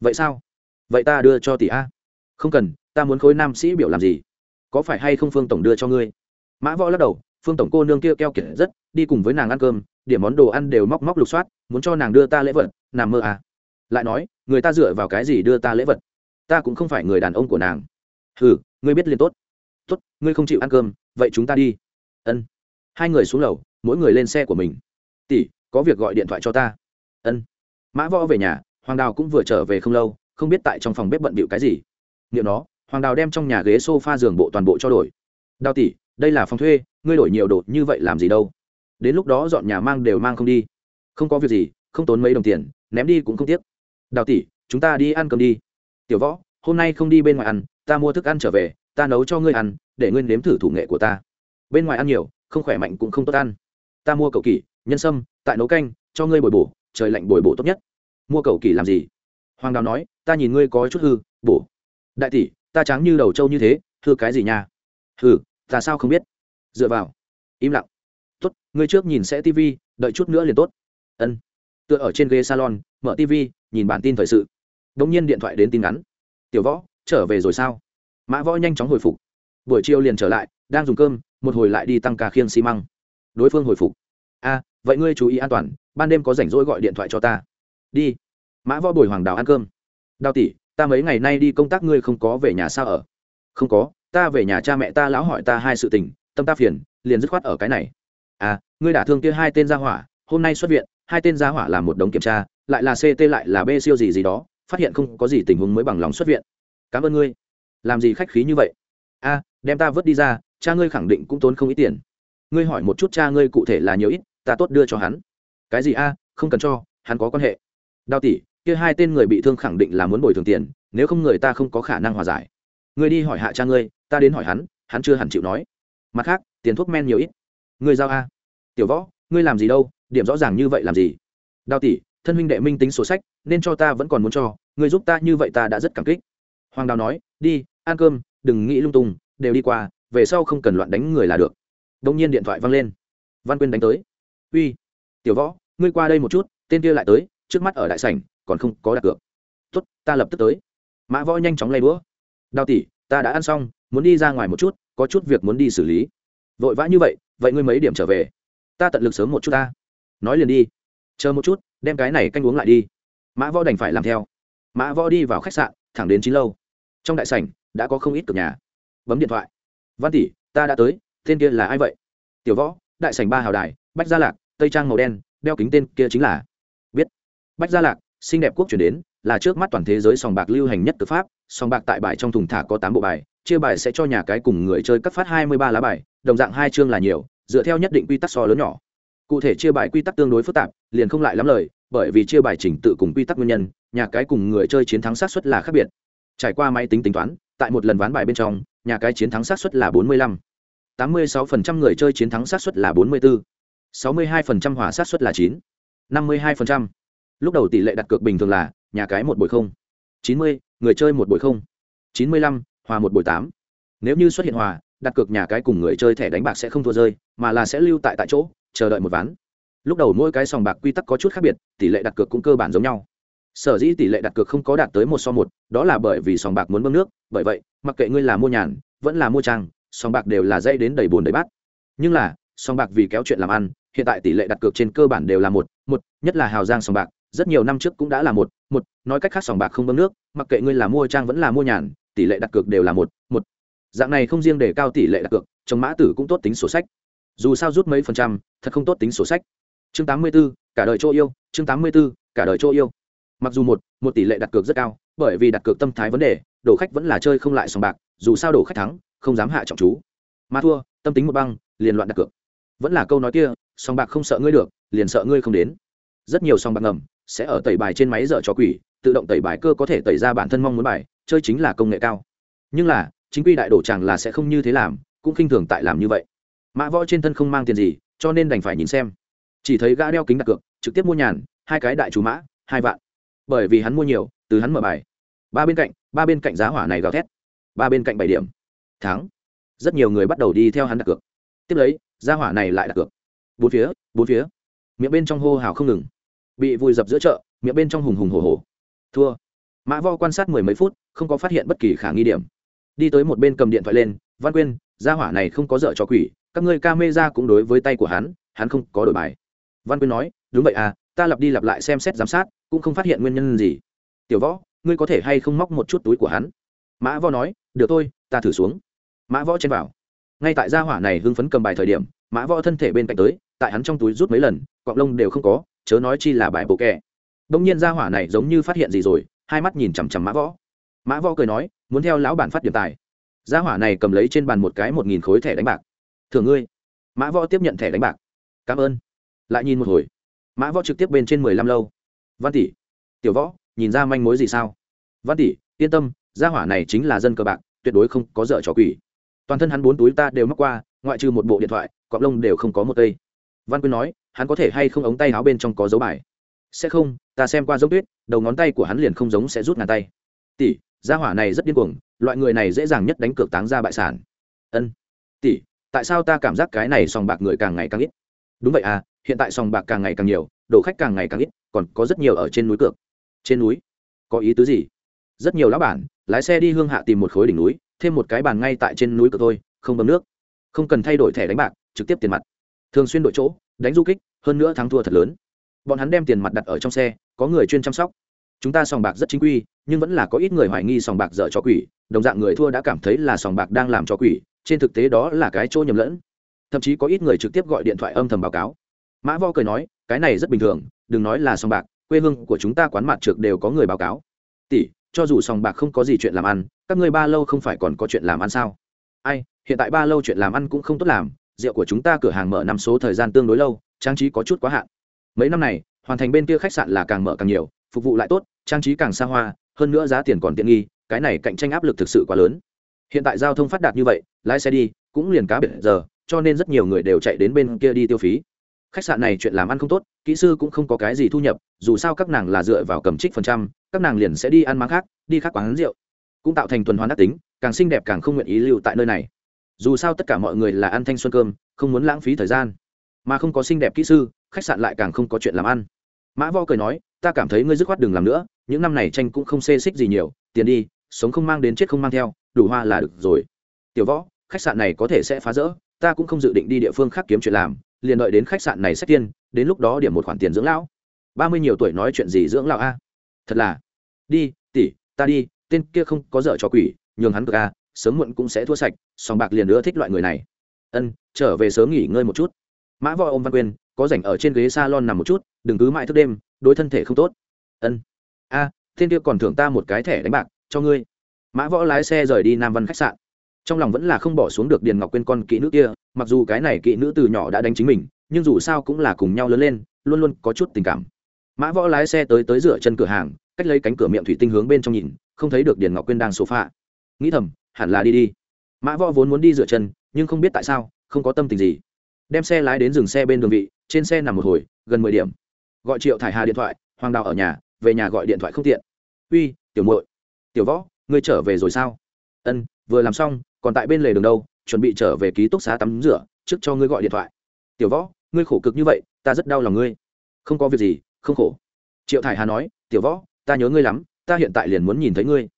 Speaker 1: Vậy sao? Vậy ta đưa cho tỷ a. Không cần ta muốn khối nam sĩ biểu làm gì? Có phải hay không phương tổng đưa cho ngươi? Mã võ lắc đầu phương tổng cô nương kia keo kiệt rất đi cùng với nàng ăn cơm điểm món đồ ăn đều móc móc lục soát muốn cho nàng đưa ta lễ vật nằm mơ à? Lại nói người ta dựa vào cái gì đưa ta lễ vật? Ta cũng không phải người đàn ông của nàng. Hừ, ngươi biết liền tốt. Tốt ngươi không chịu ăn cơm vậy chúng ta đi. Ân. Hai người xuống lầu mỗi người lên xe của mình. Tỷ có việc gọi điện thoại cho ta. Ân. Mã võ về nhà hoàng đào cũng vừa trở về không lâu không biết tại trong phòng bếp bận bịu cái gì. Liệu nó hoàng đào đem trong nhà ghế s o f a giường bộ toàn bộ cho đổi. Đào tỷ, đây là phòng thuê, ngươi đổi nhiều đồ như vậy làm gì đâu? Đến lúc đó dọn nhà mang đều mang không đi. Không có việc gì, không tốn mấy đồng tiền, ném đi cũng không tiếc. Đào tỷ, chúng ta đi ăn cơm đi. Tiểu võ, hôm nay không đi bên ngoài ăn, ta mua thức ăn trở về, ta nấu cho ngươi ăn, để ngươi nếm thử thủ nghệ của ta. Bên ngoài ăn nhiều, không khỏe mạnh cũng không tốt ăn. Ta mua cầu kỳ, nhân sâm, tại nấu canh, cho ngươi bồi bổ, trời lạnh bồi bổ tốt nhất. Mua cầu kỳ làm gì? Hoàng đào nói, ta nhìn ngươi có chút hư, bổ. Đại tỷ ta trắng như đầu trâu như thế thưa cái gì nha? Hừ, ta sao không biết? Dựa vào. Im lặng. Tốt, ngươi trước nhìn sẽ tv đợi chút nữa liền tốt. Ân. Tựa ở trên ghế salon, mở tv nhìn bản tin thời sự. Đ ỗ n g nhiên điện thoại đến tin ngắn. Tiểu võ, trở về rồi sao? Mã võ nhanh chóng hồi phục. Buổi chiều liền trở lại, đang dùng cơm, một hồi lại đi tăng ca khiêng xi măng. Đối phương hồi phục. A, vậy ngươi chú ý an toàn, ban đêm có rảnh rỗi gọi điện thoại cho ta. Đi. Mã võ bồi hoàng đào ăn cơm. Đào tỷ ta mấy ngày nay đi công tác ngươi không có về nhà sao ở? Không có, ta về nhà cha mẹ ta lão hỏi ta hai sự tình, tâm ta phiền, liền dứt khoát ở cái này. À ngươi đả thương kia hai tên gia hỏa, hôm nay xuất viện, hai tên gia hỏa làm một đống kiểm tra, lại là ct lại là b siêu gì gì đó, phát hiện không có gì tình huống mới bằng lòng xuất viện. Cảm ơn ngươi. Làm gì khách khí như vậy? A đem ta vớt đi ra, cha ngươi khẳng định cũng tốn không ít tiền. Ngươi hỏi một chút cha ngươi cụ thể là nhiều ít, ta tốt đưa cho hắn. Cái gì a, không cần cho, hắn có quan hệ. Đao tỷ kia hai tên người bị thương khẳng định là muốn bồi thường tiền, nếu không người ta không có khả năng hòa giải. Người đi hỏi hạ cha ngươi, ta đến hỏi hắn hắn chưa hẳn chịu nói. Mặt khác, tiền thuốc men nhiều ít. Người giao a. Tiểu võ, ngươi làm gì đâu, điểm rõ ràng như vậy làm gì? Đao tỷ, thân huynh đệ minh tính sổ sách, nên cho ta vẫn còn muốn cho người giúp ta như vậy ta đã rất cảm kích. Hoàng đào nói, đi, ăn cơm, đừng nghĩ lung tung, đều đi qua, về sau không cần loạn đánh người là được. Đông nhiên điện thoại văng lên. Văn quyên đánh tới. Uy, tiểu võ, ngươi qua đây một chút, tên kia lại tới, trước mắt ở đại sảnh còn không có đặt cược. Tốt, ta lập tức tới. Mã võ nhanh chóng lay đũa. Đào tỷ, ta đã ăn xong, muốn đi ra ngoài một chút, có chút việc muốn đi xử lý. Vội vã như vậy vậy ngươi mấy điểm trở về? Ta tận lực sớm một chút ta. Nói liền đi. Chờ một chút, đem cái này canh uống lại đi. Mã võ đành phải làm theo. Mã võ đi vào khách sạn, thẳng đến chín lâu. Trong đại sảnh, đã có không ít cửa nhà. Bấm điện thoại. Văn tỷ, ta đã tới, tên kia là ai vậy? Tiểu võ, đại sảnh ba hào đài, bách gia lạc, tây trang màu đen, đeo kính tên kia chính là. Biết. Bách gia lạc xinh đẹp quốc chuyển đến, là trước mắt toàn thế giới sòng bạc lưu hành nhất cực pháp, sòng bạc tại bài trong thùng thả có tám bộ bài, chia bài sẽ cho nhà cái cùng người chơi cấp phát hai mươi ba lá bài, đồng dạng hai chương là nhiều, dựa theo nhất định quy tắc so lớn nhỏ. Cụ thể chia bài quy tắc tương đối phức tạp, liền không lại lắm lời, bởi vì chia bài trình tự cùng quy tắc nguyên nhân, nhà cái cùng người chơi chiến thắng sát suất là khác biệt. Trải qua máy tính tính toán, tại một lần ván bài bên trong, nhà cái chiến thắng sát suất là bốn mươi lăm, tám mươi sáu phần trăm người chơi chiến thắng sát suất là bốn mươi bốn sáu mươi hai phần trăm hỏa sát suất là chín, năm mươi hai phần trăm lúc đầu tỷ lệ đặt cược bình thường là, nhà cái một buổi không. Chín mươi, người chơi một buổi không. Chín mươi lăm, hòa một buổi tám. Nếu như xuất hiện hòa, đặt cược nhà cái cùng người chơi thẻ đánh bạc sẽ không thua rơi, mà là sẽ lưu tại tại chỗ, chờ đợi một ván. Lúc đầu mỗi cái sòng bạc quy tắc có chút khác biệt, tỷ lệ đặt cược cũng cơ bản giống nhau. Sở dĩ tỷ lệ đặt cược không có đạt tới một so một, đó là bởi vì sòng bạc muốn bơm nước, bởi vậy, mặc kệ ngươi là mua nhàn, vẫn là mua trang, sòng bạc đều là dây đến đầy bồn đầy bát. Nhưng là, sòng bạc vì kéo chuyện làm ăn, hiện tại tỷ lệ đặt cược trên cơ bản đều là một một, nhất là hào giang sòng bạc rất nhiều năm trước cũng đã là một một nói cách khác sòng bạc không bơm nước mặc kệ ngươi là mua trang vẫn là mua nhàn tỷ lệ đặt cược đều là một một. Dạng này không riêng để cao tỷ lệ đặt cược trong mã tử cũng tốt tính sổ sách. Dù sao rút mấy phần trăm thật không tốt tính sổ sách. Chương tám mươi 84, cả đời chỗ yêu chương tám mươi 84, cả đời chỗ yêu. Mặc dù một một tỷ lệ đặt cược rất cao bởi vì đặt cược tâm thái vấn đề đổ khách vẫn là chơi không lại sòng bạc dù sao đổ khách thắng không dám hạ trọng chú. Mà thua tâm tính một băng liền loạn đặt cược. Vẫn là câu nói kia sòng bạc không sợ ngươi được liền sợ ngươi không đến. Rất nhiều sòng bạc ngầm sẽ ở tẩy bài trên máy dở cho quỷ, tự động tẩy bài cơ có thể tẩy ra bản thân mong muốn bài, chơi chính là công nghệ cao. Nhưng là, chính quy đại đổ chàng là sẽ không như thế làm, cũng khinh thường tại làm như vậy. Mã võ trên thân không mang tiền gì, cho nên đành phải nhìn xem. Chỉ thấy gã đeo kính đặt cược, trực tiếp mua nhàn, hai cái đại chú mã, hai vạn. Bởi vì hắn mua nhiều, từ hắn mở bài. Ba bên cạnh, ba bên cạnh giá hỏa này gào thét. Ba bên cạnh bảy điểm. Thắng. Rất nhiều người bắt đầu đi theo hắn đặt cược. Tiếp lấy, giá hỏa này lại đặt cược. Bốn phía bốn phía. Miệng bên trong hô hào không ngừng bị vùi dập giữa chợ, miệng bên trong hùng hùng hồ hồ thua. Mã vo quan sát mười mấy phút, không có phát hiện bất kỳ khả nghi điểm. Đi tới một bên cầm điện thoại lên, văn quyên, gia hỏa này không có dở cho quỷ, các ngươi ca mê ra cũng đối với tay của hắn hắn không có đổi bài. Văn quyên nói, đúng vậy à ta lặp đi lặp lại xem xét giám sát, cũng không phát hiện nguyên nhân gì. Tiểu võ, ngươi có thể hay không móc một chút túi của hắn? Mã võ nói, được thôi, ta thử xuống. Mã võ chen vào. Ngay tại gia hỏa này hưng phấn cầm bài thời điểm, mã võ thân thể bên cạnh tới, tại hắn trong túi rút mấy lần, cọng lông đều không có chớ nói chi là bài bộ kẹ đông nhiên gia hỏa này giống như phát hiện gì rồi, hai mắt nhìn chằm chằm mã võ. Mã võ cười nói, muốn theo lão bản phát điểm tài. Gia hỏa này cầm lấy trên bàn một cái một nghìn khối thẻ đánh bạc. Thưởng ngươi. Mã võ tiếp nhận thẻ đánh bạc. Cảm ơn. Lại nhìn một hồi. Mã võ trực tiếp bên trên mười lăm lâu. Văn tỷ, tiểu võ, nhìn ra manh mối gì sao? Văn tỷ, yên tâm, gia hỏa này chính là dân cờ bạc, tuyệt đối không có dở trò quỷ. Toàn thân hắn bốn túi ta đều mắc qua, ngoại trừ một bộ điện thoại, cọp lông đều không có một cây. Văn quyên nói hắn có thể hay không ống tay áo bên trong có dấu bài? Sẽ không, ta xem qua dấu tuyết, đầu ngón tay của hắn liền không giống sẽ rút ngàn tay. Tỷ, gia hỏa này rất điên cuồng, loại người này dễ dàng nhất đánh cược táng ra bại sản. Ân. Tỷ, tại sao ta cảm giác cái này sòng bạc người càng ngày càng ít? Đúng vậy à hiện tại sòng bạc càng ngày càng nhiều, đồ khách càng ngày càng ít, còn có rất nhiều ở trên núi cược. Trên núi? Có ý tứ gì? Rất nhiều lão bản, lái xe đi hương hạ tìm một khối đỉnh núi, thêm một cái bàn ngay tại trên núi cược thôi, không bấm nước. Không cần thay đổi thẻ đánh bạc, trực tiếp tiền mặt. Thường xuyên đổi chỗ đánh du kích, hơn nữa thắng thua thật lớn. Bọn hắn đem tiền mặt đặt ở trong xe, có người chuyên chăm sóc. Chúng ta sòng bạc rất chính quy, nhưng vẫn là có ít người hoài nghi sòng bạc dở cho quỷ, đồng dạng người thua đã cảm thấy là sòng bạc đang làm cho quỷ, trên thực tế đó là cái chỗ nhầm lẫn. Thậm chí có ít người trực tiếp gọi điện thoại âm thầm báo cáo. Mã vo cười nói, cái này rất bình thường, đừng nói là sòng bạc, quê hương của chúng ta quán mặt trượt đều có người báo cáo. Tỷ, cho dù sòng bạc không có gì chuyện làm ăn, các ngươi ba lâu không phải còn có chuyện làm ăn sao? Ai, hiện tại ba lâu chuyện làm ăn cũng không tốt làm rượu của chúng ta cửa hàng mở năm số thời gian tương đối lâu, trang trí có chút quá hạn. Mấy năm này, hoàn thành bên kia khách sạn là càng mở càng nhiều, phục vụ lại tốt, trang trí càng xa hoa, hơn nữa giá tiền còn tiện nghi, cái này cạnh tranh áp lực thực sự quá lớn. Hiện tại giao thông phát đạt như vậy, lái xe đi, cũng liền cá biệt giờ, cho nên rất nhiều người đều chạy đến bên kia đi tiêu phí. Khách sạn này chuyện làm ăn không tốt, kỹ sư cũng không có cái gì thu nhập, dù sao các nàng là dựa vào cầm trích phần trăm, các nàng liền sẽ đi ăn máng khác, đi khác quán rượu. Cũng tạo thành tuần hoàn đắc tính, càng xinh đẹp càng không nguyện ý lưu tại nơi này dù sao tất cả mọi người là ăn thanh xuân cơm, không muốn lãng phí thời gian. Mà không có xinh đẹp kỹ sư, khách sạn lại càng không có chuyện làm ăn. Mã vo cười nói, ta cảm thấy ngươi dứt khoát đừng làm nữa, những năm này tranh cũng không xê xích gì nhiều, tiền đi, sống không mang đến chết không mang theo, đủ hoa là được rồi. Tiểu võ, khách sạn này có thể sẽ phá rỡ, ta cũng không dự định đi địa phương khác kiếm chuyện làm, liền đợi đến khách sạn này sách tiên, đến lúc đó điểm một khoản tiền dưỡng lão. Ba mươi nhiều tuổi nói chuyện gì dưỡng lão a? Thật là. Đi, tỷ, ta đi, tên kia không có dở cho quỷ, nhường hắn cực a sớm muộn cũng sẽ thua sạch sòng bạc liền nữa thích loại người này. Ân trở về sớm nghỉ ngơi một chút. Mã võ ôm văn quyên có rảnh ở trên ghế salon nằm một chút đừng cứ mãi thức đêm đối thân thể không tốt. Ân. A à, tên kia còn thưởng ta một cái thẻ đánh bạc cho ngươi. Mã võ lái xe rời đi nam văn khách sạn. Trong lòng vẫn là không bỏ xuống được điền ngọc quên con kỹ nữ kia mặc dù cái này kỹ nữ từ nhỏ đã đánh chính mình nhưng dù sao cũng là cùng nhau lớn lên luôn luôn có chút tình cảm. Mã võ lái xe tới tới dựa chân cửa hàng cách lấy cánh cửa miệng thủy tinh hướng bên trong nhìn không thấy được điền ngọc quyên đang số phạ nghĩ thầm hẳn là đi đi. Mã võ vốn muốn đi dựa chân, nhưng không biết tại sao, không có tâm tình gì. Đem xe lái đến dừng xe bên đường vị, trên xe nằm một hồi, gần mười điểm. Gọi triệu thải hà điện thoại, hoàng đào ở nhà, về nhà gọi điện thoại không tiện. Uy, tiểu muội, tiểu võ, ngươi trở về rồi sao? Ân, vừa làm xong, còn tại bên lề đường đâu, chuẩn bị trở về ký túc xá tắm rửa, trước cho ngươi gọi điện thoại. Tiểu võ, ngươi khổ cực như vậy, ta rất đau lòng ngươi. Không có việc gì, không khổ. Triệu thải hà nói, tiểu võ, ta nhớ ngươi lắm, ta hiện tại liền muốn nhìn thấy ngươi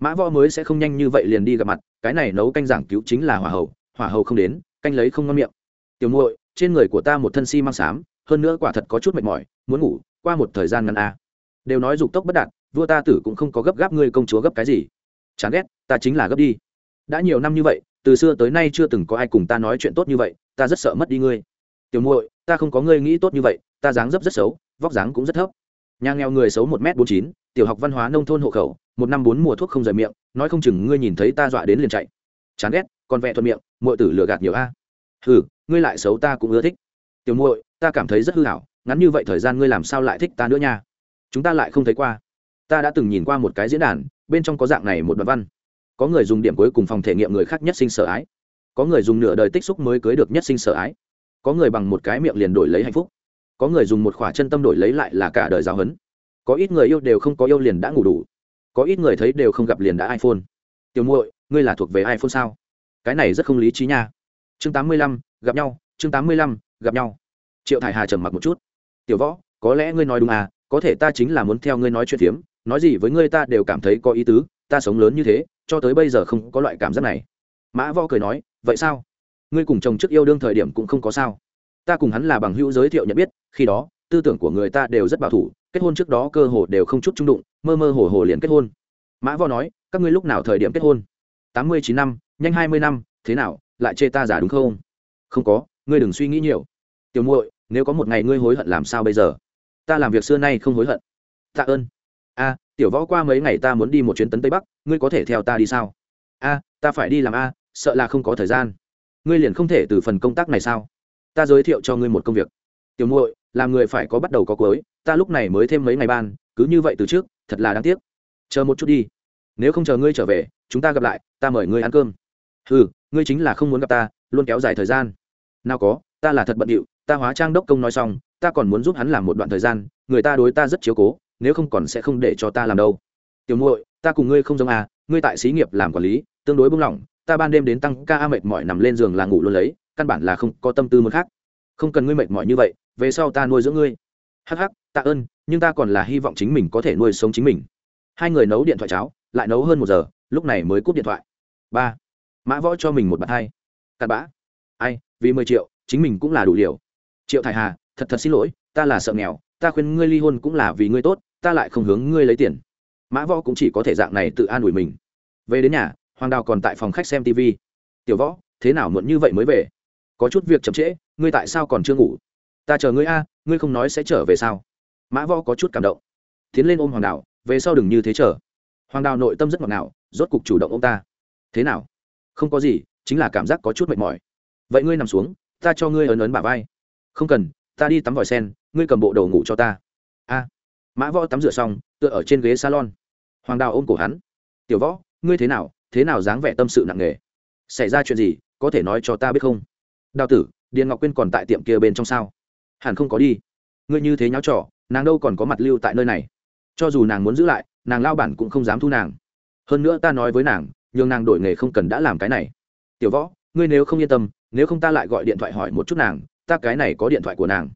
Speaker 1: mã võ mới sẽ không nhanh như vậy liền đi gặp mặt, cái này nấu canh giảng cứu chính là hỏa hầu hỏa hầu không đến, canh lấy không ngon miệng. Tiểu muội, trên người của ta một thân si mang xám, hơn nữa quả thật có chút mệt mỏi, muốn ngủ, qua một thời gian ngắn a đều nói dục tốc bất đạt, vua ta tử cũng không có gấp gáp ngươi công chúa gấp cái gì. Chán ghét, ta chính là gấp đi. Đã nhiều năm như vậy, từ xưa tới nay chưa từng có ai cùng ta nói chuyện tốt như vậy, ta rất sợ mất đi ngươi. Tiểu muội, ta không có ngươi nghĩ tốt như vậy, ta dáng dấp rất xấu, vóc dáng cũng rất thấp. Nhà nghèo người xấu một m bốn chín, tiểu học văn hóa nông thôn hộ khẩu một năm bốn mùa thuốc không rời miệng, nói không chừng ngươi nhìn thấy ta dọa đến liền chạy. Chán ghét còn vẹ thuận miệng, muội tử lừa gạt nhiều a. Hừ, ngươi lại xấu ta cũng ưa thích. Tiểu muội, ta cảm thấy rất hư hảo, ngắn như vậy thời gian ngươi làm sao lại thích ta nữa nha? Chúng ta lại không thấy qua. Ta đã từng nhìn qua một cái diễn đàn, bên trong có dạng này một đoạn văn. Có người dùng điểm cuối cùng phòng thể nghiệm người khác nhất sinh sợ ái. Có người dùng nửa đời tích xúc mới cưới được nhất sinh sợ ái. Có người bằng một cái miệng liền đổi lấy hạnh phúc. Có người dùng một khỏa chân tâm đổi lấy lại là cả đời giáo hấn có ít người yêu đều không có yêu liền đã ngủ đủ có ít người thấy đều không gặp liền đã iphone. Tiểu muội, ngươi là thuộc về iphone sao? Cái này rất không lý trí nha. Chương tám mươi lăm, gặp nhau, chương tám mươi lăm, gặp nhau. Triệu thải hà trầm mặc một chút. Tiểu võ, có lẽ ngươi nói đúng à có thể ta chính là muốn theo ngươi nói chuyện phiếm, nói gì với ngươi ta đều cảm thấy có ý tứ, ta sống lớn như thế, cho tới bây giờ không có loại cảm giác này. Mã võ cười nói, vậy sao? Ngươi cùng chồng trước yêu đương thời điểm cũng không có sao. Ta cùng hắn là bằng hữu giới thiệu nhận biết, khi đó, tư tưởng của người ta đều rất bảo thủ kết hôn trước đó cơ hồ đều không chút trung đụng, mơ mơ hồ hồ liền kết hôn. Mã võ nói, các ngươi lúc nào thời điểm kết hôn? Tám mươi chín năm, nhanh hai mươi năm, thế nào, lại chê ta giả đúng không? Không có, ngươi đừng suy nghĩ nhiều. Tiểu muội, nếu có một ngày ngươi hối hận làm sao bây giờ? Ta làm việc xưa nay không hối hận. Tạ ơn. A, tiểu võ qua mấy ngày ta muốn đi một chuyến tấn tây bắc, ngươi có thể theo ta đi sao? A, ta phải đi làm a, sợ là không có thời gian. Ngươi liền không thể từ phần công tác này sao? Ta giới thiệu cho ngươi một công việc. Tiểu muội, làm người phải có bắt đầu có cuối ta lúc này mới thêm mấy ngày ban, cứ như vậy từ trước, thật là đáng tiếc. Chờ một chút đi. Nếu không chờ ngươi trở về, chúng ta gặp lại, ta mời ngươi ăn cơm. Ừ ngươi chính là không muốn gặp ta, luôn kéo dài thời gian. Nào có, ta là thật bận điệu, ta hóa trang đốc công nói xong, ta còn muốn giúp hắn làm một đoạn thời gian, người ta đối ta rất chiếu cố, nếu không còn sẽ không để cho ta làm đâu. Tiểu muội, ta cùng ngươi không giống à ngươi tại xí nghiệp làm quản lý, tương đối bung lỏng, ta ban đêm đến tăng ca mệt mỏi nằm lên giường là ngủ luôn lấy, căn bản là không có tâm tư muốn khác. Không cần ngươi mệt mỏi như vậy, về sau ta nuôi dưỡng ngươi. Hắc hắc tạ ơn, nhưng ta còn là hy vọng chính mình có thể nuôi sống chính mình. Hai người nấu điện thoại cháo, lại nấu hơn một giờ, lúc này mới cúp điện thoại. Ba, mã võ cho mình một bàn hai. Cặn bã. Ai, vì mười triệu, chính mình cũng là đủ liều. Triệu thải hà, thật thật xin lỗi, ta là sợ nghèo, ta khuyên ngươi ly hôn cũng là vì ngươi tốt, ta lại không hướng ngươi lấy tiền. Mã võ cũng chỉ có thể dạng này tự an ủi mình. Về đến nhà, hoàng đào còn tại phòng khách xem tv tiểu võ, thế nào muộn như vậy mới về? Có chút việc chậm trễ, ngươi tại sao còn chưa ngủ? Ta chờ ngươi a, ngươi không nói sẽ trở về sao? Mã võ có chút cảm động. Tiến lên ôm hoàng đào, về sau đừng như thế chờ. Hoàng đào nội tâm rất ngọt ngào, rốt cục chủ động ô m ta. Thế nào? Không có gì, chính là cảm giác có chút mệt mỏi. Vậy ngươi nằm xuống, ta cho ngươi ấn ấn bả vai. Không cần, ta đi tắm vòi sen, ngươi cầm bộ đồ ngủ cho ta. A. Mã võ tắm rửa xong, tựa ở trên ghế salon. Hoàng đào ôm cổ hắn. Tiểu võ, ngươi thế nào thế nào dáng vẻ tâm sự nặng nề? Xảy ra chuyện gì, có thể nói cho ta biết không? Đào tử, điền ngọc quyên còn tại tiệm kia bên trong sao? Hẳn không có đi. Ngươi như thế nháo trò nàng đâu còn có mặt lưu tại nơi này. Cho dù nàng muốn giữ lại, nàng lao bản cũng không dám thu nàng. Hơn nữa ta nói với nàng, nhường nàng đổi nghề không cần đã làm cái này. Tiểu võ, ngươi nếu không yên tâm, nếu không ta lại gọi điện thoại hỏi một chút nàng, ta cái này có điện thoại của nàng.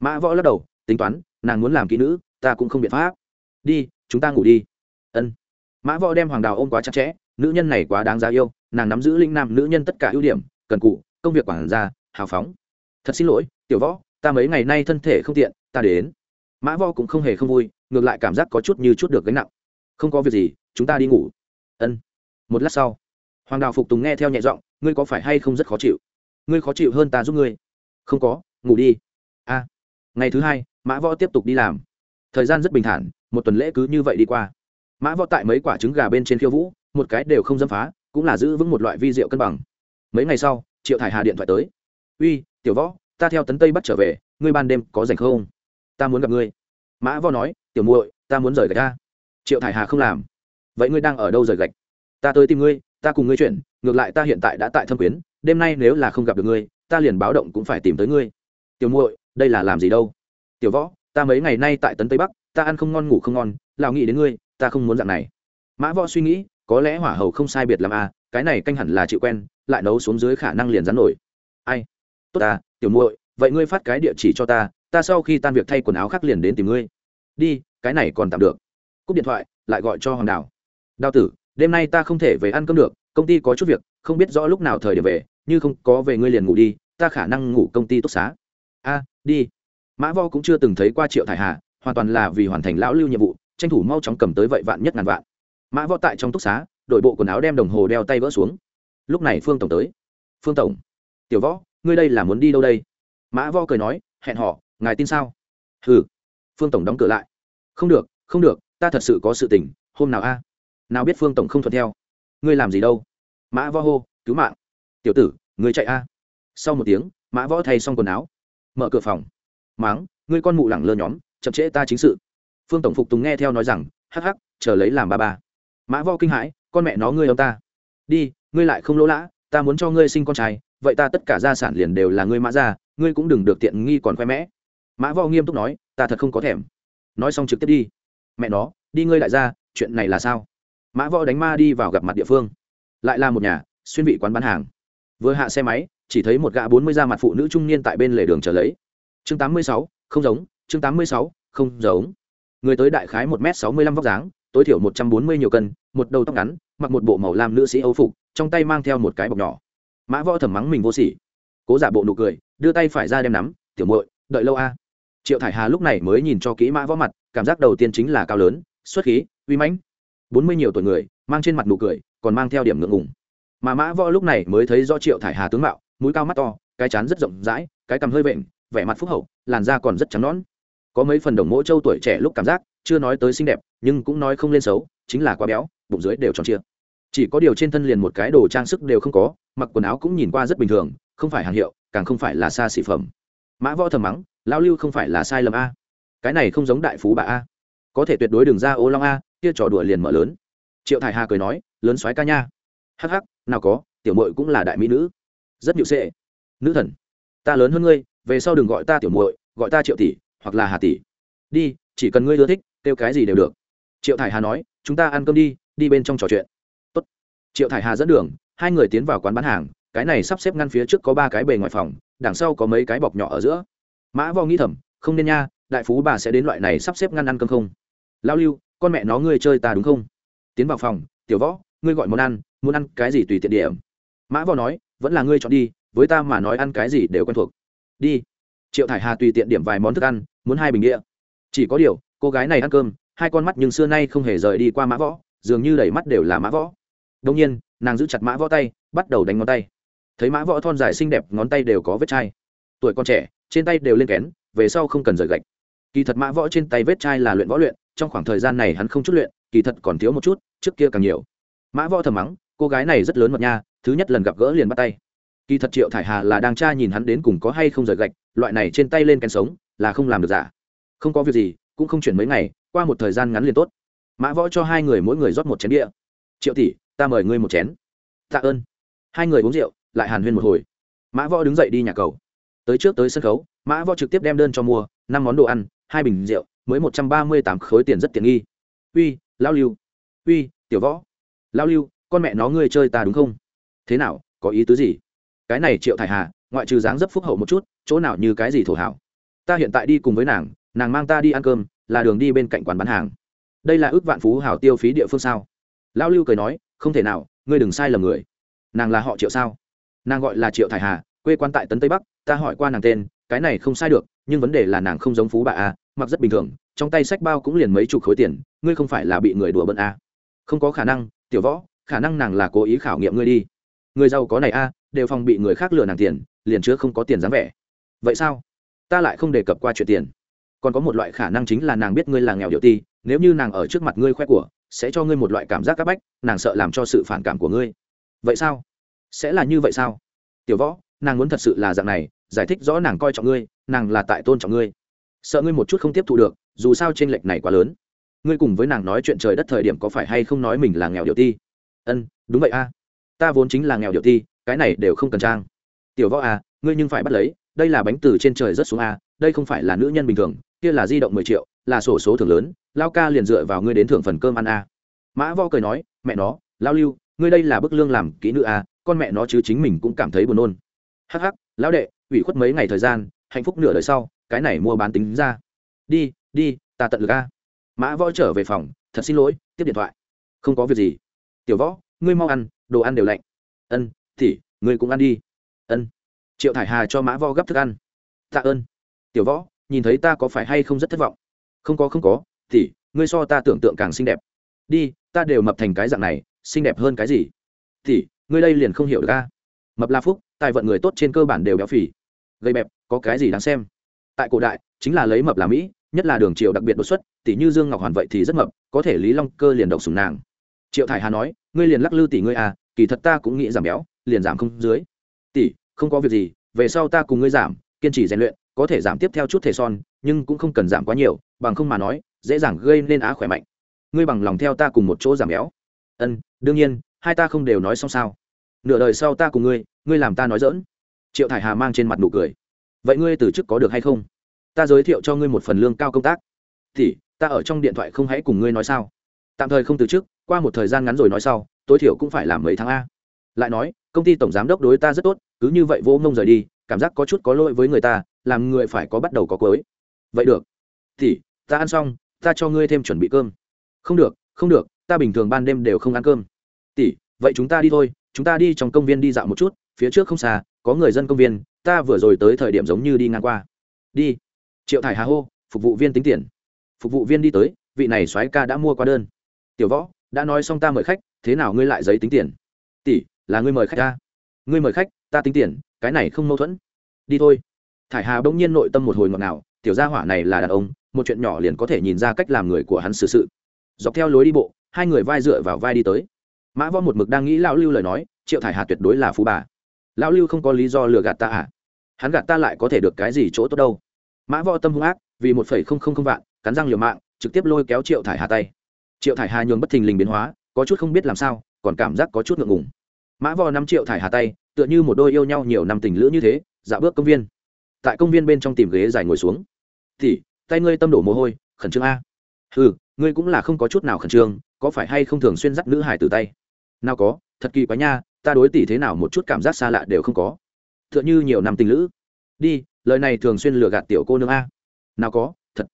Speaker 1: Mã võ lắc đầu, tính toán, nàng muốn làm kỹ nữ, ta cũng không biện pháp. Đi, chúng ta ngủ đi. Ân. Mã võ đem hoàng đào ôm quá chặt chẽ, nữ nhân này quá đáng giá yêu, nàng nắm giữ linh nam nữ nhân tất cả ưu điểm, cần cụ, công việc quản gia, hào phóng. Thật xin lỗi, tiểu võ, ta mấy ngày nay thân thể không tiện, ta đến mã võ cũng không hề không vui, ngược lại cảm giác có chút như chút được gánh nặng. Không có việc gì, chúng ta đi ngủ. Ân. Một lát sau, hoàng đào phục tùng nghe theo nhẹ giọng, ngươi có phải hay không rất khó chịu? Ngươi khó chịu hơn ta giúp ngươi. Không có, ngủ đi. A. Ngày thứ hai, mã võ tiếp tục đi làm. Thời gian rất bình thản, một tuần lễ cứ như vậy đi qua. Mã võ tại mấy quả trứng gà bên trên khiêu vũ, một cái đều không dâm phá, cũng là giữ vững một loại vi rượu cân bằng. Mấy ngày sau, triệu thải hà điện thoại tới. Uy, tiểu võ, ta theo tấn tây bắt trở về, ngươi ban đêm có rảnh không? Ta muốn gặp ngươi. Mã võ nói, tiểu muội, ta muốn rời gạch ta triệu thải hà không làm. Vậy ngươi đang ở đâu rời gạch? Ta tới tìm ngươi, ta cùng ngươi chuyển ngược lại ta hiện tại đã tại thâm quyến, đêm nay nếu là không gặp được ngươi, ta liền báo động cũng phải tìm tới ngươi. Tiểu muội, đây là làm gì đâu? Tiểu võ, ta mấy ngày nay tại tấn tây bắc, ta ăn không ngon, ngủ không ngon lào nghĩ đến ngươi, ta không muốn dạng này. Mã võ suy nghĩ, có lẽ hỏa hầu không sai biệt làm à cái này canh hẳn là chịu quen, lại nấu xuống dưới khả năng liền rắn nổi. Ai? Tốt à tiểu muội, vậy ngươi phát cái địa chỉ cho ta ta sau khi tan việc thay quần áo khác liền đến tìm ngươi. Đi, cái này còn tạm được. Cúp điện thoại, lại gọi cho hoàng đào. Đào tử, đêm nay ta không thể về ăn cơm được, công ty có chút việc, không biết rõ lúc nào thời điểm về, như không có về ngươi liền ngủ đi, ta khả năng ngủ công ty túc xá. A, đi. Mã vo cũng chưa từng thấy qua triệu thải hà, hoàn toàn là vì hoàn thành lão lưu nhiệm vụ, tranh thủ mau chóng cầm tới vậy vạn nhất ngàn vạn. Mã võ tại trong túc xá, đội bộ quần áo đem đồng hồ đeo tay vỡ xuống. Lúc này phương tổng tới. Phương tổng. Tiểu võ, ngươi đây là muốn đi đâu đây? Mã võ cười nói, hẹn họ ngài tin sao? Ừ phương tổng đóng cửa lại. Không được không được, ta thật sự có sự tình, hôm nào a? Nào biết phương tổng không thuận theo. Ngươi làm gì đâu? Mã võ hô, cứu mạng. Tiểu tử, ngươi chạy a. Sau một tiếng, mã võ thay xong quần áo, mở cửa phòng. Máng, ngươi con mụ lẳng lơ nhóm, chậm trễ ta chính sự. Phương tổng phục tùng nghe theo nói rằng, hắc hắc, chờ lấy làm ba ba. Mã võ kinh hãi, con mẹ nó ngươi ông ta. Đi, ngươi lại không lỗ lã, ta muốn cho ngươi sinh con trai, vậy ta tất cả gia sản liền đều là ngươi mã ra ngươi cũng đừng được tiện nghi còn khoe mẽ mã võ nghiêm túc nói, ta thật không có thèm. Nói xong trực tiếp đi. Mẹ nó, đi ngươi lại ra, chuyện này là sao? Mã võ đánh ma đi vào gặp mặt địa phương. Lại là một nhà, xuyên vị quán bán hàng. Vừa hạ xe máy, chỉ thấy một gã bốn mươi da mặt phụ nữ trung niên tại bên lề đường chờ lấy. Chương tám mươi sáu, không giống, chương tám mươi sáu, không giống. Người tới đại khái một m sáu mươi lăm vóc dáng, tối thiểu một trăm bốn mươi nhiều cân, một đầu tóc ngắn, mặc một bộ màu lam nữ sĩ âu phục, trong tay mang theo một cái bọc nhỏ. Mã võ thầm mắng mình vô sỉ. Cố giả bộ nụ cười, đưa tay phải ra đem nắm, tiểu muội, đợi lâu a triệu thải hà lúc này mới nhìn cho kỹ mã võ mặt, cảm giác đầu tiên chính là cao lớn, xuất khí, uy mãnh. Bốn mươi nhiều tuổi người, mang trên mặt nụ cười, còn mang theo điểm ngượng ngùng. Mà mã võ lúc này mới thấy do triệu thải hà tướng mạo, mũi cao mắt to, cái chán rất rộng rãi, cái cằm hơi vện, vẻ mặt phúc hậu, làn da còn rất trắng nón có mấy phần đồng mỗi châu tuổi trẻ lúc cảm giác, chưa nói tới xinh đẹp, nhưng cũng nói không lên xấu, chính là quá béo, bụng dưới đều tròn chia chỉ có điều trên thân liền một cái đồ trang sức đều không có, mặc quần áo cũng nhìn qua rất bình thường, không phải hàng hiệu, càng không phải là xa xỉ phẩm. Mã võ thầm mắng lao lưu không phải là sai lầm a. Cái này không giống đại phú bà a. Có thể tuyệt đối đường ra ô long a, kia trò đùa liền mở lớn. Triệu thải hà cười nói, lớn soái ca nha. Hắc hắc, nào có, tiểu mội cũng là đại mỹ nữ. Rất nhịu sệ. Nữ thần, ta lớn hơn ngươi, về sau đừng gọi ta tiểu muội, gọi ta triệu tỷ, hoặc là hà tỷ. Đi, chỉ cần ngươi ưa thích, kêu cái gì đều được. Triệu thải hà nói, chúng ta ăn cơm đi đi bên trong trò chuyện. Tốt. triệu thải hà dẫn đường, hai người tiến vào quán bán hàng, cái này sắp xếp ngăn phía trước có ba cái bề ngoài phòng, đằng sau có mấy cái bọc nhỏ ở giữa mã vò nghĩ thầm, không nên nha, đại phú bà sẽ đến loại này sắp xếp ngăn ăn cơm không? Lao lưu, con mẹ nó ngươi chơi ta đúng không? Tiến vào phòng, tiểu võ, ngươi gọi món ăn, muốn ăn cái gì tùy tiện điểm. Mã võ nói, vẫn là ngươi chọn đi, với ta mà nói ăn cái gì đều quen thuộc. Đi. Triệu thải hà tùy tiện điểm vài món thức ăn, muốn hai bình đĩa. Chỉ có điều, cô gái này ăn cơm, hai con mắt nhưng xưa nay không hề rời đi qua mã võ, dường như đầy mắt đều là mã võ. Đông nhiên, nàng giữ chặt mã võ tay, bắt đầu đánh ngón tay. Thấy mã võ thon dài xinh đẹp, ngón tay đều có vết chai. Tuổi con trẻ trên tay đều lên kén, về sau không cần rời gạch. Kỳ thật mã võ trên tay vết chai là luyện võ luyện, trong khoảng thời gian này hắn không chút luyện, kỳ thật còn thiếu một chút, trước kia càng nhiều. Mã võ thầm mắng, cô gái này rất lớn mật nha, thứ nhất lần gặp gỡ liền bắt tay. Kỳ thật triệu thải hà là đang tra nhìn hắn đến cùng có hay không rời gạch, loại này trên tay lên kén sống, là không làm được giả. Không có việc gì, cũng không chuyển mấy ngày, qua một thời gian ngắn liền tốt. Mã võ cho hai người mỗi người rót một chén đĩa triệu tỷ, ta mời ngươi một chén. Tạ ơn. Hai người uống rượu, lại hàn huyên một hồi. Mã võ đứng dậy đi nhà cầu tới trước tới sân khấu, mã võ trực tiếp đem đơn cho mua, năm món đồ ăn, hai bình rượu, mới một trăm ba mươi tám khối tiền rất tiện nghi. Uy, lao lưu. Uy, tiểu võ. Lao lưu, con mẹ nó ngươi chơi ta đúng không? Thế nào, có ý tứ gì? Cái này triệu thải hà, ngoại trừ dáng dấp phúc hậu một chút, chỗ nào như cái gì thổ hảo? Ta hiện tại đi cùng với nàng nàng mang ta đi ăn cơm, là đường đi bên cạnh quán bán hàng. Đây là ước vạn phú hảo tiêu phí địa phương sao? Lão lưu cười nói, không thể nào, ngươi đừng sai lầm người. Nàng là họ triệu sao? Nàng gọi là triệu thải hà quê quan tại tấn tây bắc, ta hỏi qua nàng tên, cái này không sai được, nhưng vấn đề là nàng không giống phú bà a, mặc rất bình thường, trong tay sách bao cũng liền mấy chục khối tiền, ngươi không phải là bị người đùa bận a. Không có khả năng, tiểu võ, khả năng nàng là cố ý khảo nghiệm ngươi đi. Người giàu có này a, đều phòng bị người khác lừa nàng tiền, liền chứa không có tiền dáng vẻ. Vậy sao? Ta lại không đề cập qua chuyện tiền. Còn có một loại khả năng chính là nàng biết ngươi là nghèo điệu ti, nếu như nàng ở trước mặt ngươi khoe của, sẽ cho ngươi một loại cảm giác c áp bách, nàng sợ làm cho sự phản cảm của ngươi. Vậy sao? Sẽ là như vậy sao? Tiểu võ nàng muốn thật sự là dạng này, giải thích rõ nàng coi trọng ngươi, nàng là tại tôn trọng ngươi. Sợ ngươi một chút không tiếp thu được, dù sao t r ê n lệch này quá lớn. Ngươi cùng với nàng nói chuyện trời đất thời điểm có phải hay không nói mình là nghèo điệu ti? Ân, đúng vậy a. Ta vốn chính là nghèo điệu ti, cái này đều không cần trang. Tiểu võ à ngươi nhưng phải bắt lấy, đây là bánh từ trên trời rất xuống a, đây không phải là nữ nhân bình thường, kia là di động mười triệu, là sổ số thường lớn, lao ca liền dựa vào ngươi đến thưởng phần cơm ăn a. Mã võ cười nói, mẹ nó, lao lưu, ngươi đây là bức lương làm kỹ nữ a, con mẹ nó chứ chính mình cũng cảm thấy buồn nôn hắc hắc, lão đệ, ủy khuất mấy ngày thời gian, hạnh phúc nửa đời sau, cái này mua bán tính ra. Đi đi, ta tận lực a. Mã võ trở về phòng, thật xin lỗi, tiếp điện thoại. Không có việc gì. Tiểu võ, ngươi mau ăn, đồ ăn đều lạnh. Ân, thì, ngươi cũng ăn đi. Ân. Triệu thải hà cho mã võ gấp thức ăn. Tạ ơn. Tiểu võ, nhìn thấy ta có phải hay không rất thất vọng? Không có không có, thì, ngươi so ta tưởng tượng càng xinh đẹp. Đi, ta đều mập thành cái dạng này, xinh đẹp hơn cái gì? Thì, ngươi đây liền không hiểu được ca mập la phúc, tài vận người tốt trên cơ bản đều béo phì. Gây bẹp, có cái gì đáng xem? Tại cổ đại, chính là lấy mập là mỹ, nhất là đường triều đặc biệt đột xuất, tỷ như dương ngọc hoàn vậy thì rất mập, có thể lý long cơ liền độc sùng nàng. Triệu thải hà nói, ngươi liền lắc lư tỷ ngươi à kỳ thật ta cũng nghĩ giảm béo, liền giảm không dưới. Tỷ, không có việc gì, về sau ta cùng ngươi giảm, kiên trì rèn luyện, có thể giảm tiếp theo chút thể son, nhưng cũng không cần giảm quá nhiều, bằng không mà nói, dễ dàng gây nên á khỏe mạnh. Ngươi bằng lòng theo ta cùng một chỗ giảm béo. Ân, đương nhiên, hai ta không đều nói xong sao nửa đời sau ta cùng ngươi ngươi làm ta nói dỡn triệu thải hà mang trên mặt nụ cười. Vậy ngươi từ chức có được hay không? Ta giới thiệu cho ngươi một phần lương cao công tác. Thì ta ở trong điện thoại không hãy cùng ngươi nói sao. Tạm thời không từ chức, qua một thời gian ngắn rồi nói sau, tối thiểu cũng phải làm mấy tháng a. Lại nói, công ty tổng giám đốc đối ta rất tốt, cứ như vậy vô ngông rời đi, cảm giác có chút có lỗi với người ta, làm người phải có bắt đầu có cuối. Vậy được. Thì ta ăn xong, ta cho ngươi thêm chuẩn bị cơm. Không được không được, ta bình thường ban đêm đều không ăn cơm. Tỷ, vậy chúng ta đi thôi chúng ta đi trong công viên đi dạo một chút phía trước không xa có người dân công viên ta vừa rồi tới thời điểm giống như đi ngang qua. Đi. Triệu thải hà hô phục vụ viên tính tiền. Phục vụ viên đi tới vị này soái ca đã mua qua đơn. Tiểu võ đã nói xong ta mời khách thế nào ngươi lại giấy tính tiền? Tỷ là ngươi mời khách ta. Ngươi mời khách ta tính tiền cái này không mâu thuẫn. Đi thôi. Thải hà bỗng nhiên nội tâm một hồi ngọt ngào tiểu gia hỏa này là đàn ông một chuyện nhỏ liền có thể nhìn ra cách làm người của hắn xử sự, sự dọc theo lối đi bộ hai người vai dựa vào vai đi tới mã võ một mực đang nghĩ lão lưu lời nói, triệu thải hà tuyệt đối là phú bà. Lão lưu không có lý do lừa gạt ta à? Hắn gạt ta lại có thể được cái gì chỗ tốt đâu? Mã võ tâm hung ác, vì một phẩy không không không vạn, cắn răng liều mạng, trực tiếp lôi kéo triệu thải hà tay. Triệu thải hà nhường bất thình lình biến hóa, có chút không biết làm sao, còn cảm giác có chút ngượng ngùng. Mã võ năm triệu thải hà tay, tựa như một đôi yêu nhau nhiều năm tình lữ như thế dạo bước công viên. Tại công viên bên trong tìm ghế dài ngồi xuống. Thì tay ngươi tâm đổ mồ hôi, khẩn trương a. Ừ ngươi cũng là không có chút nào khẩn trương, có phải hay không thường xuyên dắt nữ hải từ tay? Nào có, thật kỳ quá nha, ta đối tỷ thế nào một chút cảm giác xa lạ đều không có. T h ư ợ n h ư nhiều năm tình lữ. Đi, lời này thường xuyên lừa gạt tiểu cô nương a. Nào có, thật.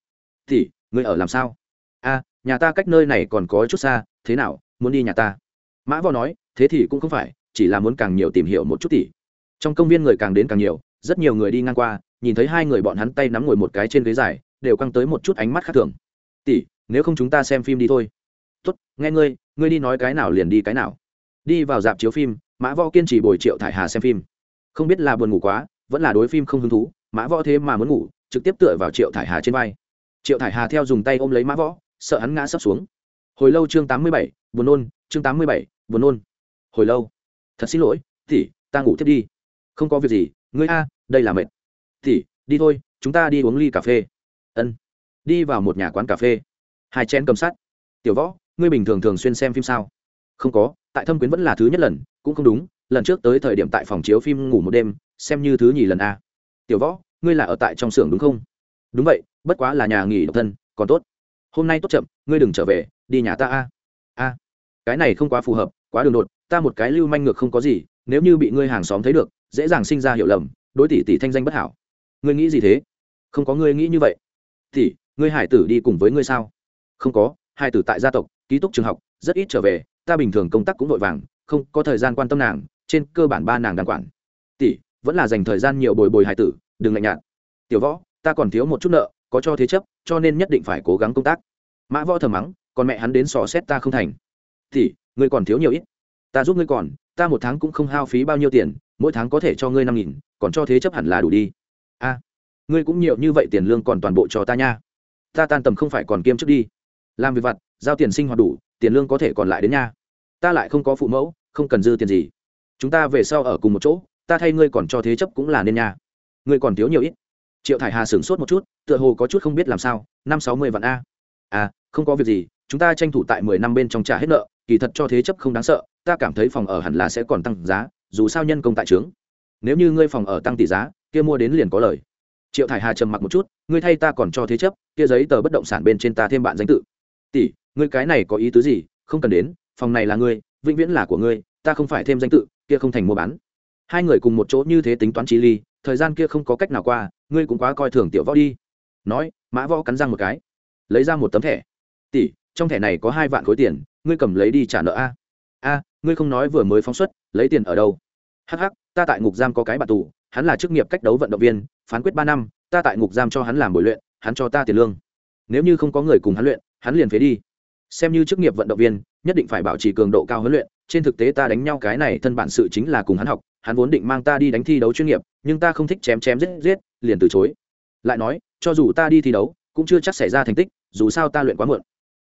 Speaker 1: Tỷ, ngươi ở làm sao? A, nhà ta cách nơi này còn có chút xa, thế nào, muốn đi nhà ta? Mã võ nói, thế thì cũng không phải, chỉ là muốn càng nhiều tìm hiểu một chút tỷ. Trong công viên người càng đến càng nhiều, rất nhiều người đi ngang qua, nhìn thấy hai người bọn hắn tay nắm ngồi một cái trên ghế dài, đều căng tới một chút ánh mắt khác thường. Tỷ, nếu không chúng ta xem phim đi thôi. Tốt, nghe ngươi ngươi đi nói cái nào liền đi cái nào. Đi vào dạp chiếu phim, mã võ kiên trì bồi triệu thải hà xem phim. Không biết là buồn ngủ quá, vẫn là đối phim không hứng thú, mã võ thế mà muốn ngủ, trực tiếp tựa vào triệu thải hà trên vai. Triệu thải hà theo dùng tay ôm lấy mã võ, sợ hắn ngã sấp xuống. Hồi lâu chương tám mươi bảy, buồn nôn, chương tám mươi bảy, buồn nôn. Hồi lâu. Thật xin lỗi tỉ ta ngủ tiếp đi. Không có việc gì, ngươi a, đây là mệt. Tỉ đi thôi, chúng ta đi uống ly cà phê. Ân. Đi vào một nhà quán cà phê. Hai chén cầm sắt. Tiểu võ ngươi bình thường thường xuyên xem phim sao? Không có, tại thâm quyến vẫn là thứ nhất lần, cũng không đúng, lần trước tới thời điểm tại phòng chiếu phim ngủ một đêm, xem như thứ nhì lần a. Tiểu võ, ngươi là ở tại trong xưởng đúng không? Đúng vậy, bất quá là nhà nghỉ độc thân, còn tốt. Hôm nay tốt chậm, ngươi đừng trở về, đi nhà ta a. A. Cái này không quá phù hợp, quá đường đột, ta một cái lưu manh ngược không có gì, nếu như bị ngươi hàng xóm thấy được, dễ dàng sinh ra hiểu lầm, đối tỷ tỷ thanh danh bất hảo. Ngươi nghĩ gì thế? Không có ngươi nghĩ như vậy. Tỷ, ngươi hải tử đi cùng với ngươi sao? Không có, hải tử tại gia tộc ký túc trường học, rất ít trở về, ta bình thường công tác cũng vội vàng, không có thời gian quan tâm nàng, trên cơ bản ba nàng đang quản. Tỷ, vẫn là dành thời gian nhiều bồi bồi hải tử, đừng lạnh nhạt. Tiểu võ, ta còn thiếu một chút nợ, có cho thế chấp, cho nên nhất định phải cố gắng công tác. Mã võ thầm mắng, còn mẹ hắn đến sò xét ta không thành. Tỷ, ngươi còn thiếu nhiều ít. Ta giúp ngươi còn, ta một tháng cũng không hao phí bao nhiêu tiền, mỗi tháng có thể cho ngươi năm nghìn, còn cho thế chấp hẳn là đủ đi. A, ngươi cũng nhiều như vậy tiền lương còn toàn bộ cho ta nha. Ta tan tầm không phải còn kiêm trước đi. Làm việc vặt giao tiền sinh hoạt đủ, tiền lương có thể còn lại đến nha. Ta lại không có phụ mẫu, không cần dư tiền gì. Chúng ta về sau ở cùng một chỗ, ta thay ngươi còn cho thế chấp cũng là nên nha. Ngươi còn thiếu nhiều ít. Triệu thải hà sửng sốt một chút, tựa hồ có chút không biết làm sao, năm sáu mươi vạn a. À không có việc gì, chúng ta tranh thủ tại mười năm bên trong trả hết nợ, kỳ thật cho thế chấp không đáng sợ, ta cảm thấy phòng ở hẳn là sẽ còn tăng giá, dù sao nhân công tại trướng. Nếu như ngươi phòng ở tăng tỷ giá, kia mua đến liền có lời. Triệu thải hà trầm mặc một chút, ngươi thay ta còn cho thế chấp, kia giấy tờ bất động sản bên trên ta thêm bạn danh tự. Tỷ ngươi cái này có ý tứ gì? Không cần đến, phòng này là ngươi, vĩnh viễn là của ngươi, ta không phải thêm danh tự, kia không thành mua bán. Hai người cùng một chỗ như thế tính toán trí ly, thời gian kia không có cách nào qua, ngươi cũng quá coi thường tiểu võ đi. Nói, mã võ cắn răng một cái. Lấy ra một tấm thẻ. Tỷ, trong thẻ này có hai vạn khối tiền, ngươi cầm lấy đi trả nợ a. A, ngươi không nói vừa mới phóng xuất, lấy tiền ở đâu? Hh ta tại ngục giam có cái bạn tù, hắn là chức nghiệp cách đấu vận động viên, phán quyết ba năm, ta tại ngục giam cho hắn làm bồi luyện, hắn cho ta tiền lương. Nếu như không có người cùng hắn luyện, hắn liền phế đi xem như chức nghiệp vận động viên, nhất định phải bảo trì cường độ cao huấn luyện. Trên thực tế ta đánh nhau cái này thân bản sự chính là cùng hắn học, hắn vốn định mang ta đi đánh thi đấu chuyên nghiệp, nhưng ta không thích chém chém giết giết, liền từ chối. Lại nói, cho dù ta đi thi đấu, cũng chưa chắc xảy ra thành tích, dù sao ta luyện quá muộn.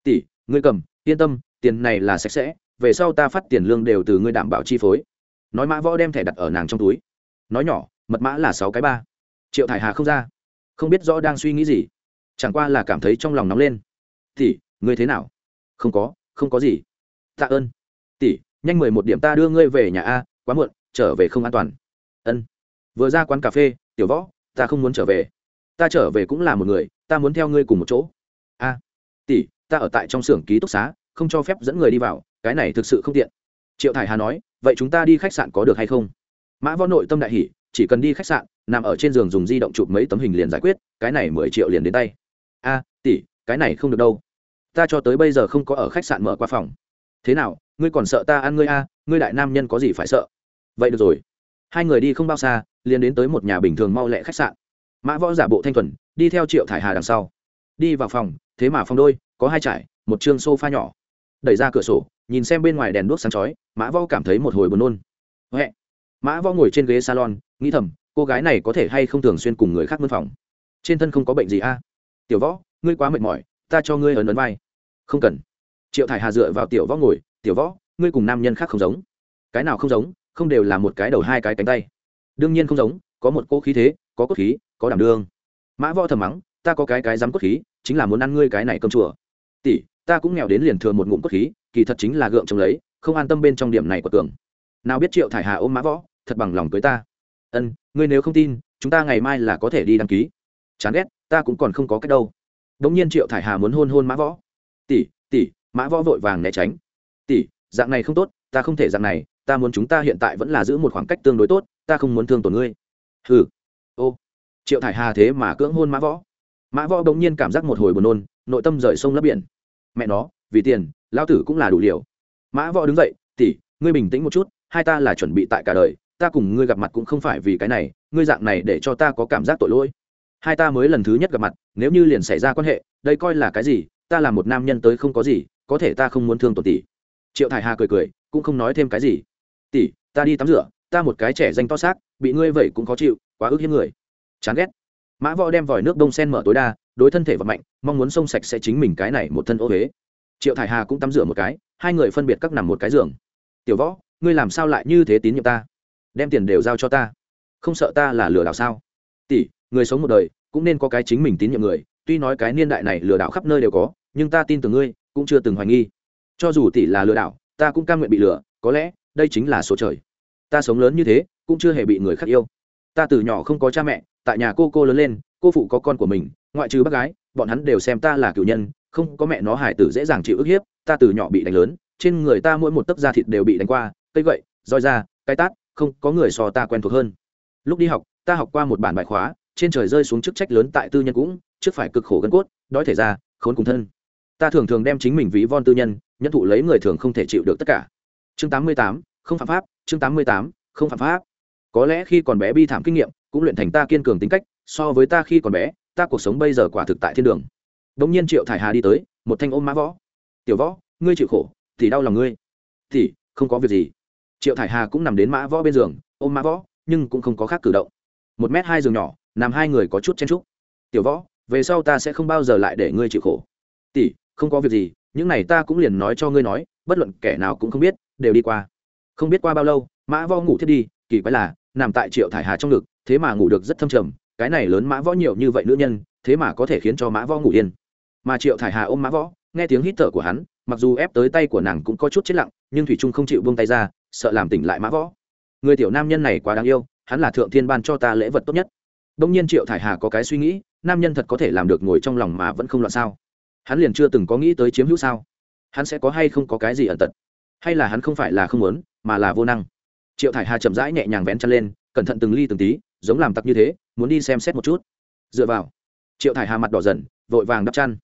Speaker 1: Tỷ, ngươi cầm, yên tâm, tiền này là sạch sẽ, về sau ta phát tiền lương đều từ ngươi đảm bảo chi phối. Nói mã võ đem thẻ đặt ở nàng trong túi. Nói nhỏ, mật mã là sáu cái ba. Triệu thải hà không ra. Không biết rõ đang suy nghĩ gì. Chẳng qua là cảm thấy trong lòng nóng lên. Tỷ, ngươi thế nào? Không có không có gì. Tạ ơn. Tỷ, nhanh mười một điểm ta đưa ngươi về nhà a, quá muộn, trở về không an toàn. Ân. Vừa ra quán cà phê, tiểu võ, ta không muốn trở về. Ta trở về cũng là một người, ta muốn theo ngươi cùng một chỗ. A. Tỷ, ta ở tại trong xưởng ký túc xá, không cho phép dẫn người đi vào, cái này thực sự không tiện. Triệu thải hà nói, vậy chúng ta đi khách sạn có được hay không? Mã võ nội tâm đại hỷ chỉ cần đi khách sạn, nằm ở trên giường dùng di động chụp mấy tấm hình liền giải quyết, cái này mười triệu liền đến tay. A, tỷ, cái này không được đâu ta cho tới bây giờ không có ở khách sạn mở qua phòng. Thế nào, ngươi còn sợ ta ăn ngươi a? Ngươi đại nam nhân có gì phải sợ? Vậy được rồi. Hai người đi không bao xa, liền đến tới một nhà bình thường mau lẹ khách sạn. Mã võ giả bộ thanh thuần, đi theo triệu thải hà đằng sau. Đi vào phòng, thế mà phòng đôi, có hai trải, một chương sofa nhỏ. Đẩy ra cửa sổ, nhìn xem bên ngoài đèn đuốc sáng chói, mã võ cảm thấy một hồi buồn nôn. Huệ. Mã võ ngồi trên ghế salon, nghĩ thầm, cô gái này có thể hay không thường xuyên cùng người khác mân phòng? Trên thân không có bệnh gì a? Tiểu võ, ngươi quá mệt mỏi, ta cho ngươi ấn ấn vai không cần. Triệu thải hà dựa vào tiểu võ ngồi, tiểu võ, ngươi cùng nam nhân khác không giống. Cái nào không giống, không đều là một cái đầu hai cái cánh tay. Đương nhiên không giống, có một cỗ khí thế, có cốt khí, có đảm đương. Mã võ thầm mắng, ta có cái cái dám cốt khí, chính là muốn ăn ngươi cái này cơm chùa. Tỷ, ta cũng nghèo đến liền thừa một ngụm cốt khí, kỳ thật chính là gượng trông lấy, không an tâm bên trong điểm này của tưởng. Nào biết triệu thải hà ôm mã võ, thật bằng lòng cưới ta. Ân, ngươi nếu không tin, chúng ta ngày mai là có thể đi đăng ký. Chán ghét, ta cũng còn không có cách đâu. Đống nhiên triệu thải hà muốn hôn hôn mã võ tỷ tỷ, mã võ vội vàng né tránh. Tỷ, dạng này không tốt, ta không thể dạng này, ta muốn chúng ta hiện tại vẫn là giữ một khoảng cách tương đối tốt, ta không muốn thương tổn ngươi. Hừ. Ô, triệu thải hà thế mà cưỡng hôn mã võ. Mã võ đống nhiên cảm giác một hồi buồn nôn, nội tâm rời sông lấp biển. Mẹ nó, vì tiền lao tử cũng là đủ liều. Mã võ đứng dậy, tỷ, ngươi bình tĩnh một chút, hai ta là chuẩn bị tại cả đời, ta cùng ngươi gặp mặt cũng không phải vì cái này, ngươi dạng này để cho ta có cảm giác tội lỗi. Hai ta mới lần thứ nhất gặp mặt, nếu như liền xảy ra quan hệ, đây coi là cái gì ta là một nam nhân tới không có gì, có thể ta không muốn thương tổn tỷ. Triệu thải hà cười cười, cũng không nói thêm cái gì. Tỷ, ta đi tắm rửa, ta một cái trẻ danh to xác, bị ngươi vậy cũng khó chịu, quá ức hiếp người. Chán ghét. Mã võ đem vòi nước đông sen mở tối đa, đối thân thể vật mạnh, mong muốn sông sạch sẽ chính mình cái này một thân ô huế triệu thải hà cũng tắm rửa một cái, hai người phân biệt các nằm một cái giường. Tiểu võ, ngươi làm sao lại như thế tín nhiệm ta? Đem tiền đều giao cho ta. Không sợ ta là lừa đảo sao? Tỷ, người sống một đời, cũng nên có cái chính mình tín nhiệm người tuy nói cái niên đại này lừa đảo khắp nơi đều có, nhưng ta tin tưởng ngươi, cũng chưa từng hoài nghi. Cho dù tỷ là lừa đảo, ta cũng cam nguyện bị lừa, có lẽ, đây chính là số trời. Ta sống lớn như thế, cũng chưa hề bị người khác yêu. Ta từ nhỏ không có cha mẹ, tại nhà cô cô lớn lên, cô phụ có con của mình, ngoại trừ bác gái, bọn hắn đều xem ta là cựu nhân, không có mẹ nó hải tử dễ dàng chịu ức hiếp, ta từ nhỏ bị đánh lớn, trên người ta mỗi một tấc da thịt đều bị đánh qua, cây gậy, roi da, cái tát, không có người so ta quen thuộc hơn. Lúc đi học, ta học qua một bản bài khóa, trên trời rơi xuống chức trách lớn tại tư nhân cũng trước phải cực khổ gân cốt, đói thể ra, khốn cùng thân. Ta thường thường đem chính mình ví von tư nhân nhân thụ lấy người thường không thể chịu được tất cả. Chương tám mươi tám, không phạm pháp, chương tám mươi tám, không phạm pháp. Có lẽ khi còn bé bi thảm kinh nghiệm, cũng luyện thành ta kiên cường tính cách, so với ta khi còn bé, ta cuộc sống bây giờ quả thực tại thiên đường. Đ ỗ n g nhiên triệu thải hà đi tới, một thanh ôm mã võ. Tiểu võ, ngươi chịu khổ, thì đau lòng ngươi. Thì, không có việc gì. Triệu thải hà cũng nằm đến mã võ bên giường, ôm mã võ, nhưng cũng không có khác cử động. Một m hai giường nhỏ, nằm hai người có chút chen trúc tiểu võ về sau ta sẽ không bao giờ lại để ngươi chịu khổ. Tỷ, không có việc gì, những này ta cũng liền nói cho ngươi nói, bất luận kẻ nào cũng không biết, đều đi qua. Không biết qua bao lâu, mã võ ngủ thiết đi, kỳ quái là, nằm tại triệu thải hà trong ngực, thế mà ngủ được rất thâm trầm, cái này lớn mã võ nhiều như vậy nữ nhân, thế mà có thể khiến cho mã võ ngủ yên. Mà triệu thải hà ôm mã võ, nghe tiếng hít thở của hắn, mặc dù ép tới tay của nàng cũng có chút chết lặng, nhưng thủy trung không chịu buông tay ra, sợ làm tỉnh lại mã võ. Người tiểu nam nhân này quá đáng yêu, hắn là thượng thiên ban cho ta lễ vật tốt nhất. Đông nhiên triệu thải hà có cái suy nghĩ nam nhân thật có thể làm được ngồi trong lòng mà vẫn không loạn sao? Hắn liền chưa từng có nghĩ tới chiếm hữu sao? Hắn sẽ có hay không có cái gì ẩn tật? Hay là hắn không phải là không muốn, mà là vô năng? Triệu thải hà chậm rãi nhẹ nhàng vén chân lên, cẩn thận từng ly từng tí, giống làm tặc như thế, muốn đi xem xét một chút. Dựa vào, triệu thải hà mặt đỏ dần, vội vàng đắp chăn.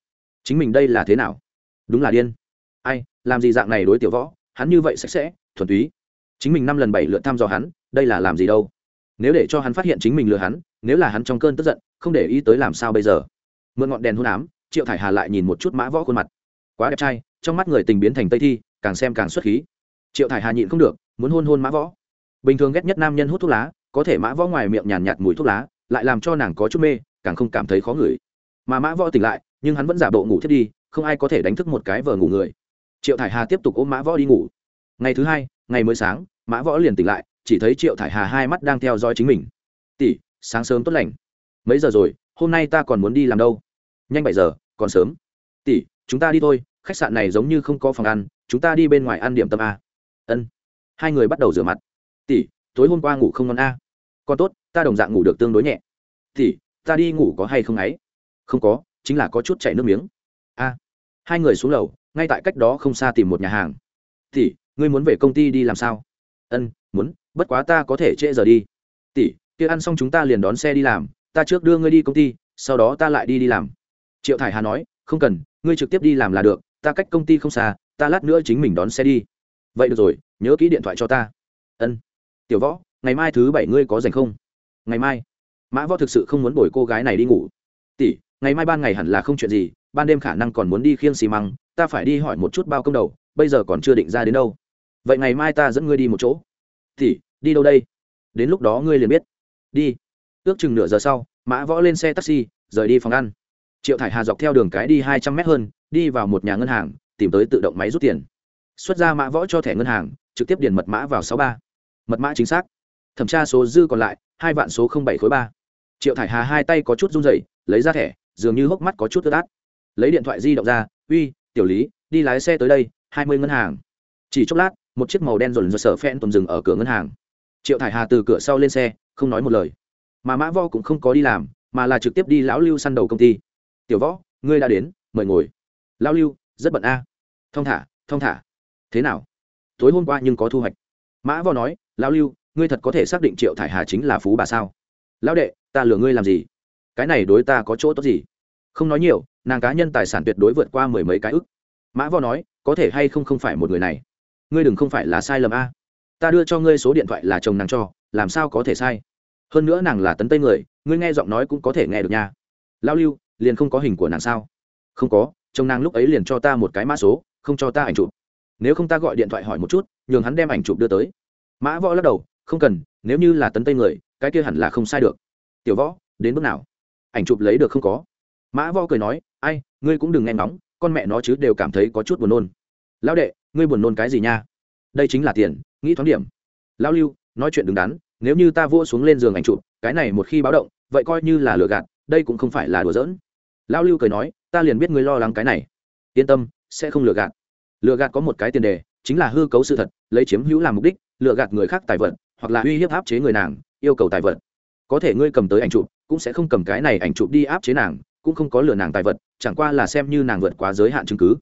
Speaker 1: Chính mình đây là thế nào? Đúng là điên. Ai, làm gì dạng này đối tiểu võ? Hắn như vậy sạch sẽ, thuần túy. Chính mình năm lần bảy lượt thăm dò hắn, đây là làm gì đâu? Nếu để cho hắn phát hiện chính mình lừa hắn, nếu là hắn trong cơn tức giận không để ý tới làm sao bây giờ. Mượn ngọn đèn hôn ám, triệu thải hà lại nhìn một chút mã võ khuôn mặt. Quá đẹp trai, trong mắt người tình biến thành tây thi, càng xem càng xuất khí. Triệu thải hà nhịn không được, muốn hôn hôn mã võ. Bình thường ghét nhất nam nhân hút thuốc lá, có thể mã võ ngoài miệng nhàn nhạt mùi thuốc lá, lại làm cho nàng có chút mê, càng không cảm thấy khó ngửi. Mà mã võ tỉnh lại, nhưng hắn vẫn giả bộ ngủ thiết đi, không ai có thể đánh thức một cái vờ ngủ người. Triệu thải hà tiếp tục ôm mã võ đi ngủ. Ngày thứ hai, ngày mới sáng, mã võ liền tỉnh lại, chỉ thấy triệu thải hà hai mắt đang theo dõi chính mình. Tỷ, sáng sớm tốt lành mấy giờ rồi, hôm nay ta còn muốn đi làm đâu? Nhanh bảy giờ, còn sớm. Tỷ, chúng ta đi thôi, khách sạn này giống như không có phòng ăn, chúng ta đi bên ngoài ăn điểm tâm a. Ân. Hai người bắt đầu rửa mặt. Tỷ, tối hôm qua ngủ không ngon a. Còn tốt, ta đồng dạng ngủ được tương đối nhẹ. Tỷ, ta đi ngủ có hay không ấy? Không có, chính là có chút chảy nước miếng. A. Hai người xuống lầu, ngay tại cách đó không xa tìm một nhà hàng. Tỷ, ngươi muốn về công ty đi làm sao? Ân, muốn, bất quá ta có thể trễ giờ đi. Tỷ, kia ăn xong chúng ta liền đón xe đi làm ta trước đưa ngươi đi công ty, sau đó ta lại đi đi làm. Triệu thải hà nói, không cần, ngươi trực tiếp đi làm là được, ta cách công ty không xa, ta lát nữa chính mình đón xe đi. Vậy được rồi, nhớ kỹ điện thoại cho ta. Ân. Tiểu võ, ngày mai thứ bảy ngươi có dành không? Ngày mai. Mã võ thực sự không muốn bồi cô gái này đi ngủ. Tỷ, ngày mai ban ngày hẳn là không chuyện gì, ban đêm khả năng còn muốn đi khiêng xì măng, ta phải đi hỏi một chút bao công đầu, bây giờ còn chưa định ra đến đâu. Vậy ngày mai ta dẫn ngươi đi một chỗ. Tỷ, đi đâu đây? Đến lúc đó ngươi liền biết. Đi ước chừng nửa giờ sau, mã võ lên xe taxi, rời đi phòng ăn. Triệu thải hà dọc theo đường cái đi hai trăm mét hơn, đi vào một nhà ngân hàng, tìm tới tự động máy rút tiền. Xuất ra mã võ cho thẻ ngân hàng, trực tiếp điền mật mã vào sáu ba. Mật mã chính xác. Thẩm tra số dư còn lại, hai vạn số bảy khối ba. Triệu thải hà hai tay có chút run rẩy, lấy ra thẻ, dường như hốc mắt có chút ướt át. Lấy điện thoại di động ra, uy, tiểu lý, đi lái xe tới đây, hai mươi ngân hàng. Chỉ chốc lát, một chiếc màu đen dồn dồn sở phen tồn dừng ở cửa ngân hàng. Triệu thải hà từ cửa sau lên xe, không nói một lời mà mã võ cũng không có đi làm, mà là trực tiếp đi lão lưu săn đầu công ty. Tiểu võ, ngươi đã đến, mời ngồi. Lão lưu, rất bận a. À. thong thả thong thả. Thế nào? Tối hôm qua nhưng có thu hoạch. Mã võ nói, lão lưu, ngươi thật có thể xác định triệu thải hà chính là phú bà sao? Lão đệ, ta lừa ngươi làm gì? Cái này đối ta có chỗ tốt gì? Không nói nhiều, nàng cá nhân tài sản tuyệt đối vượt qua mười mấy cái ức. Mã võ nói, có thể hay không không phải một người này? Ngươi đừng không phải là sai lầm a. Ta đưa cho ngươi số điện thoại là chồng nàng cho, làm sao có thể sai? Hơn nữa nàng là tấn tây người, ngươi nghe giọng nói cũng có thể nghe được nha. Lao lưu, liền không có hình của nàng sao? Không có chồng nàng lúc ấy liền cho ta một cái mã số, không cho ta ảnh chụp. Nếu không ta gọi điện thoại hỏi một chút, nhường hắn đem ảnh chụp đưa tới. Mã võ lắc đầu, không cần, nếu như là tấn tây người, cái kia hẳn là không sai được. Tiểu võ, đến bước nào? Ảnh chụp lấy được không có. Mã võ cười nói, ai, ngươi cũng đừng nghe ngóng, con mẹ nó chứ đều cảm thấy có chút buồn nôn. Lão đệ, ngươi buồn nôn cái gì nha? Đây chính là tiền, nghĩ thoáng điểm. Lão lưu, nói chuyện đứng đắn nếu như ta vỗ xuống lên giường ảnh chụp, cái này một khi báo động, vậy coi như là lừa gạt, đây cũng không phải là đùa giỡn. Lão lưu cười nói, ta liền biết ngươi lo lắng cái này. Yên tâm, sẽ không lừa gạt. Lừa gạt có một cái tiền đề, chính là hư cấu sự thật, lấy chiếm hữu làm mục đích, lừa gạt người khác tài vật, hoặc là uy hiếp áp chế người nàng, yêu cầu tài vật. Có thể ngươi cầm tới ảnh chụp, cũng sẽ không cầm cái này ảnh chụp đi áp chế nàng, cũng không có lừa nàng tài vật, chẳng qua là xem như nàng vượt quá giới hạn chứng cứ.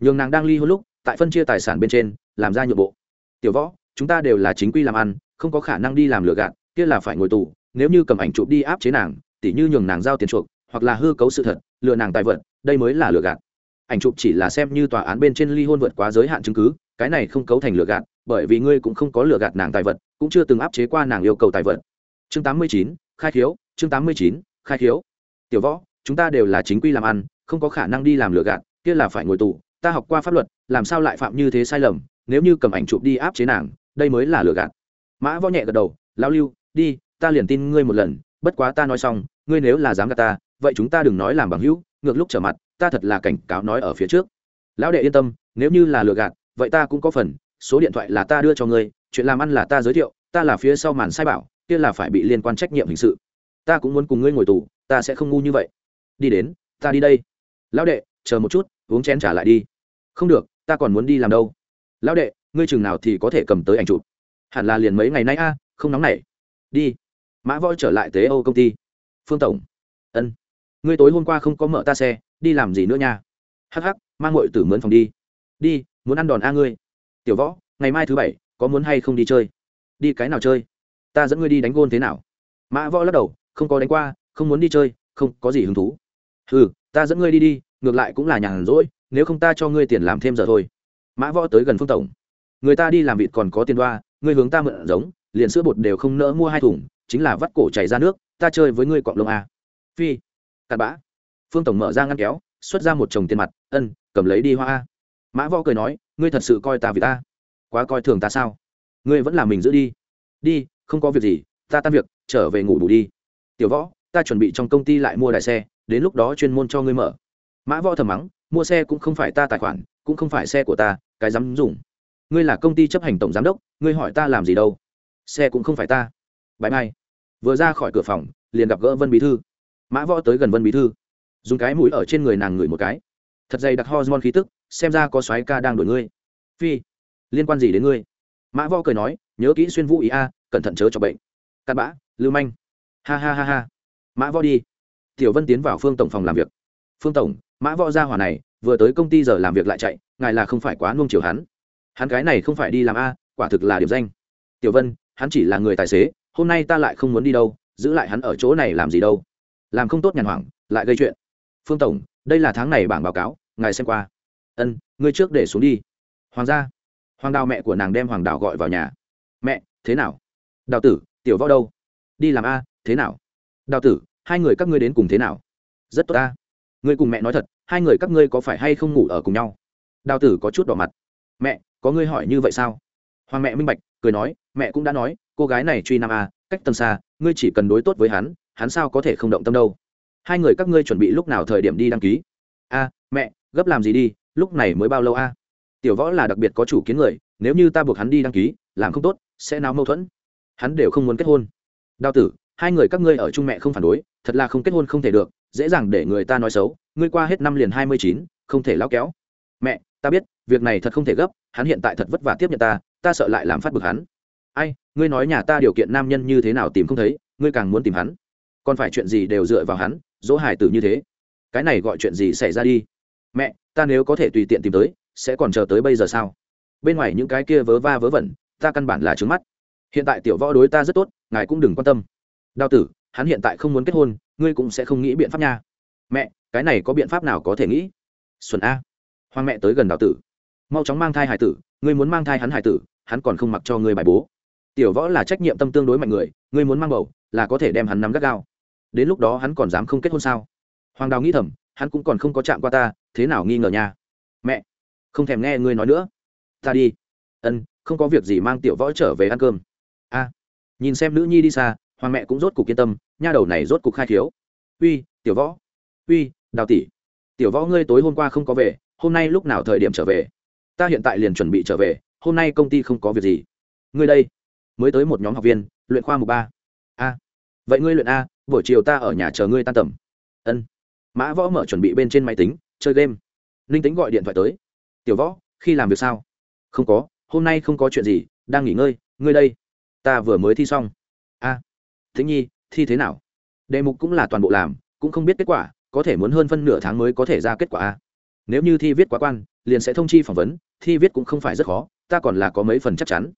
Speaker 1: Nhường nàng đang ly hôn lúc, tại phân chia tài sản bên trên, làm ra nhượng bộ. Tiểu võ, chúng ta đều là chính quy làm ăn không có khả năng đi làm lừa gạt, kia là phải ngồi tù, nếu như cầm ảnh chụp đi áp chế nàng, tỉ như nhường nàng giao tiền chuộc, hoặc là hư cấu sự thật, lừa nàng tài vật, đây mới là lừa gạt. Ảnh chụp chỉ là xem như tòa án bên trên ly hôn vượt quá giới hạn chứng cứ, cái này không cấu thành lừa gạt, bởi vì ngươi cũng không có lừa gạt nàng tài vật, cũng chưa từng áp chế qua nàng yêu cầu tài vật. Chương tám mươi chín, khai khiếu, chương tám mươi chín, khai khiếu. Tiểu võ, chúng ta đều là chính quy làm ăn, không có khả năng đi làm lừa gạt, kia là phải ngồi tù, ta học qua pháp luật, làm sao lại phạm như thế sai lầm, nếu như cầm ảnh chụp đi áp chế nàng, đây mới là lừa gạt mã võ nhẹ gật đầu lao lưu, đi, ta liền tin ngươi một lần, bất quá ta nói xong, ngươi nếu là dám gạt ta, vậy chúng ta đừng nói làm bằng hữu, ngược lúc trở mặt, ta thật là cảnh cáo nói ở phía trước. Lão đệ yên tâm, nếu như là lừa gạt, vậy ta cũng có phần, số điện thoại là ta đưa cho ngươi, chuyện làm ăn là ta giới thiệu, ta là phía sau màn sai bảo, kia là phải bị liên quan trách nhiệm hình sự. Ta cũng muốn cùng ngươi ngồi tù, ta sẽ không ngu như vậy. Đi đến, ta đi đây. Lão đệ, chờ một chút, uống chén trả lại đi. Không được, ta còn muốn đi làm đâu. Lão đệ, ngươi chừng nào thì có thể cầm tới ảnh chụp hẳn là liền mấy ngày nay a, không nóng nảy. Đi. Mã voi trở lại tế âu công ty. Phương tổng. Ân. Ngươi tối hôm qua không có mở ta xe, đi làm gì nữa nha? Hh mang ngội tử mướn phòng đi. Đi, muốn ăn đòn a ngươi. Tiểu võ, ngày mai thứ bảy, có muốn hay không đi chơi? Đi cái nào chơi? Ta dẫn ngươi đi đánh gôn thế nào? Mã võ lắc đầu, không có đánh qua, không muốn đi chơi, không có gì hứng thú. Ừ ta dẫn ngươi đi đi, ngược lại cũng là nhàn rỗi, nếu không ta cho ngươi tiền làm thêm giờ thôi. Mã võ tới gần phương tổng. Người ta đi làm vịt còn có tiền đoa ngươi hướng ta mượn giống, liền sữa bột đều không nỡ mua hai thùng, chính là vắt cổ chảy ra nước, ta chơi với ngươi cọng lông a phi, cặn bã. Phương tổng mở ra ngăn kéo, xuất ra một chồng tiền mặt, ân, cầm lấy đi hoa a. Mã võ cười nói, ngươi thật sự coi ta vì ta. Quá coi thường ta sao? Ngươi vẫn là mình giữ đi. Đi, không có việc gì, ta tan việc, trở về ngủ đủ đi. Tiểu võ, ta chuẩn bị trong công ty lại mua đại xe, đến lúc đó chuyên môn cho ngươi mở. Mã võ thầm mắng, mua xe cũng không phải ta tài khoản, cũng không phải xe của ta, cái dám dùng ngươi là công ty chấp hành tổng giám đốc, ngươi hỏi ta làm gì đâu? Xe cũng không phải ta. Bãi mai. Vừa ra khỏi cửa phòng, liền gặp gỡ vân bí thư. Mã võ tới gần vân bí thư. Dùng cái mũi ở trên người nàng ngửi một cái. Thật dày đặc hormone khí tức, xem ra có soái ca đang đuổi ngươi. Phi, liên quan gì đến ngươi? Mã võ cười nói, nhớ kỹ xuyên vũ ý a, cẩn thận chớ cho bệnh. Cặn bã, lưu manh. Ha ha ha ha. Mã võ đi. Tiểu vân tiến vào phương tổng phòng làm việc. Phương tổng, mã võ ra hỏa này, vừa tới công ty giờ làm việc lại chạy, ngài là không phải quá nung chiều hắn hắn cái này không phải đi làm a, quả thực là điểm danh. Tiểu vân, hắn chỉ là người tài xế, hôm nay ta lại không muốn đi đâu, giữ lại hắn ở chỗ này làm gì đâu. Làm không tốt nhàn hoảng, lại gây chuyện. Phương tổng, đây là tháng này bảng báo cáo, ngài xem qua. Ân, ngươi trước để xuống đi. Hoàng gia. Hoàng đào mẹ của nàng đem hoàng đào gọi vào nhà. Mẹ, thế nào? Đào tử, tiểu võ đâu? Đi làm a, thế nào? Đào tử, hai người các ngươi đến cùng thế nào? Rất tốt ta ngươi cùng mẹ nói thật, hai người các ngươi có phải hay không ngủ ở cùng nhau? Đào tử có chút đỏ mặt. Mẹ có ngươi hỏi như vậy sao? Hoàng mẹ minh bạch, cười nói, mẹ cũng đã nói, cô gái này truy nam a cách tầm xa, ngươi chỉ cần đối tốt với hắn hắn sao có thể không động tâm đâu. Hai người các ngươi chuẩn bị lúc nào thời điểm đi đăng ký? A mẹ, gấp làm gì đi, lúc này mới bao lâu a tiểu võ là đặc biệt có chủ kiến người, nếu như ta buộc hắn đi đăng ký, làm không tốt, sẽ nào mâu thuẫn. Hắn đều không muốn kết hôn. Đào tử, hai người các ngươi ở chung mẹ không phản đối, thật là không kết hôn không thể được, dễ dàng để người ta nói xấu, ngươi qua hết năm liền hai mươi chín, không thể lao kéo mẹ, ta biết, việc này thật không thể gấp, hắn hiện tại thật vất vả tiếp nhận ta ta sợ lại làm phát bực hắn. Ai, ngươi nói nhà ta điều kiện nam nhân như thế nào tìm không thấy, ngươi càng muốn tìm hắn. Còn phải chuyện gì đều dựa vào hắn, dỗ hải tử như thế. Cái này gọi chuyện gì xảy ra đi? Mẹ, ta nếu có thể tùy tiện tìm tới, sẽ còn chờ tới bây giờ sao? Bên ngoài những cái kia vớ va vớ vẩn, ta căn bản là trướng mắt. Hiện tại tiểu võ đối ta rất tốt, ngài cũng đừng quan tâm. Đào tử, hắn hiện tại không muốn kết hôn, ngươi cũng sẽ không nghĩ biện pháp nha. Mẹ, cái này có biện pháp nào có thể nghĩ? Xuân a hoàng mẹ tới gần đào tử. Mau chóng mang thai hải tử, ngươi muốn mang thai hắn hải tử, hắn còn không mặc cho ngươi bài bố. Tiểu võ là trách nhiệm tâm tương đối mạnh người, ngươi muốn mang bầu, là có thể đem hắn nắm gắt gao. Đến lúc đó hắn còn dám không kết hôn sao? Hoàng đào nghĩ thầm, hắn cũng còn không có chạm qua ta, thế nào nghi ngờ nha? Mẹ, không thèm nghe ngươi nói nữa. Ta đi. Ân, không có việc gì mang tiểu võ trở về ăn cơm. A. Nhìn xem nữ nhi đi xa, hoàng mẹ cũng rốt cục yên tâm, nha đầu này rốt cục khai thiếu uy, tiểu võ. Uy, đào tỷ. Tiểu võ ngươi tối hôm qua không có về hôm nay lúc nào thời điểm trở về? Ta hiện tại liền chuẩn bị trở về hôm nay công ty không có việc gì. Ngươi đây mới tới một nhóm học viên luyện khoa mục ba. A. Vậy ngươi luyện a buổi chiều ta ở nhà chờ ngươi tan tầm. Ân. Mã võ mở chuẩn bị bên trên máy tính chơi game. Ninh tính gọi điện thoại tới. Tiểu võ khi làm việc sao? Không có hôm nay không có chuyện gì đang nghỉ ngơi ngươi đây. Ta vừa mới thi xong. A. À, thính nhi thi thế nào? Đề mục cũng là toàn bộ làm cũng không biết kết quả có thể muốn hơn phân nửa tháng mới có thể ra kết quả a nếu như thi viết quá quan, liền sẽ thông chi phỏng vấn, thi viết cũng không phải rất khó, ta còn là có mấy phần chắc chắn.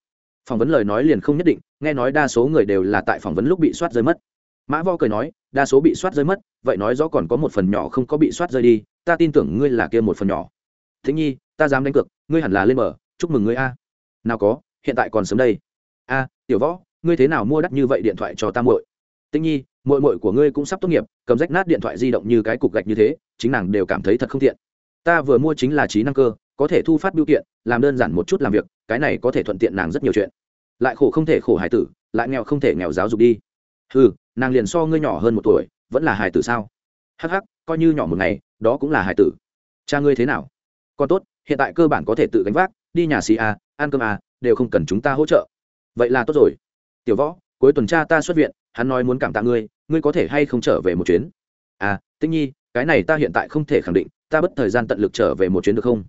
Speaker 1: Phỏng vấn lời nói liền không nhất định, nghe nói đa số người đều là tại phỏng vấn lúc bị soát rơi mất. Mã vo cười nói, đa số bị soát rơi mất, vậy nói rõ còn có một phần nhỏ không có bị soát rơi đi, ta tin tưởng ngươi là kia một phần nhỏ. Thế nhi, ta dám đánh cược, ngươi hẳn là lên mở chúc mừng ngươi a. Nào có, hiện tại còn sớm đây. A, tiểu võ, ngươi thế nào mua đắt như vậy điện thoại cho ta muội? Tĩnh nhi, muội muội của ngươi cũng sắp tốt nghiệp, cầm rách nát điện thoại di động như cái cục gạch như thế, chính nàng đều cảm thấy thật không tiện ta vừa mua chính là trí năng cơ, có thể thu phát biểu kiện, làm đơn giản một chút làm việc, cái này có thể thuận tiện nàng rất nhiều chuyện. Lại khổ không thể khổ hải tử, lại nghèo không thể nghèo giáo dục đi. Ừ nàng liền so ngươi nhỏ hơn một tuổi, vẫn là hải tử sao? Hắc hắc, coi như nhỏ một ngày, đó cũng là hải tử. Cha ngươi thế nào? Còn tốt, hiện tại cơ bản có thể tự gánh vác, đi nhà xì a, ăn cơm a, đều không cần chúng ta hỗ trợ. Vậy là tốt rồi. Tiểu võ, cuối tuần tra ta xuất viện, hắn nói muốn cảm tạ ngươi ngươi có thể hay không trở về một chuyến? À tĩnh nhi, cái này ta hiện tại không thể khẳng định ta bất thời gian tận lực trở về một chuyến được không?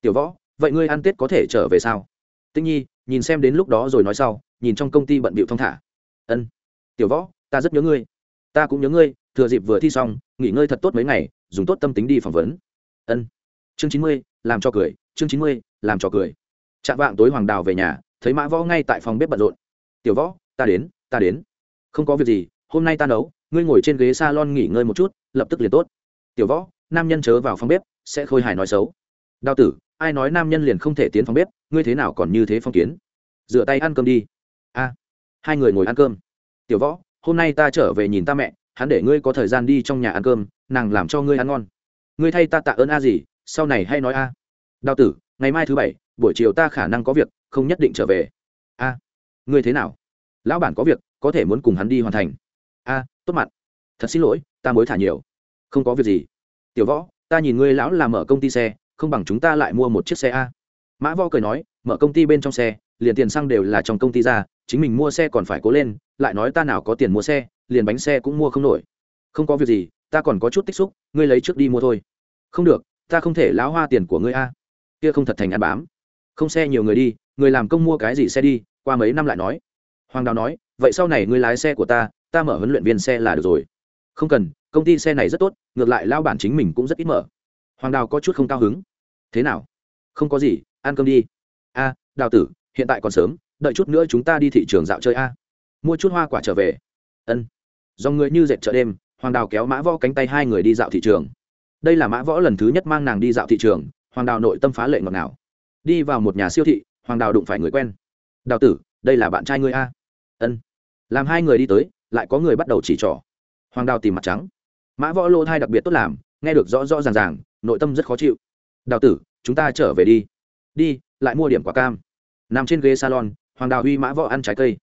Speaker 1: Tiểu võ, vậy ngươi ăn tết có thể trở về sao? Tinh nhi, nhìn xem đến lúc đó rồi nói sau, nhìn trong công ty bận bịu thong thả. Ân. Tiểu võ, ta rất nhớ ngươi. Ta cũng nhớ ngươi, thừa dịp vừa thi xong, nghỉ ngơi thật tốt mấy ngày, dùng tốt tâm tính đi phỏng vấn. Ân. Chương chín mươi, làm cho cười, chương chín mươi, làm cho cười. Chạm vạng tối hoàng đào về nhà, thấy mã võ ngay tại phòng bếp bận rộn. Tiểu võ, ta đến ta đến. Không có việc gì, hôm nay ta nấu, ngươi ngồi trên ghế s a lon nghỉ ngơi một chút, lập tức liền tốt. Tiểu võ nam nhân chớ vào phòng bếp, sẽ khôi hài nói xấu. Đao tử, ai nói nam nhân liền không thể tiến phòng bếp, ngươi thế nào còn như thế phong kiến? Dựa tay ăn cơm đi. A, hai người ngồi ăn cơm. Tiểu võ, hôm nay ta trở về nhìn ta mẹ, hắn để ngươi có thời gian đi trong nhà ăn cơm, nàng làm cho ngươi ăn ngon. Ngươi thay ta tạ ơn a gì, sau này hay nói a. Đao tử, ngày mai thứ bảy, buổi chiều ta khả năng có việc, không nhất định trở về. A, ngươi thế nào? Lão bản có việc, có thể muốn cùng hắn đi hoàn thành. A, tốt mặt thật xin lỗi, ta mới thả nhiều. Không có việc gì tiểu võ, ta nhìn ngươi lão làm mở công ty xe, không bằng chúng ta lại mua một chiếc xe a. Mã võ cười nói, mở công ty bên trong xe, liền tiền xăng đều là trong công ty ra, chính mình mua xe còn phải cố lên, lại nói ta nào có tiền mua xe, liền bánh xe cũng mua không nổi. Không có việc gì, ta còn có chút tích xúc, ngươi lấy trước đi mua thôi. Không được, ta không thể lão hoa tiền của ngươi a. Kia không thật thành ăn bám. Không xe nhiều người đi, người làm công mua cái gì xe đi, qua mấy năm lại nói. Hoàng đào nói, vậy sau này ngươi lái xe của ta ta mở huấn luyện viên xe là được rồi không cần, công ty xe này rất tốt, ngược lại lao bản chính mình cũng rất ít mở. Hoàng đào có chút không cao hứng. Thế nào? Không có gì, ăn cơm đi. A, đào tử, hiện tại còn sớm, đợi chút nữa chúng ta đi thị trường dạo chơi a. Mua chút hoa quả trở về. Ân. Do người như dệt chợ đêm, hoàng đào kéo mã võ cánh tay hai người đi dạo thị trường. Đây là mã võ lần thứ nhất mang nàng đi dạo thị trường, hoàng đào nội tâm phá lệ ngọt ngào. Đi vào một nhà siêu thị, hoàng đào đụng phải người quen. Đào tử, đây là bạn trai ngươi a. Ân. Làm hai người đi tới, lại có người bắt đầu chỉ trỏ hoàng đào tìm mặt trắng. Mã võ lô thai đặc biệt tốt làm, nghe được rõ rõ ràng ràng, nội tâm rất khó chịu. Đào tử, chúng ta trở về đi. Đi, lại mua điểm quả cam. Nằm trên ghế salon, hoàng đào huy mã võ ăn trái cây.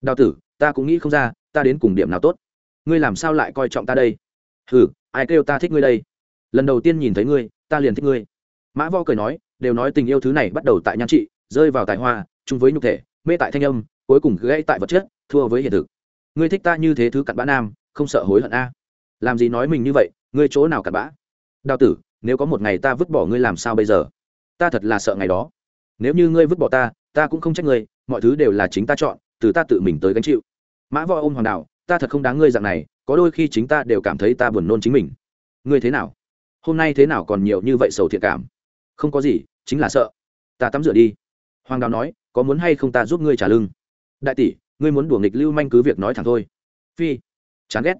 Speaker 1: Đào tử, ta cũng nghĩ không ra, ta đến cùng điểm nào tốt? Ngươi làm sao lại coi trọng ta đây? Hừ, ai kêu ta thích ngươi đây? Lần đầu tiên nhìn thấy ngươi, ta liền thích ngươi. Mã võ cười nói, đều nói tình yêu thứ này bắt đầu tại nhan trị, rơi vào tài hoa, chung với nhục thể, mê tại thanh âm, cuối cùng gãy tại vật chất, thua với hiện thực. Ngươi thích ta như thế thứ cặn bã nam không sợ hối hận a. Làm gì nói mình như vậy, ngươi chỗ nào cặn bã? Đào tử, nếu có một ngày ta vứt bỏ ngươi làm sao bây giờ? Ta thật là sợ ngày đó. Nếu như ngươi vứt bỏ ta ta cũng không trách ngươi, mọi thứ đều là chính ta chọn, từ ta tự mình tới gánh chịu. Mã võ ôm hoàng đạo, ta thật không đáng ngươi dạng này, có đôi khi chính ta đều cảm thấy ta buồn nôn chính mình. Ngươi thế nào? Hôm nay thế nào còn nhiều như vậy sầu thiện cảm? Không có gì, chính là sợ. Ta tắm rửa đi. Hoàng đào nói, có muốn hay không ta giúp ngươi trả lưng? Đại tỷ, ngươi muốn đùa nghịch lưu manh cứ việc nói thẳng thôi. Phi chán ghét.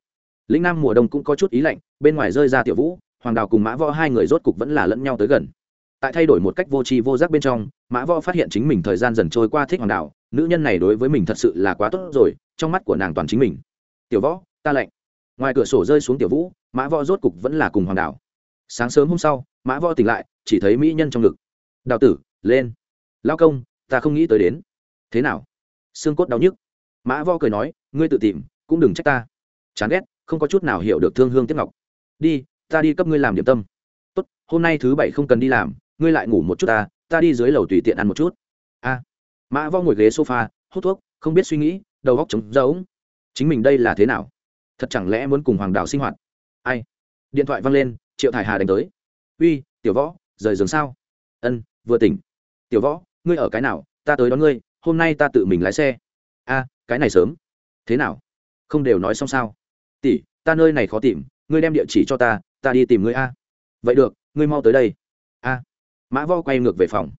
Speaker 1: Lĩnh nam mùa đông cũng có chút ý lạnh, bên ngoài rơi ra tiểu vũ, hoàng đào cùng mã võ hai người rốt cục vẫn là lẫn nhau tới gần. Tại thay đổi một cách vô tri vô giác bên trong, mã võ phát hiện chính mình thời gian dần trôi qua thích hoàng đào, nữ nhân này đối với mình thật sự là quá tốt rồi, trong mắt của nàng toàn chính mình. Tiểu võ, ta lạnh. Ngoài cửa sổ rơi xuống tiểu vũ, mã võ rốt cục vẫn là cùng hoàng đào. Sáng sớm hôm sau, mã võ tỉnh lại, chỉ thấy mỹ nhân trong ngực. Đào tử, lên. Lao công, ta không nghĩ tới đến. Thế nào? Xương cốt đau nhức. Mã võ cười nói, ngươi tự tìm, cũng đừng trách ta chán ghét, không có chút nào hiểu được thương hương tiếp ngọc. Đi, ta đi cấp ngươi làm điểm tâm. Tốt, hôm nay thứ bảy không cần đi làm, ngươi lại ngủ một chút ta ta đi dưới lầu tùy tiện ăn một chút. A. Mã võ ngồi ghế sofa, hút thuốc, không biết suy nghĩ, đầu góc trống rỗng. Chính mình đây là thế nào? Thật chẳng lẽ muốn cùng hoàng đạo sinh hoạt? Ai? Điện thoại văng lên, triệu thải hà đánh tới. Uy, tiểu võ, rời giường sao? Ân, vừa tỉnh. Tiểu võ, ngươi ở cái nào? Ta tới đón ngươi, hôm nay ta tự mình lái xe. A, cái này sớm. Thế nào? Không đều nói xong sao? Tỷ, ta nơi này khó tìm, ngươi đem địa chỉ cho ta ta đi tìm ngươi a. Vậy được, ngươi mau tới đây. A. Mã vo quay ngược về phòng.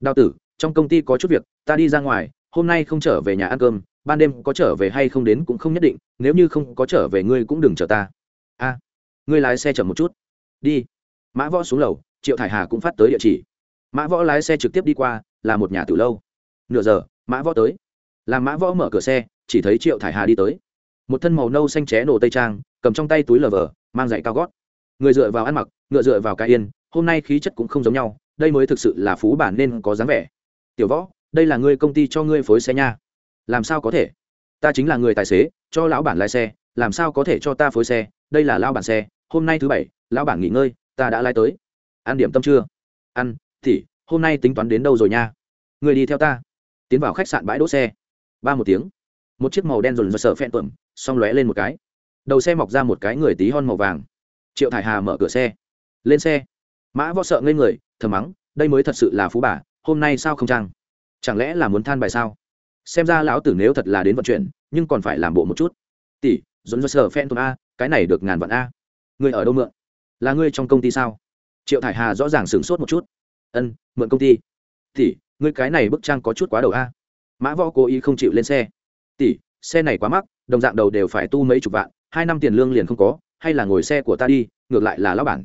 Speaker 1: Đào tử, trong công ty có chút việc, ta đi ra ngoài, hôm nay không trở về nhà ăn cơm, ban đêm có trở về hay không đến cũng không nhất định, nếu như không có trở về ngươi cũng đừng chờ ta. A. Ngươi lái xe chậm một chút. Đi. Mã võ xuống lầu, triệu thải hà cũng phát tới địa chỉ. Mã võ lái xe trực tiếp đi qua, là một nhà từ lâu. Nửa giờ, mã võ tới. Làm mã võ mở cửa xe, chỉ thấy triệu thải hà đi tới một thân màu nâu xanh ché nổ tây trang, cầm trong tay túi lờ vờ, mang giày cao gót. Người dựa vào ăn mặc, ngựa dựa vào cái yên, hôm nay khí chất cũng không giống nhau, đây mới thực sự là phú bản nên có dáng vẻ. Tiểu võ, đây là ngươi công ty cho ngươi phối xe nha. Làm sao có thể? Ta chính là người tài xế, cho lão bản lái xe, làm sao có thể cho ta phối xe? Đây là lão bản xe, hôm nay thứ bảy, lão bản nghỉ ngơi, ta đã lái tới. Ăn điểm tâm chưa? Ăn, thì, hôm nay tính toán đến đâu rồi nha? Người đi theo ta. Tiến vào khách sạn bãi đỗ xe. Ba một tiếng. Một chiếc màu đen rồn rồn sợ phen tuẩm xong lóe lên một cái. Đầu xe mọc ra một cái người tí hon màu vàng. Triệu thải hà mở cửa xe. Lên xe. Mã võ sợ ngây người thờ mắng, đây mới thật sự là phú bà, hôm nay sao không trang? Chẳng lẽ là muốn than bài sao? Xem ra lão tử nếu thật là đến vận chuyển, nhưng còn phải làm bộ một chút. Tỷ dồn dơ sờ phen tuần a, cái này được ngàn vạn a. Người ở đâu mượn? Là ngươi trong công ty sao? Triệu thải hà rõ ràng sửng sốt một chút. Ân, mượn công ty. Tỷ, ngươi cái này bức trang có chút quá đầu a. Mã võ cố ý không chịu lên xe. Tỷ, xe này quá mắc đồng dạng đầu đều phải tu mấy chục vạn, hai năm tiền lương liền không có, hay là ngồi xe của ta đi, ngược lại là lão bản.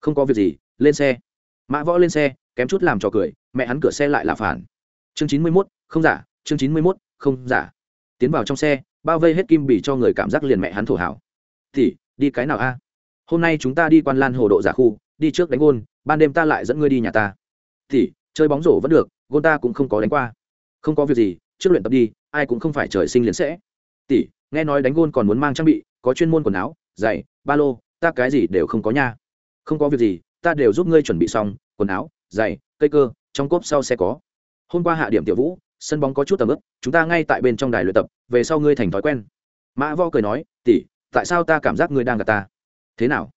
Speaker 1: Không có việc gì, lên xe. Mã võ lên xe, kém chút làm trò cười, mẹ hắn cửa xe lại là phản. Chương chín mươi mốt, không giả, chương chín mươi mốt, không giả. Tiến vào trong xe, bao vây hết kim bỉ cho người cảm giác liền mẹ hắn thổ hảo tỷ đi cái nào a? Hôm nay chúng ta đi quan lan hồ độ giả khu, đi trước đánh gôn, ban đêm ta lại dẫn ngươi đi nhà ta. Thì, chơi bóng rổ vẫn được, gôn ta cũng không có đánh qua. Không có việc gì, trước luyện tập đi, ai cũng không phải trời sinh liền sẽ. Tỷ nghe nói đánh gôn còn muốn mang trang bị, có chuyên môn quần áo, giày, ba lô, ta cái gì đều không có nha. Không có việc gì, ta đều giúp ngươi chuẩn bị xong, quần áo, giày, cây cơ, trong cốp sau xe có. Hôm qua hạ điểm tiểu vũ, sân bóng có chút tầm ướp chúng ta ngay tại bên trong đài luyện tập, về sau ngươi thành thói quen. Mã vo cười nói, tỷ, tại sao ta cảm giác ngươi đang gặp ta? Thế nào?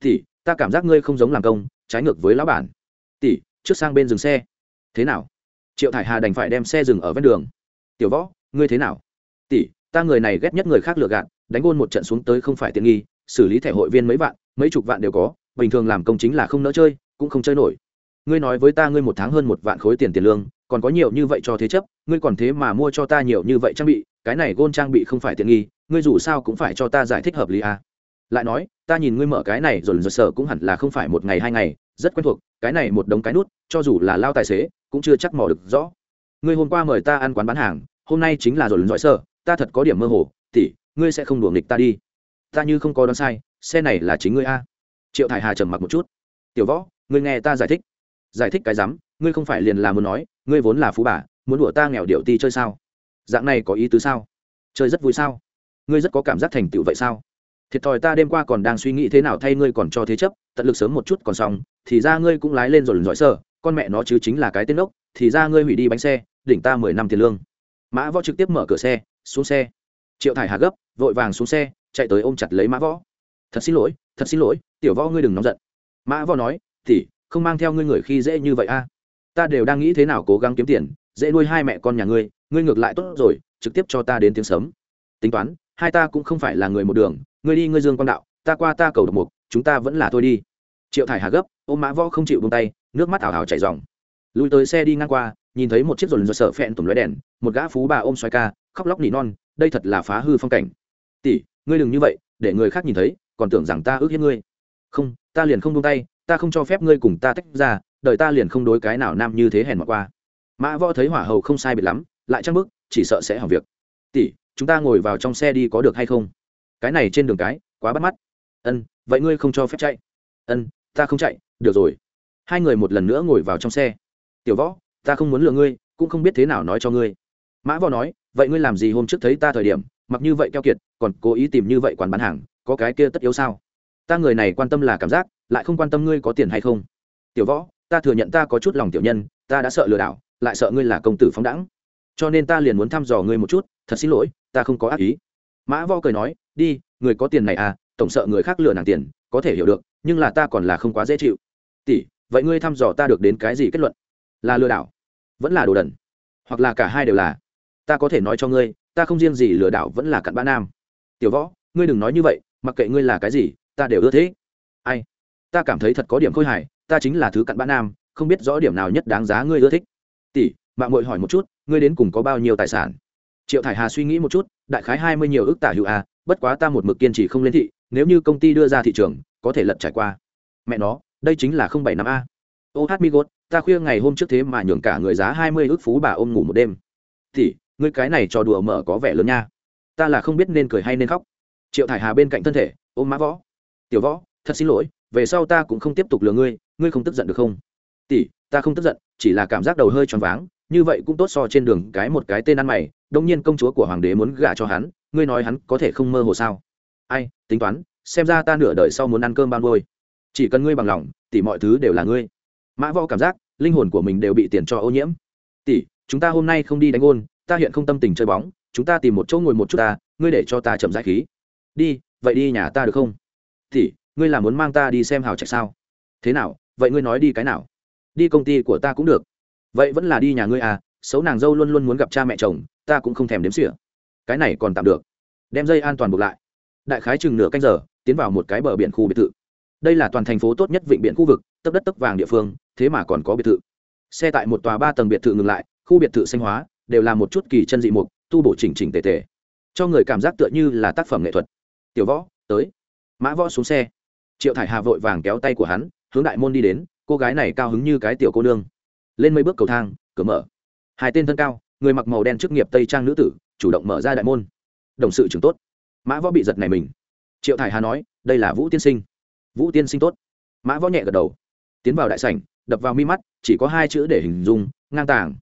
Speaker 1: Tỷ, ta cảm giác ngươi không giống làm công, trái ngược với lão bản. Tỷ, trước sang bên dừng xe. Thế nào? Triệu thải hà đành phải đem xe dừng ở ven đường. Tiểu võ, ngươi thế nào? Tỷ ta người này ghét nhất người khác lừa gạt, đánh gôn một trận xuống tới không phải tiện nghi, xử lý thẻ hội viên mấy vạn, mấy chục vạn đều có, bình thường làm công chính là không nỡ chơi, cũng không chơi nổi ngươi nói với ta ngươi một tháng hơn một vạn khối tiền tiền lương, còn có nhiều như vậy cho thế chấp, ngươi còn thế mà mua cho ta nhiều như vậy trang bị, cái này gôn trang bị không phải tiện nghi, ngươi dù sao cũng phải cho ta giải thích hợp lý à. lại nói, ta nhìn ngươi mở cái này rồi rồi sợ cũng hẳn là không phải một ngày hai ngày, rất quen thuộc, cái này một đống cái nút, cho dù là lao tài xế, cũng chưa chắc mò được rõ ngươi hôm qua mời ta ăn quán bán hàng, hôm nay chính là rồi lần dõi sợ ta thật có điểm mơ hồ tỉ ngươi sẽ không đùa nghịch ta đi. Ta như không có đoán sai, xe này là chính ngươi a. Triệu thải hà trầm mặc một chút. Tiểu võ, ngươi nghe ta giải thích. Giải thích cái rắm, ngươi không phải liền là muốn nói, ngươi vốn là phú bà, muốn đùa ta nghèo điệu ti chơi sao? Dạng này có ý tứ sao? Chơi rất vui sao? Ngươi rất có cảm giác thành tựu vậy sao? Thiệt thòi ta đêm qua còn đang suy nghĩ thế nào thay ngươi còn cho thế chấp, tận lực sớm một chút còn xong, thì ra ngươi cũng lái lên rồi lần giỏi sơ, con mẹ nó chứ chính là cái tên ốc, thì ra ngươi hủy đi bánh xe, đỉnh ta mười năm tiền lương. Mã võ trực tiếp mở cửa xe xuống xe. Triệu thải hà gấp, vội vàng xuống xe, chạy tới ôm chặt lấy mã võ. Thật xin lỗi, thật xin lỗi, tiểu võ ngươi đừng nóng giận. Mã võ nói thì không mang theo ngươi người khi dễ như vậy a. Ta đều đang nghĩ thế nào cố gắng kiếm tiền, dễ nuôi hai mẹ con nhà ngươi ngươi ngược lại tốt rồi, trực tiếp cho ta đến tiếng sớm. Tính toán, hai ta cũng không phải là người một đường, ngươi đi, ngươi dương quan đạo, ta qua ta cầu độc mục, chúng ta vẫn là thôi đi. Triệu thải hà gấp, ôm mã võ không chịu bông tay, nước mắt ảo ảo chảy dòng lùi tới xe đi ngang qua, nhìn thấy một chiếc rồn rồn sợ phẹn tủm lóe đèn, một gã phú bà ôm xoay ca khóc lóc nỉ non, đây thật là phá hư phong cảnh. Tỷ, ngươi đừng như vậy, để người khác nhìn thấy, còn tưởng rằng ta ước hiếp ngươi. Không, ta liền không buông tay, ta không cho phép ngươi cùng ta tách ra đợi ta liền không đối cái nào nam như thế hèn mọt qua. Mã võ thấy hỏa hầu không sai biệt lắm, lại trăng bức chỉ sợ sẽ hỏng việc. Tỷ, chúng ta ngồi vào trong xe đi có được hay không? Cái này trên đường cái, quá bắt mắt. Ân, vậy ngươi không cho phép chạy. Ân, ta không chạy, được rồi. Hai người một lần nữa ngồi vào trong xe. Tiểu võ, ta không muốn lừa ngươi, cũng không biết thế nào nói cho ngươi. Mã võ nói vậy ngươi làm gì hôm trước thấy ta thời điểm, mặc như vậy keo kiệt, còn cố ý tìm như vậy quán bán hàng, có cái kia tất yếu sao? Ta người này quan tâm là cảm giác, lại không quan tâm ngươi có tiền hay không. Tiểu võ, ta thừa nhận ta có chút lòng tiểu nhân, ta đã sợ lừa đảo, lại sợ ngươi là công tử phóng đẳng cho nên ta liền muốn thăm dò ngươi một chút, thật xin lỗi, ta không có ác ý. Mã võ cười nói, đi, người có tiền này à tổng sợ người khác lừa nàng tiền, có thể hiểu được, nhưng là ta còn là không quá dễ chịu. Tỷ, vậy ngươi thăm dò ta được đến cái gì kết luận? Là lừa đảo, vẫn là đồ đần, hoặc là cả hai đều là ta có thể nói cho ngươi, ta không riêng gì lừa đảo vẫn là cặn bã nam. Tiểu võ, ngươi đừng nói như vậy, mặc kệ ngươi là cái gì, ta đều ưa thế ai? Ta cảm thấy thật có điểm khôi hài, ta chính là thứ cặn bã nam, không biết rõ điểm nào nhất đáng giá ngươi ưa thích. Tỷ, mạng muội hỏi một chút, ngươi đến cùng có bao nhiêu tài sản? Triệu thải hà suy nghĩ một chút, đại khái hai mươi nhiều ước tả hữu a bất quá ta một mực kiên trì không lên thị, nếu như công ty đưa ra thị trường, có thể lật trải qua. Mẹ nó, đây chính là không bảy năm a. Ô hát mi gốt ta khuya ngày hôm trước thế mà nhường cả người giá hai mươi ước phú bà ôm ngủ một đêm. Thì ngươi cái này cho đùa mở có vẻ lớn nha. Ta là không biết nên cười hay nên khóc. Triệu thải hà bên cạnh thân thể, ôm mã võ. Tiểu võ, thật xin lỗi, về sau ta cũng không tiếp tục lừa ngươi ngươi không tức giận được không? Tỷ, ta không tức giận, chỉ là cảm giác đầu hơi choáng váng, như vậy cũng tốt so trên đường cái một cái tên ăn mày đông nhiên công chúa của hoàng đế muốn gả cho hắn, ngươi nói hắn có thể không mơ hồ sao? Ai, tính toán, xem ra ta nửa đời sau muốn ăn cơm ban nuôi. Chỉ cần ngươi bằng lòng, tỷ mọi thứ đều là ngươi. Mã võ cảm giác, linh hồn của mình đều bị tiền cho ô nhiễm. Tỷ, chúng ta hôm nay không đi đánh ôn ta hiện không tâm tình chơi bóng chúng ta tìm một chỗ ngồi một chút ta ngươi để cho ta chậm giải khí. Đi vậy đi nhà ta được không? Thì, ngươi là muốn mang ta đi xem hào trạch sao? Thế nào vậy ngươi nói đi cái nào? Đi công ty của ta cũng được. Vậy vẫn là đi nhà ngươi à xấu nàng dâu luôn luôn muốn gặp cha mẹ chồng ta cũng không thèm đếm xỉa. Cái này còn tạm được. Đem dây an toàn buộc lại. Đại khái chừng nửa canh giờ tiến vào một cái bờ biển khu biệt thự. Đây là toàn thành phố tốt nhất vịnh biển khu vực tấp đất tấp vàng địa phương thế mà còn có biệt thự. Xe tại một tòa ba tầng biệt thự ngừng lại khu biệt thự xanh hóa đều là một chút kỳ chân dị mục, tu bổ chỉnh chỉnh tề tề. Cho người cảm giác tựa như là tác phẩm nghệ thuật. Tiểu võ, tới. Mã võ xuống xe. Triệu thải hà vội vàng kéo tay của hắn, hướng đại môn đi đến, cô gái này cao hứng như cái tiểu cô nương. Lên mấy bước cầu thang, cửa mở. Hai tên thân cao, người mặc màu đen chức nghiệp tây trang nữ tử, chủ động mở ra đại môn. Đồng sự trưởng tốt. Mã võ bị giật này mình. Triệu thải hà nói, đây là vũ tiên sinh. Vũ tiên sinh tốt. Mã võ nhẹ gật đầu. Tiến vào đại sảnh, đập vào mi mắt, chỉ có hai chữ để hình dung, ngang tàng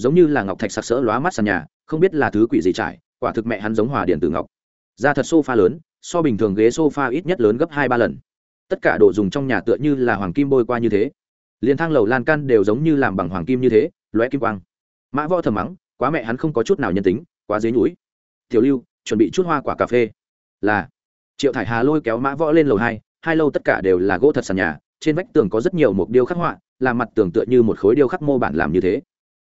Speaker 1: giống như là ngọc thạch sặc sỡ lóa mắt sàn nhà, không biết là thứ quỷ gì trải, quả thực mẹ hắn giống hòa điện tử ngọc. Da thật sofa lớn, so bình thường ghế sofa ít nhất lớn gấp hai ba lần. Tất cả đồ dùng trong nhà tựa như là hoàng kim bôi qua như thế. Liền thang lầu lan can đều giống như làm bằng hoàng kim như thế, lóe kim quang. Mã võ thầm mắng, quá mẹ hắn không có chút nào nhân tính, quá dế nhũi tiểu lưu, chuẩn bị chút hoa quả cà phê. Là. Triệu thải hà lôi kéo mã võ lên lầu hai hai lâu tất cả đều là gỗ thật sàn nhà, trên vách tường có rất nhiều mục điêu khắc họa, làm mặt tường tựa như một khối điêu khắc mô bản làm như thế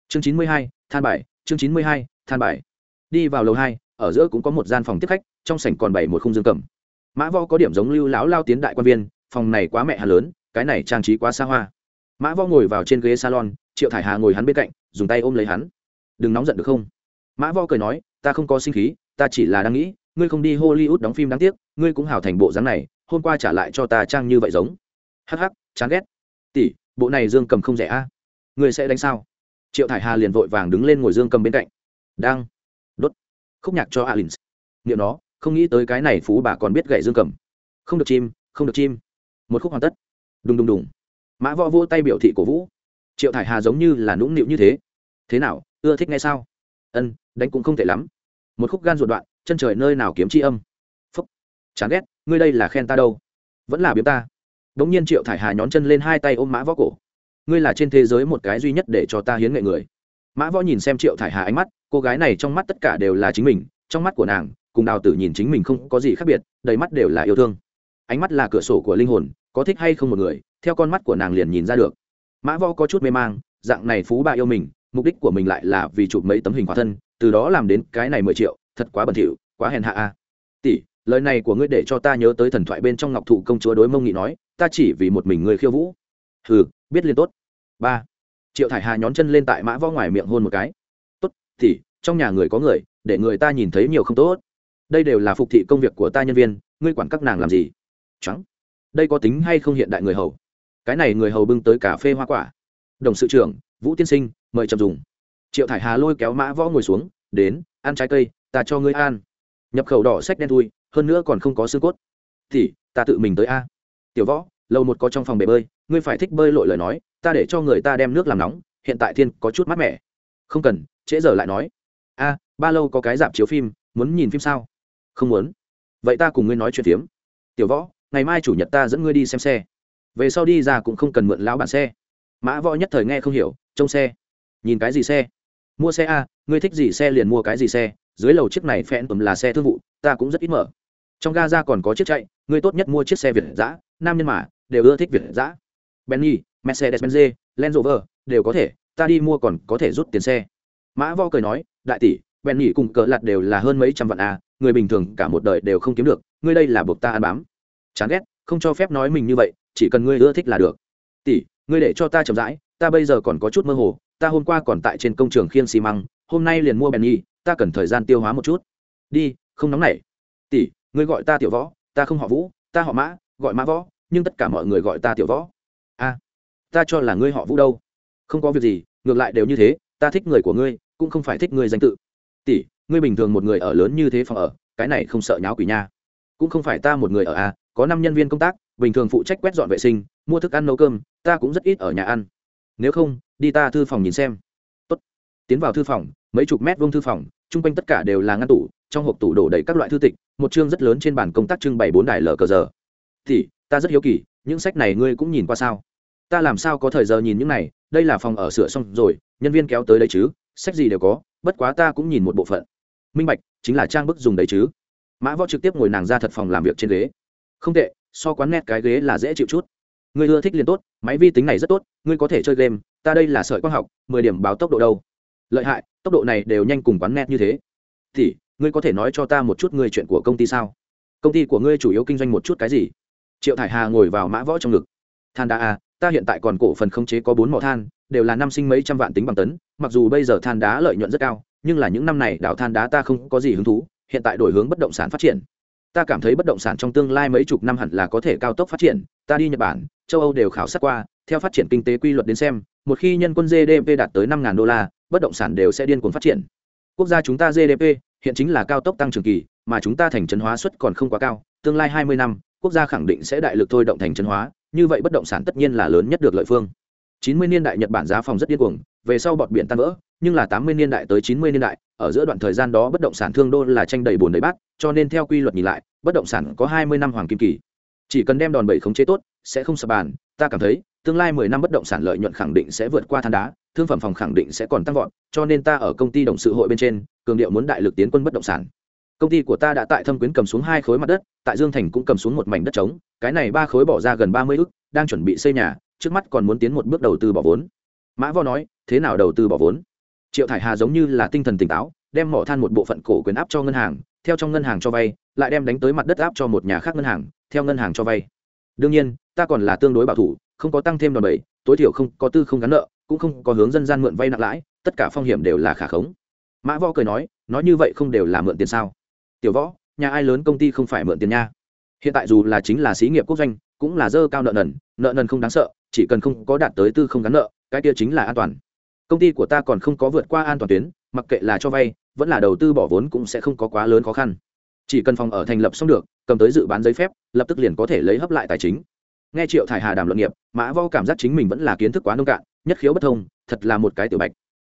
Speaker 1: chương chín mươi hai, than bài, chương chín mươi hai, than bài. Đi vào lầu hai, ở giữa cũng có một gian phòng tiếp khách, trong sảnh còn bảy một khung dương cầm. Mã võ có điểm giống lưu lão lao tiến đại quan viên, phòng này quá mẹ hà lớn, cái này trang trí quá xa hoa. Mã võ ngồi vào trên ghế salon, triệu thải hà ngồi hắn bên cạnh, dùng tay ôm lấy hắn. Đừng nóng giận được không? Mã võ cười nói, ta không có sinh khí, ta chỉ là đang nghĩ, ngươi không đi hollywood đóng phim đáng tiếc, ngươi cũng hào thành bộ dáng này, hôm qua trả lại cho ta trang như vậy giống. Hắc hắc, chán ghét. Tỷ, bộ này dương cầm không rẻ a. Ngươi sẽ đánh sao? Triệu thải hà liền vội vàng đứng lên ngồi dương cầm bên cạnh. Đang. Đốt. Khúc nhạc cho alin nghiệm nó, không nghĩ tới cái này phú bà còn biết gậy dương cầm. Không được chim, không được chim. Một khúc hoàn tất. Đùng đùng đùng. Mã võ vỗ tay biểu thị cổ vũ. Triệu thải hà giống như là nũng nịu như thế. Thế nào, ưa thích nghe sao? Ân, đánh cũng không tệ lắm. Một khúc gan ruột đoạn, chân trời nơi nào kiếm c h i âm. Phúc. Chán ghét, ngươi đây là khen ta đâu? Vẫn là biếm ta. Đ ỗ n g nhiên triệu thải hà nhón chân lên hai tay ôm mã võ cổ ngươi là trên thế giới một cái duy nhất để cho ta hiến nghệ người. Mã võ nhìn xem triệu thải hà ánh mắt, cô gái này trong mắt tất cả đều là chính mình, trong mắt của nàng, cùng đào tử nhìn chính mình không có gì khác biệt, đầy mắt đều là yêu thương. Ánh mắt là cửa sổ của linh hồn, có thích hay không một người, theo con mắt của nàng liền nhìn ra được. Mã võ có chút mê mang, dạng này phú bà yêu mình, mục đích của mình lại là vì chụp mấy tấm hình khỏa thân, từ đó làm đến cái này mười triệu, thật quá bẩn thỉu, quá hèn hạ a. Tỷ, lời này của ngươi để cho ta nhớ tới thần thoại bên trong ngọc thụ công chúa đối mông nghị nói, ta chỉ vì một mình ngươi khiêu vũ. Hừ biết liền tốt. Ba. Triệu thải hà nhón chân lên tại mã võ ngoài miệng hôn một cái. Tốt, thì, trong nhà người có người, để người ta nhìn thấy nhiều không tốt. Đây đều là phục thị công việc của ta nhân viên, ngươi quản các nàng làm gì? Trắng đây có tính hay không hiện đại người hầu? Cái này người hầu bưng tới cà phê hoa quả. Đồng sự trưởng, vũ tiên sinh, mời chậm dùng. Triệu thải hà lôi kéo mã võ ngồi xuống, đến, ăn trái cây, ta cho ngươi ăn. Nhập khẩu đỏ sách đen thui, hơn nữa còn không có xương cốt. Thì, ta tự mình tới a. Tiểu võ lâu một có trong phòng bể bơi, ngươi phải thích bơi lội lời nói, ta để cho người ta đem nước làm nóng, hiện tại thiên có chút mát mẻ. Không cần, trễ giờ lại nói. A, ba lâu có cái dạp chiếu phim, muốn nhìn phim sao? Không muốn. Vậy ta cùng ngươi nói chuyện phiếm. Tiểu võ, ngày mai chủ nhật ta dẫn ngươi đi xem xe. Về sau đi ra cũng không cần mượn lão bản xe. Mã võ nhất thời nghe không hiểu, trông xe. Nhìn cái gì xe? Mua xe a, ngươi thích gì xe liền mua cái gì xe. Dưới lầu chiếc này phen tầm là xe thương vụ, ta cũng rất ít mở. Trong ga ra còn có chiếc chạy, ngươi tốt nhất mua chiếc xe việt giã nam nhân mà đều ưa thích việt giã benny mercedes benz land rover đều có thể, ta đi mua còn có thể rút tiền xe. Mã vo cười nói, đại tỷ, benny cùng cỡ lặt đều là hơn mấy trăm vạn a người bình thường cả một đời đều không kiếm được, ngươi đây là buộc ta ăn bám. Chán ghét, không cho phép nói mình như vậy, chỉ cần ngươi ưa thích là được. Tỷ, ngươi để cho ta chậm rãi, ta bây giờ còn có chút mơ hồ, ta hôm qua còn tại trên công trường khiêng xi măng, hôm nay liền mua bèn nhi ta cần thời gian tiêu hóa một chút. Đi, không nóng nảy. Tỷ, ngươi gọi ta tiểu võ, ta không họ vũ, ta họ mã, gọi mã võ nhưng tất cả mọi người gọi ta tiểu võ. A ta cho là ngươi họ vũ đâu. Không có việc gì, ngược lại đều như thế, ta thích người của ngươi, cũng không phải thích ngươi danh tự. Tỷ, ngươi bình thường một người ở lớn như thế phòng ở, cái này không sợ nháo quỷ nha. Cũng không phải ta một người ở a có năm nhân viên công tác, bình thường phụ trách quét dọn vệ sinh, mua thức ăn nấu cơm, ta cũng rất ít ở nhà ăn. Nếu không, đi ta thư phòng nhìn xem. Tốt. tiến vào thư phòng, mấy chục mét vuông thư phòng, chung quanh tất cả đều là ngăn tủ, trong hộp tủ đổ đầy các loại thư tịch, một chương rất lớn trên bàn công tác trưng bày bốn đài lờ cờ giờ. Thì ta rất hiếu kỳ, những sách này ngươi cũng nhìn qua sao? Ta làm sao có thời giờ nhìn những này, đây là phòng ở sửa xong rồi, nhân viên kéo tới đấy chứ, sách gì đều có, bất quá ta cũng nhìn một bộ phận. Minh bạch, chính là trang bức dùng đấy chứ. Mã võ trực tiếp ngồi nàng ra thật phòng làm việc trên ghế. Không tệ, so quán nét cái ghế là dễ chịu chút. Ngươi ưa thích liền tốt, máy vi tính này rất tốt, ngươi có thể chơi game, ta đây là sợi quang học, mười điểm báo tốc độ đâu. Lợi hại, tốc độ này đều nhanh cùng quán nét như thế. Thì ngươi có thể nói cho ta một chút ngươi chuyện của công ty sao? Công ty của ngươi chủ yếu kinh doanh một chút cái gì? Triệu thải hà ngồi vào mã võ trong ngực. Than đá à ta hiện tại còn cổ phần khống chế có bốn mỏ than, đều là năm sinh mấy trăm vạn tính bằng tấn, mặc dù bây giờ than đá lợi nhuận rất cao, nhưng là những năm này đảo than đá ta không có gì hứng thú, hiện tại đổi hướng bất động sản phát triển. Ta cảm thấy bất động sản trong tương lai mấy chục năm hẳn là có thể cao tốc phát triển, ta đi nhật bản, châu âu đều khảo sát qua, theo phát triển kinh tế quy luật đến xem, một khi nhân quân gdp đạt tới năm đô la, bất động sản đều sẽ điên cuồng phát triển. Quốc gia chúng ta gdp hiện chính là cao tốc tăng trưởng kỳ, mà chúng ta thành trấn hóa suất còn không quá cao, tương lai hai mươi năm quốc gia khẳng định sẽ đại lực thôi động thành chân hóa, như vậy bất động sản tất nhiên là lớn nhất được lợi phương. Chín mươi niên đại nhật bản giá phòng rất điên cuồng, về sau bọt biển tan vỡ, nhưng là tám mươi niên đại tới chín mươi niên đại, ở giữa đoạn thời gian đó bất động sản thương đô là tranh đầy buồn đầy bát, cho nên theo quy luật nhìn lại, bất động sản có hai mươi năm hoàng kim kỳ. Chỉ cần đem đòn bẩy khống chế tốt, sẽ không sập bàn, ta cảm thấy, tương lai mười năm bất động sản lợi nhuận khẳng định sẽ vượt qua than đá, thương phẩm phòng khẳng định sẽ còn tăng vọt, cho nên ta ở công ty đồng sự hội bên trên, cường điệu muốn đại lực tiến quân bất động sản công ty của ta đã tại thâm quyến cầm xuống hai khối mặt đất, tại dương thành cũng cầm xuống một mảnh đất trống, cái này ba khối bỏ ra gần ba mươi ước đang chuẩn bị xây nhà, trước mắt còn muốn tiến một bước đầu tư bỏ vốn. Mã vo nói, thế nào đầu tư bỏ vốn? Triệu thải hà giống như là tinh thần tỉnh táo, đem mỏ than một bộ phận cổ quyền áp cho ngân hàng, theo trong ngân hàng cho vay, lại đem đánh tới mặt đất áp cho một nhà khác ngân hàng, theo ngân hàng cho vay. Đương nhiên, ta còn là tương đối bảo thủ, không có tăng thêm đòn bẩy, tối thiểu không có tư không gắn nợ, cũng không có hướng dân gian mượn vay nặng lãi, tất cả phong hiểm đều là khả khống. Mã võ cười nói nói như vậy không đều là mượn tiền sao? Tiểu võ, nhà ai lớn công ty không phải mượn tiền nha? Hiện tại dù là chính là xí nghiệp quốc doanh, cũng là dơ cao nợ nần nợ nần không đáng sợ, chỉ cần không có đạt tới tư không gắn nợ, cái kia chính là an toàn. Công ty của ta còn không có vượt qua an toàn tuyến, mặc kệ là cho vay, vẫn là đầu tư bỏ vốn cũng sẽ không có quá lớn khó khăn. Chỉ cần phòng ở thành lập xong được, cầm tới dự bán giấy phép, lập tức liền có thể lấy hấp lại tài chính. Nghe triệu thải hà đàm luận nghiệp, mã vo cảm giác chính mình vẫn là kiến thức quá nông cạn, nhất khiếu bất thông, thật là một cái tiểu bạch.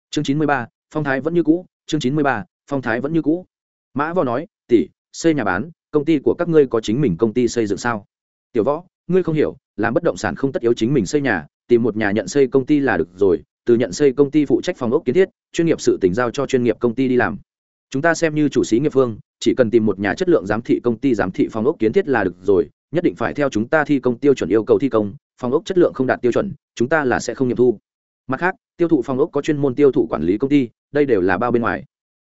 Speaker 1: Chương chín mươi ba, phong thái vẫn như cũ, chương chín mươi ba, phong thái vẫn như cũ. Mã vo nói tỷ, xây nhà bán, công ty của các ngươi có chính mình công ty xây dựng sao? Tiểu võ, ngươi không hiểu, làm bất động sản không tất yếu chính mình xây nhà, tìm một nhà nhận xây công ty là được rồi, từ nhận xây công ty phụ trách phòng ốc kiến thiết, chuyên nghiệp sự tỉnh giao cho chuyên nghiệp công ty đi làm. Chúng ta xem như chủ sĩ nghiệp phương, chỉ cần tìm một nhà chất lượng giám thị công ty giám thị phòng ốc kiến thiết là được rồi, nhất định phải theo chúng ta thi công tiêu chuẩn yêu cầu thi công, phòng ốc chất lượng không đạt tiêu chuẩn, chúng ta là sẽ không nghiệm thu. Mặt khác, tiêu thụ phòng ốc có chuyên môn tiêu thụ quản lý công ty, đây đều là bao bên ngoài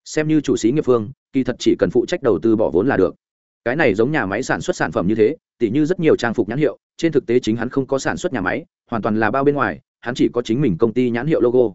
Speaker 1: xem như chủ sĩ nghiệp phương, kỳ thật chỉ cần phụ trách đầu tư bỏ vốn là được. Cái này giống nhà máy sản xuất sản phẩm như thế, tỉ như rất nhiều trang phục nhãn hiệu, trên thực tế chính hắn không có sản xuất nhà máy, hoàn toàn là bao bên ngoài, hắn chỉ có chính mình công ty nhãn hiệu logo.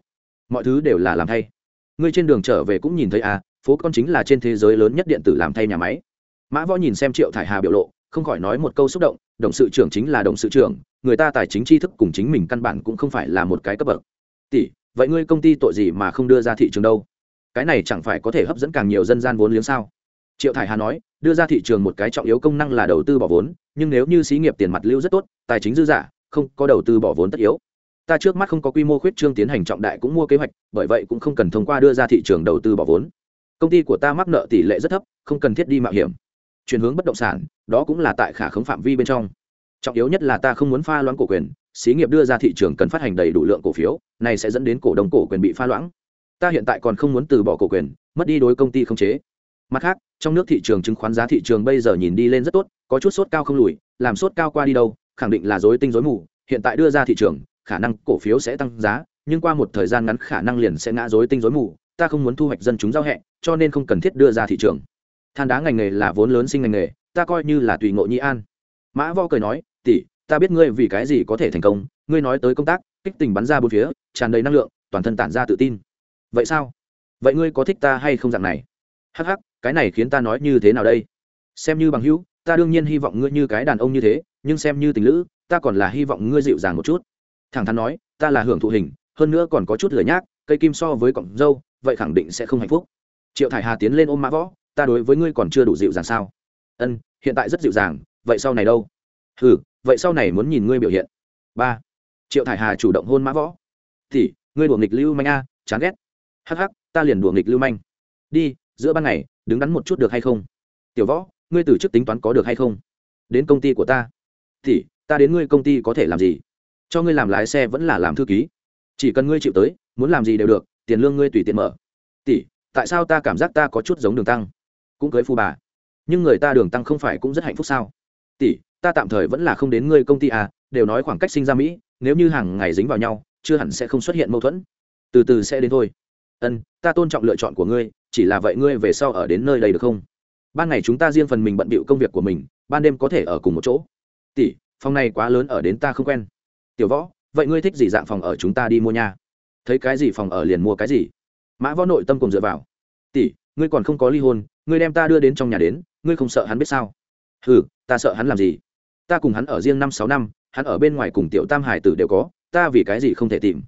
Speaker 1: Mọi thứ đều là làm thay. Ngươi trên đường trở về cũng nhìn thấy à phố con chính là trên thế giới lớn nhất điện tử làm thay nhà máy. Mã võ nhìn xem triệu thải hà biểu lộ, không khỏi nói một câu xúc động, đồng sự trưởng chính là đồng sự trưởng, người ta tài chính tri thức cùng chính mình căn bản cũng không phải là một cái cấp bậc. Tỷ, vậy ngươi công ty tội gì mà không đưa ra thị trường đâu? Cái này chẳng phải có thể hấp dẫn càng nhiều dân gian vốn liếng sao? Triệu thải hà nói, đưa ra thị trường một cái trọng yếu công năng là đầu tư bỏ vốn, nhưng nếu như xí nghiệp tiền mặt lưu rất tốt, tài chính dư giả không có đầu tư bỏ vốn tất yếu. Ta trước mắt không có quy mô khuyết trương tiến hành trọng đại cũng mua kế hoạch, bởi vậy cũng không cần thông qua đưa ra thị trường đầu tư bỏ vốn. Công ty của ta mắc nợ tỷ lệ rất thấp, không cần thiết đi mạo hiểm. Chuyển hướng bất động sản, đó cũng là tại khả khống phạm vi bên trong. Trọng yếu nhất là ta không muốn pha loãng cổ quyền, xí nghiệp đưa ra thị trường cần phát hành đầy đủ lượng cổ phiếu, này sẽ dẫn đến cổ đông cổ quyền bị pha loãng ta hiện tại còn không muốn từ bỏ cổ quyền, mất đi đối công ty không chế. Mặt khác, trong nước thị trường chứng khoán giá thị trường bây giờ nhìn đi lên rất tốt, có chút sốt cao không lùi, làm sốt cao qua đi đâu, khẳng định là dối tinh dối mù, hiện tại đưa ra thị trường, khả năng cổ phiếu sẽ tăng giá, nhưng qua một thời gian ngắn khả năng liền sẽ ngã dối tinh dối mù, ta không muốn thu hoạch dân chúng giao hẹ, cho nên không cần thiết đưa ra thị trường. Than đá ngành nghề là vốn lớn sinh ngành nghề, ta coi như là tùy ngộ nhĩ an. Mã vo cười nói, tỷ, ta biết ngươi vì cái gì có thể thành công, ngươi nói tới công tác, kích tình bắn ra bốn phía, tràn đầy năng lượng, toàn thân tản ra tự tin vậy sao? Vậy ngươi có thích ta hay không dạng này? Hắc hắc, cái này khiến ta nói như thế nào đây? Xem như bằng hữu, ta đương nhiên hy vọng ngươi như cái đàn ông như thế, nhưng xem như tình lữ, ta còn là hy vọng ngươi dịu dàng một chút. Thẳng thắn nói, ta là hưởng thụ hình, hơn nữa còn có chút lửa nhác, cây kim so với cọng dâu, vậy khẳng định sẽ không hạnh phúc. Triệu thải hà tiến lên ôm mã võ, ta đối với ngươi còn chưa đủ dịu dàng sao? Ân, hiện tại rất dịu dàng, vậy sau này đâu? Ừ vậy sau này muốn nhìn ngươi biểu hiện. Ba, triệu thải hà chủ động hôn mã võ. Thì, ngươi đùa nghịch lưu manh a, chán ghét hắc hắc, ta liền đùa nghịch lưu manh. Đi, giữa ban ngày, đứng đắn một chút được hay không? Tiểu võ, ngươi từ chức tính toán có được hay không? Đến công ty của ta. Thì, ta đến ngươi công ty có thể làm gì? Cho ngươi làm lái xe vẫn là làm thư ký. Chỉ cần ngươi chịu tới, muốn làm gì đều được, tiền lương ngươi tùy tiện mở. Tỷ, tại sao ta cảm giác ta có chút giống đường tăng? Cũng cưới phu bà. Nhưng người ta đường tăng không phải cũng rất hạnh phúc sao? Tỷ, ta tạm thời vẫn là không đến ngươi công ty à đều nói khoảng cách sinh ra mỹ, nếu như hàng ngày dính vào nhau, chưa hẳn sẽ không xuất hiện mâu thuẫn. Từ từ sẽ đến thôi ân, ta tôn trọng lựa chọn của ngươi, chỉ là vậy ngươi về sau ở đến nơi đây được không? Ban ngày chúng ta riêng phần mình bận bịu công việc của mình, ban đêm có thể ở cùng một chỗ. Tỷ, phòng này quá lớn ở đến ta không quen. Tiểu võ, vậy ngươi thích gì dạng phòng ở chúng ta đi mua nha? Thấy cái gì phòng ở liền mua cái gì. Mã võ nội tâm cùng dựa vào. Tỷ, ngươi còn không có ly hôn, ngươi đem ta đưa đến trong nhà đến, ngươi không sợ hắn biết sao? Ừ ta sợ hắn làm gì? Ta cùng hắn ở riêng năm sáu năm, hắn ở bên ngoài cùng tiểu tam hải tử đều có, ta vì cái gì không thể tìm?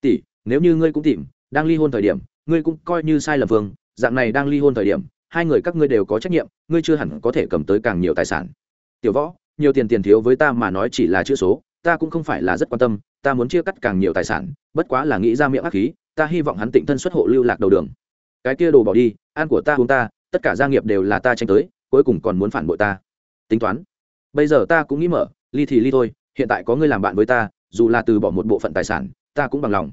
Speaker 1: Tỷ, nếu như ngươi cũng tìm đang ly hôn thời điểm, ngươi cũng coi như sai lầm vương, dạng này đang ly hôn thời điểm, hai người các ngươi đều có trách nhiệm, ngươi chưa hẳn có thể cầm tới càng nhiều tài sản. Tiểu võ, nhiều tiền tiền thiếu với ta mà nói chỉ là chữ số, ta cũng không phải là rất quan tâm, ta muốn chia cắt càng nhiều tài sản, bất quá là nghĩ ra miệng ác khí, ta hy vọng hắn tịnh thân xuất hộ lưu lạc đầu đường. Cái kia đồ bỏ đi, ăn của ta uống ta, tất cả gia nghiệp đều là ta tranh tới, cuối cùng còn muốn phản bội ta. Tính toán. Bây giờ ta cũng nghĩ mở, ly thì ly thôi, hiện tại có ngươi làm bạn với ta, dù là từ bỏ một bộ phận tài sản, ta cũng bằng lòng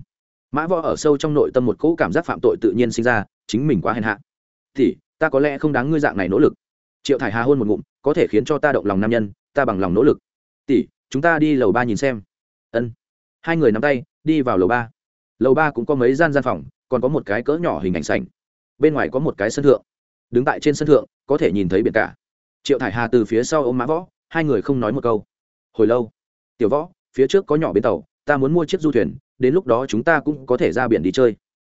Speaker 1: mã võ ở sâu trong nội tâm một cỗ cảm giác phạm tội tự nhiên sinh ra, chính mình quá hèn hạ. Thì, ta có lẽ không đáng ngươi dạng này nỗ lực. Triệu thải hà hôn một ngụm, có thể khiến cho ta động lòng nam nhân, ta bằng lòng nỗ lực. Tỷ, chúng ta đi lầu ba nhìn xem. Ân. Hai người nắm tay, đi vào lầu ba. Lầu ba cũng có mấy gian gian phòng, còn có một cái cỡ nhỏ hình ảnh sảnh. Bên ngoài có một cái sân thượng. Đứng tại trên sân thượng, có thể nhìn thấy biển cả. Triệu thải hà từ phía sau ôm mã võ, hai người không nói một câu. Hồi lâu. Tiểu võ, phía trước có nhỏ bến tàu, ta muốn mua chiếc du thuyền đến lúc đó chúng ta cũng có thể ra biển đi chơi.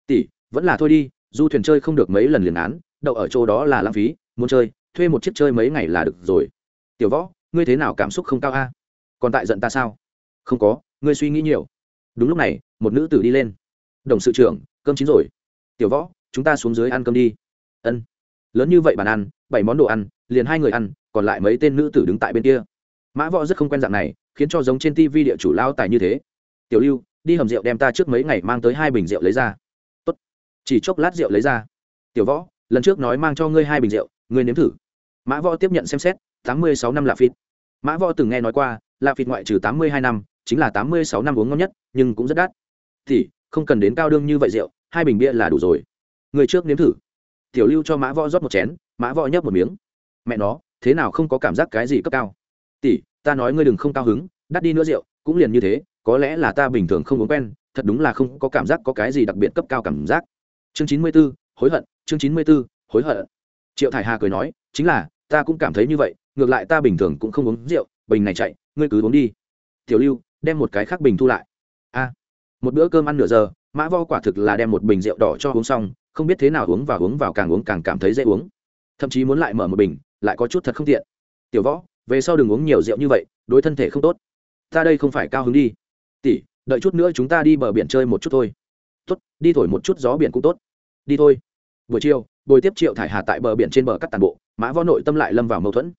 Speaker 1: Tỷ, vẫn là thôi đi, du thuyền chơi không được mấy lần liền án, đậu ở chỗ đó là lãng phí, muốn chơi, thuê một chiếc chơi mấy ngày là được rồi. Tiểu võ, ngươi thế nào cảm xúc không cao a? Còn tại giận ta sao? Không có, ngươi suy nghĩ nhiều. Đúng lúc này, một nữ tử đi lên. Đồng sự trưởng, cơm chín rồi. Tiểu võ, chúng ta xuống dưới ăn cơm đi. Ân. Lớn như vậy bàn ăn, bảy món đồ ăn, liền hai người ăn, còn lại mấy tên nữ tử đứng tại bên kia. Mã võ rất không quen dạng này, khiến cho giống trên tv địa chủ lao tài như thế. Tiểu lưu đi hầm rượu đem ta trước mấy ngày mang tới hai bình rượu lấy ra. Tốt. chỉ chốc lát rượu lấy ra. Tiểu võ, lần trước nói mang cho ngươi hai bình rượu, ngươi nếm thử. Mã võ tiếp nhận xem xét, tám mươi sáu năm lạ phịt. Mã võ từng nghe nói qua lạ phịt ngoại trừ tám mươi hai năm, chính là tám mươi sáu năm uống ngon nhất, nhưng cũng rất đắt. Thì, không cần đến cao đương như vậy rượu, hai bình bia là đủ rồi. Người trước nếm thử. Tiểu lưu cho mã võ rót một chén, mã võ nhấp một miếng. Mẹ nó, thế nào không có cảm giác cái gì cấp cao? Tỷ, ta nói ngươi đừng không cao hứng, đắt đi nữa rượu, cũng liền như thế có lẽ là ta bình thường không uống quen, thật đúng là không có cảm giác có cái gì đặc biệt cấp cao cảm giác. Chương chín mươi b ố hối hận, chương chín mươi b ố hối hận. Triệu thải hà cười nói, chính là, ta cũng cảm thấy như vậy, ngược lại ta bình thường cũng không uống rượu, bình này chạy, ngươi cứ uống đi. Tiểu lưu, đem một cái khác bình thu lại. A, một bữa cơm ăn nửa giờ, mã vo quả thực là đem một bình rượu đỏ cho uống xong, không biết thế nào uống và uống vào càng uống càng cảm thấy dễ uống. Thậm chí muốn lại mở một bình, lại có chút thật không tiện. Tiểu võ, về sau đừng uống nhiều rượu như vậy, đối thân thể không tốt. Ta đây không phải cao hứng đi tỷ, đợi chút nữa chúng ta đi bờ biển chơi một chút thôi. Tốt, đi thổi một chút gió biển cũng tốt. Đi thôi. Buổi chiều buổi tiếp triệu thải hà tại bờ biển trên bờ cắt tàn bộ, mã võ nội tâm lại lâm vào mâu thuẫn.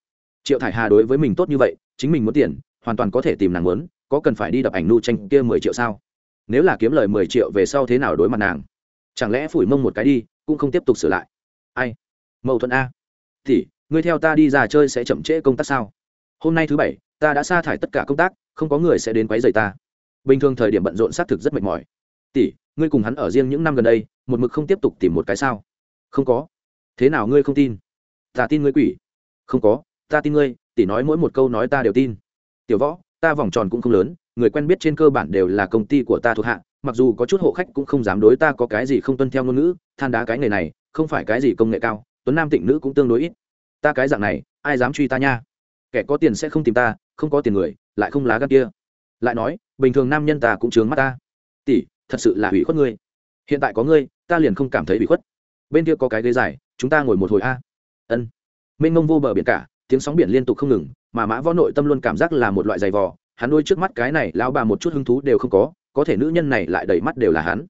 Speaker 1: Triệu thải hà đối với mình tốt như vậy, chính mình muốn tiền, hoàn toàn có thể tìm nàng muốn, có cần phải đi đập ảnh nu tranh kia mười triệu sao? Nếu là kiếm lời mười triệu về sau thế nào đối mặt nàng? Chẳng lẽ phủi mông một cái đi, cũng không tiếp tục sửa lại? Ai? Mâu thuẫn a. Thì ngươi theo ta đi ra chơi sẽ chậm trễ công tác sao? Hôm nay thứ bảy, ta đã sa thải tất cả công tác, không có người sẽ đến quấy rầy ta bình thường thời điểm bận rộn xác thực rất mệt mỏi. Tỷ, ngươi cùng hắn ở riêng những năm gần đây, một mực không tiếp tục tìm một cái sao? Không có. Thế nào ngươi không tin? Ta tin ngươi quỷ. Không có, ta tin ngươi, tỷ nói mỗi một câu nói ta đều tin. Tiểu võ, ta vòng tròn cũng không lớn, người quen biết trên cơ bản đều là công ty của ta thuộc hạ, mặc dù có chút hộ khách cũng không dám đối ta có cái gì không tuân theo ngôn ngữ, than đá cái nghề này, không phải cái gì công nghệ cao, tuấn nam tịnh nữ cũng tương đối ít. Ta cái dạng này, ai dám truy ta nha? Kẻ có tiền sẽ không tìm ta, không có tiền người, lại không lá gan kia lại nói, bình thường nam nhân ta cũng chướng mắt ta. Tỷ, thật sự là hủy khuất ngươi. Hiện tại có ngươi, ta liền không cảm thấy bị khuất. Bên kia có cái ghế dài, chúng ta ngồi một hồi a. Ân. Mênh mông vô bờ biển cả, tiếng sóng biển liên tục không ngừng, mà mã võ nội tâm luôn cảm giác là một loại giày vò. Hắn đôi trước mắt cái này, lão bà một chút hứng thú đều không có có thể nữ nhân này lại đầy mắt đều là hắn.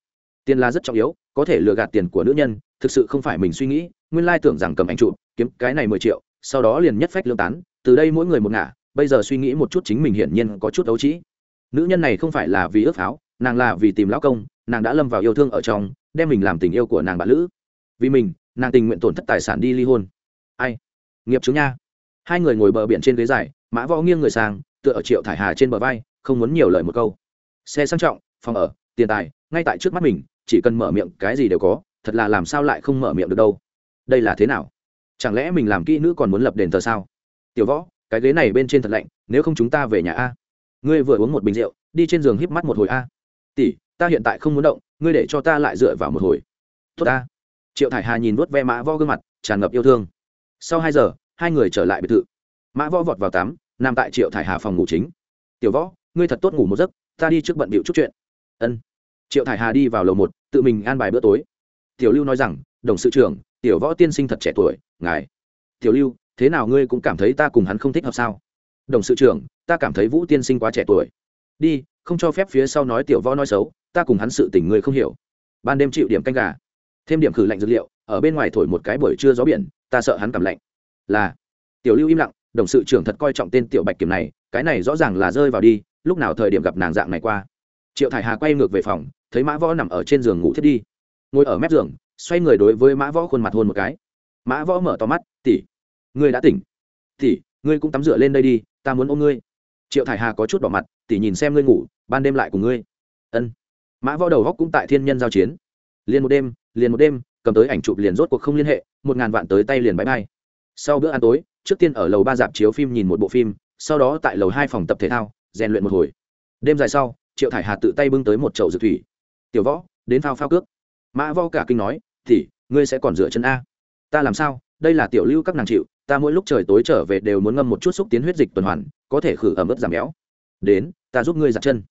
Speaker 1: Tiền là rất trọng yếu, có thể lừa gạt tiền của nữ nhân, thực sự không phải mình suy nghĩ, nguyên lai tưởng rằng cầm ảnh trụ kiếm cái này mười triệu, sau đó liền nhất phách lương tán, từ đây mỗi người một ngả, bây giờ suy nghĩ một chút chính mình hiển nhiên có chút ấu trĩ nữ nhân này không phải là vì ước pháo, nàng là vì tìm lão công, nàng đã lâm vào yêu thương ở trong, đem mình làm tình yêu của nàng bạn lữ. Vì mình, nàng tình nguyện tổn thất tài sản đi ly hôn. Ai? Nghiệp chứng nha. Hai người ngồi bờ biển trên ghế dài, mã võ nghiêng người sang, tựa ở triệu thải hà trên bờ vai, không muốn nhiều lời một câu. Xe sang trọng, phòng ở, tiền tài, ngay tại trước mắt mình, chỉ cần mở miệng cái gì đều có, thật là làm sao lại không mở miệng được đâu. Đây là thế nào? Chẳng lẽ mình làm kỹ nữ còn muốn lập đền thờ sao? Tiểu võ, cái ghế này bên trên thật lạnh, nếu không chúng ta về nhà a? Ngươi vừa uống một bình rượu, đi trên giường híp mắt một hồi a. Tỷ, ta hiện tại không muốn động, ngươi để cho ta lại dựa vào một hồi. Tốt ta. Triệu thải hà nhìn vuốt ve mã vo gương mặt, tràn ngập yêu thương. Sau hai giờ, hai người trở lại biệt thự. Mã võ vọt vào tắm, nằm tại triệu thải hà phòng ngủ chính. Tiểu võ, ngươi thật tốt ngủ một giấc, ta đi trước bận bịu chút chuyện. Ân. Triệu thải hà đi vào lầu một, tự mình an bài bữa tối. Tiểu lưu nói rằng, đồng sự trưởng, tiểu võ tiên sinh thật trẻ tuổi, ngài. Tiểu lưu, thế nào ngươi cũng cảm thấy ta cùng hắn không thích hợp sao? Đồng sự trưởng, ta cảm thấy vũ tiên sinh quá trẻ tuổi. Đi, không cho phép phía sau nói tiểu võ nói xấu, ta cùng hắn sự tình người không hiểu. Ban đêm chịu điểm canh gà. Thêm điểm khử lạnh dược liệu, ở bên ngoài thổi một cái buổi trưa gió biển, ta sợ hắn cảm lạnh. Là, tiểu lưu im lặng, đồng sự trưởng thật coi trọng tên tiểu bạch kiểm này, cái này rõ ràng là rơi vào đi, lúc nào thời điểm gặp nàng dạng này qua. Triệu thải hà quay ngược về phòng, thấy mã võ nằm ở trên giường ngủ thiết đi. Ngồi ở mép giường, xoay người đối với mã võ khuôn mặt hôn một cái. Mã võ mở to mắt tỉ ngươi đã tỉnh. Tỉ ngươi cũng tắm rửa lên đây đi ta muốn ôm ngươi. Triệu thải hà có chút bỏ mặt, tỉ nhìn xem ngươi ngủ, ban đêm lại cùng ngươi. Ân. Mã võ đầu góc cũng tại thiên nhân giao chiến. Liền một đêm, liền một đêm, cầm tới ảnh chụp liền rốt cuộc không liên hệ, một ngàn vạn tới tay liền bãi bay. Sau bữa ăn tối, trước tiên ở lầu ba dạp chiếu phim nhìn một bộ phim, sau đó tại lầu hai phòng tập thể thao, rèn luyện một hồi. Đêm dài sau, triệu thải hà tự tay bưng tới một chậu dược thủy. Tiểu võ, đến phao phao cước. Mã võ cả kinh nói, thì, ngươi sẽ còn dựa chân a. Ta làm sao? Đây là tiểu lưu các nàng chịu ta mỗi lúc trời tối trở về đều muốn ngâm một chút xúc tiến huyết dịch tuần hoàn, có thể khử ẩm ướt giảm béo. Đến, ta giúp ngươi giặt chân.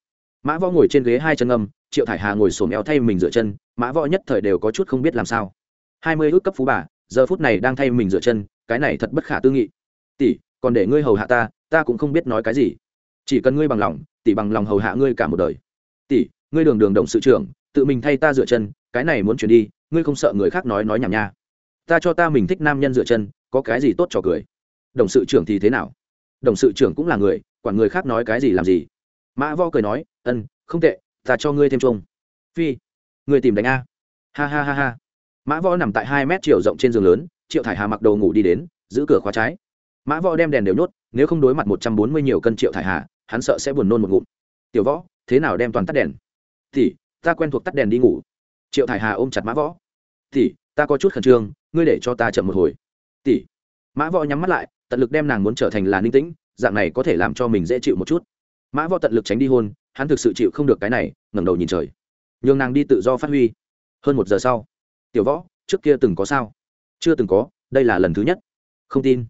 Speaker 1: Mã võ ngồi trên ghế hai chân ngâm, triệu thải hà ngồi sổm eo thay mình rửa chân, mã võ nhất thời đều có chút không biết làm sao. Hai mươi ước cấp phú bà, giờ phút này đang thay mình rửa chân, cái này thật bất khả tư nghị. Tỷ, còn để ngươi hầu hạ ta ta cũng không biết nói cái gì. Chỉ cần ngươi bằng lòng, tỷ bằng lòng hầu hạ ngươi cả một đời. Tỷ, ngươi đường đường động sự trưởng, tự mình thay ta rửa chân, cái này muốn chuyển đi, ngươi không sợ người khác nói nói nhảm nha. Ta cho ta mình thích nam nhân rửa chân có cái gì tốt cho cười? Đồng sự trưởng thì thế nào? Đồng sự trưởng cũng là người, quản người khác nói cái gì làm gì? Mã vo cười nói, ân, không tệ, ta cho ngươi thêm chung phi người tìm đánh a. Ha ha ha ha. Mã võ nằm tại hai mét chiều rộng trên giường lớn, triệu thải hà mặc đồ ngủ đi đến, giữ cửa khóa trái. Mã võ đem đèn đều nhốt, nếu không đối mặt một trăm bốn mươi nhiều cân triệu thải hà, hắn sợ sẽ buồn nôn một ngụm. Tiểu võ, thế nào đem toàn tắt đèn? Thì ta quen thuộc tắt đèn đi ngủ. Triệu thải hà ôm chặt mã võ. Thì ta có chút khẩn trương, ngươi để cho ta chậm một hồi tỷ. Mã võ nhắm mắt lại, tận lực đem nàng muốn trở thành là ninh tĩnh, dạng này có thể làm cho mình dễ chịu một chút. Mã võ tận lực tránh đi hôn, hắn thực sự chịu không được cái này, ngẩng đầu nhìn trời. Nhường nàng đi tự do phát huy. Hơn một giờ sau, tiểu võ, trước kia từng có sao? Chưa từng có, đây là lần thứ nhất. Không tin.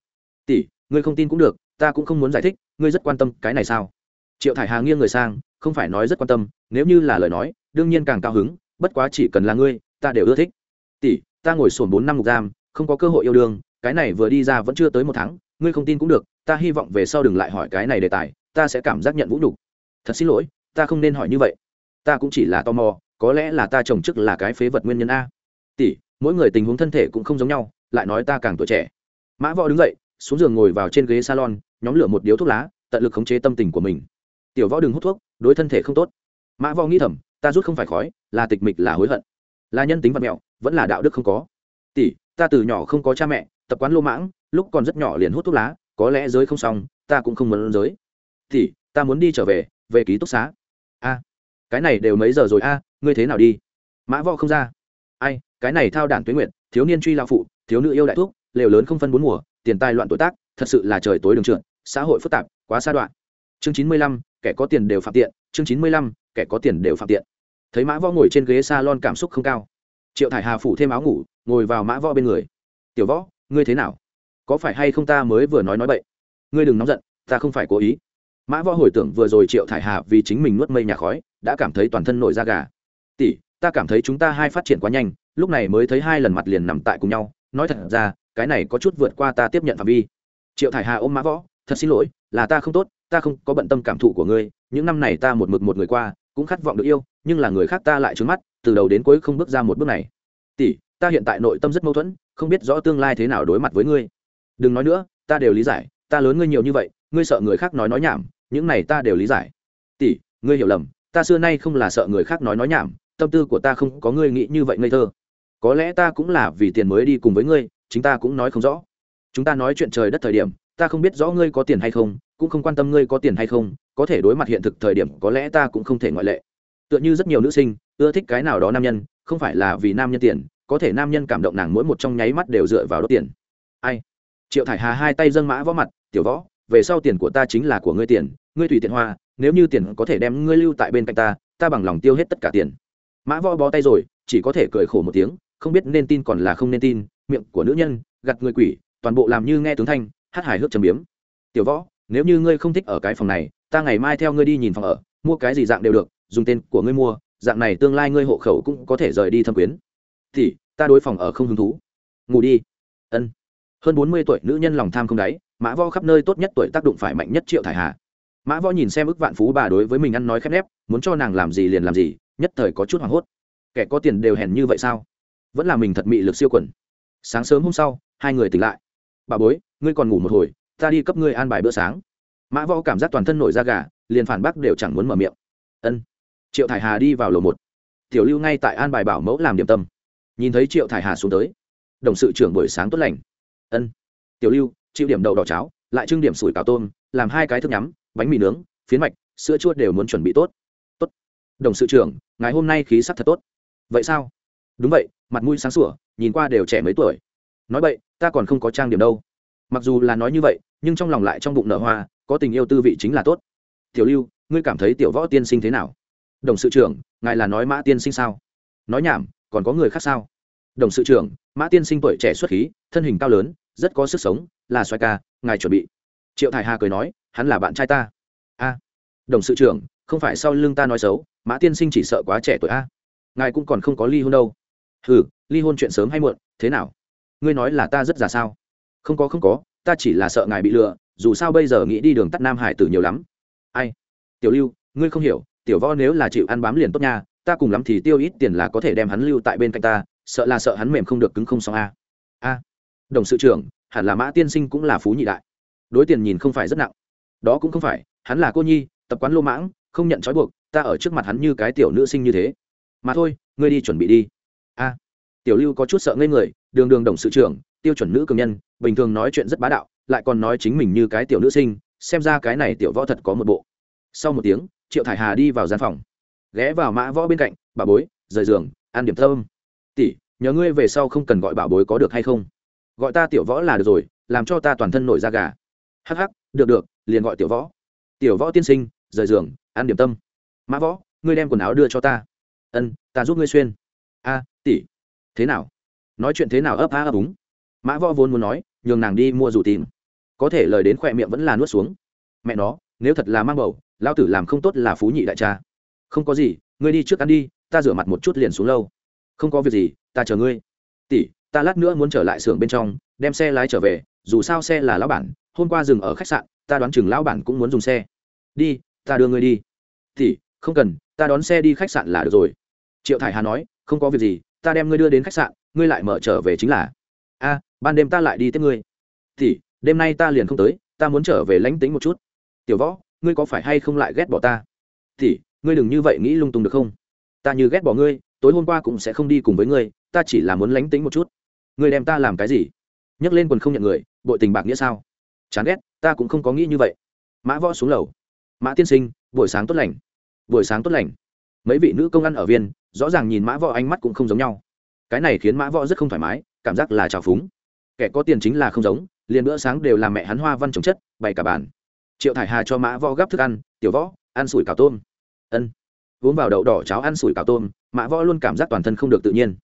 Speaker 1: Tỷ, ngươi không tin cũng được, ta cũng không muốn giải thích, ngươi rất quan tâm cái này sao? Triệu thải hà nghiêng người sang, không phải nói rất quan tâm, nếu như là lời nói, đương nhiên càng cao hứng, bất quá chỉ cần là ngươi, ta đều ưa thích. Tỷ, ta ngồi sổn bốn năm ngục giam, không có cơ hội yêu đương cái này vừa đi ra vẫn chưa tới một tháng, ngươi không tin cũng được, ta hy vọng về sau đừng lại hỏi cái này đề tài, ta sẽ cảm giác nhận vũ nhục. Thật xin lỗi, ta không nên hỏi như vậy. Ta cũng chỉ là tò mò, có lẽ là ta chồng chức là cái phế vật nguyên nhân a. Tỷ, mỗi người tình huống thân thể cũng không giống nhau, lại nói ta càng tuổi trẻ. Mã võ đứng dậy, xuống giường ngồi vào trên ghế salon, nhóm lửa một điếu thuốc lá, tận lực khống chế tâm tình của mình. Tiểu võ đừng hút thuốc, đối thân thể không tốt. Mã võ nghĩ thầm, ta rút không phải khói, là tịch mịch, là hối hận. Là nhân tính vật mẹo, vẫn là đạo đức không có. Tỷ, ta từ nhỏ không có cha mẹ tập quán lô mãng lúc còn rất nhỏ liền hút thuốc lá có lẽ giới không xong ta cũng không muốn giới. Thì, ta muốn đi trở về về ký túc xá. A cái này đều mấy giờ rồi a ngươi thế nào đi? Mã võ không ra. Ai cái này thao đản tuyến nguyện thiếu niên truy lao phụ thiếu nữ yêu đại thuốc lều lớn không phân bốn mùa tiền tài loạn tuổi tác thật sự là trời tối đường trượt xã hội phức tạp quá xa đoạn. Chương chín mươi lăm kẻ có tiền đều phạm tiện chương chín mươi lăm kẻ có tiền đều phạm tiện. Thấy mã võ ngồi trên ghế s a lon cảm xúc không cao. Triệu thải hà phủ thêm áo ngủ ngồi vào mã võ bên người. Tiểu võ ngươi thế nào? Có phải hay không ta mới vừa nói nói bậy? Ngươi đừng nóng giận, ta không phải cố ý. Mã võ hồi tưởng vừa rồi triệu thải hà vì chính mình nuốt mây nhà khói, đã cảm thấy toàn thân nổi da gà. Tỷ, ta cảm thấy chúng ta hai phát triển quá nhanh, lúc này mới thấy hai lần mặt liền nằm tại cùng nhau. Nói thật ra, cái này có chút vượt qua ta tiếp nhận phạm vi. Triệu thải hà ôm mã võ, thật xin lỗi, là ta không tốt, ta không có bận tâm cảm thụ của ngươi. Những năm này ta một mực một người qua, cũng khát vọng được yêu, nhưng là người khác ta lại trướng mắt, từ đầu đến cuối không bước ra một bước này. Tỷ, ta hiện tại nội tâm rất mâu thuẫn không biết rõ tương lai thế nào đối mặt với ngươi. Đừng nói nữa, ta đều lý giải, ta lớn ngươi nhiều như vậy, ngươi sợ người khác nói nói nhảm, những này ta đều lý giải. Tỷ, ngươi hiểu lầm, ta xưa nay không là sợ người khác nói nói nhảm, tâm tư của ta không có ngươi nghĩ như vậy ngây thơ. Có lẽ ta cũng là vì tiền mới đi cùng với ngươi, chính ta cũng nói không rõ. Chúng ta nói chuyện trời đất thời điểm, ta không biết rõ ngươi có tiền hay không, cũng không quan tâm ngươi có tiền hay không, có thể đối mặt hiện thực thời điểm, có lẽ ta cũng không thể ngoại lệ. Tựa như rất nhiều nữ sinh, ưa thích cái nào đó nam nhân, không phải là vì nam nhân tiền có thể nam nhân cảm động nàng mỗi một trong nháy mắt đều dựa vào đốt tiền. Ai? Triệu thải hà hai tay dâng mã võ mặt, tiểu võ, về sau tiền của ta chính là của ngươi tiền, ngươi tùy tiện hoa, nếu như tiền có thể đem ngươi lưu tại bên cạnh ta ta bằng lòng tiêu hết tất cả tiền. Mã võ bó tay rồi, chỉ có thể cười khổ một tiếng, không biết nên tin còn là không nên tin, miệng của nữ nhân gặt người quỷ, toàn bộ làm như nghe tướng thanh, hát hài hước trầm biếm. Tiểu võ, nếu như ngươi không thích ở cái phòng này, ta ngày mai theo ngươi đi nhìn phòng ở, mua cái gì dạng đều được, dùng tên của ngươi mua, dạng này tương lai ngươi hộ khẩu cũng có thể rời đi thâm quyến thì ta đối phòng ở không hứng thú. Ngủ đi. Ân. Hơn bốn mươi tuổi nữ nhân lòng tham không đáy, mã võ khắp nơi tốt nhất tuổi tác động phải mạnh nhất triệu thải hà. Mã võ nhìn xem ức vạn phú bà đối với mình ăn nói khép nép, muốn cho nàng làm gì liền làm gì, nhất thời có chút hoảng hốt. Kẻ có tiền đều hèn như vậy sao? Vẫn là mình thật mị lực siêu quẩn sáng sớm hôm sau, hai người tỉnh lại. Bà bối, ngươi còn ngủ một hồi, ta đi cấp ngươi an bài bữa sáng. Mã võ cảm giác toàn thân nổi da gà, liền phản bác đều chẳng muốn mở miệng. Ân. Triệu thải hà đi vào lầu một. Tiểu lưu ngay tại an bài bảo mẫu làm điểm tâm nhìn thấy triệu thải hà xuống tới. Đồng sự trưởng buổi sáng tốt lành. Ân. Tiểu lưu, chịu điểm đậu đỏ cháo, lại trưng điểm sủi cào tôm, làm hai cái thức nhắm, bánh mì nướng, phiến mạch, sữa chua đều muốn chuẩn bị tốt. Tốt. Đồng sự trưởng, ngày hôm nay khí sắc thật tốt. Vậy sao? Đúng vậy, mặt mũi sáng sủa, nhìn qua đều trẻ mấy tuổi. Nói vậy ta còn không có trang điểm đâu. Mặc dù là nói như vậy, nhưng trong lòng lại trong bụng nở hoa, có tình yêu tư vị chính là tốt. Tiểu lưu, ngươi cảm thấy tiểu võ tiên sinh thế nào? Đồng sự trưởng, ngài là nói mã tiên sinh sao? Nói nhảm còn có người khác sao? Đồng sự trưởng, mã tiên sinh tuổi trẻ xuất khí, thân hình cao lớn, rất có sức sống, là xoài ca, ngài chuẩn bị. Triệu thải hà cười nói, hắn là bạn trai ta. A. Đồng sự trưởng, không phải sau lưng ta nói xấu, mã tiên sinh chỉ sợ quá trẻ tuổi a. Ngài cũng còn không có ly hôn đâu. Ừ ly hôn chuyện sớm hay muộn, thế nào? Ngươi nói là ta rất già sao? Không có không có, ta chỉ là sợ ngài bị lừa, dù sao bây giờ nghĩ đi đường tắt nam hải tử nhiều lắm. Ai? Tiểu lưu, ngươi không hiểu, tiểu võ nếu là chịu ăn bám liền tốt nha ta cùng lắm thì tiêu ít tiền là có thể đem hắn lưu tại bên cạnh ta, sợ là sợ hắn mềm không được cứng không xong a. A. Đồng sự trưởng, hẳn là mã tiên sinh cũng là phú nhị đại. Đối tiền nhìn không phải rất nặng. Đó cũng không phải, hắn là cô nhi, tập quán lô mãng, không nhận trói buộc, ta ở trước mặt hắn như cái tiểu nữ sinh như thế. Mà thôi, ngươi đi chuẩn bị đi. A. Tiểu lưu có chút sợ ngây người, đường đường đồng sự trưởng, tiêu chuẩn nữ cường nhân, bình thường nói chuyện rất bá đạo, lại còn nói chính mình như cái tiểu nữ sinh, xem ra cái này tiểu võ thật có một bộ. Sau một tiếng, triệu thải hà đi vào gian phòng ghé vào mã võ bên cạnh, bà bối, rời giường, ăn điểm thơm tỷ, nhờ ngươi về sau không cần gọi bà bối có được hay không? Gọi ta tiểu võ là được rồi, làm cho ta toàn thân nổi da gà. Hắc hắc, được được, liền gọi tiểu võ. Tiểu võ tiên sinh, rời giường, ăn điểm tâm. Mã võ, ngươi đem quần áo đưa cho ta. Ân, ta giúp ngươi xuyên. A, tỷ, thế nào? Nói chuyện thế nào ấp a ấp úng. Mã võ vốn muốn nói, nhường nàng đi mua dù tìm. Có thể lời đến khỏe miệng vẫn là nuốt xuống. Mẹ nó, nếu thật là mang bầu lao tử làm không tốt là phú nhị đại cha không có gì, ngươi đi trước ăn đi, ta rửa mặt một chút liền xuống lâu. Không có việc gì, ta chờ ngươi. Tỷ, ta lát nữa muốn trở lại xưởng bên trong, đem xe lái trở về, dù sao xe là lão bản, hôm qua dừng ở khách sạn, ta đoán chừng lão bản cũng muốn dùng xe. Đi, ta đưa ngươi đi. Tỷ, không cần, ta đón xe đi khách sạn là được rồi. Triệu thải hà nói, không có việc gì, ta đem ngươi đưa đến khách sạn, ngươi lại mở trở về chính là. A, ban đêm ta lại đi tiếp ngươi. Tỷ, đêm nay ta liền không tới, ta muốn trở về lánh tính một chút. Tiểu võ, ngươi có phải hay không lại ghét bỏ ta? Tỷ ngươi đừng như vậy nghĩ lung tung được không? Ta như ghét bỏ ngươi, tối hôm qua cũng sẽ không đi cùng với ngươi, ta chỉ là muốn lánh tính một chút. Ngươi đem ta làm cái gì? Nhấc lên quần không nhận người, bội tình bạc nghĩa sao? Chán ghét, ta cũng không có nghĩ như vậy. Mã võ xuống lầu. Mã tiên sinh, buổi sáng tốt lành. Buổi sáng tốt lành. Mấy vị nữ công ăn ở viên, rõ ràng nhìn mã võ ánh mắt cũng không giống nhau. Cái này khiến mã võ rất không thoải mái, cảm giác là trào phúng. Kẻ có tiền chính là không giống, liền bữa sáng đều làm mẹ hắn hoa văn trồng chất, bày cả bàn. Triệu thải hà cho mã võ gắp thức ăn, tiểu võ, ăn sủi cào tôm ân. Uống vào đậu đỏ cháo ăn sủi cào tôm, mã võ luôn cảm giác toàn thân không được tự nhiên.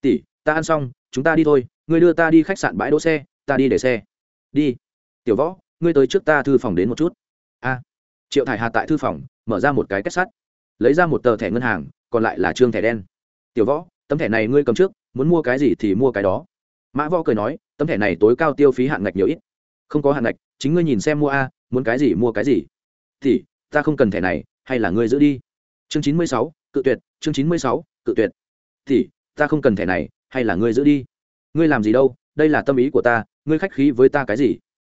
Speaker 1: Tỷ, ta ăn xong, chúng ta đi thôi, ngươi đưa ta đi khách sạn bãi đỗ xe, ta đi để xe. Đi. Tiểu võ, ngươi tới trước ta thư phòng đến một chút. A. Triệu thải hà tại thư phòng, mở ra một cái kết sắt, lấy ra một tờ thẻ ngân hàng, còn lại là trương thẻ đen. Tiểu võ, tấm thẻ này ngươi cầm trước, muốn mua cái gì thì mua cái đó. Mã võ cười nói, tấm thẻ này tối cao tiêu phí hạn ngạch nhiều ít. Không có hạn ngạch, chính ngươi nhìn xem mua a, muốn cái gì, mua cái gì. Thì ta không cần thẻ này hay là ngươi giữ đi? Chương chín mươi sáu, cự tuyệt, chương chín mươi sáu, cự tuyệt. Thì, ta không cần thẻ này, hay là ngươi giữ đi? Ngươi làm gì đâu, đây là tâm ý của ta, ngươi khách khí với ta cái gì?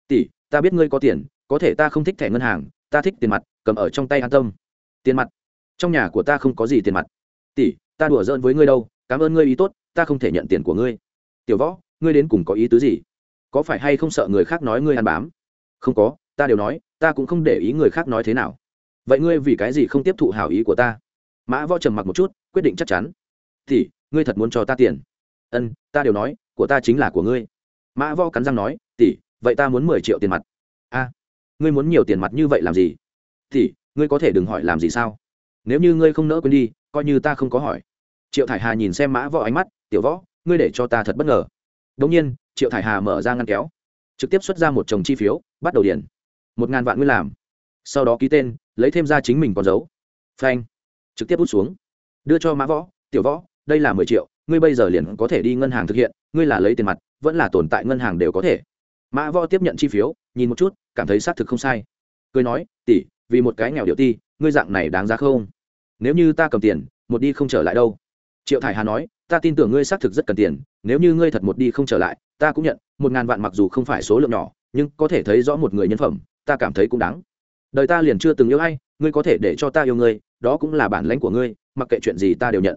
Speaker 1: Tỷ, ta biết ngươi có tiền, có thể ta không thích thẻ ngân hàng, ta thích tiền mặt, cầm ở trong tay an tâm. Tiền mặt? Trong nhà của ta không có gì tiền mặt. Tỷ, ta đùa giỡn với ngươi đâu, cảm ơn ngươi ý tốt, ta không thể nhận tiền của ngươi. Tiểu võ, ngươi đến cùng có ý tứ gì? Có phải hay không sợ người khác nói ngươi ăn bám? Không có, ta đều nói, ta cũng không để ý người khác nói thế nào vậy ngươi vì cái gì không tiếp thụ hảo ý của ta? Mã võ trầm mặc một chút, quyết định chắc chắn. Thì, ngươi thật muốn cho ta tiền? Ân, ta đều nói, của ta chính là của ngươi. Mã võ cắn răng nói tỷ vậy ta muốn mười triệu tiền mặt. A, ngươi muốn nhiều tiền mặt như vậy làm gì? Tỷ ngươi có thể đừng hỏi làm gì sao? Nếu như ngươi không nỡ quên đi, coi như ta không có hỏi. Triệu thải hà nhìn xem mã võ ánh mắt, tiểu võ, ngươi để cho ta thật bất ngờ. Đông nhiên, triệu thải hà mở ra ngăn kéo, trực tiếp xuất ra một chồng chi phiếu, bắt đầu điền. Một ngàn vạn ngươi làm. Sau đó ký tên lấy thêm ra chính mình còn giấu phanh. Trực tiếp hút xuống. Đưa cho mã võ, tiểu võ, đây là mười triệu, ngươi bây giờ liền có thể đi ngân hàng thực hiện, ngươi là lấy tiền mặt, vẫn là tồn tại ngân hàng đều có thể. Mã võ tiếp nhận chi phiếu, nhìn một chút, cảm thấy xác thực không sai. Cười nói, tỷ, vì một cái nghèo điệu ti, ngươi dạng này đáng giá không? Nếu như ta cầm tiền, một đi không trở lại đâu. Triệu thải hà nói, ta tin tưởng ngươi xác thực rất cần tiền, nếu như ngươi thật một đi không trở lại, ta cũng nhận, một ngàn vạn mặc dù không phải số lượng nhỏ, nhưng có thể thấy rõ một người nhân phẩm, ta cảm thấy cũng đáng đời ta liền chưa từng yêu ai, ngươi có thể để cho ta yêu ngươi, đó cũng là bản lãnh của ngươi, mặc kệ chuyện gì ta đều nhận.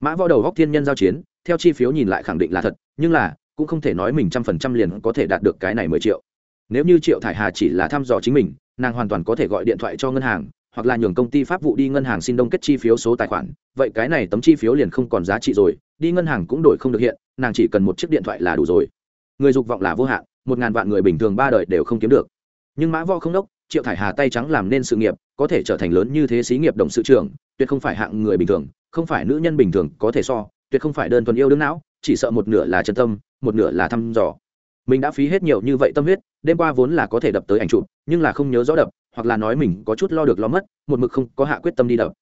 Speaker 1: Mã võ đầu góc thiên nhân giao chiến, theo chi phiếu nhìn lại khẳng định là thật, nhưng là, cũng không thể nói mình trăm phần trăm liền có thể đạt được cái này mười triệu. Nếu như triệu thải hà chỉ là thăm dò chính mình, nàng hoàn toàn có thể gọi điện thoại cho ngân hàng, hoặc là nhường công ty pháp vụ đi ngân hàng xin đông kết chi phiếu số tài khoản, vậy cái này tấm chi phiếu liền không còn giá trị rồi, đi ngân hàng cũng đổi không được hiện, nàng chỉ cần một chiếc điện thoại là đủ rồi. Người dục vọng là vô hạn, một ngàn vạn người bình thường ba đời đều không kiếm được. Nhưng mã võ không đốc triệu thải hà tay trắng làm nên sự nghiệp, có thể trở thành lớn như thế xí nghiệp đồng sự trưởng, tuyệt không phải hạng người bình thường, không phải nữ nhân bình thường có thể so, tuyệt không phải đơn thuần yêu đương não, chỉ sợ một nửa là chân tâm, một nửa là thăm dò. Mình đã phí hết nhiều như vậy tâm huyết, đêm qua vốn là có thể đập tới ảnh chụp, nhưng là không nhớ rõ đập, hoặc là nói mình có chút lo được lo mất, một mực không có hạ quyết tâm đi đập.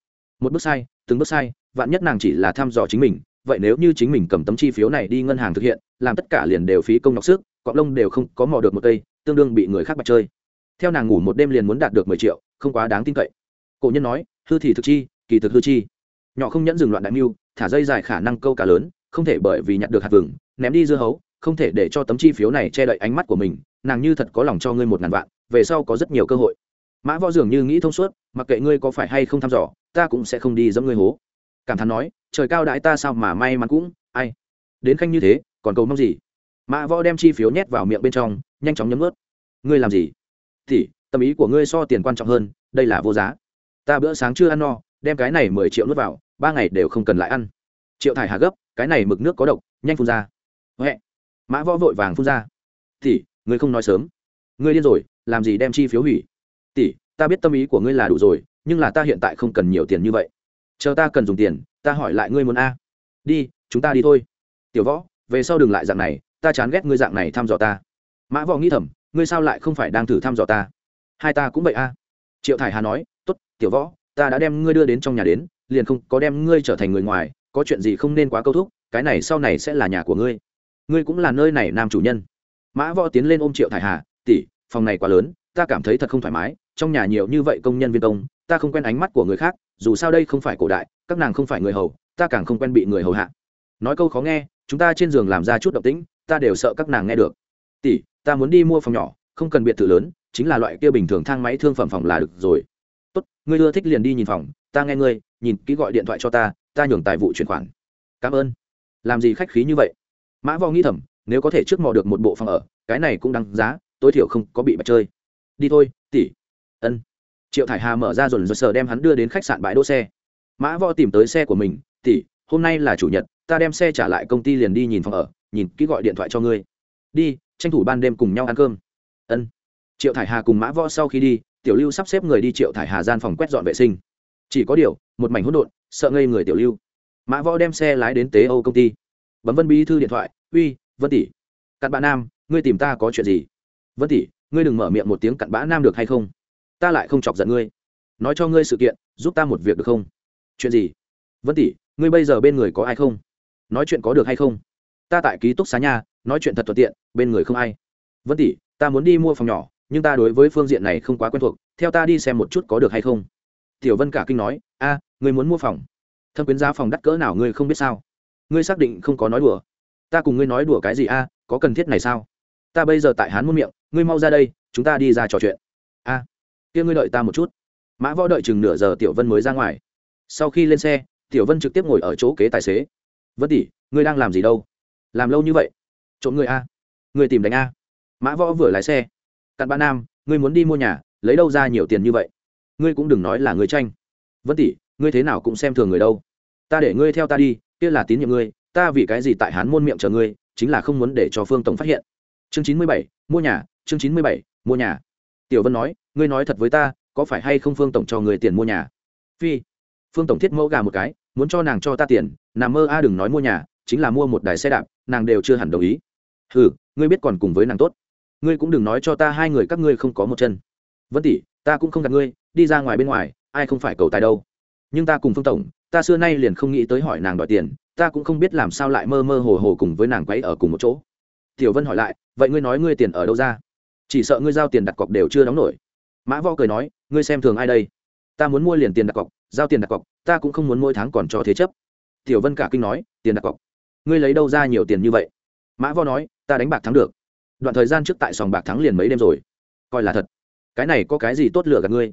Speaker 1: Một bước sai, từng bước sai, vạn nhất nàng chỉ là thăm dò chính mình, vậy nếu như chính mình cầm tấm chi phiếu này đi ngân hàng thực hiện, làm tất cả liền đều phí công nhọc sức cọng lông đều không có mò được một cây, tương đương bị người khác bạch chơi theo nàng ngủ một đêm liền muốn đạt được mười triệu, không quá đáng tin cậy. Cổ nhân nói, hư thì thực chi, kỳ thực hư chi. Nhỏ không nhẫn dừng loạn đại mưu, thả dây dài khả năng câu cá lớn, không thể bởi vì nhặt được hạt vừng, ném đi dưa hấu, không thể để cho tấm chi phiếu này che đậy ánh mắt của mình, nàng như thật có lòng cho ngươi một ngàn vạn, về sau có rất nhiều cơ hội. Mã võ dường như nghĩ thông suốt, mặc kệ ngươi có phải hay không thăm dò, ta cũng sẽ không đi dẫm ngươi hố. Cảm thán nói, trời cao đãi ta sao mà may mắn cũng, ai, đến khanh như thế, còn cầu mong gì? Mã võ đem chi phiếu nhét vào miệng bên trong, nhanh chóng nhấm ướt ngươi làm gì? Thì tâm ý của ngươi so tiền quan trọng hơn, đây là vô giá. Ta bữa sáng chưa ăn no, đem cái này mười triệu nuốt vào, ba ngày đều không cần lại ăn. Triệu thải hà gấp, cái này mực nước có độc, nhanh phun ra. Huệ, mã võ vội vàng phun ra. Tỷ, ngươi không nói sớm. Ngươi điên rồi, làm gì đem chi phiếu hủy? Tỷ, ta biết tâm ý của ngươi là đủ rồi, nhưng là ta hiện tại không cần nhiều tiền như vậy. Chờ ta cần dùng tiền, ta hỏi lại ngươi muốn a. Đi, chúng ta đi thôi. Tiểu võ, về sau đừng lại dạng này, ta chán ghét ngươi dạng này thăm dò ta. Mã võ nghĩ thầm ngươi sao lại không phải đang thử thăm dò ta? Hai ta cũng vậy a. Triệu thải hà nói t ố t tiểu võ, ta đã đem ngươi đưa đến trong nhà đến, liền không có đem ngươi trở thành người ngoài, có chuyện gì không nên quá câu thúc, cái này sau này sẽ là nhà của ngươi. Ngươi cũng là nơi này nam chủ nhân. Mã võ tiến lên ôm triệu thải hà, tỷ, phòng này quá lớn, ta cảm thấy thật không thoải mái, trong nhà nhiều như vậy công nhân viên công, ta không quen ánh mắt của người khác, dù sao đây không phải cổ đại, các nàng không phải người hầu, ta càng không quen bị người hầu hạ. Nói câu khó nghe, chúng ta trên giường làm ra chút động tĩnh, ta đều sợ các nàng nghe được. Tỷ ta muốn đi mua phòng nhỏ, không cần biệt thự lớn, chính là loại kia bình thường thang máy thương phẩm phòng là được rồi. Tốt, ngươi ưa thích liền đi nhìn phòng, ta nghe ngươi, nhìn kỹ gọi điện thoại cho ta ta nhường tài vụ chuyển khoản. Cảm ơn. Làm gì khách khí như vậy? Mã vò nghĩ thầm, nếu có thể trước mò được một bộ phòng ở, cái này cũng đáng giá, tối thiểu không có bị bạch chơi. Đi thôi, tỷ. Ân. Triệu thải hà mở ra dồn dồn sờ đem hắn đưa đến khách sạn bãi đỗ xe. Mã võ tìm tới xe của mình, tỷ, hôm nay là chủ nhật, ta đem xe trả lại công ty liền đi nhìn phòng ở, nhìn kỹ gọi điện thoại cho ngươi. Đi tranh thủ ban đêm cùng nhau ăn cơm. Ân. Triệu thải hà cùng mã võ sau khi đi, tiểu lưu sắp xếp người đi triệu thải hà gian phòng quét dọn vệ sinh. Chỉ có điều, một mảnh hỗn độn, sợ ngây người tiểu lưu. Mã võ đem xe lái đến tế âu công ty. Bấm vân bí thư điện thoại, uy, vân tỷ, cặn bã nam, ngươi tìm ta có chuyện gì? Vân tỷ, ngươi đừng mở miệng một tiếng cặn bã nam được hay không? Ta lại không chọc giận ngươi. Nói cho ngươi sự kiện, giúp ta một việc được không? Chuyện gì? Vân tỷ, ngươi bây giờ bên người có ai không? Nói chuyện có được hay không? Ta tại ký túc xá nhà nói chuyện thật thuận tiện, bên người không ai. Vân tỷ, ta muốn đi mua phòng nhỏ, nhưng ta đối với phương diện này không quá quen thuộc, theo ta đi xem một chút có được hay không. Tiểu vân cả kinh nói, a người muốn mua phòng? Thâm quyến giá phòng đắt cỡ nào ngươi không biết sao? Ngươi xác định không có nói đùa. Ta cùng ngươi nói đùa cái gì, a, có cần thiết này sao? Ta bây giờ tại hán muôn miệng, ngươi mau ra đây, chúng ta đi ra trò chuyện. A, kia ngươi đợi ta một chút. Mã võ đợi chừng nửa giờ, tiểu vân mới ra ngoài. Sau khi lên xe, tiểu vân trực tiếp ngồi ở chỗ kế tài xế. Vân tỷ, ngươi đang làm gì đâu? Làm lâu như vậy? Trộm người a. Người tìm đánh a. Mã võ vừa lái xe. Cặn ba nam, ngươi muốn đi mua nhà, lấy đâu ra nhiều tiền như vậy? Ngươi cũng đừng nói là người tranh. Vân tỷ, ngươi thế nào cũng xem thường người đâu. Ta để ngươi theo ta đi, kia là tín nhiệm ngươi, ta vì cái gì tại hán môn miệng chờ ngươi, chính là không muốn để cho phương tổng phát hiện. Chương chín mươi bảy, mua nhà, chương chín mươi bảy, mua nhà. Tiểu vân nói, ngươi nói thật với ta, có phải hay không phương tổng cho người tiền mua nhà? Phi, phương tổng thiết mẫu gà một cái, muốn cho nàng cho ta tiền nàng mơ a đừng nói mua nhà, chính là mua một đài xe đạp, nàng đều chưa hẳn đồng ý ừ ngươi biết còn cùng với nàng tốt. Ngươi cũng đừng nói cho ta hai người các ngươi không có một chân. Vân tỷ, ta cũng không gặp ngươi, đi ra ngoài bên ngoài, ai không phải cầu tài đâu. Nhưng ta cùng phương tổng, ta xưa nay liền không nghĩ tới hỏi nàng đòi tiền, ta cũng không biết làm sao lại mơ mơ hồ hồ cùng với nàng quấy ở cùng một chỗ. Tiểu vân hỏi lại, vậy ngươi nói ngươi tiền ở đâu ra? Chỉ sợ ngươi giao tiền đặt cọc đều chưa đóng nổi. Mã võ cười nói, ngươi xem thường ai đây? Ta muốn mua liền tiền đặt cọc, giao tiền đặt cọc, ta cũng không muốn mỗi tháng còn cho thế chấp. Tiểu vân cả kinh nói, tiền đặt cọc? Ngươi lấy đâu ra nhiều tiền như vậy? Mã võ nói ta đánh bạc thắng được. Đoạn thời gian trước tại sòng bạc thắng liền mấy đêm rồi. Coi là thật. Cái này có cái gì tốt lựa gạt ngươi?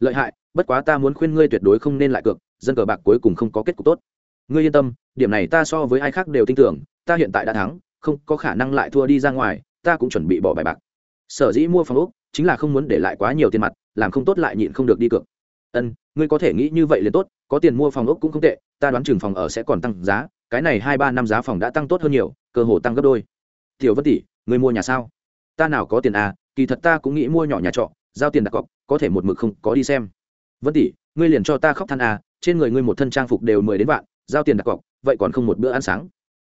Speaker 1: Lợi hại, bất quá ta muốn khuyên ngươi tuyệt đối không nên lại cược, dân cờ bạc cuối cùng không có kết cục tốt. Ngươi yên tâm, điểm này ta so với ai khác đều tin tưởng, ta hiện tại đã thắng, không có khả năng lại thua đi ra ngoài, ta cũng chuẩn bị bỏ bài bạc. Sở dĩ mua phòng úc chính là không muốn để lại quá nhiều tiền mặt, làm không tốt lại nhịn không được đi cược. Ân, ngươi có thể nghĩ như vậy liền tốt, có tiền mua phòng ốc cũng không tệ, ta đoán chừng phòng ở sẽ còn tăng giá, cái này hai ba năm giá phòng đã tăng tốt hơn nhiều, cơ hồ tăng gấp đôi tiểu vân tỷ ngươi mua nhà sao? Ta nào có tiền à kỳ thật ta cũng nghĩ mua nhỏ nhà trọ, giao tiền đặt cọc, có thể một mực không có đi xem. Vân tỷ, ngươi liền cho ta khóc than à trên người ngươi một thân trang phục đều mười đến vạn, giao tiền đặt cọc, vậy còn không một bữa ăn sáng?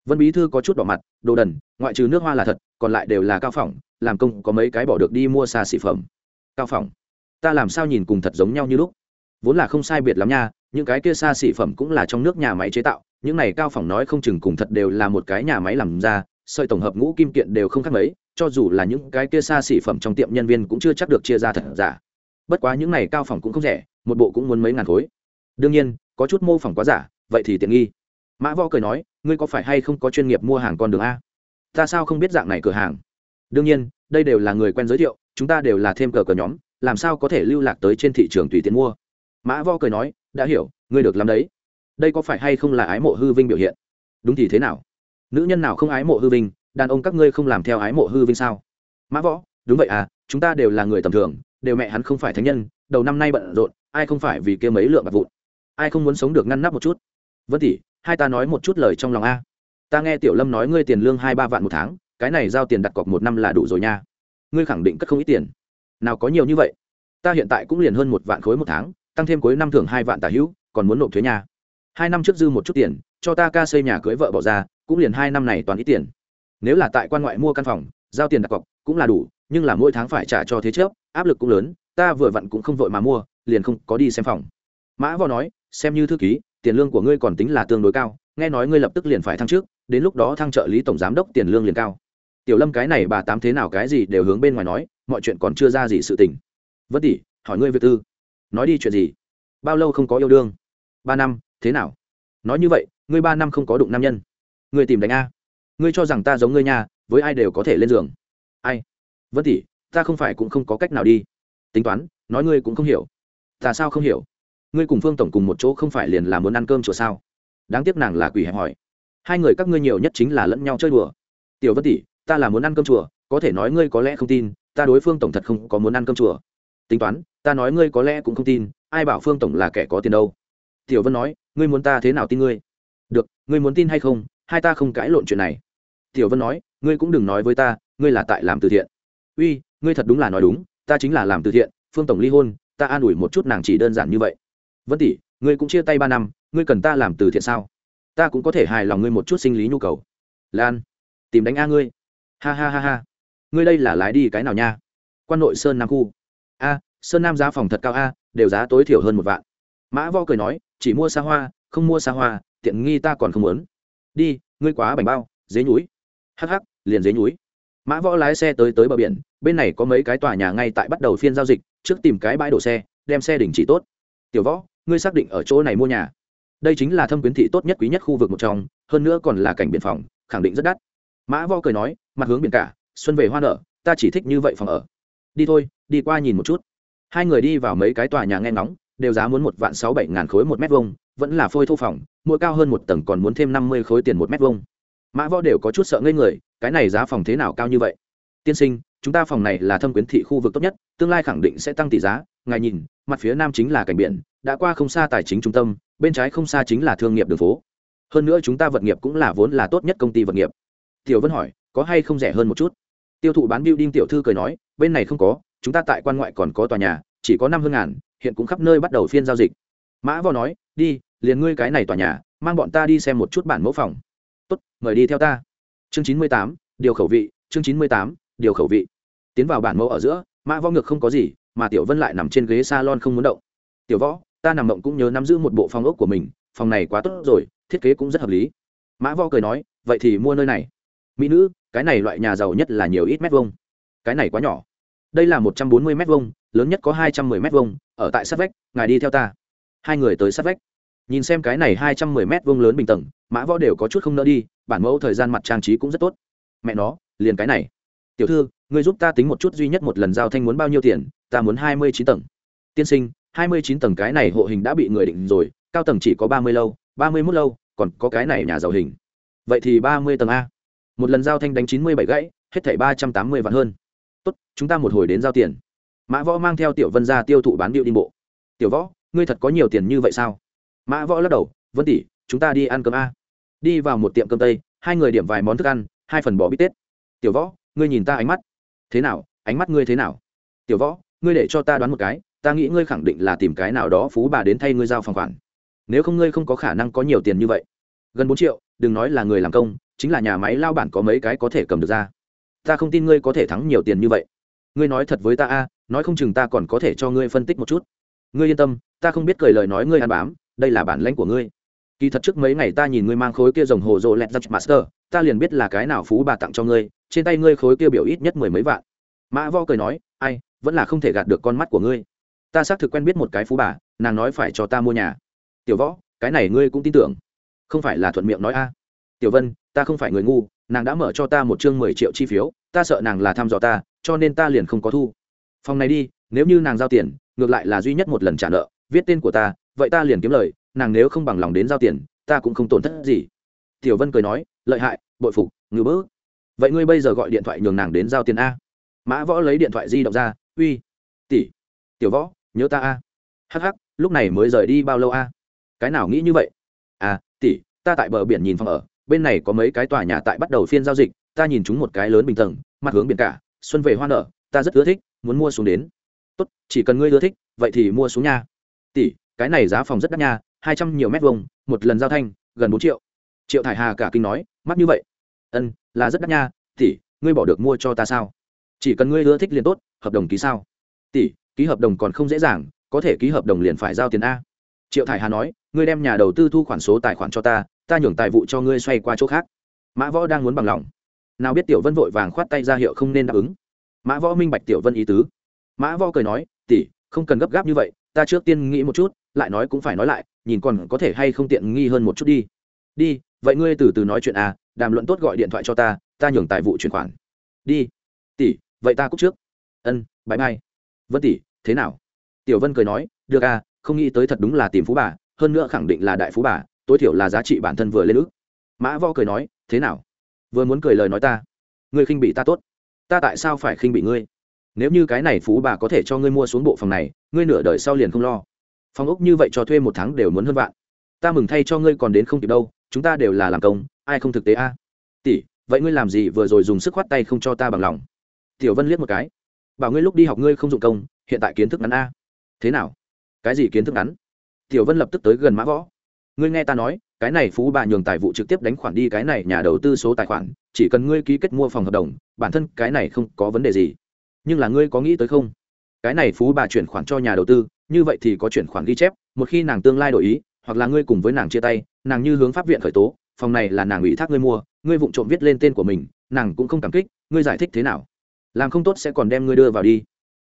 Speaker 1: Vân bí thư có chút đỏ mặt, đồ đần, ngoại trừ nước hoa là thật, còn lại đều là cao phỏng, làm công có mấy cái bỏ được đi mua xa xỉ phẩm. Cao phỏng. Ta làm sao nhìn cùng thật giống nhau như lúc? Vốn là không sai biệt lắm nha, những cái kia xa xỉ phẩm cũng là trong nước nhà máy chế tạo, những này cao phỏng nói không chừng cùng thật đều là một cái nhà máy làm ra sợi tổng hợp ngũ kim kiện đều không khác mấy, cho dù là những cái kia xa xỉ phẩm trong tiệm nhân viên cũng chưa chắc được chia ra thật giả. Bất quá những này cao phẩm cũng không rẻ, một bộ cũng muốn mấy ngàn khối. Đương nhiên, có chút mô phỏng quá giả, vậy thì tiện nghi. Mã võ cười nói, ngươi có phải hay không có chuyên nghiệp mua hàng con đường a? Ta sao không biết dạng này cửa hàng? Đương nhiên, đây đều là người quen giới thiệu, chúng ta đều là thêm cờ cờ nhóm, làm sao có thể lưu lạc tới trên thị trường tùy tiện mua? Mã vo cười nói, đã hiểu, ngươi được làm đấy. Đây có phải hay không là ái mộ hư vinh biểu hiện? Đúng thì thế nào? Nữ nhân nào không ái mộ hư vinh, đàn ông các ngươi không làm theo ái mộ hư vinh sao? Mã võ, đúng vậy à chúng ta đều là người tầm thường, đều mẹ hắn không phải thánh nhân, đầu năm nay bận rộn, ai không phải vì kia mấy lượng bạc vụn? Ai không muốn sống được ngăn nắp một chút? Vân tỷ, hai ta nói một chút lời trong lòng a. Ta nghe tiểu lâm nói ngươi tiền lương hai ba vạn một tháng, cái này giao tiền đặt cọc một năm là đủ rồi nha. Ngươi khẳng định cất không ít tiền. Nào có nhiều như vậy? Ta hiện tại cũng liền hơn một vạn khối một tháng, tăng thêm cuối năm thưởng hai vạn tả hữu, còn muốn nộp thuế nhà hai năm trước dư một chút tiền, cho ta ca xây nhà cưới vợ bỏ ra cũng liền hai năm này toàn ít tiền. Nếu là tại quan ngoại mua căn phòng giao tiền đặt cọc cũng là đủ nhưng là mỗi tháng phải trả cho thế chấp, áp lực cũng lớn ta vừa vặn cũng không vội mà mua liền không có đi xem phòng. Mã võ nói xem như thư ký tiền lương của ngươi còn tính là tương đối cao nghe nói ngươi lập tức liền phải thăng trước đến lúc đó thăng trợ lý tổng giám đốc tiền lương liền cao. Tiểu lâm cái này bà tám thế nào cái gì đều hướng bên ngoài nói mọi chuyện còn chưa ra gì sự tình. Vất tỉ hỏi ngươi việc tư. Nói đi chuyện gì? Bao lâu không có yêu đương? Ba năm thế nào? Nói như vậy ngươi ba năm không có đụng nam nhân ngươi tìm đánh a. Ngươi cho rằng ta giống ngươi nhà, với ai đều có thể lên giường. Ai? Vân tỷ ta không phải cũng không có cách nào đi. Tính toán nói ngươi cũng không hiểu. Ta sao không hiểu? Ngươi cùng phương tổng cùng một chỗ không phải liền là muốn ăn cơm chùa sao? Đáng tiếc nàng là quỷ hẹp hỏi. Hai người các ngươi nhiều nhất chính là lẫn nhau chơi đùa. Tiểu vân tỷ ta là muốn ăn cơm chùa có thể nói ngươi có lẽ không tin ta đối phương tổng thật không có muốn ăn cơm chùa. Tính toán ta nói ngươi có lẽ cũng không tin ai bảo phương tổng là kẻ có tiền đâu? Tiểu vân nói ngươi muốn ta thế nào tin ngươi? Được ngươi muốn tin hay không hai ta không cãi lộn chuyện này. Tiểu vân nói, ngươi cũng đừng nói với ta, ngươi là tại làm từ thiện. Uy, ngươi thật đúng là nói đúng, ta chính là làm từ thiện, phương tổng ly hôn, ta an ủi một chút nàng chỉ đơn giản như vậy. Vân tỷ, ngươi cũng chia tay ba năm, ngươi cần ta làm từ thiện sao? Ta cũng có thể hài lòng ngươi một chút sinh lý nhu cầu. Lan, tìm đánh a ngươi. Ha ha ha ha. Ngươi đây là lái đi cái nào nha? Quan nội sơn nam khu. A, sơn nam giá phòng thật cao a, đều giá tối thiểu hơn một vạn. Mã vo cười nói, chỉ mua xa hoa, không mua xa hoa, tiện nghi ta còn không muốn đi, ngươi quá bảnh bao, dế núi hắc hắc, liền dế núi mã võ lái xe tới tới bờ biển, bên này có mấy cái tòa nhà ngay tại bắt đầu phiên giao dịch, trước tìm cái bãi đổ xe, đem xe đình chỉ tốt. Tiểu võ, ngươi xác định ở chỗ này mua nhà. Đây chính là thâm quyến thị tốt nhất quý nhất khu vực một trong, hơn nữa còn là cảnh biển phòng, khẳng định rất đắt. Mã võ cười nói, mặt hướng biển cả, xuân về hoa nở, ta chỉ thích như vậy phòng ở. Đi thôi, đi qua nhìn một chút. Hai người đi vào mấy cái tòa nhà nghe ngóng, đều giá muốn một vạn sáu bảy ngàn khối một mét vuông vẫn là phôi thô phòng, mỗi cao hơn một tầng còn muốn thêm năm mươi khối tiền một mét vuông. Mã võ đều có chút sợ ngây người, cái này giá phòng thế nào cao như vậy? Tiên sinh, chúng ta phòng này là thâm quyến thị khu vực tốt nhất, tương lai khẳng định sẽ tăng tỷ giá. Ngài nhìn, mặt phía nam chính là cảnh biển, đã qua không xa tài chính trung tâm, bên trái không xa chính là thương nghiệp đường phố. Hơn nữa chúng ta vật nghiệp cũng là vốn là tốt nhất công ty vật nghiệp. Tiểu vân hỏi, có hay không rẻ hơn một chút? Tiêu thụ bán building tiểu thư cười nói, bên này không có, chúng ta tại quan ngoại còn có tòa nhà, chỉ có năm hơn ngàn, hiện cũng khắp nơi bắt đầu phiên giao dịch. Mã võ nói, đi liền ngươi cái này tòa nhà, mang bọn ta đi xem một chút bản mẫu phòng. Tốt, mời đi theo ta. Chương chín mươi tám, điều khẩu vị, chương chín mươi tám, điều khẩu vị. Tiến vào bản mẫu ở giữa, mã võ ngược không có gì, mà tiểu vân lại nằm trên ghế s a lon không muốn động. Tiểu võ, ta nằm mộng cũng nhớ nắm giữ một bộ phòng ốc của mình, phòng này quá tốt rồi, thiết kế cũng rất hợp lý. Mã võ cười nói, vậy thì mua nơi này. Mỹ nữ, cái này loại nhà giàu nhất là nhiều ít mét vuông. Cái này quá nhỏ. Đây là một trăm bốn mươi mét vuông, lớn nhất có hai trăm mười mét vuông, ở tại sát vách, ngài đi theo ta. Hai người tới sát vách nhìn xem cái này hai trăm mười mét vuông lớn bình tầng, mã võ đều có chút không nỡ đi, bản mẫu thời gian mặt trang trí cũng rất tốt. Mẹ nó, liền cái này. Tiểu thư người giúp ta tính một chút duy nhất một lần giao thanh muốn bao nhiêu tiền, ta muốn hai mươi chín tầng. Tiên sinh, hai mươi chín tầng cái này hộ hình đã bị người định rồi, cao tầng chỉ có ba mươi lâu, ba mươi mốt lâu, còn có cái này nhà giàu hình. Vậy thì ba mươi tầng a. Một lần giao thanh đánh chín mươi bảy gãy, hết thảy ba trăm tám mươi vạn hơn. Tốt, chúng ta một hồi đến giao tiền. Mã võ mang theo tiểu vân ra tiêu thụ bán điệu đi bộ. Tiểu võ, ngươi thật có nhiều tiền như vậy sao? Mã võ lắc đầu, vân tỷ, chúng ta đi ăn cơm a. Đi vào một tiệm cơm tây, hai người điểm vài món thức ăn, hai phần bò bít tết. Tiểu võ, ngươi nhìn ta ánh mắt. Thế nào? Ánh mắt ngươi thế nào? Tiểu võ, ngươi để cho ta đoán một cái, ta nghĩ ngươi khẳng định là tìm cái nào đó phú bà đến thay ngươi giao phòng khoản. Nếu không ngươi không có khả năng có nhiều tiền như vậy. Gần bốn triệu, đừng nói là người làm công, chính là nhà máy lao bản có mấy cái có thể cầm được ra. Ta không tin ngươi có thể thắng nhiều tiền như vậy. Ngươi nói thật với ta a, nói không chừng ta còn có thể cho ngươi phân tích một chút. Ngươi yên tâm, ta không biết cười lời nói ngươi ăn bám đây là bản lãnh của ngươi. Kỳ thật trước mấy ngày ta nhìn ngươi mang khối kia rồng hồ rộ lẹt giặc master, ta liền biết là cái nào phú bà tặng cho ngươi, trên tay ngươi khối kia biểu ít nhất mười mấy vạn. Mã vo cười nói, ai, vẫn là không thể gạt được con mắt của ngươi. Ta xác thực quen biết một cái phú bà, nàng nói phải cho ta mua nhà. Tiểu võ, cái này ngươi cũng tin tưởng. Không phải là thuận miệng nói a. Tiểu vân, ta không phải người ngu, nàng đã mở cho ta một chương mười triệu chi phiếu, ta sợ nàng là thăm dò ta, cho nên ta liền không có thu. Phòng này đi, nếu như nàng giao tiền, ngược lại là duy nhất một lần trả nợ, viết tên của ta vậy ta liền kiếm lời, nàng nếu không bằng lòng đến giao tiền, ta cũng không tổn thất gì. Tiểu vân cười nói, lợi hại, bội phục ngư bỡ vậy ngươi bây giờ gọi điện thoại nhường nàng đến giao tiền a. Mã võ lấy điện thoại di động ra, uy, tỷ, tiểu võ, nhớ ta a. Hh lúc này mới rời đi bao lâu a? Cái nào nghĩ như vậy? À tỷ, ta tại bờ biển nhìn phòng ở, bên này có mấy cái tòa nhà tại bắt đầu phiên giao dịch, ta nhìn chúng một cái lớn bình tầng mặt hướng biển cả, xuân về hoa nở, ta rất ưa thích, muốn mua xuống đến. Tốt, chỉ cần ngươi ưa thích, vậy thì mua xuống nha. Tỷ cái này giá phòng rất đắt nha, hai trăm nhiều mét vuông, một lần giao thanh, gần bốn triệu. Triệu thải hà cả kinh nói, mắc như vậy? Ân, là rất đắt nha, tỷ, ngươi bỏ được mua cho ta sao? Chỉ cần ngươi ưa thích liền tốt, hợp đồng ký sao? Tỷ, ký hợp đồng còn không dễ dàng, có thể ký hợp đồng liền phải giao tiền a. Triệu thải hà nói, ngươi đem nhà đầu tư thu khoản số tài khoản cho ta ta nhường tài vụ cho ngươi xoay qua chỗ khác. Mã võ đang muốn bằng lòng. Nào biết tiểu vân vội vàng khoát tay ra hiệu không nên đáp ứng. Mã võ minh bạch tiểu vân ý tứ. Mã võ cười nói, tỷ, không cần gấp gáp như vậy, ta trước tiên nghĩ một chút lại nói cũng phải nói lại, nhìn còn có thể hay không tiện nghi hơn một chút đi. Đi, vậy ngươi từ từ nói chuyện à đàm luận tốt gọi điện thoại cho ta ta nhường tài vụ chuyển khoản. Đi. Tỷ, vậy ta cúc trước. Ân bãi mai vân tỷ, thế nào? Tiểu vân cười nói, được à không nghĩ tới thật đúng là tìm phú bà, hơn nữa khẳng định là đại phú bà, tối thiểu là giá trị bản thân vừa lên ước. Mã võ cười nói, thế nào? Vừa muốn cười lời nói ta. Ngươi khinh bị ta tốt. Ta tại sao phải khinh bị ngươi? Nếu như cái này phú bà có thể cho ngươi mua xuống bộ phòng này, ngươi nửa đời sau liền không lo phòng ốc như vậy cho thuê một tháng đều muốn hơn vạn. Ta mừng thay cho ngươi còn đến không kịp đâu, chúng ta đều là làm công, ai không thực tế a? Tỷ, vậy ngươi làm gì vừa rồi dùng sức khoát tay không cho ta bằng lòng? Tiểu vân liếc một cái. Bảo ngươi lúc đi học ngươi không dụng công, hiện tại kiến thức ngắn a. Thế nào? Cái gì kiến thức ngắn? Tiểu vân lập tức tới gần mã võ. Ngươi nghe ta nói, cái này phú bà nhường tài vụ trực tiếp đánh khoản đi cái này nhà đầu tư số tài khoản, chỉ cần ngươi ký kết mua phòng hợp đồng, bản thân cái này không có vấn đề gì. Nhưng là ngươi có nghĩ tới không? Cái này phú bà chuyển khoản cho nhà đầu tư như vậy thì có chuyển khoản ghi chép, một khi nàng tương lai đổi ý, hoặc là ngươi cùng với nàng chia tay, nàng như hướng pháp viện khởi tố, phòng này là nàng ủy thác ngươi mua, ngươi vụng trộm viết lên tên của mình, nàng cũng không cảm kích, ngươi giải thích thế nào? Làm không tốt sẽ còn đem ngươi đưa vào đi.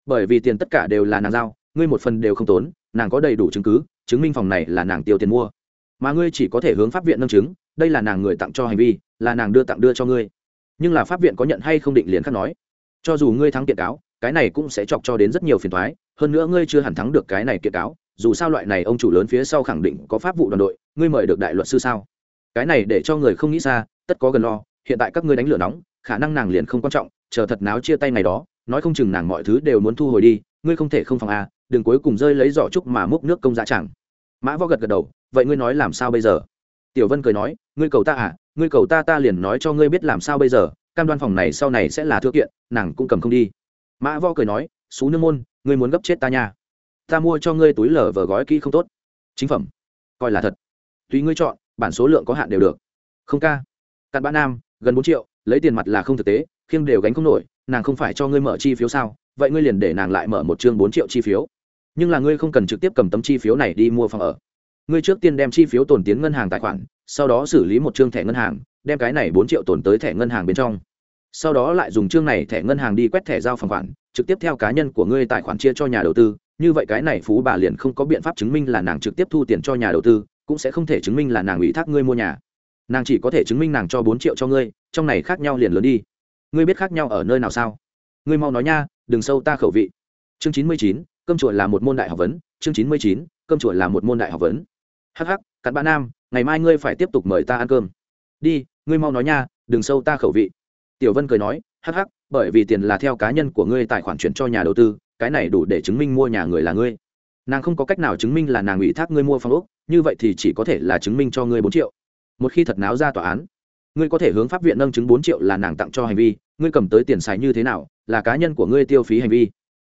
Speaker 1: Bởi vì tiền tất cả đều là nàng giao, ngươi một phần đều không tốn, nàng có đầy đủ chứng cứ, chứng minh phòng này là nàng tiêu tiền mua. Mà ngươi chỉ có thể hướng pháp viện nâng chứng, đây là nàng người tặng cho hành vi, là nàng đưa tặng đưa cho ngươi. Nhưng là pháp viện có nhận hay không định liền khắc nói. Cho dù ngươi thắng kiện cáo cái này cũng sẽ chọc cho đến rất nhiều phiền thoái, hơn nữa ngươi chưa hẳn thắng được cái này kiện cáo, dù sao loại này ông chủ lớn phía sau khẳng định có pháp vụ đoàn đội, ngươi mời được đại luật sư sao? Cái này để cho người không nghĩ xa, tất có gần lo, hiện tại các ngươi đánh lửa nóng, khả năng nàng liền không quan trọng, chờ thật náo chia tay ngày đó, nói không chừng nàng mọi thứ đều muốn thu hồi đi, ngươi không thể không phòng a, đừng cuối cùng rơi lấy giỏ trúc mà múc nước công giá chẳng mã võ gật gật đầu, vậy ngươi nói làm sao bây giờ? Tiểu vân cười nói, ngươi cầu ta à ngươi cầu ta ta liền nói cho ngươi biết làm sao bây giờ, cam đoan phòng này sau này sẽ là thư kiện, nàng cũng cầm không đi mã võ cười nói, xú nương môn, ngươi muốn gấp chết ta nha. Ta mua cho ngươi túi lở vờ gói kỹ không tốt. Chính phẩm. Coi là thật. Tùy ngươi chọn, bản số lượng có hạn đều được. Không ca. Cặn bã nam, gần bốn triệu, lấy tiền mặt là không thực tế, khiêng đều gánh không nổi, nàng không phải cho ngươi mở chi phiếu sao? Vậy ngươi liền để nàng lại mở một chương bốn triệu chi phiếu. Nhưng là ngươi không cần trực tiếp cầm tấm chi phiếu này đi mua phòng ở. Ngươi trước tiên đem chi phiếu tồn tiến ngân hàng tài khoản, sau đó xử lý một chương thẻ ngân hàng, đem cái này bốn triệu tồn tới thẻ ngân hàng bên trong sau đó lại dùng chương này thẻ ngân hàng đi quét thẻ giao phòng khoản, trực tiếp theo cá nhân của ngươi tài khoản chia cho nhà đầu tư. Như vậy cái này phú bà liền không có biện pháp chứng minh là nàng trực tiếp thu tiền cho nhà đầu tư, cũng sẽ không thể chứng minh là nàng ủy thác ngươi mua nhà. Nàng chỉ có thể chứng minh nàng cho bốn triệu cho ngươi, trong này khác nhau liền lớn đi. Ngươi biết khác nhau ở nơi nào sao? Ngươi mau nói nha, đừng sâu ta khẩu vị. Chương chín mươi chín, cơm chuột là một môn đại học vấn. Chương chín mươi chín, cơm chuột là một môn đại học vấn. Hh cặn bạn nam, ngày mai ngươi phải tiếp tục mời ta ăn cơm. Đi, ngươi mau nói nha, đừng sâu ta khẩu vị tiểu vân cười nói hắc hắc, bởi vì tiền là theo cá nhân của ngươi tài khoản chuyển cho nhà đầu tư cái này đủ để chứng minh mua nhà người là ngươi. Nàng không có cách nào chứng minh là nàng ủy thác ngươi mua phòng ốc như vậy thì chỉ có thể là chứng minh cho ngươi bốn triệu. Một khi thật náo ra tòa án ngươi có thể hướng pháp viện nâng chứng bốn triệu là nàng tặng cho hành vi ngươi cầm tới tiền xài như thế nào là cá nhân của ngươi tiêu phí hành vi.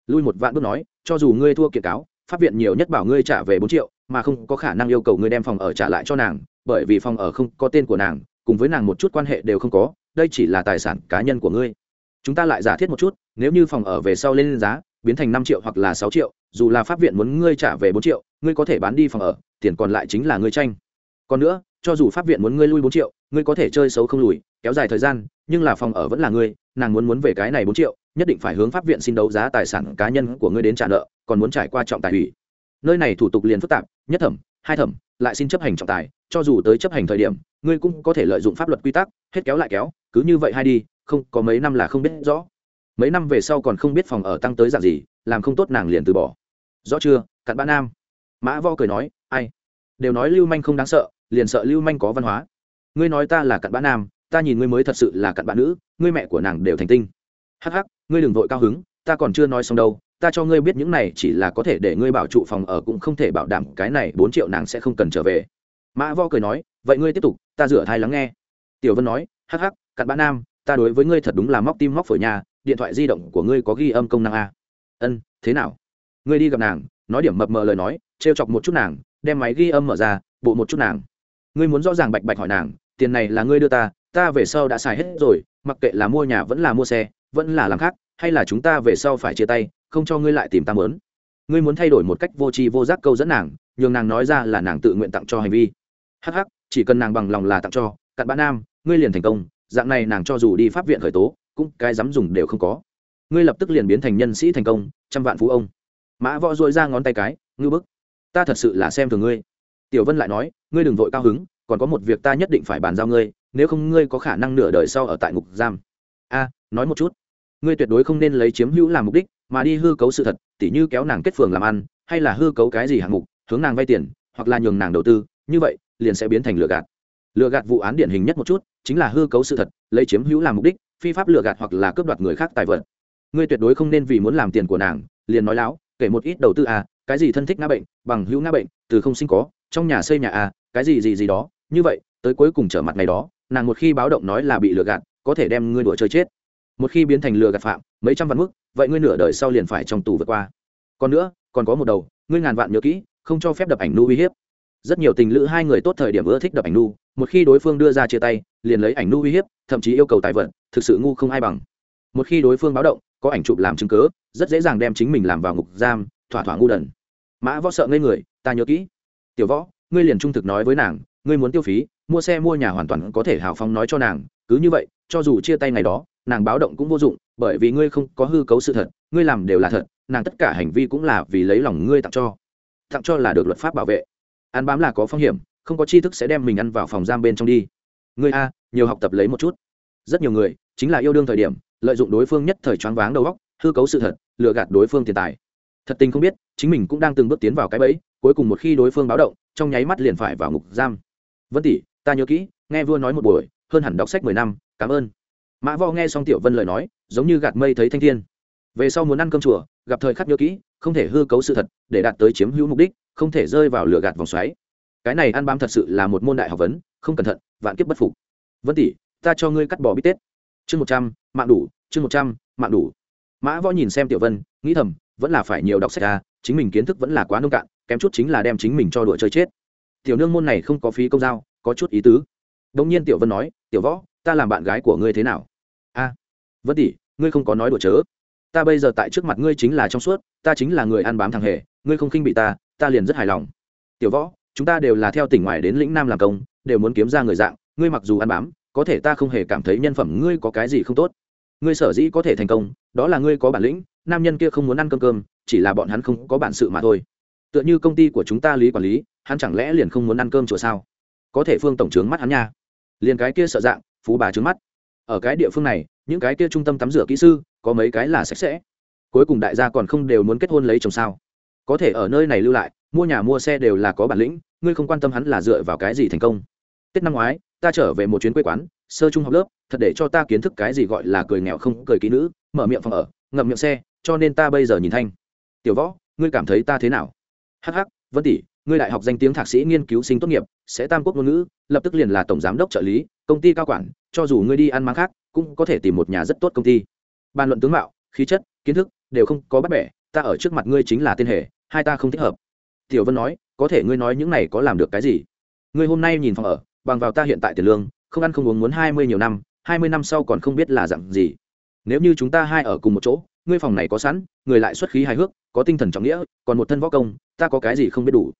Speaker 1: Lui một vạn bước nói cho dù ngươi thua kiện cáo pháp viện nhiều nhất bảo ngươi trả về bốn triệu mà không có khả năng yêu cầu ngươi đem phòng ở trả lại cho nàng bởi vì phòng ở không có tên của nàng cùng với nàng một chút quan hệ đều không có đây chỉ là tài sản cá nhân của ngươi. Chúng ta lại giả thiết một chút, nếu như phòng ở về sau lên giá, biến thành năm triệu hoặc là sáu triệu, dù là pháp viện muốn ngươi trả về bốn triệu, ngươi có thể bán đi phòng ở, tiền còn lại chính là ngươi tranh. Còn nữa, cho dù pháp viện muốn ngươi lui bốn triệu, ngươi có thể chơi xấu không lùi, kéo dài thời gian, nhưng là phòng ở vẫn là ngươi, nàng muốn muốn về cái này bốn triệu, nhất định phải hướng pháp viện xin đấu giá tài sản cá nhân của ngươi đến trả nợ, còn muốn trải qua trọng tài ủy nơi này thủ tục liền phức tạp, nhất thẩm, hai thẩm, lại xin chấp hành trọng tài, cho dù tới chấp hành thời điểm, ngươi cũng có thể lợi dụng pháp luật quy tắc, hết kéo lại kéo cứ như vậy hay đi, không, có mấy năm là không biết rõ. Mấy năm về sau còn không biết phòng ở tăng tới dạng gì, làm không tốt nàng liền từ bỏ. Rõ chưa, cặn bã nam. Mã vo cười nói, ai? Đều nói lưu manh không đáng sợ, liền sợ lưu manh có văn hóa. Ngươi nói ta là cặn bã nam, ta nhìn ngươi mới thật sự là cặn bã nữ, ngươi mẹ của nàng đều thành tinh. Hắc hắc, ngươi đừng vội cao hứng, ta còn chưa nói xong đâu, ta cho ngươi biết những này chỉ là có thể để ngươi bảo trụ phòng ở cũng không thể bảo đảm cái này bốn triệu nàng sẽ không cần trở về. Mã vo cười nói, vậy ngươi tiếp tục, ta rửa thai lắng nghe. Tiểu vân nói, hắc hắc cặn bã nam, ta đối với ngươi thật đúng là móc tim móc phổi nhà điện thoại di động của ngươi có ghi âm công năng a. Ân, thế nào? Ngươi đi gặp nàng, nói điểm mập mờ lời nói, trêu chọc một chút nàng, đem máy ghi âm mở ra, bộ một chút nàng. Ngươi muốn rõ ràng bạch bạch hỏi nàng, tiền này là ngươi đưa ta ta về sau đã xài hết rồi, mặc kệ là mua nhà vẫn là mua xe, vẫn là làm khác, hay là chúng ta về sau phải chia tay, không cho ngươi lại tìm ta mớn. Ngươi muốn thay đổi một cách vô tri vô giác câu dẫn nàng, nhường nàng nói ra là nàng tự nguyện tặng cho hành vi. Hh chỉ cần nàng bằng lòng là tặng cho, cặn bã nam, ngươi liền thành công dạng này nàng cho dù đi pháp viện khởi tố, cũng cái dám dùng đều không có. Ngươi lập tức liền biến thành nhân sĩ thành công, trăm vạn phú ông. Mã võ dội ra ngón tay cái ngư bức, ta thật sự là xem thường ngươi. Tiểu vân lại nói, ngươi đừng vội cao hứng, còn có một việc ta nhất định phải bàn giao ngươi, nếu không ngươi có khả năng nửa đời sau ở tại ngục giam. A, nói một chút. Ngươi tuyệt đối không nên lấy chiếm hữu làm mục đích, mà đi hư cấu sự thật, tỉ như kéo nàng kết phường làm ăn, hay là hư cấu cái gì hạng mục, hướng nàng vay tiền, hoặc là nhường nàng đầu tư, như vậy, liền sẽ biến thành lừa gạt. Lừa gạt vụ án điển hình nhất một chút chính là hư cấu sự thật, lấy chiếm hữu làm mục đích, phi pháp lừa gạt hoặc là cướp đoạt người khác tài vật. Ngươi tuyệt đối không nên vì muốn làm tiền của nàng, liền nói láo, kể một ít đầu tư à cái gì thân thích ngã bệnh, bằng hữu ngã bệnh, từ không sinh có, trong nhà xây nhà à cái gì gì gì đó. Như vậy, tới cuối cùng trở mặt ngày đó, nàng một khi báo động nói là bị lừa gạt, có thể đem ngươi đùa chơi chết. Một khi biến thành lừa gạt phạm, mấy trăm vạn mức, vậy ngươi nửa đời sau liền phải trong tù vượt qua. Còn nữa, còn có một đầu, ngươi ngàn vạn nhớ kỹ, không cho phép đập ảnh nu uy hiếp. Rất nhiều tình lữ hai người tốt thời điểm ưa thích đập ảnh nu, một khi đối phương đưa ra chia tay liền lấy ảnh nu uy hiếp, thậm chí yêu cầu tài vật, thực sự ngu không ai bằng. Một khi đối phương báo động, có ảnh chụp làm chứng cớ rất dễ dàng đem chính mình làm vào ngục giam, thỏa thỏa ngu đần. Mã võ sợ ngây người, ta nhớ kỹ. Tiểu võ, ngươi liền trung thực nói với nàng, ngươi muốn tiêu phí, mua xe mua nhà hoàn toàn có thể hào phóng nói cho nàng, cứ như vậy, cho dù chia tay ngày đó, nàng báo động cũng vô dụng, bởi vì ngươi không có hư cấu sự thật, ngươi làm đều là thật, nàng tất cả hành vi cũng là vì lấy lòng ngươi tặng cho. Tặng cho là được luật pháp bảo vệ. Ăn bám là có phong hiểm, không có tri thức sẽ đem mình ăn vào phòng giam bên trong đi. Ngươi a nhiều học tập lấy một chút. Rất nhiều người, chính là yêu đương thời điểm, lợi dụng đối phương nhất thời choáng váng đầu óc, hư cấu sự thật, lừa gạt đối phương tiền tài. Thật tình không biết, chính mình cũng đang từng bước tiến vào cái bẫy, cuối cùng một khi đối phương báo động, trong nháy mắt liền phải vào ngục giam. Vân tỷ, ta nhớ kỹ, nghe vua nói một buổi, hơn hẳn đọc sách mười năm, cảm ơn. Mã vo nghe xong tiểu vân lời nói, giống như gạt mây thấy thanh thiên. Về sau muốn ăn cơm chùa, gặp thời khắc nhớ kỹ, không thể hư cấu sự thật, để đạt tới chiếm hữu mục đích, không thể rơi vào lửa gạt vòng xoáy. Cái này ăn bám thật sự là một môn đại học vấn, không cẩn thận, vạn kiếp bất phục vân tỷ, ta cho ngươi cắt bỏ bít tết. Chương một trăm, mạng đủ, chương một trăm, mạng đủ. Mã võ nhìn xem tiểu vân, nghĩ thầm, vẫn là phải nhiều đọc sách ra chính mình kiến thức vẫn là quá nông cạn, kém chút chính là đem chính mình cho đùa chơi chết. Tiểu nương môn này không có phí công giao, có chút ý tứ. Đông nhiên tiểu vân nói, tiểu võ, ta làm bạn gái của ngươi thế nào? A, vân tỷ, ngươi không có nói đùa chớ. Ta bây giờ tại trước mặt ngươi chính là trong suốt, ta chính là người ăn bám thằng hề, ngươi không khinh bị ta ta liền rất hài lòng. Tiểu võ, chúng ta đều là theo tỉnh ngoài đến lĩnh nam làm công, đều muốn kiếm ra người dạng ngươi mặc dù ăn bám, có thể ta không hề cảm thấy nhân phẩm ngươi có cái gì không tốt. Ngươi sở dĩ có thể thành công, đó là ngươi có bản lĩnh, nam nhân kia không muốn ăn cơm cơm, chỉ là bọn hắn không có bản sự mà thôi. Tựa như công ty của chúng ta lý quản lý, hắn chẳng lẽ liền không muốn ăn cơm chùa sao? Có thể phương tổng trướng mắt hắn nha. Liền cái kia sợ dạng, phú bà trướng mắt. Ở cái địa phương này, những cái kia trung tâm tắm rửa kỹ sư, có mấy cái là sạch sẽ. Cuối cùng đại gia còn không đều muốn kết hôn lấy chồng sao? Có thể ở nơi này lưu lại, mua nhà mua xe đều là có bản lĩnh, ngươi không quan tâm hắn là dựa vào cái gì thành công. Tết năm ngoái ta trở về một chuyến quê quán, sơ trung học lớp, thật để cho ta kiến thức cái gì gọi là cười nghèo không cười kỹ nữ, mở miệng phòng ở, ngậm miệng xe, cho nên ta bây giờ nhìn thanh. Tiểu võ, ngươi cảm thấy ta thế nào? Hh vân tỷ, ngươi đại học danh tiếng thạc sĩ nghiên cứu sinh tốt nghiệp, sẽ tam quốc ngôn ngữ, lập tức liền là tổng giám đốc trợ lý, công ty cao quản, cho dù ngươi đi ăn mang khác, cũng có thể tìm một nhà rất tốt công ty. Bàn luận tướng mạo, khí chất, kiến thức đều không có bắt bẻ, ta ở trước mặt ngươi chính là tên hệ hai ta không thích hợp. Tiểu vân nói, có thể ngươi nói những này có làm được cái gì? Ngươi hôm nay nhìn phòng ở bằng vào ta hiện tại tiền lương, không ăn không uống muốn hai mươi nhiều năm, hai mươi năm sau còn không biết là dặn gì. Nếu như chúng ta hai ở cùng một chỗ, ngươi phòng này có sẵn, người lại xuất khí hài hước, có tinh thần trọng nghĩa, còn một thân võ công, ta có cái gì không biết đủ?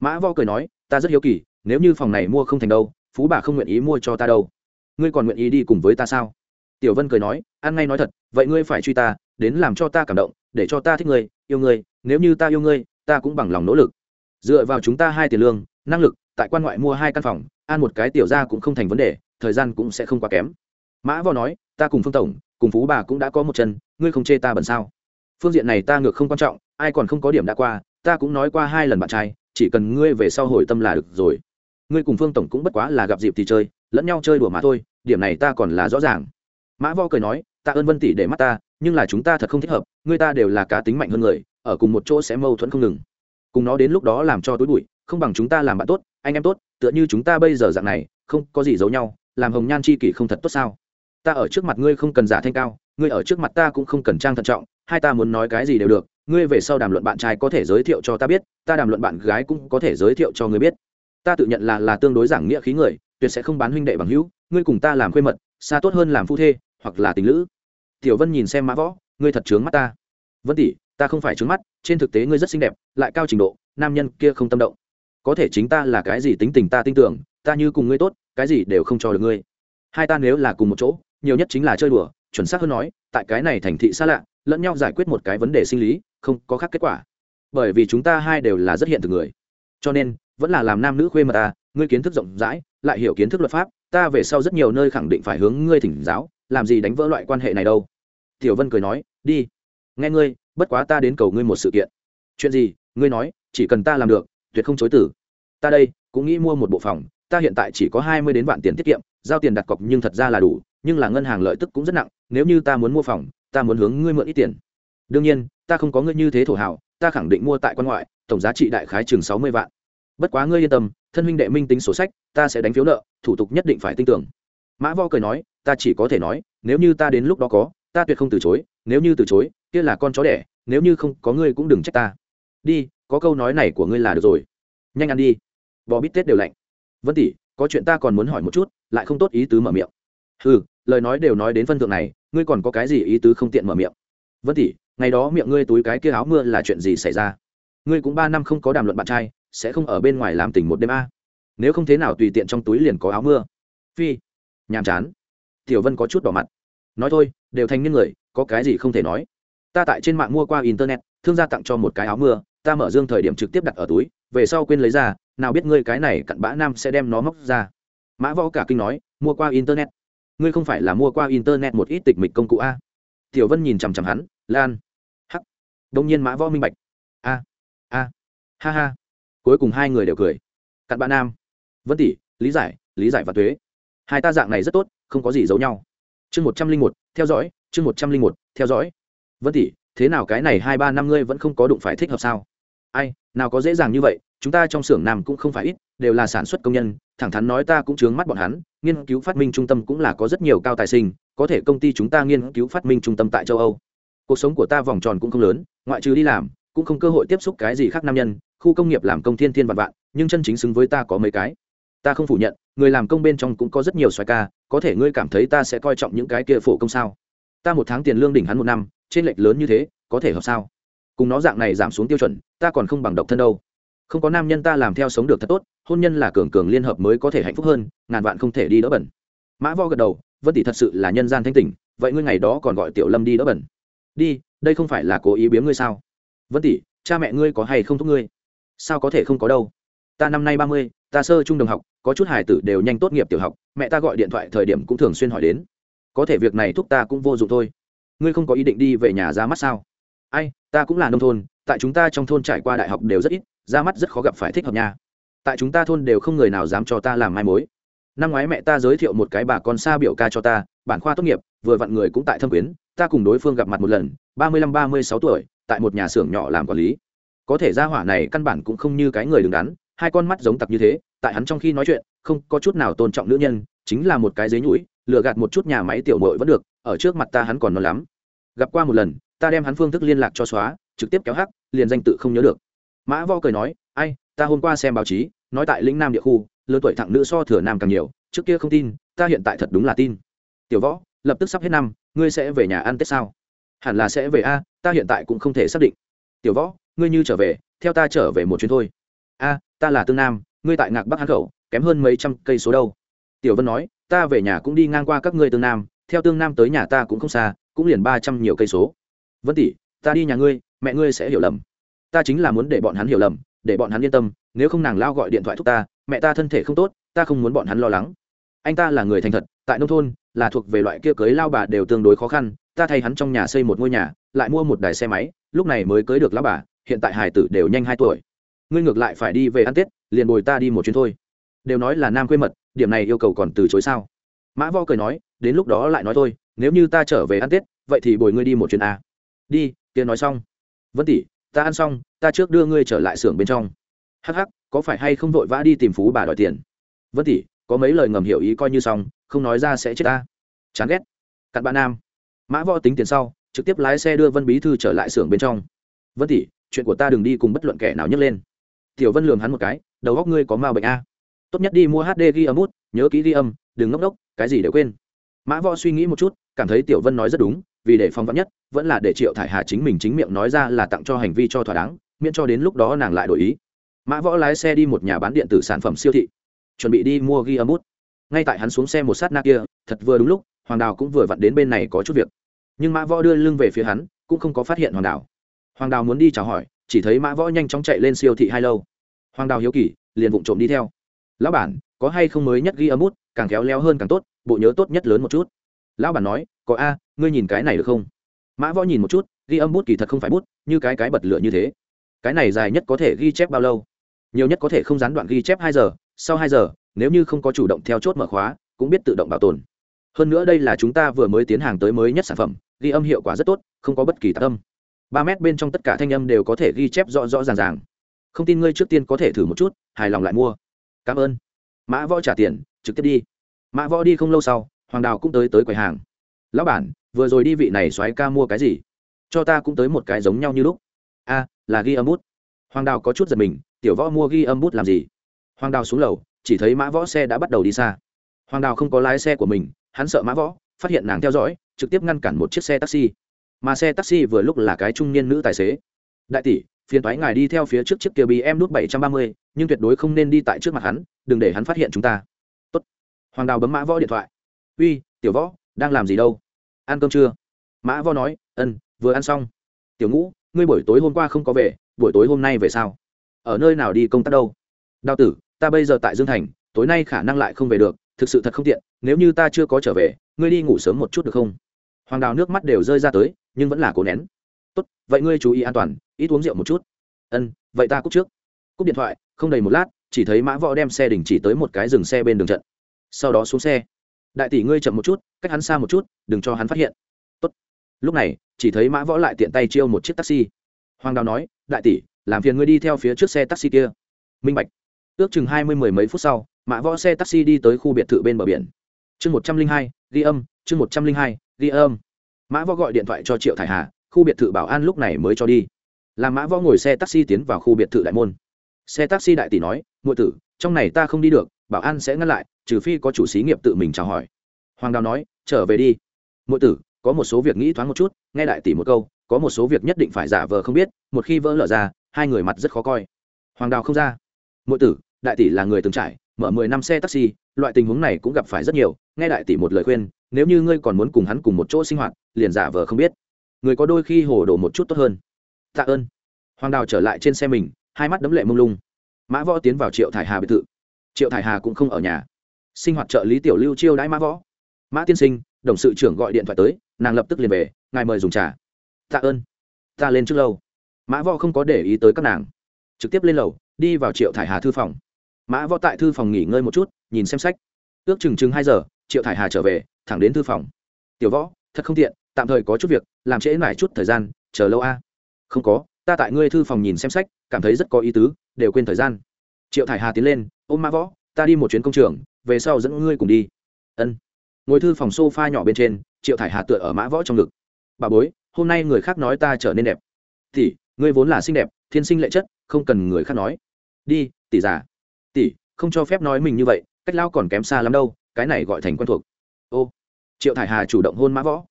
Speaker 1: Mã võ cười nói, ta rất hiếu kỳ, nếu như phòng này mua không thành đâu, phú bà không nguyện ý mua cho ta đâu. Ngươi còn nguyện ý đi cùng với ta sao? Tiểu vân cười nói, ăn ngay nói thật, vậy ngươi phải truy ta, đến làm cho ta cảm động, để cho ta thích ngươi, yêu ngươi, nếu như ta yêu ngươi, ta cũng bằng lòng nỗ lực. Dựa vào chúng ta hai tiền lương, năng lực tại quan ngoại mua hai căn phòng an một cái tiểu ra cũng không thành vấn đề, thời gian cũng sẽ không quá kém. Mã vò nói, ta cùng phương tổng, cùng phú bà cũng đã có một chân, ngươi không chê ta bẩn sao? Phương diện này ta ngược không quan trọng, ai còn không có điểm đã qua, ta cũng nói qua hai lần bạn trai, chỉ cần ngươi về sau hồi tâm là được rồi. Ngươi cùng phương tổng cũng bất quá là gặp dịp thì chơi, lẫn nhau chơi đùa mà thôi, điểm này ta còn là rõ ràng. Mã vo cười nói, ta ơn vân tỷ để mắt ta, nhưng là chúng ta thật không thích hợp người ta đều là cá tính mạnh hơn người, ở cùng một chỗ sẽ mâu thuẫn không ngừng. Cùng nó đến lúc đó làm cho túi bụi, không bằng chúng ta làm bạn tốt anh em tốt, tựa như chúng ta bây giờ dạng này, không có gì giấu nhau, làm hồng nhan chi kỷ không thật tốt sao? Ta ở trước mặt ngươi không cần giả thanh cao, ngươi ở trước mặt ta cũng không cần trang thận trọng, hai ta muốn nói cái gì đều được, ngươi về sau đàm luận bạn trai có thể giới thiệu cho ta biết, ta đàm luận bạn gái cũng có thể giới thiệu cho ngươi biết. Ta tự nhận là là tương đối giảng nghĩa khí người, tuyệt sẽ không bán huynh đệ bằng hữu, ngươi cùng ta làm khuê mật, xa tốt hơn làm phu thê, hoặc là tình lữ. Tiểu vân nhìn xem mã võ, ngươi thật trướng mắt ta. Vân tỷ, ta không phải trướng mắt, trên thực tế ngươi rất xinh đẹp, lại cao trình độ, nam nhân kia không tâm động có thể chính ta là cái gì tính tình ta tin tưởng, ta như cùng ngươi tốt, cái gì đều không cho được ngươi. Hai ta nếu là cùng một chỗ, nhiều nhất chính là chơi đùa, chuẩn xác hơn nói, tại cái này thành thị xa lạ, lẫn nhau giải quyết một cái vấn đề sinh lý, không có khác kết quả. Bởi vì chúng ta hai đều là rất hiện thực người. Cho nên, vẫn là làm nam nữ khuê mà ta ngươi kiến thức rộng rãi, lại hiểu kiến thức luật pháp, ta về sau rất nhiều nơi khẳng định phải hướng ngươi thỉnh giáo, làm gì đánh vỡ loại quan hệ này đâu. Tiểu vân cười nói, đi. Nghe ngươi, bất quá ta đến cầu ngươi một sự kiện. Chuyện gì, ngươi nói, chỉ cần ta làm được tuyệt không chối tử ta đây, cũng nghĩ mua một bộ phòng, ta hiện tại chỉ có hai mươi đến vạn tiền tiết kiệm, giao tiền đặt cọc nhưng thật ra là đủ, nhưng là ngân hàng lợi tức cũng rất nặng, nếu như ta muốn mua phòng, ta muốn hướng ngươi mượn ít tiền. Đương nhiên, ta không có ngươi như thế thổ hảo ta khẳng định mua tại quan ngoại, tổng giá trị đại khái chừng sáu mươi vạn. Bất quá ngươi yên tâm, thân huynh đệ minh tính sổ sách, ta sẽ đánh phiếu nợ, thủ tục nhất định phải tin tưởng. Mã vo cười nói, ta chỉ có thể nói, nếu như ta đến lúc đó có, ta tuyệt không từ chối, nếu như từ chối, kia là con chó đẻ, nếu như không có ngươi cũng đừng trách ta. Đi có câu nói này của ngươi là được rồi. Nhanh ăn đi. Bò bít tết đều lạnh. Vân tỷ, có chuyện ta còn muốn hỏi một chút, lại không tốt ý tứ mở miệng. Ừ lời nói đều nói đến phân thượng này, ngươi còn có cái gì ý tứ không tiện mở miệng? Vân tỷ, ngày đó miệng ngươi túi cái kia áo mưa là chuyện gì xảy ra? Ngươi cũng ba năm không có đàm luận bạn trai, sẽ không ở bên ngoài làm tình một đêm a. Nếu không thế nào tùy tiện trong túi liền có áo mưa. Phi, nhàm chán. Tiểu vân có chút đỏ mặt. Nói thôi, đều thành niên người, có cái gì không thể nói. Ta tại trên mạng mua qua internet, thương gia tặng cho một cái áo mưa ta mở dương thời điểm trực tiếp đặt ở túi, về sau quên lấy ra, nào biết ngươi cái này cặn bã nam sẽ đem nó móc ra. Mã võ cả kinh nói, mua qua internet. Ngươi không phải là mua qua internet một ít tịch mịch công cụ a? Tiểu vân nhìn chằm chằm hắn, lan. Hắc. Đông nhiên mã võ minh bạch. A a, ha ha. Cuối cùng hai người đều cười. Cặn bã nam. Vân tỷ, lý giải lý giải và thuế hai ta dạng này rất tốt, không có gì giấu nhau. Chương một trăm linh một, theo dõi, chương một trăm linh một, theo dõi. Vân tỷ, thế nào cái này hai ba năm ngươi vẫn không có đụng phải thích hợp sao? Ai, nào có dễ dàng như vậy, chúng ta trong xưởng nam cũng không phải ít, đều là sản xuất công nhân, thẳng thắn nói ta cũng chướng mắt bọn hắn, nghiên cứu phát minh trung tâm cũng là có rất nhiều cao tài sinh, có thể công ty chúng ta nghiên cứu phát minh trung tâm tại châu âu. Cuộc sống của ta vòng tròn cũng không lớn, ngoại trừ đi làm, cũng không cơ hội tiếp xúc cái gì khác nam nhân, khu công nghiệp làm công thiên thiên vạn vạn, nhưng chân chính xứng với ta có mấy cái. Ta không phủ nhận, người làm công bên trong cũng có rất nhiều xoài ca, có thể ngươi cảm thấy ta sẽ coi trọng những cái kia phổ công sao? Ta một tháng tiền lương đỉnh hắn một năm, trên lệch lớn như thế, có thể hợp sao? Cùng nó dạng này giảm xuống tiêu chuẩn, ta còn không bằng độc thân đâu. Không có nam nhân ta làm theo sống được thật tốt, hôn nhân là cường cường liên hợp mới có thể hạnh phúc hơn, ngàn vạn không thể đi đỡ bẩn. Mã vo gật đầu, vân tỷ thật sự là nhân gian thanh tỉnh, vậy ngươi ngày đó còn gọi tiểu lâm đi đỡ bẩn. Đi, đây không phải là cố ý biếm ngươi sao? Vân tỷ, cha mẹ ngươi có hay không thúc ngươi? Sao có thể không có đâu? Ta năm nay ba mươi, ta sơ trung đồng học, có chút hải tử đều nhanh tốt nghiệp tiểu học, mẹ ta gọi điện thoại thời điểm cũng thường xuyên hỏi đến. Có thể việc này thúc ta cũng vô dụng thôi. Ngươi không có ý định đi về nhà ra mắt sao? Ai ta cũng là nông thôn, tại chúng ta trong thôn trải qua đại học đều rất ít, ra mắt rất khó gặp phải thích hợp nha. Tại chúng ta thôn đều không người nào dám cho ta làm mai mối. Năm ngoái mẹ ta giới thiệu một cái bà con xa biểu ca cho ta, bản khoa tốt nghiệp, vừa vặn người cũng tại thâm quyến, ta cùng đối phương gặp mặt một lần, ba mươi lăm ba mươi sáu tuổi, tại một nhà xưởng nhỏ làm quản lý. Có thể ra hỏa này căn bản cũng không như cái người đứng đắn, hai con mắt giống tặc như thế, tại hắn trong khi nói chuyện, không có chút nào tôn trọng nữ nhân, chính là một cái dế nhũi, lừa gạt một chút nhà máy tiểu mội vẫn được, ở trước mặt ta hắn còn non lắm. Gặp qua một lần ta đem hắn phương thức liên lạc cho xóa, trực tiếp kéo hắc, liền danh tự không nhớ được. Mã vo cười nói, ai, ta hôm qua xem báo chí, nói tại lĩnh nam địa khu, lớn tuổi thẳng nữ so thừa nam càng nhiều, trước kia không tin, ta hiện tại thật đúng là tin. Tiểu võ, lập tức sắp hết năm, ngươi sẽ về nhà ăn tết sao? Hẳn là sẽ về a, ta hiện tại cũng không thể xác định. Tiểu võ, ngươi như trở về, theo ta trở về một chuyến thôi. A, ta là tương nam, ngươi tại ngạc bắc hán khẩu, kém hơn mấy trăm cây số đâu. Tiểu vân nói, ta về nhà cũng đi ngang qua các ngươi tương nam, theo tương nam tới nhà ta cũng không xa, cũng liền ba trăm nhiều cây số vân tỷ, ta đi nhà ngươi, mẹ ngươi sẽ hiểu lầm. Ta chính là muốn để bọn hắn hiểu lầm, để bọn hắn yên tâm, nếu không nàng lao gọi điện thoại thúc ta, mẹ ta thân thể không tốt, ta không muốn bọn hắn lo lắng. Anh ta là người thành thật, tại nông thôn, là thuộc về loại kia cưới lao bà đều tương đối khó khăn, ta thay hắn trong nhà xây một ngôi nhà, lại mua một đài xe máy, lúc này mới cưới được lao bà, hiện tại hải tử đều nhanh hai tuổi. Ngươi ngược lại phải đi về ăn tết, liền bồi ta đi một chuyến thôi. Đều nói là nam quê mật, điểm này yêu cầu còn từ chối sao? Mã vo cười nói, đến lúc đó lại nói thôi, nếu như ta trở về ăn tết, vậy thì bồi ngươi đi một chuyến a đi, kia nói xong. Vân tỷ, ta ăn xong, ta trước đưa ngươi trở lại xưởng bên trong. Hắc hắc, có phải hay không vội vã đi tìm phú bà đòi tiền? Vân tỷ, có mấy lời ngầm hiểu ý coi như xong, không nói ra sẽ chết ta. Chán ghét. Cặn bạn nam. Mã võ tính tiền sau, trực tiếp lái xe đưa vân bí thư trở lại xưởng bên trong. Vân tỷ, chuyện của ta đừng đi cùng bất luận kẻ nào nhấc lên. Tiểu vân lường hắn một cái, đầu góc ngươi có ma bệnh a. Tốt nhất đi mua hd ghi âm út, nhớ kỹ ghi âm, đừng ngốc đốc cái gì để quên. Mã võ suy nghĩ một chút, cảm thấy tiểu vân nói rất đúng vì để phong vắn nhất, vẫn là để triệu thải hà chính mình chính miệng nói ra là tặng cho hành vi cho thỏa đáng, miễn cho đến lúc đó nàng lại đổi ý. Mã võ lái xe đi một nhà bán điện tử sản phẩm siêu thị, chuẩn bị đi mua ghi âm bút. Ngay tại hắn xuống xe một sát na kia, thật vừa đúng lúc, hoàng đào cũng vừa vặn đến bên này có chút việc. Nhưng mã võ đưa lưng về phía hắn, cũng không có phát hiện hoàng đào. Hoàng đào muốn đi chào hỏi, chỉ thấy mã võ nhanh chóng chạy lên siêu thị hai lâu. Hoàng đào hiếu kỳ, liền vụng trộm đi theo. Lão bản, có hay không mới nhất ghi âm bút, càng khéo léo hơn càng tốt, bộ nhớ tốt nhất lớn một chút. Lão bản nói có a, ngươi nhìn cái này được không? Mã võ nhìn một chút, ghi âm bút kỳ thật không phải bút, như cái cái bật lửa như thế. Cái này dài nhất có thể ghi chép bao lâu? Nhiều nhất có thể không gián đoạn ghi chép hai giờ, sau hai giờ, nếu như không có chủ động theo chốt mở khóa, cũng biết tự động bảo tồn. Hơn nữa đây là chúng ta vừa mới tiến hàng tới mới nhất sản phẩm, ghi âm hiệu quả rất tốt, không có bất kỳ tạc âm. Ba mét bên trong tất cả thanh âm đều có thể ghi chép rõ rõ ràng ràng. Không tin ngươi trước tiên có thể thử một chút, hài lòng lại mua. Cảm ơn. Mã võ trả tiền, trực tiếp đi. Mã võ đi không lâu sau, hoàng đào cũng tới tới quầy hàng lão bản, vừa rồi đi vị này xoáy ca mua cái gì? Cho ta cũng tới một cái giống nhau như lúc. A, là ghi âm bút. Hoàng đào có chút giật mình, tiểu võ mua ghi âm bút làm gì? Hoàng đào xuống lầu, chỉ thấy mã võ xe đã bắt đầu đi xa. Hoàng đào không có lái xe của mình, hắn sợ mã võ, phát hiện nàng theo dõi, trực tiếp ngăn cản một chiếc xe taxi. Mà xe taxi vừa lúc là cái trung niên nữ tài xế. Đại tỷ, phiền thoái ngài đi theo phía trước chiếc kia bm nút bảy trăm ba mươi, nhưng tuyệt đối không nên đi tại trước mặt hắn, đừng để hắn phát hiện chúng ta. Tốt. hoàng đào bấm mã võ điện thoại. Uy, tiểu võ, đang làm gì đâu? Ăn cơm chưa? Mã võ nói ân vừa ăn xong. Tiểu ngũ, ngươi buổi tối hôm qua không có về, buổi tối hôm nay về sao? Ở nơi nào đi công tác đâu? Đào tử, ta bây giờ tại dương thành, tối nay khả năng lại không về được, thực sự thật không tiện, nếu như ta chưa có trở về, ngươi đi ngủ sớm một chút được không? Hoàng đào nước mắt đều rơi ra tới, nhưng vẫn là cố nén. Tốt, vậy ngươi chú ý an toàn, ít uống rượu một chút. Ân vậy ta cúp trước. Cúp điện thoại, không đầy một lát, chỉ thấy mã võ đem xe đình chỉ tới một cái dừng xe bên đường trận. Sau đó xuống xe đại tỷ ngươi chậm một chút, cách hắn xa một chút, đừng cho hắn phát hiện. Tốt. lúc này, chỉ thấy mã võ lại tiện tay chiêu một chiếc taxi. Hoàng đào nói, đại tỷ, làm phiền ngươi đi theo phía trước xe taxi kia. Minh bạch. Ước chừng hai mươi mười mấy phút sau, mã võ xe taxi đi tới khu biệt thự bên bờ biển. Chương một trăm linh hai, ghi âm, chương một trăm linh hai, ghi âm. Mã võ gọi điện thoại cho triệu thải hà, khu biệt thự bảo an lúc này mới cho đi. Làm mã võ ngồi xe taxi tiến vào khu biệt thự đại môn. Xe taxi đại tỷ nói ngụy tử, trong này ta không đi được bảo an sẽ ngăn lại, trừ phi có chủ xí nghiệp tự mình chào hỏi. Hoàng đào nói, trở về đi. Ngụy tử, có một số việc nghĩ thoáng một chút, nghe đại tỷ một câu, có một số việc nhất định phải giả vờ không biết, một khi vỡ lở ra, hai người mặt rất khó coi. Hoàng đào không ra. Ngụy tử, đại tỷ là người từng trải, mở mười năm xe taxi, loại tình huống này cũng gặp phải rất nhiều, nghe đại tỷ một lời khuyên, nếu như ngươi còn muốn cùng hắn cùng một chỗ sinh hoạt, liền giả vờ không biết. Người có đôi khi hồ đồ một chút tốt hơn. Tạ ơn. Hoàng đào trở lại trên xe mình, hai mắt đấm lệ mông lung. Mã võ tiến vào triệu thải hà biệt thự triệu thải hà cũng không ở nhà. Sinh hoạt trợ lý tiểu lưu chiêu đãi mã võ. Mã tiên sinh, đồng sự trưởng gọi điện thoại tới, nàng lập tức liền về, ngài mời dùng trà. Tạ ơn. Ta lên trước lâu. Mã võ không có để ý tới các nàng. Trực tiếp lên lầu, đi vào triệu thải hà thư phòng. Mã võ tại thư phòng nghỉ ngơi một chút, nhìn xem sách. Ước chừng chừng hai giờ, triệu thải hà trở về, thẳng đến thư phòng. Tiểu võ, thật không tiện, tạm thời có chút việc, làm trễ mãi chút thời gian, chờ lâu a. Không có, ta tại ngươi thư phòng nhìn xem sách, cảm thấy rất có ý tứ, đều quên thời gian. Triệu thải hà tiến lên ôm mã võ, ta đi một chuyến công trường, về sau dẫn ngươi cùng đi. Ân. Ngồi thư phòng s o f a nhỏ bên trên, triệu thải hà tựa ở mã võ trong ngực. Bà bối, hôm nay người khác nói ta trở nên đẹp. Tỷ, ngươi vốn là xinh đẹp, thiên sinh lệ chất, không cần người khác nói. Đi, tỷ già. Tỷ, không cho phép nói mình như vậy, cách lao còn kém xa lắm đâu, cái này gọi thành quen thuộc. Ô. Triệu thải hà chủ động hôn mã võ.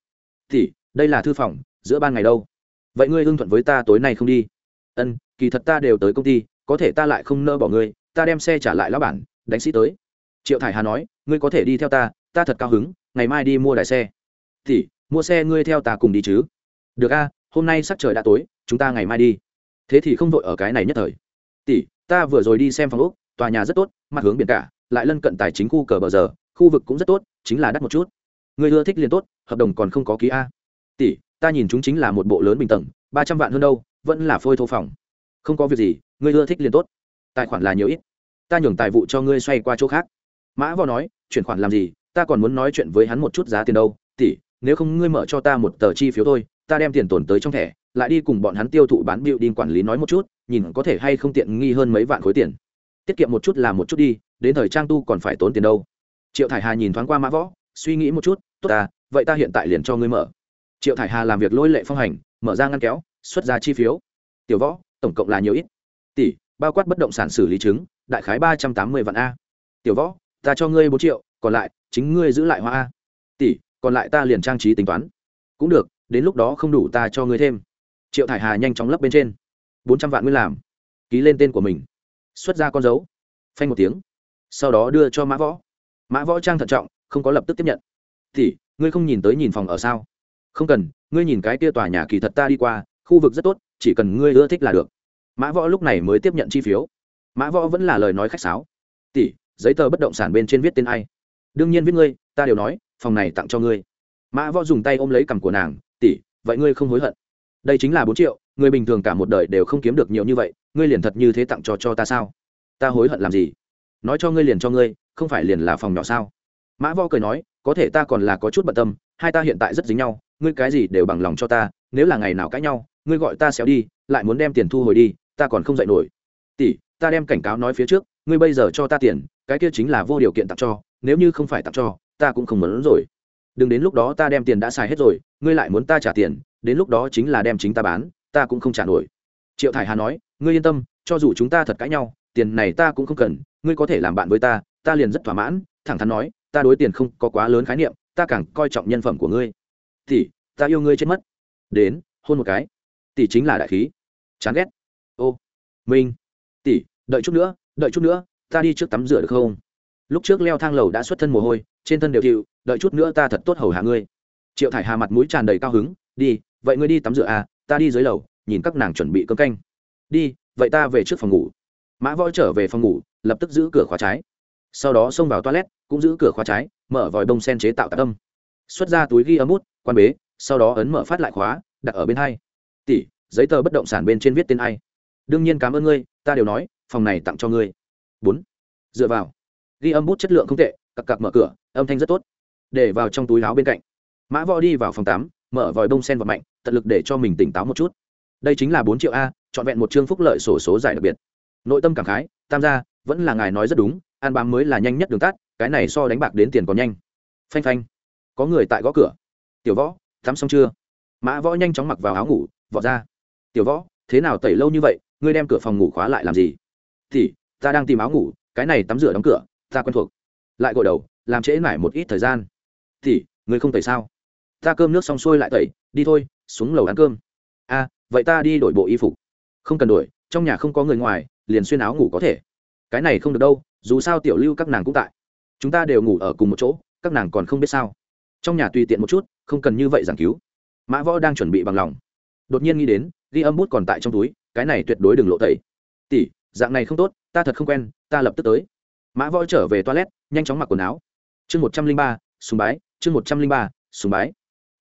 Speaker 1: Tỷ, đây là thư phòng, giữa ban ngày đâu? Vậy ngươi hưng thuận với ta tối nay không đi? Ân, kỳ thật ta đều tới công ty, có thể ta lại không nỡ bỏ ngươi ta đem xe trả lại lão bản, đánh sĩ tới. Triệu thải hà nói, ngươi có thể đi theo ta ta thật cao hứng, ngày mai đi mua đài xe. Thì, mua xe ngươi theo ta cùng đi chứ. Được a, hôm nay sắc trời đã tối, chúng ta ngày mai đi. Thế thì không vội ở cái này nhất thời. Tỷ, ta vừa rồi đi xem phòng úc tòa nhà rất tốt, mặt hướng biển cả, lại lân cận tài chính khu cờ bờ giờ, khu vực cũng rất tốt, chính là đắt một chút. Người ưa thích liền tốt, hợp đồng còn không có ký a. Tỷ, ta nhìn chúng chính là một bộ lớn bình tầng, ba trăm vạn hơn đâu, vẫn là phôi thô phòng. Không có việc gì người ưa thích liền tốt tài khoản là nhiều ít. Ta nhường tài vụ cho ngươi xoay qua chỗ khác. Mã võ nói, chuyển khoản làm gì? Ta còn muốn nói chuyện với hắn một chút giá tiền đâu. Tỷ, nếu không ngươi mở cho ta một tờ chi phiếu thôi, ta đem tiền tồn tới trong thẻ, lại đi cùng bọn hắn tiêu thụ bán bịu đinh quản lý nói một chút, nhìn có thể hay không tiện nghi hơn mấy vạn khối tiền. Tiết kiệm một chút là một chút đi, đến thời trang tu còn phải tốn tiền đâu. Triệu thải hà nhìn thoáng qua mã võ, suy nghĩ một chút, tốt ta, vậy ta hiện tại liền cho ngươi mở. Triệu thải hà làm việc lôi lệ phong hành, mở ra ngăn kéo, xuất ra chi phiếu. Tiểu võ, tổng cộng là nhiều ít. Tỷ bao quát bất động sản xử lý chứng, đại khái ba trăm tám mươi vạn a. Tiểu võ, ta cho ngươi bốn triệu, còn lại, chính ngươi giữ lại hoa a. Tỷ, còn lại ta liền trang trí tính toán. Cũng được, đến lúc đó không đủ ta cho ngươi thêm. Triệu thải hà nhanh chóng lấp bên trên. Bốn trăm vạn nguyên làm. Ký lên tên của mình. Xuất ra con dấu. Phanh một tiếng. Sau đó đưa cho mã võ. Mã võ trang thận trọng, không có lập tức tiếp nhận. Thì ngươi không nhìn tới nhìn phòng ở sao? Không cần, ngươi nhìn cái kia tòa nhà kỳ thật ta đi qua, khu vực rất tốt, chỉ cần ngươi ưa thích là được mã võ lúc này mới tiếp nhận chi phiếu. Mã võ vẫn là lời nói khách sáo. Tỷ, giấy tờ bất động sản bên trên viết tên ai? Đương nhiên viết ngươi, ta đều nói, phòng này tặng cho ngươi. Mã võ dùng tay ôm lấy cằm của nàng, tỷ, vậy ngươi không hối hận. Đây chính là bốn triệu, người bình thường cả một đời đều không kiếm được nhiều như vậy, ngươi liền thật như thế tặng cho cho ta sao? Ta hối hận làm gì? Nói cho ngươi liền cho ngươi, không phải liền là phòng nhỏ sao? Mã võ cười nói, có thể ta còn là có chút bận tâm, hai ta hiện tại rất dính nhau, ngươi cái gì đều bằng lòng cho ta, nếu là ngày nào cãi nhau, ngươi gọi ta xéo đi, lại muốn đem tiền thu hồi đi ta còn không dạy nổi. Tỷ, ta đem cảnh cáo nói phía trước, ngươi bây giờ cho ta tiền, cái kia chính là vô điều kiện tặng cho, nếu như không phải tặng cho, ta cũng không muốn rồi. Đừng đến lúc đó ta đem tiền đã xài hết rồi, ngươi lại muốn ta trả tiền, đến lúc đó chính là đem chính ta bán, ta cũng không trả nổi. Triệu thải hà nói, ngươi yên tâm, cho dù chúng ta thật cãi nhau, tiền này ta cũng không cần, ngươi có thể làm bạn với ta ta liền rất thỏa mãn, thẳng thắn nói, ta đối tiền không có quá lớn khái niệm, ta càng coi trọng nhân phẩm của ngươi. Thì ta yêu ngươi chết mất. Đến, hôn một cái. Tỷ chính là đại khí. Chán ghét ô, minh, tỷ, đợi chút nữa, đợi chút nữa, ta đi trước tắm rửa được không? Lúc trước leo thang lầu đã xuất thân mồ hôi, trên thân đều chịu đợi chút nữa ta thật tốt hầu hạ ngươi. Triệu thải hà mặt mũi tràn đầy cao hứng, đi, vậy ngươi đi tắm rửa à ta đi dưới lầu, nhìn các nàng chuẩn bị cơm canh. Đi, vậy ta về trước phòng ngủ. Mã võ trở về phòng ngủ, lập tức giữ cửa khóa trái. Sau đó xông vào toilet, cũng giữ cửa khóa trái, mở vòi bông sen chế tạo tạc âm. Xuất ra túi ghi âm út quan bế, sau đó ấn mở phát lại khóa, đặt ở bên hai. Tỷ, giấy tờ bất động sản bên trên viết tên ai? Đương nhiên cảm ơn ngươi, ta đều nói, phòng này tặng cho ngươi. Bốn. Dựa vào. Ghi âm bút chất lượng không tệ cặp cặp mở cửa, âm thanh rất tốt. Để vào trong túi áo bên cạnh. Mã võ đi vào phòng tám, mở vòi bông sen vào mạnh, tận lực để cho mình tỉnh táo một chút. Đây chính là bốn triệu a, trọn vẹn một chương phúc lợi sổ số giải đặc biệt. Nội tâm cảm khái, tam gia, vẫn là ngài nói rất đúng, an bám mới là nhanh nhất đường tắt, cái này so đánh bạc đến tiền còn nhanh. Phanh phanh. Có người tại gõ cửa. Tiểu võ, tắm xong chưa? Mã võ nhanh chóng mặc vào áo ngủ vọt ra. Tiểu võ, thế nào tẩy lâu như vậy? Ngươi đem cửa phòng ngủ khóa lại làm gì? Thì ta đang tìm áo ngủ cái này tắm rửa đóng cửa ta quen thuộc. Lại gội đầu làm trễ mải một ít thời gian. Thì ngươi không tẩy sao? Ta cơm nước xong xuôi lại tẩy đi thôi xuống lầu ăn cơm. A à, vậy ta đi đổi bộ y phục. Không cần đổi trong nhà không có người ngoài liền xuyên áo ngủ có thể. Cái này không được đâu dù sao tiểu lưu các nàng cũng tại. Chúng ta đều ngủ ở cùng một chỗ các nàng còn không biết sao. Trong nhà tùy tiện một chút không cần như vậy giảng cứu. Mã võ đang chuẩn bị bằng lòng. Đột nhiên nghĩ đến ghi âm bút còn tại trong túi cái này tuyệt đối đừng lộ tẩy. Tỷ, dạng này không tốt, ta thật không quen, ta lập tức tới. Mã võ trở về toilet, nhanh chóng mặc quần áo. Chương một trăm linh ba, sùng bái, chương một trăm linh ba, sùng bái.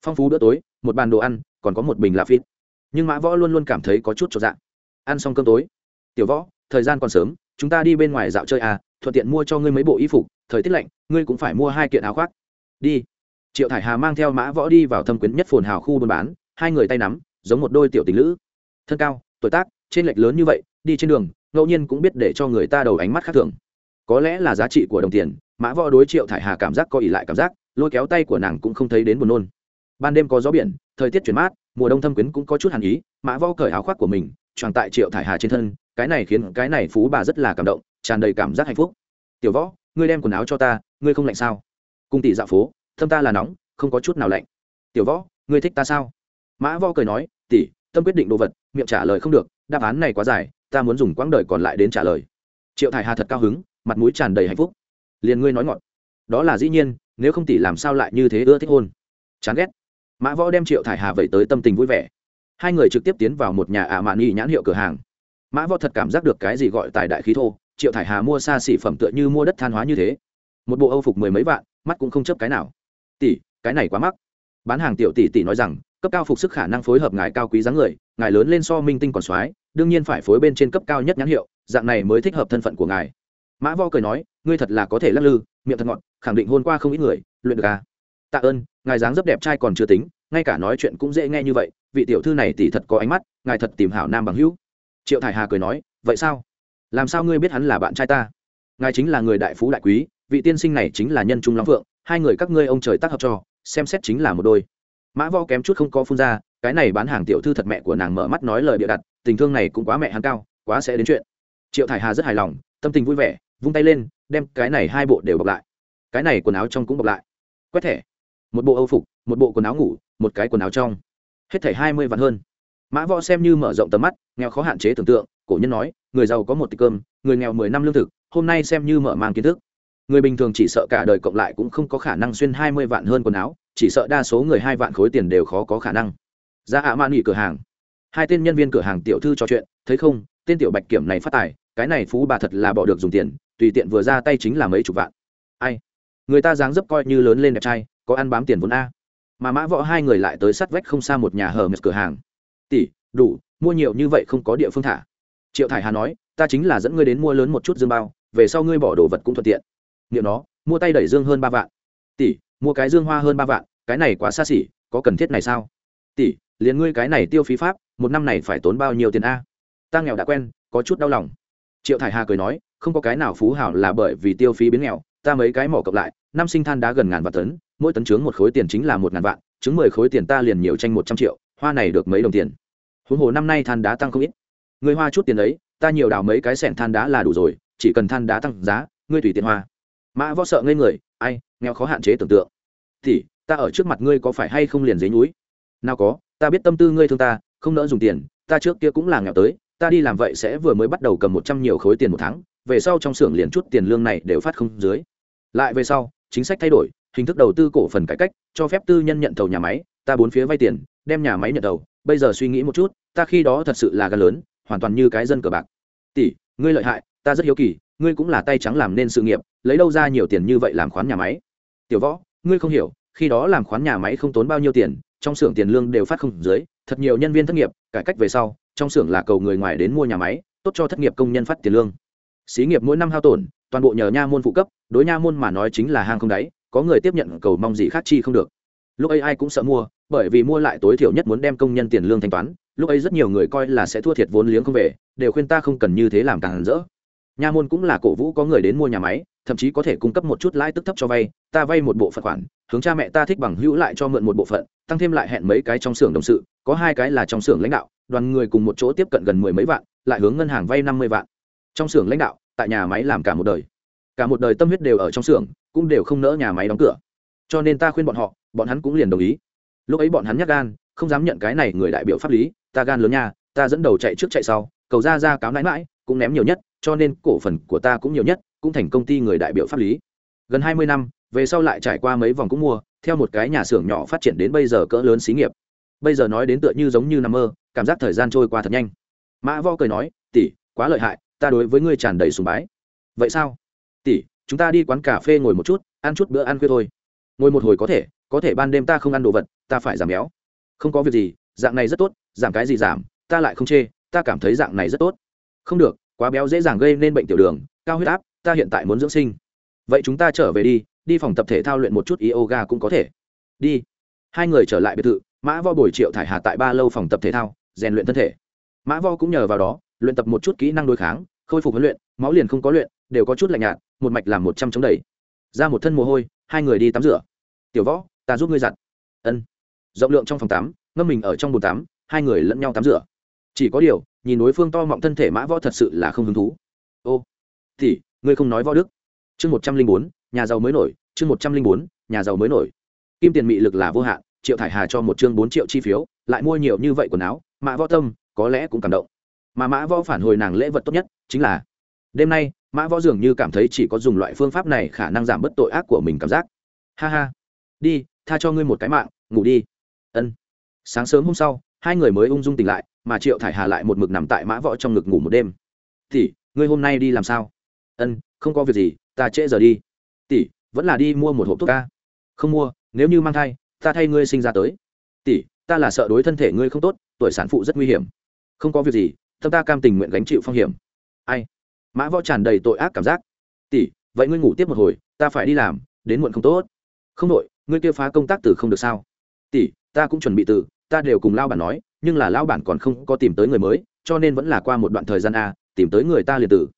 Speaker 1: Phong phú bữa tối, một bàn đồ ăn, còn có một bình lạp phít nhưng mã võ luôn luôn cảm thấy có chút cho dạng ăn xong cơm tối. Tiểu võ, thời gian còn sớm, chúng ta đi bên ngoài dạo chơi à thuận tiện mua cho ngươi mấy bộ y phục, thời tiết lạnh, ngươi cũng phải mua hai kiện áo khoác. Đi. Triệu thải hà mang theo mã võ đi vào thâm quyến nhất phồn hào khu buôn bán, hai người tay nắm, giống một đôi tiểu tình lữ. Thân cao tuổi tác, trên lệch lớn như vậy, đi trên đường, ngẫu nhiên cũng biết để cho người ta đầu ánh mắt khác thường. Có lẽ là giá trị của đồng tiền, mã võ đối triệu thải hà cảm giác có ỉ lại cảm giác, lôi kéo tay của nàng cũng không thấy đến buồn nôn. Ban đêm có gió biển, thời tiết chuyển mát, mùa đông thâm quyến cũng có chút hàn ý, mã võ cởi áo khoác của mình tròn tại triệu thải hà trên thân, cái này khiến cái này phú bà rất là cảm động, tràn đầy cảm giác hạnh phúc. Tiểu võ, ngươi đem quần áo cho ta, ngươi không lạnh sao? Cung tỷ dạo phố, thâm ta là nóng, không có chút nào lạnh. Tiểu võ, ngươi thích ta sao? Mã võ cười nói, tỷ tâm quyết định đồ vật miệng trả lời không được đáp án này quá dài ta muốn dùng quãng đời còn lại đến trả lời. Triệu thải hà thật cao hứng mặt mũi tràn đầy hạnh phúc. Liền ngươi nói ngọn, đó là dĩ nhiên nếu không tỷ làm sao lại như thế ưa thích hôn? Chán ghét. Mã võ đem triệu thải hà vậy tới tâm tình vui vẻ. Hai người trực tiếp tiến vào một nhà ả mạn nghi nhãn hiệu cửa hàng. Mã võ thật cảm giác được cái gì gọi tài đại khí thô triệu thải hà mua xa xỉ phẩm tựa như mua đất than hóa như thế. Một bộ âu phục mười mấy vạn mắt cũng không chấp cái nào. Tỷ cái này quá mắc. Bán hàng tiểu tỷ tỷ nói rằng cấp cao phục sức khả năng phối hợp ngài cao quý dáng người, ngài lớn lên so minh tinh còn soái, đương nhiên phải phối bên trên cấp cao nhất nhãn hiệu, dạng này mới thích hợp thân phận của ngài. Mã vo cười nói, ngươi thật là có thể lắc lư, miệng thật ngọt, khẳng định hôn qua không ít người, luyện được à? Tạ ơn, ngài dáng dấp đẹp trai còn chưa tính, ngay cả nói chuyện cũng dễ nghe như vậy, vị tiểu thư này tỷ thật có ánh mắt, ngài thật tìm hảo nam bằng hữu. Triệu thải hà cười nói, vậy sao? Làm sao ngươi biết hắn là bạn trai ta? Ngài chính là người đại phú đại quý, vị tiên sinh này chính là nhân trung long phượng, hai người các ngươi ông trời tác hợp cho, xem xét chính là một đôi mã vo kém chút không có phun ra, cái này bán hàng tiểu thư thật mẹ của nàng mở mắt nói lời bịa đặt, tình thương này cũng quá mẹ hắn cao, quá sẽ đến chuyện. Triệu thải hà rất hài lòng, tâm tình vui vẻ, vung tay lên, đem cái này hai bộ đều bọc lại. Cái này quần áo trong cũng bọc lại. Quét thẻ. Một bộ âu phục, một bộ quần áo ngủ, một cái quần áo trong. Hết thẻ hai mươi vạn hơn. Mã võ xem như mở rộng tầm mắt, nghèo khó hạn chế tưởng tượng, cổ nhân nói, người giàu có một tỷ cơm, người nghèo mười năm lương thực, hôm nay xem như mở mang kiến thức người bình thường chỉ sợ cả đời cộng lại cũng không có khả năng xuyên hai mươi vạn hơn quần áo, chỉ sợ đa số người hai vạn khối tiền đều khó có khả năng. Ra ạ man nghỉ cửa hàng. Hai tên nhân viên cửa hàng tiểu thư trò chuyện, thấy không, tên tiểu bạch kiểm này phát tài, cái này phú bà thật là bỏ được dùng tiền, tùy tiện vừa ra tay chính là mấy chục vạn. Ai? Người ta dáng dấp coi như lớn lên đẹp trai, có ăn bám tiền vốn a. Mà mã võ hai người lại tới sắt vách không xa một nhà hờ mệt cửa hàng. Tỷ, đủ, mua nhiều như vậy không có địa phương thả. Triệu thải hà nói, ta chính là dẫn ngươi đến mua lớn một chút dương bao, về sau ngươi bỏ đồ vật cũng thuận tiện nghĩa nó, mua tay đẩy dương hơn ba vạn. Tỷ, mua cái dương hoa hơn ba vạn, cái này quá xa xỉ, có cần thiết này sao? Tỷ, liền ngươi cái này tiêu phí pháp, một năm này phải tốn bao nhiêu tiền a? Ta nghèo đã quen, có chút đau lòng. Triệu thải hà cười nói, không có cái nào phú hảo là bởi vì tiêu phí biến nghèo, ta mấy cái mỏ cộng lại, năm sinh than đá gần ngàn vạn tấn, mỗi tấn trướng một khối tiền chính là một ngàn vạn trứng mười khối tiền ta liền nhiều tranh một trăm triệu, hoa này được mấy đồng tiền. Huống hồ năm nay than đá tăng không ít. Ngươi hoa chút tiền đấy ta nhiều đào mấy cái sẻn than đá là đủ rồi, chỉ cần than đá tăng giá, ngươi tùy tiện hoa mã võ sợ ngây người, ai, nghèo khó hạn chế tưởng tượng. Thì ta ở trước mặt ngươi có phải hay không liền giấy núi nào có, ta biết tâm tư ngươi thương ta, không nỡ dùng tiền, ta trước kia cũng là nghèo tới, ta đi làm vậy sẽ vừa mới bắt đầu cầm một trăm nhiều khối tiền một tháng, về sau trong xưởng liền chút tiền lương này đều phát không dưới. Lại về sau, chính sách thay đổi, hình thức đầu tư cổ phần cải cách, cho phép tư nhân nhận thầu nhà máy, ta bốn phía vay tiền, đem nhà máy nhận thầu, bây giờ suy nghĩ một chút, ta khi đó thật sự là gan lớn, hoàn toàn như cái dân cờ bạc. Tỷ, ngươi lợi hại, ta rất hiếu kỳ, ngươi cũng là tay trắng làm nên sự nghiệp lấy đâu ra nhiều tiền như vậy làm khoán nhà máy? Tiểu võ, ngươi không hiểu, khi đó làm khoán nhà máy không tốn bao nhiêu tiền, trong xưởng tiền lương đều phát không dưới, thật nhiều nhân viên thất nghiệp, cải cách về sau, trong xưởng là cầu người ngoài đến mua nhà máy, tốt cho thất nghiệp công nhân phát tiền lương. Xí nghiệp mỗi năm hao tổn, toàn bộ nhờ nha môn phụ cấp, đối nha môn mà nói chính là hang không đáy, có người tiếp nhận cầu mong gì khác chi không được. Lúc ấy ai cũng sợ mua, bởi vì mua lại tối thiểu nhất muốn đem công nhân tiền lương thanh toán, lúc ấy rất nhiều người coi là sẽ thua thiệt vốn liếng không về, đều khuyên ta không cần như thế làm càng rỡ. Nha môn cũng là cổ vũ có người đến mua nhà máy thậm chí có thể cung cấp một chút lãi tức thấp cho vay, ta vay một bộ phận khoản, hướng cha mẹ ta thích bằng hữu lại cho mượn một bộ phận, tăng thêm lại hẹn mấy cái trong xưởng đồng sự, có hai cái là trong xưởng lãnh đạo, đoàn người cùng một chỗ tiếp cận gần mười mấy vạn, lại hướng ngân hàng vay năm mươi vạn. Trong xưởng lãnh đạo, tại nhà máy làm cả một đời. Cả một đời tâm huyết đều ở trong xưởng, cũng đều không nỡ nhà máy đóng cửa. Cho nên ta khuyên bọn họ, bọn hắn cũng liền đồng ý. Lúc ấy bọn hắn nhắc gan, không dám nhận cái này người đại biểu pháp lý, ta gan lớn nha, ta dẫn đầu chạy trước chạy sau, cầu ra ra cáo nãi mãi, cũng ném nhiều nhất cho nên cổ phần của ta cũng nhiều nhất, cũng thành công ty người đại biểu pháp lý. Gần hai mươi năm, về sau lại trải qua mấy vòng cũng mua, theo một cái nhà xưởng nhỏ phát triển đến bây giờ cỡ lớn xí nghiệp. Bây giờ nói đến tựa như giống như nằm mơ, cảm giác thời gian trôi qua thật nhanh. Mã vo cười nói, tỷ, quá lợi hại, ta đối với ngươi tràn đầy sùng bái. Vậy sao? Tỷ, chúng ta đi quán cà phê ngồi một chút, ăn chút bữa ăn khuya thôi. Ngồi một hồi có thể có thể ban đêm ta không ăn đồ vật, ta phải giảm béo. Không có việc gì, dạng này rất tốt, giảm cái gì giảm, ta lại không chê, ta cảm thấy dạng này rất tốt. Không được quá béo dễ dàng gây nên bệnh tiểu đường, cao huyết áp, ta hiện tại muốn dưỡng sinh. Vậy chúng ta trở về đi đi phòng tập thể thao luyện một chút yoga cũng có thể. Đi. Hai người trở lại biệt thự, mã vo bồi triệu thải hà tại ba lâu phòng tập thể thao, rèn luyện thân thể. Mã vo cũng nhờ vào đó, luyện tập một chút kỹ năng đối kháng, khôi phục huấn luyện, máu liền không có luyện, đều có chút lạnh nhạt, một mạch làm một trăm chống đẩy. Ra một thân mồ hôi, hai người đi tắm rửa. Tiểu võ, ta giúp ngươi giặt. Ân. Rộng lượng trong phòng tắm, ngâm mình ở trong bồn tắm, hai người lẫn nhau tắm rửa chỉ có điều, nhìn đối phương to mọng thân thể mã võ thật sự là không hứng thú. Ô thì ngươi không nói võ đức. Chương một trăm linh bốn, nhà giàu mới nổi, chương một trăm linh bốn, nhà giàu mới nổi. Kim tiền mị lực là vô hạn, triệu thải hà cho một chương bốn triệu chi phiếu, lại mua nhiều như vậy quần áo, mã võ tâm, có lẽ cũng cảm động. Mà mã võ phản hồi nàng lễ vật tốt nhất, chính là, đêm nay, mã võ dường như cảm thấy chỉ có dùng loại phương pháp này khả năng giảm bớt tội ác của mình cảm giác. Ha ha. Đi, tha cho ngươi một cái mạng, ngủ đi. Ân. Sáng sớm hôm sau, hai người mới ung dung tỉnh lại mà triệu thải hà lại một mực nằm tại mã võ trong ngực ngủ một đêm. Tỷ, ngươi hôm nay đi làm sao? Ân, không có việc gì, ta trễ giờ đi. Tỷ, vẫn là đi mua một hộp thuốc ca không mua, nếu như mang thai, ta thay ngươi sinh ra tới. Tỷ, ta là sợ đối thân thể ngươi không tốt, tuổi sản phụ rất nguy hiểm. Không có việc gì, tâm ta cam tình nguyện gánh chịu phong hiểm. Ai? Mã võ tràn đầy tội ác cảm giác. Tỷ, vậy ngươi ngủ tiếp một hồi, ta phải đi làm, đến muộn không tốt. Không đội, ngươi kêu phá công tác từ không được sao? Tỷ, ta cũng chuẩn bị từ ta đều cùng lao bản nói nhưng là lão bản còn không có tìm tới người mới, cho nên vẫn là qua một đoạn thời gian a, tìm tới người ta liền tử.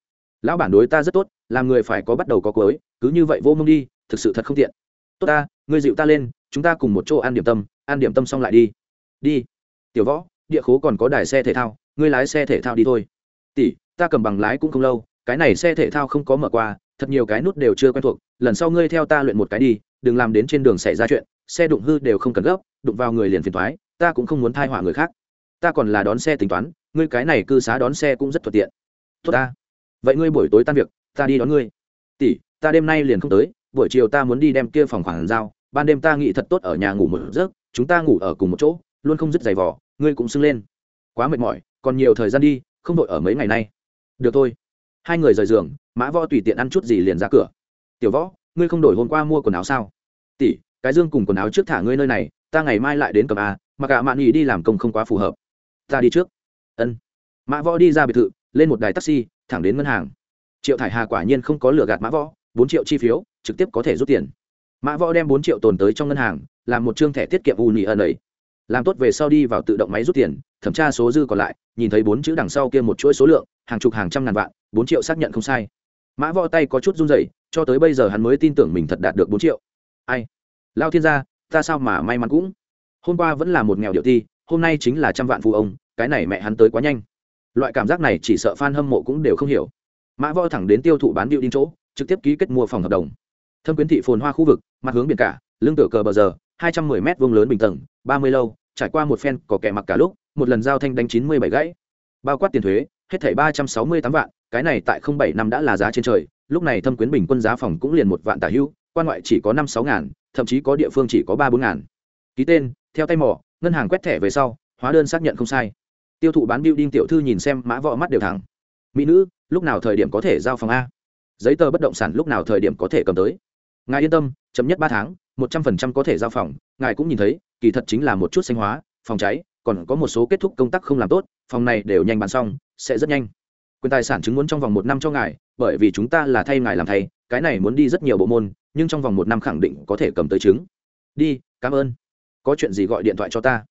Speaker 1: Lão bản đối ta rất tốt, làm người phải có bắt đầu có cuối, cứ như vậy vô mông đi, thực sự thật không tiện. Tốt ta ngươi dịu ta lên, chúng ta cùng một chỗ ăn điểm tâm, ăn điểm tâm xong lại đi. Đi. Tiểu võ, địa khố còn có đài xe thể thao, ngươi lái xe thể thao đi thôi. Tỷ, ta cầm bằng lái cũng không lâu, cái này xe thể thao không có mở qua, thật nhiều cái nút đều chưa quen thuộc, lần sau ngươi theo ta luyện một cái đi, đừng làm đến trên đường xảy ra chuyện xe đụng hư đều không cần gấp, đụng vào người liền phiền thoái ta cũng không muốn thai họa người khác. Ta còn là đón xe tính toán, ngươi cái này cư xá đón xe cũng rất thuận tiện. Tốt ta. Vậy ngươi buổi tối tan việc, ta đi đón ngươi. Tỷ, ta đêm nay liền không tới, buổi chiều ta muốn đi đem kia phòng khoảng giao, ban đêm ta nghĩ thật tốt ở nhà ngủ một giấc, chúng ta ngủ ở cùng một chỗ, luôn không dứt giày vỏ ngươi cũng sưng lên. Quá mệt mỏi, còn nhiều thời gian đi, không đội ở mấy ngày nay. Được thôi. Hai người rời giường, mã võ tùy tiện ăn chút gì liền ra cửa. Tiểu võ, ngươi không đổi hôm qua mua quần áo sao? Tỷ cái dương cùng quần áo trước thả ngươi nơi này, ta ngày mai lại đến cầm a, mà cả mạn nghỉ đi làm công không quá phù hợp. Ta đi trước. Ân. Mã võ đi ra biệt thự, lên một đài taxi, thẳng đến ngân hàng. Triệu thải hà quả nhiên không có lừa gạt mã võ, bốn triệu chi phiếu, trực tiếp có thể rút tiền. Mã võ đem bốn triệu tồn tới trong ngân hàng, làm một chương thẻ tiết kiệm u nhị ẩn ấy. Làm tốt về sau đi vào tự động máy rút tiền, thẩm tra số dư còn lại, nhìn thấy bốn chữ đằng sau kia một chuỗi số lượng, hàng chục hàng trăm ngàn vạn, bốn triệu xác nhận không sai. Mã võ tay có chút run rẩy, cho tới bây giờ hắn mới tin tưởng mình thật đạt được bốn triệu. Ai? Lao thiên gia ta sao mà may mắn cũng? Hôm qua vẫn là một nghèo điệu thi, hôm nay chính là trăm vạn phụ ông cái này mẹ hắn tới quá nhanh. Loại cảm giác này chỉ sợ f a n hâm mộ cũng đều không hiểu. Mã võ thẳng đến tiêu thụ bán điệu đinh chỗ trực tiếp ký kết mua phòng hợp đồng. Thâm quyến thị phồn hoa khu vực mặt hướng biển cả lưng tựa cờ bờ giờ hai trăm mười m vông lớn bình tầng ba mươi lâu trải qua một phen có kẻ mặc cả lúc một lần giao thanh đánh chín mươi bảy gãy. Bao quát tiền thuế hết thảy ba trăm sáu mươi tám vạn cái này tại không bảy năm đã là giá trên trời lúc này thâm quyến bình quân giá phòng cũng liền một vạn tả hưu quan ngoại chỉ có năm sáu ngàn thậm chí có địa phương chỉ có ba bốn ngàn. Ký tên, theo tay mỏ, ngân hàng quét thẻ về sau, hóa đơn xác nhận không sai. Tiêu thụ bán building tiểu thư nhìn xem, mã võ mắt đều thẳng. Mỹ nữ, lúc nào thời điểm có thể giao phòng a? Giấy tờ bất động sản lúc nào thời điểm có thể cầm tới? Ngài yên tâm chấm nhất ba tháng, một trăm phần trăm có thể giao phòng. Ngài cũng nhìn thấy, kỳ thật chính là một chút xanh hóa, phòng cháy, còn có một số kết thúc công tác không làm tốt, phòng này đều nhanh bán xong, sẽ rất nhanh quyền tài sản chứng muốn trong vòng một năm cho ngài, bởi vì chúng ta là thay ngài làm thay, cái này muốn đi rất nhiều bộ môn, nhưng trong vòng một năm khẳng định có thể cầm tới chứng. Đi, cảm ơn. Có chuyện gì gọi điện thoại cho ta.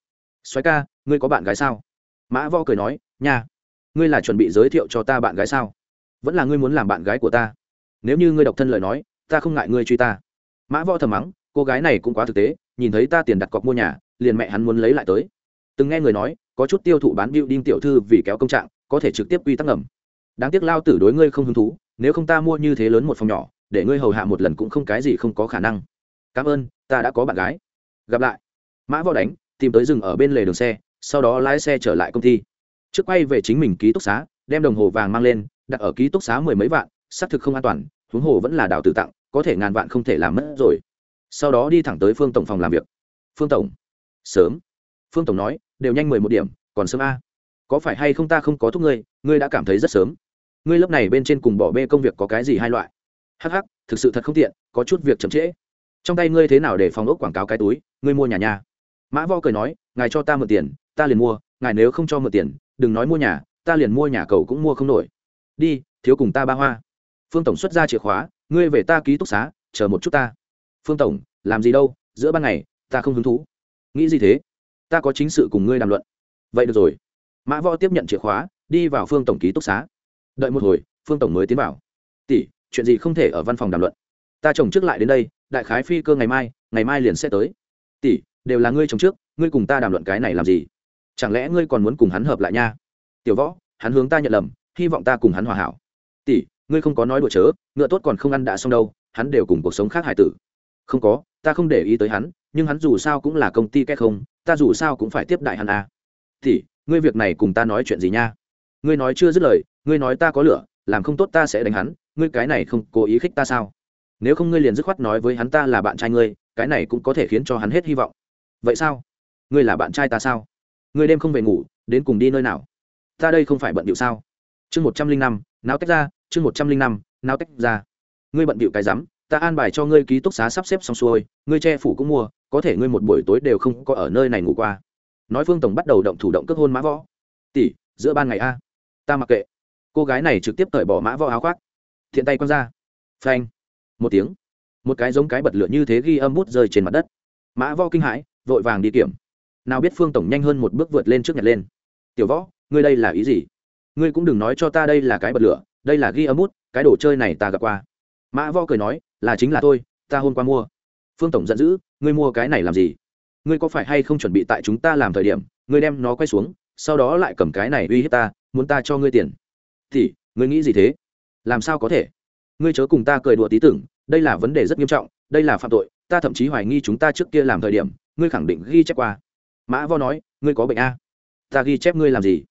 Speaker 1: Xoáy ca, ngươi có bạn gái sao? Mã vo cười nói nhà. ngươi là chuẩn bị giới thiệu cho ta bạn gái sao? Vẫn là ngươi muốn làm bạn gái của ta. Nếu như ngươi độc thân lời nói, ta không ngại ngươi truy ta. Mã vo thầm mắng, cô gái này cũng quá thực tế, nhìn thấy ta tiền đặt cọc mua nhà, liền mẹ hắn muốn lấy lại tới. Từng nghe người nói, có chút tiêu thụ bán bịu đinh tiểu thư vì kéo công trạng, có thể trực tiếp quy tắc ngầm đáng tiếc lao tử đối ngươi không hứng thú, nếu không ta mua như thế lớn một phòng nhỏ, để ngươi hầu hạ một lần cũng không cái gì không có khả năng. Cảm ơn, ta đã có bạn gái. Gặp lại. Mã võ đánh, tìm tới rừng ở bên lề đường xe, sau đó lái xe trở lại công ty. Trước quay về chính mình ký túc xá, đem đồng hồ vàng mang lên, đặt ở ký túc xá mười mấy vạn, xác thực không an toàn, huống hồ vẫn là đào tự tặng, có thể ngàn vạn không thể làm mất rồi. Sau đó đi thẳng tới phương tổng phòng làm việc. Phương tổng. Sớm. Phương tổng nói, đều nhanh mười một điểm, còn sớm a. Có phải hay không ta không có thúc ngươi ngươi đã cảm thấy rất sớm ngươi lớp này bên trên cùng bỏ bê công việc có cái gì hai loại? Hh thực sự thật không tiện, có chút việc chậm trễ. Trong tay ngươi thế nào để phòng ốc quảng cáo cái túi? Ngươi mua nhà nhà. Mã vo cười nói, ngài cho ta mượn tiền, ta liền mua, ngài nếu không cho mượn tiền, đừng nói mua nhà, ta liền mua nhà cầu cũng mua không nổi. Đi, thiếu cùng ta ba hoa. Phương tổng xuất ra chìa khóa, ngươi về ta ký túc xá, chờ một chút ta. Phương tổng, làm gì đâu, giữa ban ngày, ta không hứng thú. Nghĩ gì thế? Ta có chính sự cùng ngươi đàm luận. Vậy được rồi. Mã võ tiếp nhận chìa khóa, đi vào phương tổng ký túc xá đợi một hồi phương tổng mới tiến bảo, tỷ chuyện gì không thể ở văn phòng đàm luận? Ta chồng trước lại đến đây đại khái phi cơ ngày mai ngày mai liền sẽ tới. Tỷ đều là ngươi chồng trước ngươi cùng ta đàm luận cái này làm gì? Chẳng lẽ ngươi còn muốn cùng hắn hợp lại nha? Tiểu võ hắn hướng ta nhận lầm hy vọng ta cùng hắn hòa hảo. Tỷ ngươi không có nói đùa chớ ngựa tốt còn không ăn đã xong đâu hắn đều cùng cuộc sống khác hải tử. Không có ta không để ý tới hắn nhưng hắn dù sao cũng là công ty kết không ta dù sao cũng phải tiếp đại hắn à. tỷ ngươi việc này cùng ta nói chuyện gì nha? Ngươi nói chưa dứt lời ngươi nói ta có lửa, làm không tốt ta sẽ đánh hắn, ngươi cái này không cố ý khích ta sao? Nếu không ngươi liền dứt khoát nói với hắn ta là bạn trai ngươi, cái này cũng có thể khiến cho hắn hết hy vọng. Vậy sao? Ngươi là bạn trai ta sao? Ngươi đêm không về ngủ, đến cùng đi nơi nào? Ta đây không phải bận điệu sao? Chương một trăm linh năm, náo tách ra, chương một trăm linh năm, náo tách ra. Ngươi bận điệu cái rắm, ta an bài cho ngươi ký túc xá sắp xếp xong xuôi, ngươi che phủ cũng mua, có thể ngươi một buổi tối đều không có ở nơi này ngủ qua. Nói phương tổng bắt đầu động thủ động cước hôn mã võ. Tỷ, giữa ban ngày a. Ta mặc kệ cô gái này trực tiếp cởi bỏ mã võ áo khoác. Thiện tay quăng ra. Phanh. Một tiếng. Một cái giống cái bật lửa như thế ghi âm bút rơi trên mặt đất. Mã võ kinh hãi, vội vàng đi kiểm. Nào biết phương tổng nhanh hơn một bước vượt lên trước nhặt lên. Tiểu võ, ngươi đây là ý gì? Ngươi cũng đừng nói cho ta đây là cái bật lửa, đây là ghi âm bút, cái đồ chơi này ta gặp qua. Mã võ cười nói, là chính là tôi, ta hôm qua mua. Phương tổng giận dữ, ngươi mua cái này làm gì? Ngươi có phải hay không chuẩn bị tại chúng ta làm thời điểm, ngươi đem nó quay xuống, sau đó lại cầm cái này uy hiếp ta, muốn ta cho ngươi tiền? Thì ngươi nghĩ gì thế? Làm sao có thể? Ngươi chớ cùng ta cười đùa tí tưởng, đây là vấn đề rất nghiêm trọng, đây là phạm tội, ta thậm chí hoài nghi chúng ta trước kia làm thời điểm, ngươi khẳng định ghi chép qua. Mã vo nói, ngươi có bệnh a? Ta ghi chép ngươi làm gì?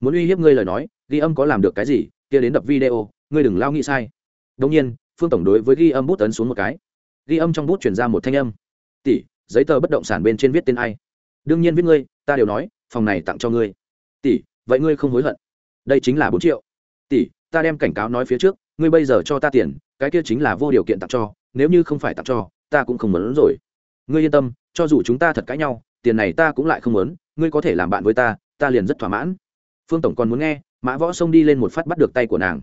Speaker 1: Muốn uy hiếp ngươi lời nói, ghi âm có làm được cái gì? Kia đến đập video, ngươi đừng lao nghĩ sai. Đông nhiên, phương tổng đối với ghi âm bút ấn xuống một cái. Ghi âm trong bút chuyển ra một thanh âm. Tỷ, giấy tờ bất động sản bên trên viết tên ai? Đương nhiên viết ngươi, ta đều nói, phòng này tặng cho ngươi. Tỷ, vậy ngươi không hối hận. Đây chính là bốn triệu tỷ, ta đem cảnh cáo nói phía trước, ngươi bây giờ cho ta tiền, cái kia chính là vô điều kiện tặng cho, nếu như không phải tặng cho, ta cũng không muốn rồi. Ngươi yên tâm, cho dù chúng ta thật cãi nhau, tiền này ta cũng lại không muốn, ngươi có thể làm bạn với ta ta liền rất thỏa mãn. Phương tổng còn muốn nghe, mã võ xông đi lên một phát bắt được tay của nàng.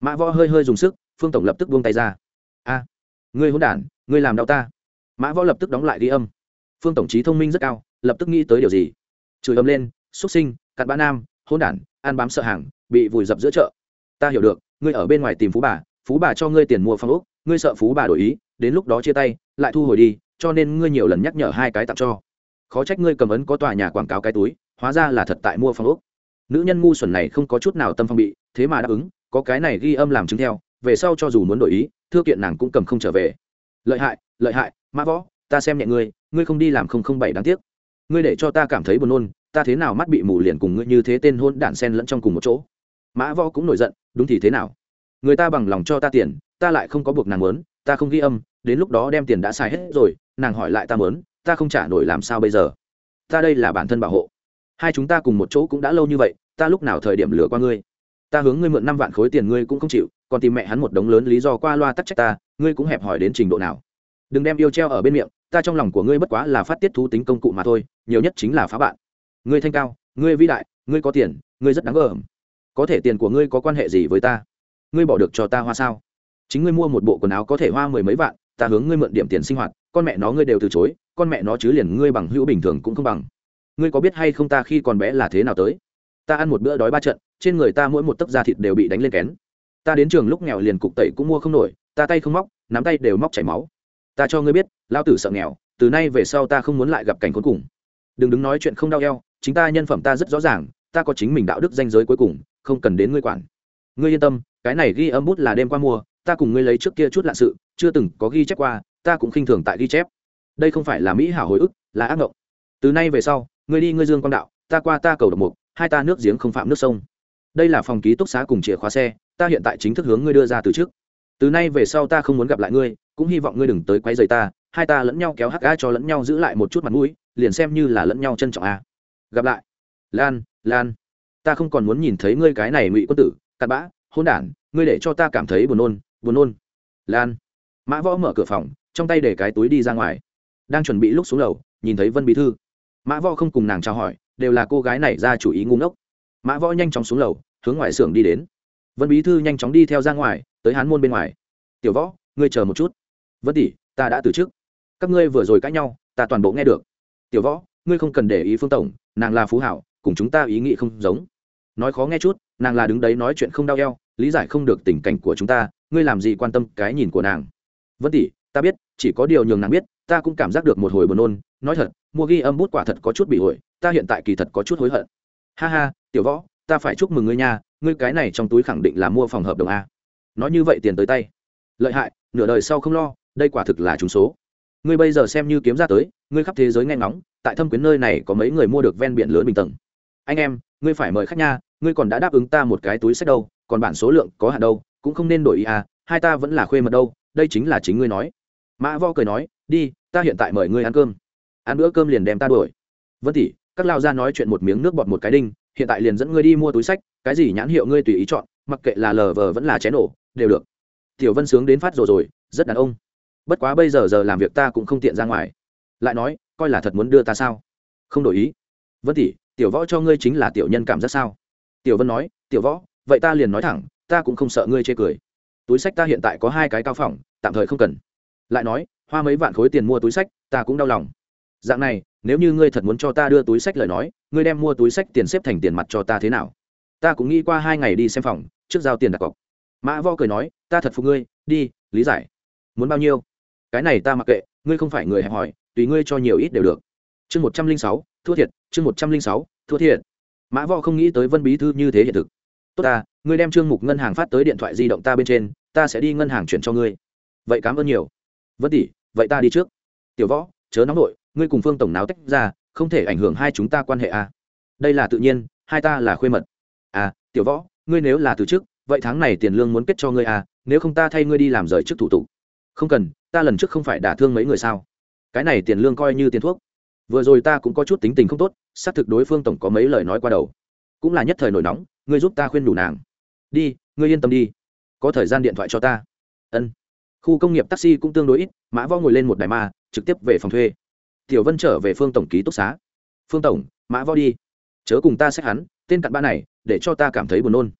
Speaker 1: Mã võ hơi hơi dùng sức, phương tổng lập tức buông tay ra. A, ngươi hôn đản, ngươi làm đau ta. Mã võ lập tức đóng lại ghi âm. Phương tổng trí thông minh rất cao, lập tức nghĩ tới điều gì? Chửi ấm lên xuất sinh, cặn bã nam hôn đản, ăn bám sợ hàng, bị vùi dập giữa chợ ta hiểu được, ngươi ở bên ngoài tìm phú bà phú bà cho ngươi tiền mua phong ốc, ngươi sợ phú bà đổi ý, đến lúc đó chia tay, lại thu hồi đi, cho nên ngươi nhiều lần nhắc nhở hai cái tặng cho. Khó trách ngươi cầm ấn có tòa nhà quảng cáo cái túi, hóa ra là thật tại mua phong ốc. Nữ nhân ngu xuẩn này không có chút nào tâm phong bị, thế mà đáp ứng, có cái này ghi âm làm chứng theo, về sau cho dù muốn đổi ý, thư kiện nàng cũng cầm không trở về. Lợi hại lợi hại, mã võ, ta xem nhẹ ngươi ngươi không đi làm không không bảy đáng tiếc. Ngươi để cho ta cảm thấy buồn nôn, ta thế nào mắt bị mù liền cùng ngươi như thế tên hôn đản sen lẫn trong cùng một chỗ mã võ cũng nổi giận, đúng thì thế nào? Người ta bằng lòng cho ta tiền, ta lại không có buộc nàng muốn, ta không ghi âm, đến lúc đó đem tiền đã xài hết rồi, nàng hỏi lại ta muốn, ta không trả nổi làm sao bây giờ? Ta đây là bản thân bảo hộ. Hai chúng ta cùng một chỗ cũng đã lâu như vậy, ta lúc nào thời điểm lừa qua ngươi? Ta hướng ngươi mượn năm vạn khối tiền ngươi cũng không chịu, còn tìm mẹ hắn một đống lớn lý do qua loa tắc trách ta, ngươi cũng hẹp hỏi đến trình độ nào? Đừng đem yêu treo ở bên miệng, ta trong lòng của ngươi bất quá là phát tiết thú tính công cụ mà thôi, nhiều nhất chính là phá bạn. Ngươi thanh cao, ngươi vĩ đại, ngươi có tiền, ngươi rất đáng gờm có thể tiền của ngươi có quan hệ gì với ta? Ngươi bỏ được cho ta hoa sao? Chính ngươi mua một bộ quần áo có thể hoa mười mấy vạn, ta hướng ngươi mượn điểm tiền sinh hoạt, con mẹ nó ngươi đều từ chối, con mẹ nó chứ liền ngươi bằng hữu bình thường cũng không bằng. Ngươi có biết hay không ta khi còn bé là thế nào tới? Ta ăn một bữa đói ba trận, trên người ta mỗi một tấc da thịt đều bị đánh lên kén. Ta đến trường lúc nghèo liền cục tẩy cũng mua không nổi, ta tay không móc, nắm tay đều móc chảy máu. Ta cho ngươi biết lao tử sợ nghèo, từ nay về sau ta không muốn lại gặp cảnh cuối cùng. Đừng đứng nói chuyện không đau eo, chính ta nhân phẩm ta rất rõ ràng, ta có chính mình đạo đức danh giới cuối cùng không cần đến ngươi quản. Ngươi yên tâm, cái này ghi âm bút là đêm qua mua ta cùng ngươi lấy trước kia chút lạ sự, chưa từng có ghi chép qua, ta cũng khinh thường tại ghi chép. Đây không phải là mỹ hảo hồi ức, là ác mộng từ nay về sau, ngươi đi ngươi dương quang đạo, ta qua ta cầu độc mục, hai ta nước giếng không phạm nước sông. Đây là phòng ký túc xá cùng chìa khóa xe, ta hiện tại chính thức hướng ngươi đưa ra từ trước. Từ nay về sau ta không muốn gặp lại ngươi, cũng hy vọng ngươi đừng tới quấy rầy ta, hai ta lẫn nhau kéo hắc ga cho lẫn nhau giữ lại một chút mặt mũi, liền xem như là lẫn nhau trân trọng a. Gặp lại. Lan lan ta không còn muốn nhìn thấy ngươi cái này ngụy quân tử, cặn bã hôn đản, ngươi để cho ta cảm thấy buồn nôn buồn nôn. Lan. Mã võ mở cửa phòng, trong tay để cái túi đi ra ngoài. Đang chuẩn bị lúc xuống lầu, nhìn thấy vân bí thư. Mã võ không cùng nàng chào hỏi, đều là cô gái này ra chủ ý ngu ngốc. Mã võ nhanh chóng xuống lầu, hướng ngoài xưởng đi đến. Vân bí thư nhanh chóng đi theo ra ngoài, tới hán môn bên ngoài. Tiểu võ, ngươi chờ một chút. Vân tỷ, ta đã từ chức. Các ngươi vừa rồi cãi nhau, ta toàn bộ nghe được. Tiểu võ, ngươi không cần để ý phương tổng, nàng là phú hảo, cùng chúng ta ý nghĩ không giống nói khó nghe chút, nàng là đứng đấy nói chuyện không đau eo, lý giải không được tình cảnh của chúng ta, ngươi làm gì quan tâm cái nhìn của nàng? Vân tỷ, ta biết, chỉ có điều nhường nàng biết, ta cũng cảm giác được một hồi buồn nôn, nói thật, mua ghi âm bút quả thật có chút bị ổi ta hiện tại kỳ thật có chút hối hận. Ha ha, tiểu võ, ta phải chúc mừng ngươi nha, ngươi cái này trong túi khẳng định là mua phòng hợp đồng a. Nói như vậy tiền tới tay. Lợi hại, nửa đời sau không lo, đây quả thực là trúng số. Ngươi bây giờ xem như kiếm ra tới, ngươi khắp thế giới nghe ngóng, tại thâm quyến nơi này có mấy người mua được ven biển lớn bình tầng. Anh em, ngươi phải mời khách nha ngươi còn đã đáp ứng ta một cái túi sách đâu, còn bản số lượng có hạn đâu, cũng không nên đổi ý à hai ta vẫn là khuê mật đâu, đây chính là chính ngươi nói. Mã vo cười nói, đi, ta hiện tại mời ngươi ăn cơm. Ăn bữa cơm liền đem ta đuổi. Vân tỷ, các lao ra nói chuyện một miếng nước bọt một cái đinh, hiện tại liền dẫn ngươi đi mua túi sách, cái gì nhãn hiệu ngươi tùy ý chọn, mặc kệ là lờ vờ vẫn là chén nổ, đều được. Tiểu vân sướng đến phát rồi rồi, rất đàn ông. Bất quá bây giờ giờ làm việc ta cũng không tiện ra ngoài. Lại nói, coi là thật muốn đưa ta sao? Không đổi ý. Vân tỷ, tiểu võ cho ngươi chính là tiểu nhân cảm giác sao? Tiểu vân nói, tiểu võ, vậy ta liền nói thẳng, ta cũng không sợ ngươi chê cười. Túi sách ta hiện tại có hai cái cao phỏng tạm thời không cần. Lại nói, hoa mấy vạn khối tiền mua túi sách, ta cũng đau lòng. Dạng này, nếu như ngươi thật muốn cho ta đưa túi sách lời nói, ngươi đem mua túi sách tiền xếp thành tiền mặt cho ta thế nào? Ta cũng nghĩ qua hai ngày đi xem phòng, trước giao tiền đặt cọc. Mã vo cười nói, ta thật phục ngươi, đi, lý giải. Muốn bao nhiêu? Cái này ta mặc kệ, ngươi không phải người hẹp hỏi tùy ngươi cho nhiều ít đều được. Chương một trăm linh sáu, thua thiệt, chương một trăm linh sáu, thua thiệt mã võ không nghĩ tới vân bí thư như thế hiện thực. Tốt ta, ngươi đem trương mục ngân hàng phát tới điện thoại di động ta bên trên, ta sẽ đi ngân hàng chuyển cho ngươi. Vậy cảm ơn nhiều. Vân tỷ, vậy ta đi trước. Tiểu võ, chớ nóng nội ngươi cùng phương tổng náo tách ra, không thể ảnh hưởng hai chúng ta quan hệ à. đây là tự nhiên, hai ta là khuê mật. À tiểu võ, ngươi nếu là từ chức, vậy tháng này tiền lương muốn kết cho ngươi à nếu không ta thay ngươi đi làm rời chức thủ tục. Không cần, ta lần trước không phải đả thương mấy người sao? Cái này tiền lương coi như tiền thuốc vừa rồi ta cũng có chút tính tình không tốt, xác thực đối phương tổng có mấy lời nói qua đầu. Cũng là nhất thời nổi nóng, ngươi giúp ta khuyên đủ nàng. Đi, ngươi yên tâm đi. Có thời gian điện thoại cho ta. Ân. Khu công nghiệp taxi cũng tương đối ít, mã võ ngồi lên một đài ma, trực tiếp về phòng thuê. Tiểu vân trở về phương tổng ký túc xá. Phương tổng, mã võ đi. Chớ cùng ta xét hắn, tên cặn ba này, để cho ta cảm thấy buồn nôn.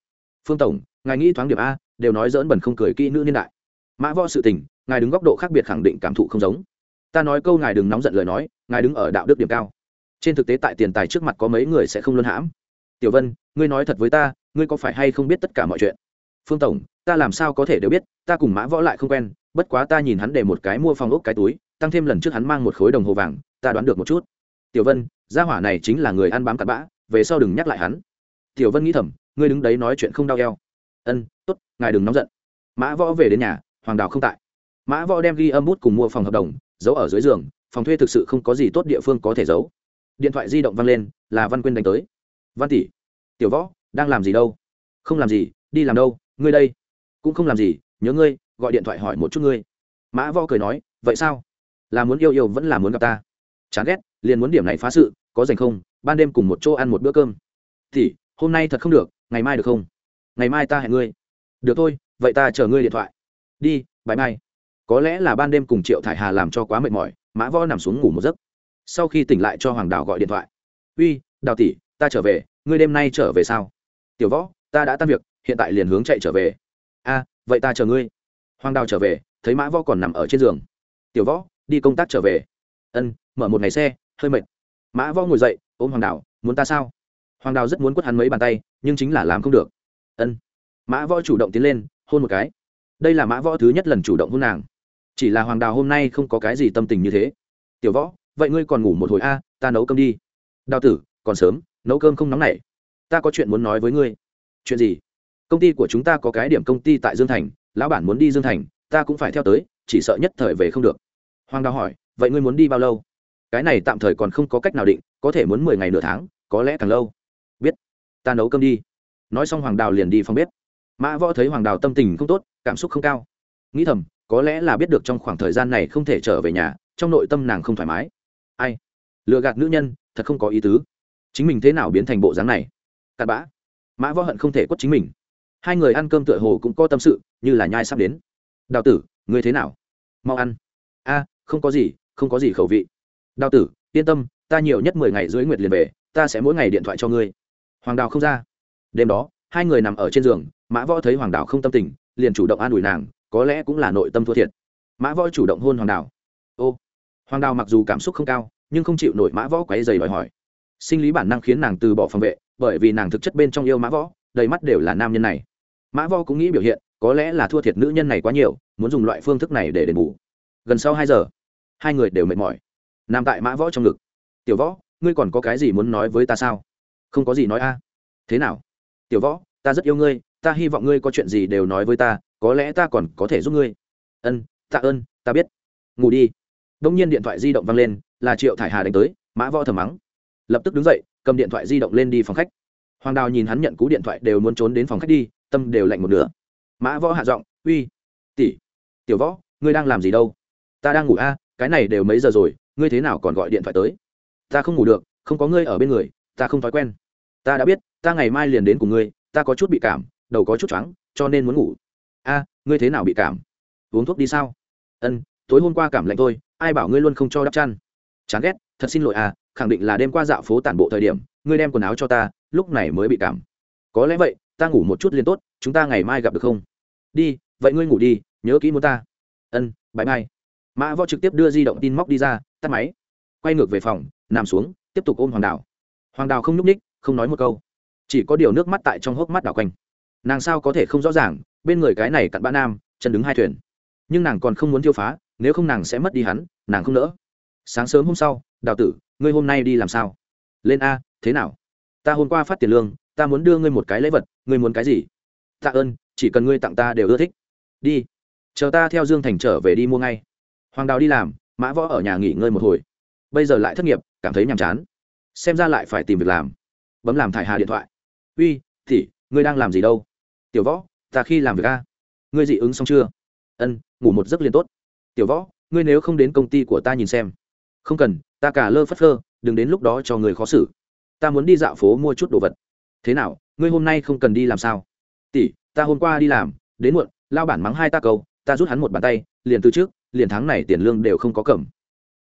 Speaker 1: Phương tổng, ngài nghĩ thoáng điểm a, đều nói dỡn bẩn không cười kỹ nữ niên đại. Mã võ sự tình, ngài đứng góc độ khác biệt khẳng định cảm thụ không giống. Ta nói câu ngài đừng nóng giận lời nói ngài đứng ở đạo đức điểm cao. Trên thực tế tại tiền tài trước mặt có mấy người sẽ không luân hãm. Tiểu vân, ngươi nói thật với ta, ngươi có phải hay không biết tất cả mọi chuyện? Phương tổng, ta làm sao có thể đều biết, ta cùng mã võ lại không quen, bất quá ta nhìn hắn để một cái mua phòng ốc cái túi, tăng thêm lần trước hắn mang một khối đồng hồ vàng, ta đoán được một chút. Tiểu vân, gia hỏa này chính là người ăn bám cặn bã, về sau đừng nhắc lại hắn. Tiểu vân nghĩ thầm, ngươi đứng đấy nói chuyện không đau eo. Ân t ố t ngài đừng nóng giận. Mã võ về đến nhà, hoàng đào không tại. Mã võ đem ghi âm bút cùng mua phòng hợp đồng, giấu ở dưới giường phòng thuê thực sự không có gì tốt địa phương có thể giấu. Điện thoại di động văng lên, là văn quyên đánh tới. Văn tỷ, tiểu võ, đang làm gì đâu? Không làm gì, đi làm đâu, ngươi đây. Cũng không làm gì, nhớ ngươi, gọi điện thoại hỏi một chút ngươi. Mã võ cười nói, vậy sao? Là muốn yêu yêu vẫn là muốn gặp ta? Chán ghét, liền muốn điểm này phá sự, có dành không, ban đêm cùng một chỗ ăn một bữa cơm. Thì hôm nay thật không được, ngày mai được không? Ngày mai ta hẹn ngươi. Được thôi, vậy ta chờ ngươi điện thoại. Đi bãi mai có lẽ là ban đêm cùng triệu thải hà làm cho quá mệt mỏi mã võ nằm xuống ngủ một giấc. Sau khi tỉnh lại cho hoàng đào gọi điện thoại. Uy, đào tỷ, ta trở về, ngươi đêm nay trở về sao? Tiểu võ, ta đã tan việc, hiện tại liền hướng chạy trở về. A, vậy ta chờ ngươi. Hoàng đào trở về, thấy mã võ còn nằm ở trên giường. Tiểu võ, đi công tác trở về. Ân, mở một ngày xe, hơi mệt. Mã võ ngồi dậy, ôm hoàng đào, muốn ta sao? Hoàng đào rất muốn quất hắn mấy bàn tay, nhưng chính là làm không được. Ân. Mã võ chủ động tiến lên, hôn một cái. Đây là mã võ thứ nhất lần chủ động hôn nàng chỉ là hoàng đào hôm nay không có cái gì tâm tình như thế. Tiểu võ, vậy ngươi còn ngủ một hồi a, ta nấu cơm đi. Đào tử, còn sớm, nấu cơm không nóng nảy. Ta có chuyện muốn nói với ngươi. Chuyện gì? Công ty của chúng ta có cái điểm công ty tại dương thành, lão bản muốn đi dương thành, ta cũng phải theo tới, chỉ sợ nhất thời về không được. Hoàng đào hỏi, vậy ngươi muốn đi bao lâu? Cái này tạm thời còn không có cách nào định, có thể muốn mười ngày nửa tháng, có lẽ càng lâu. Biết. Ta nấu cơm đi. Nói xong hoàng đào liền đi phòng bếp. Mã võ thấy hoàng đào tâm tình không tốt, cảm xúc không cao. Nghĩ thầm có lẽ là biết được trong khoảng thời gian này không thể trở về nhà, trong nội tâm nàng không thoải mái. Ai? Lừa gạt nữ nhân, thật không có ý tứ. Chính mình thế nào biến thành bộ dáng này? Cặn bã. Mã võ hận không thể quất chính mình. Hai người ăn cơm tựa hồ cũng có tâm sự, như là nhai sắp đến. Đào tử, ngươi thế nào? Mau ăn. A, không có gì, không có gì khẩu vị. Đào tử, yên tâm, ta nhiều nhất mười ngày dưới nguyệt liền về, ta sẽ mỗi ngày điện thoại cho ngươi. Hoàng đào không ra. Đêm đó, hai người nằm ở trên giường, mã võ thấy hoàng đào không tâm tình, liền chủ động an ủi nàng có lẽ cũng là nội tâm thua thiệt. Mã võ chủ động hôn hoàng đào. Ô, hoàng đào mặc dù cảm xúc không cao, nhưng không chịu nổi mã võ quáy dày đòi hỏi. Sinh lý bản năng khiến nàng từ bỏ phòng vệ, bởi vì nàng thực chất bên trong yêu mã võ, đầy mắt đều là nam nhân này. Mã võ cũng nghĩ biểu hiện, có lẽ là thua thiệt nữ nhân này quá nhiều, muốn dùng loại phương thức này để đền bù. Gần sau hai giờ, hai người đều mệt mỏi. Nằm tại mã võ trong ngực. Tiểu võ, ngươi còn có cái gì muốn nói với ta sao? Không có gì nói a. Thế nào? Tiểu võ, ta rất yêu ngươi ta hy vọng ngươi có chuyện gì đều nói với ta, có lẽ ta còn có thể giúp ngươi. Ân, tạ ơn, ta biết. Ngủ đi. Đông nhiên điện thoại di động văng lên, là triệu thải hà đánh tới, mã võ thầm mắng. Lập tức đứng dậy, cầm điện thoại di động lên đi phòng khách. Hoàng đào nhìn hắn nhận cú điện thoại đều muốn trốn đến phòng khách đi, tâm đều lạnh một nửa. Mã võ hạ giọng, uy, tỷ, tiểu võ, ngươi đang làm gì đâu? Ta đang ngủ a, cái này đều mấy giờ rồi, ngươi thế nào còn gọi điện thoại tới? Ta không ngủ được, không có ngươi ở bên người, ta không thói quen. Ta đã biết, ta ngày mai liền đến cùng ngươi, ta có chút bị cảm đầu có chút chóng, cho nên muốn ngủ. A ngươi thế nào bị cảm? Uống thuốc đi sao? Ân tối hôm qua cảm lạnh thôi ai bảo ngươi luôn không cho đắp chăn? Chán ghét thật xin lỗi à khẳng định là đêm qua dạo phố tản bộ thời điểm ngươi đem quần áo cho ta lúc này mới bị cảm. Có lẽ vậy ta ngủ một chút liền tốt chúng ta ngày mai gặp được không? Đi vậy ngươi ngủ đi nhớ kỹ muốn ta. Ân bãi mai mã võ trực tiếp đưa di động tin móc đi ra tắt máy. Quay ngược về phòng nằm xuống tiếp tục ôm hoàng đào. Hoàng đào không nhúc ních không nói một câu. Chỉ có điều nước mắt tại trong hốc mắt đảo quanh nàng sao có thể không rõ ràng, bên người cái này cặn bã nam, chân đứng hai thuyền. Nhưng nàng còn không muốn tiêu phá, nếu không nàng sẽ mất đi hắn, nàng không nỡ. Sáng sớm hôm sau, đào tử, ngươi hôm nay đi làm sao? Lên a, thế nào? Ta hôm qua phát tiền lương, ta muốn đưa ngươi một cái lễ vật, ngươi muốn cái gì? Tạ ơn, chỉ cần ngươi tặng ta đều ưa thích. Đi, chờ ta theo dương thành trở về đi mua ngay. Hoàng đào đi làm, mã võ ở nhà nghỉ ngơi một hồi. Bây giờ lại thất nghiệp, cảm thấy nhàm chán. Xem ra lại phải tìm việc làm. Bấm làm thải hà điện thoại. Uy thì ngươi đang làm gì đâu? Tiểu võ, ta khi làm việc a. Ngươi dị ứng xong chưa? Ân, ngủ một giấc liền tốt. Tiểu võ, ngươi nếu không đến công ty của ta nhìn xem. Không cần, ta cả lơ phất lơ đừng đến lúc đó cho người khó xử. Ta muốn đi dạo phố mua chút đồ vật. Thế nào, ngươi hôm nay không cần đi làm sao? Tỷ, ta hôm qua đi làm, đến muộn, lao bản mắng hai ta câu, ta rút hắn một bàn tay, liền từ trước, liền tháng này tiền lương đều không có cầm.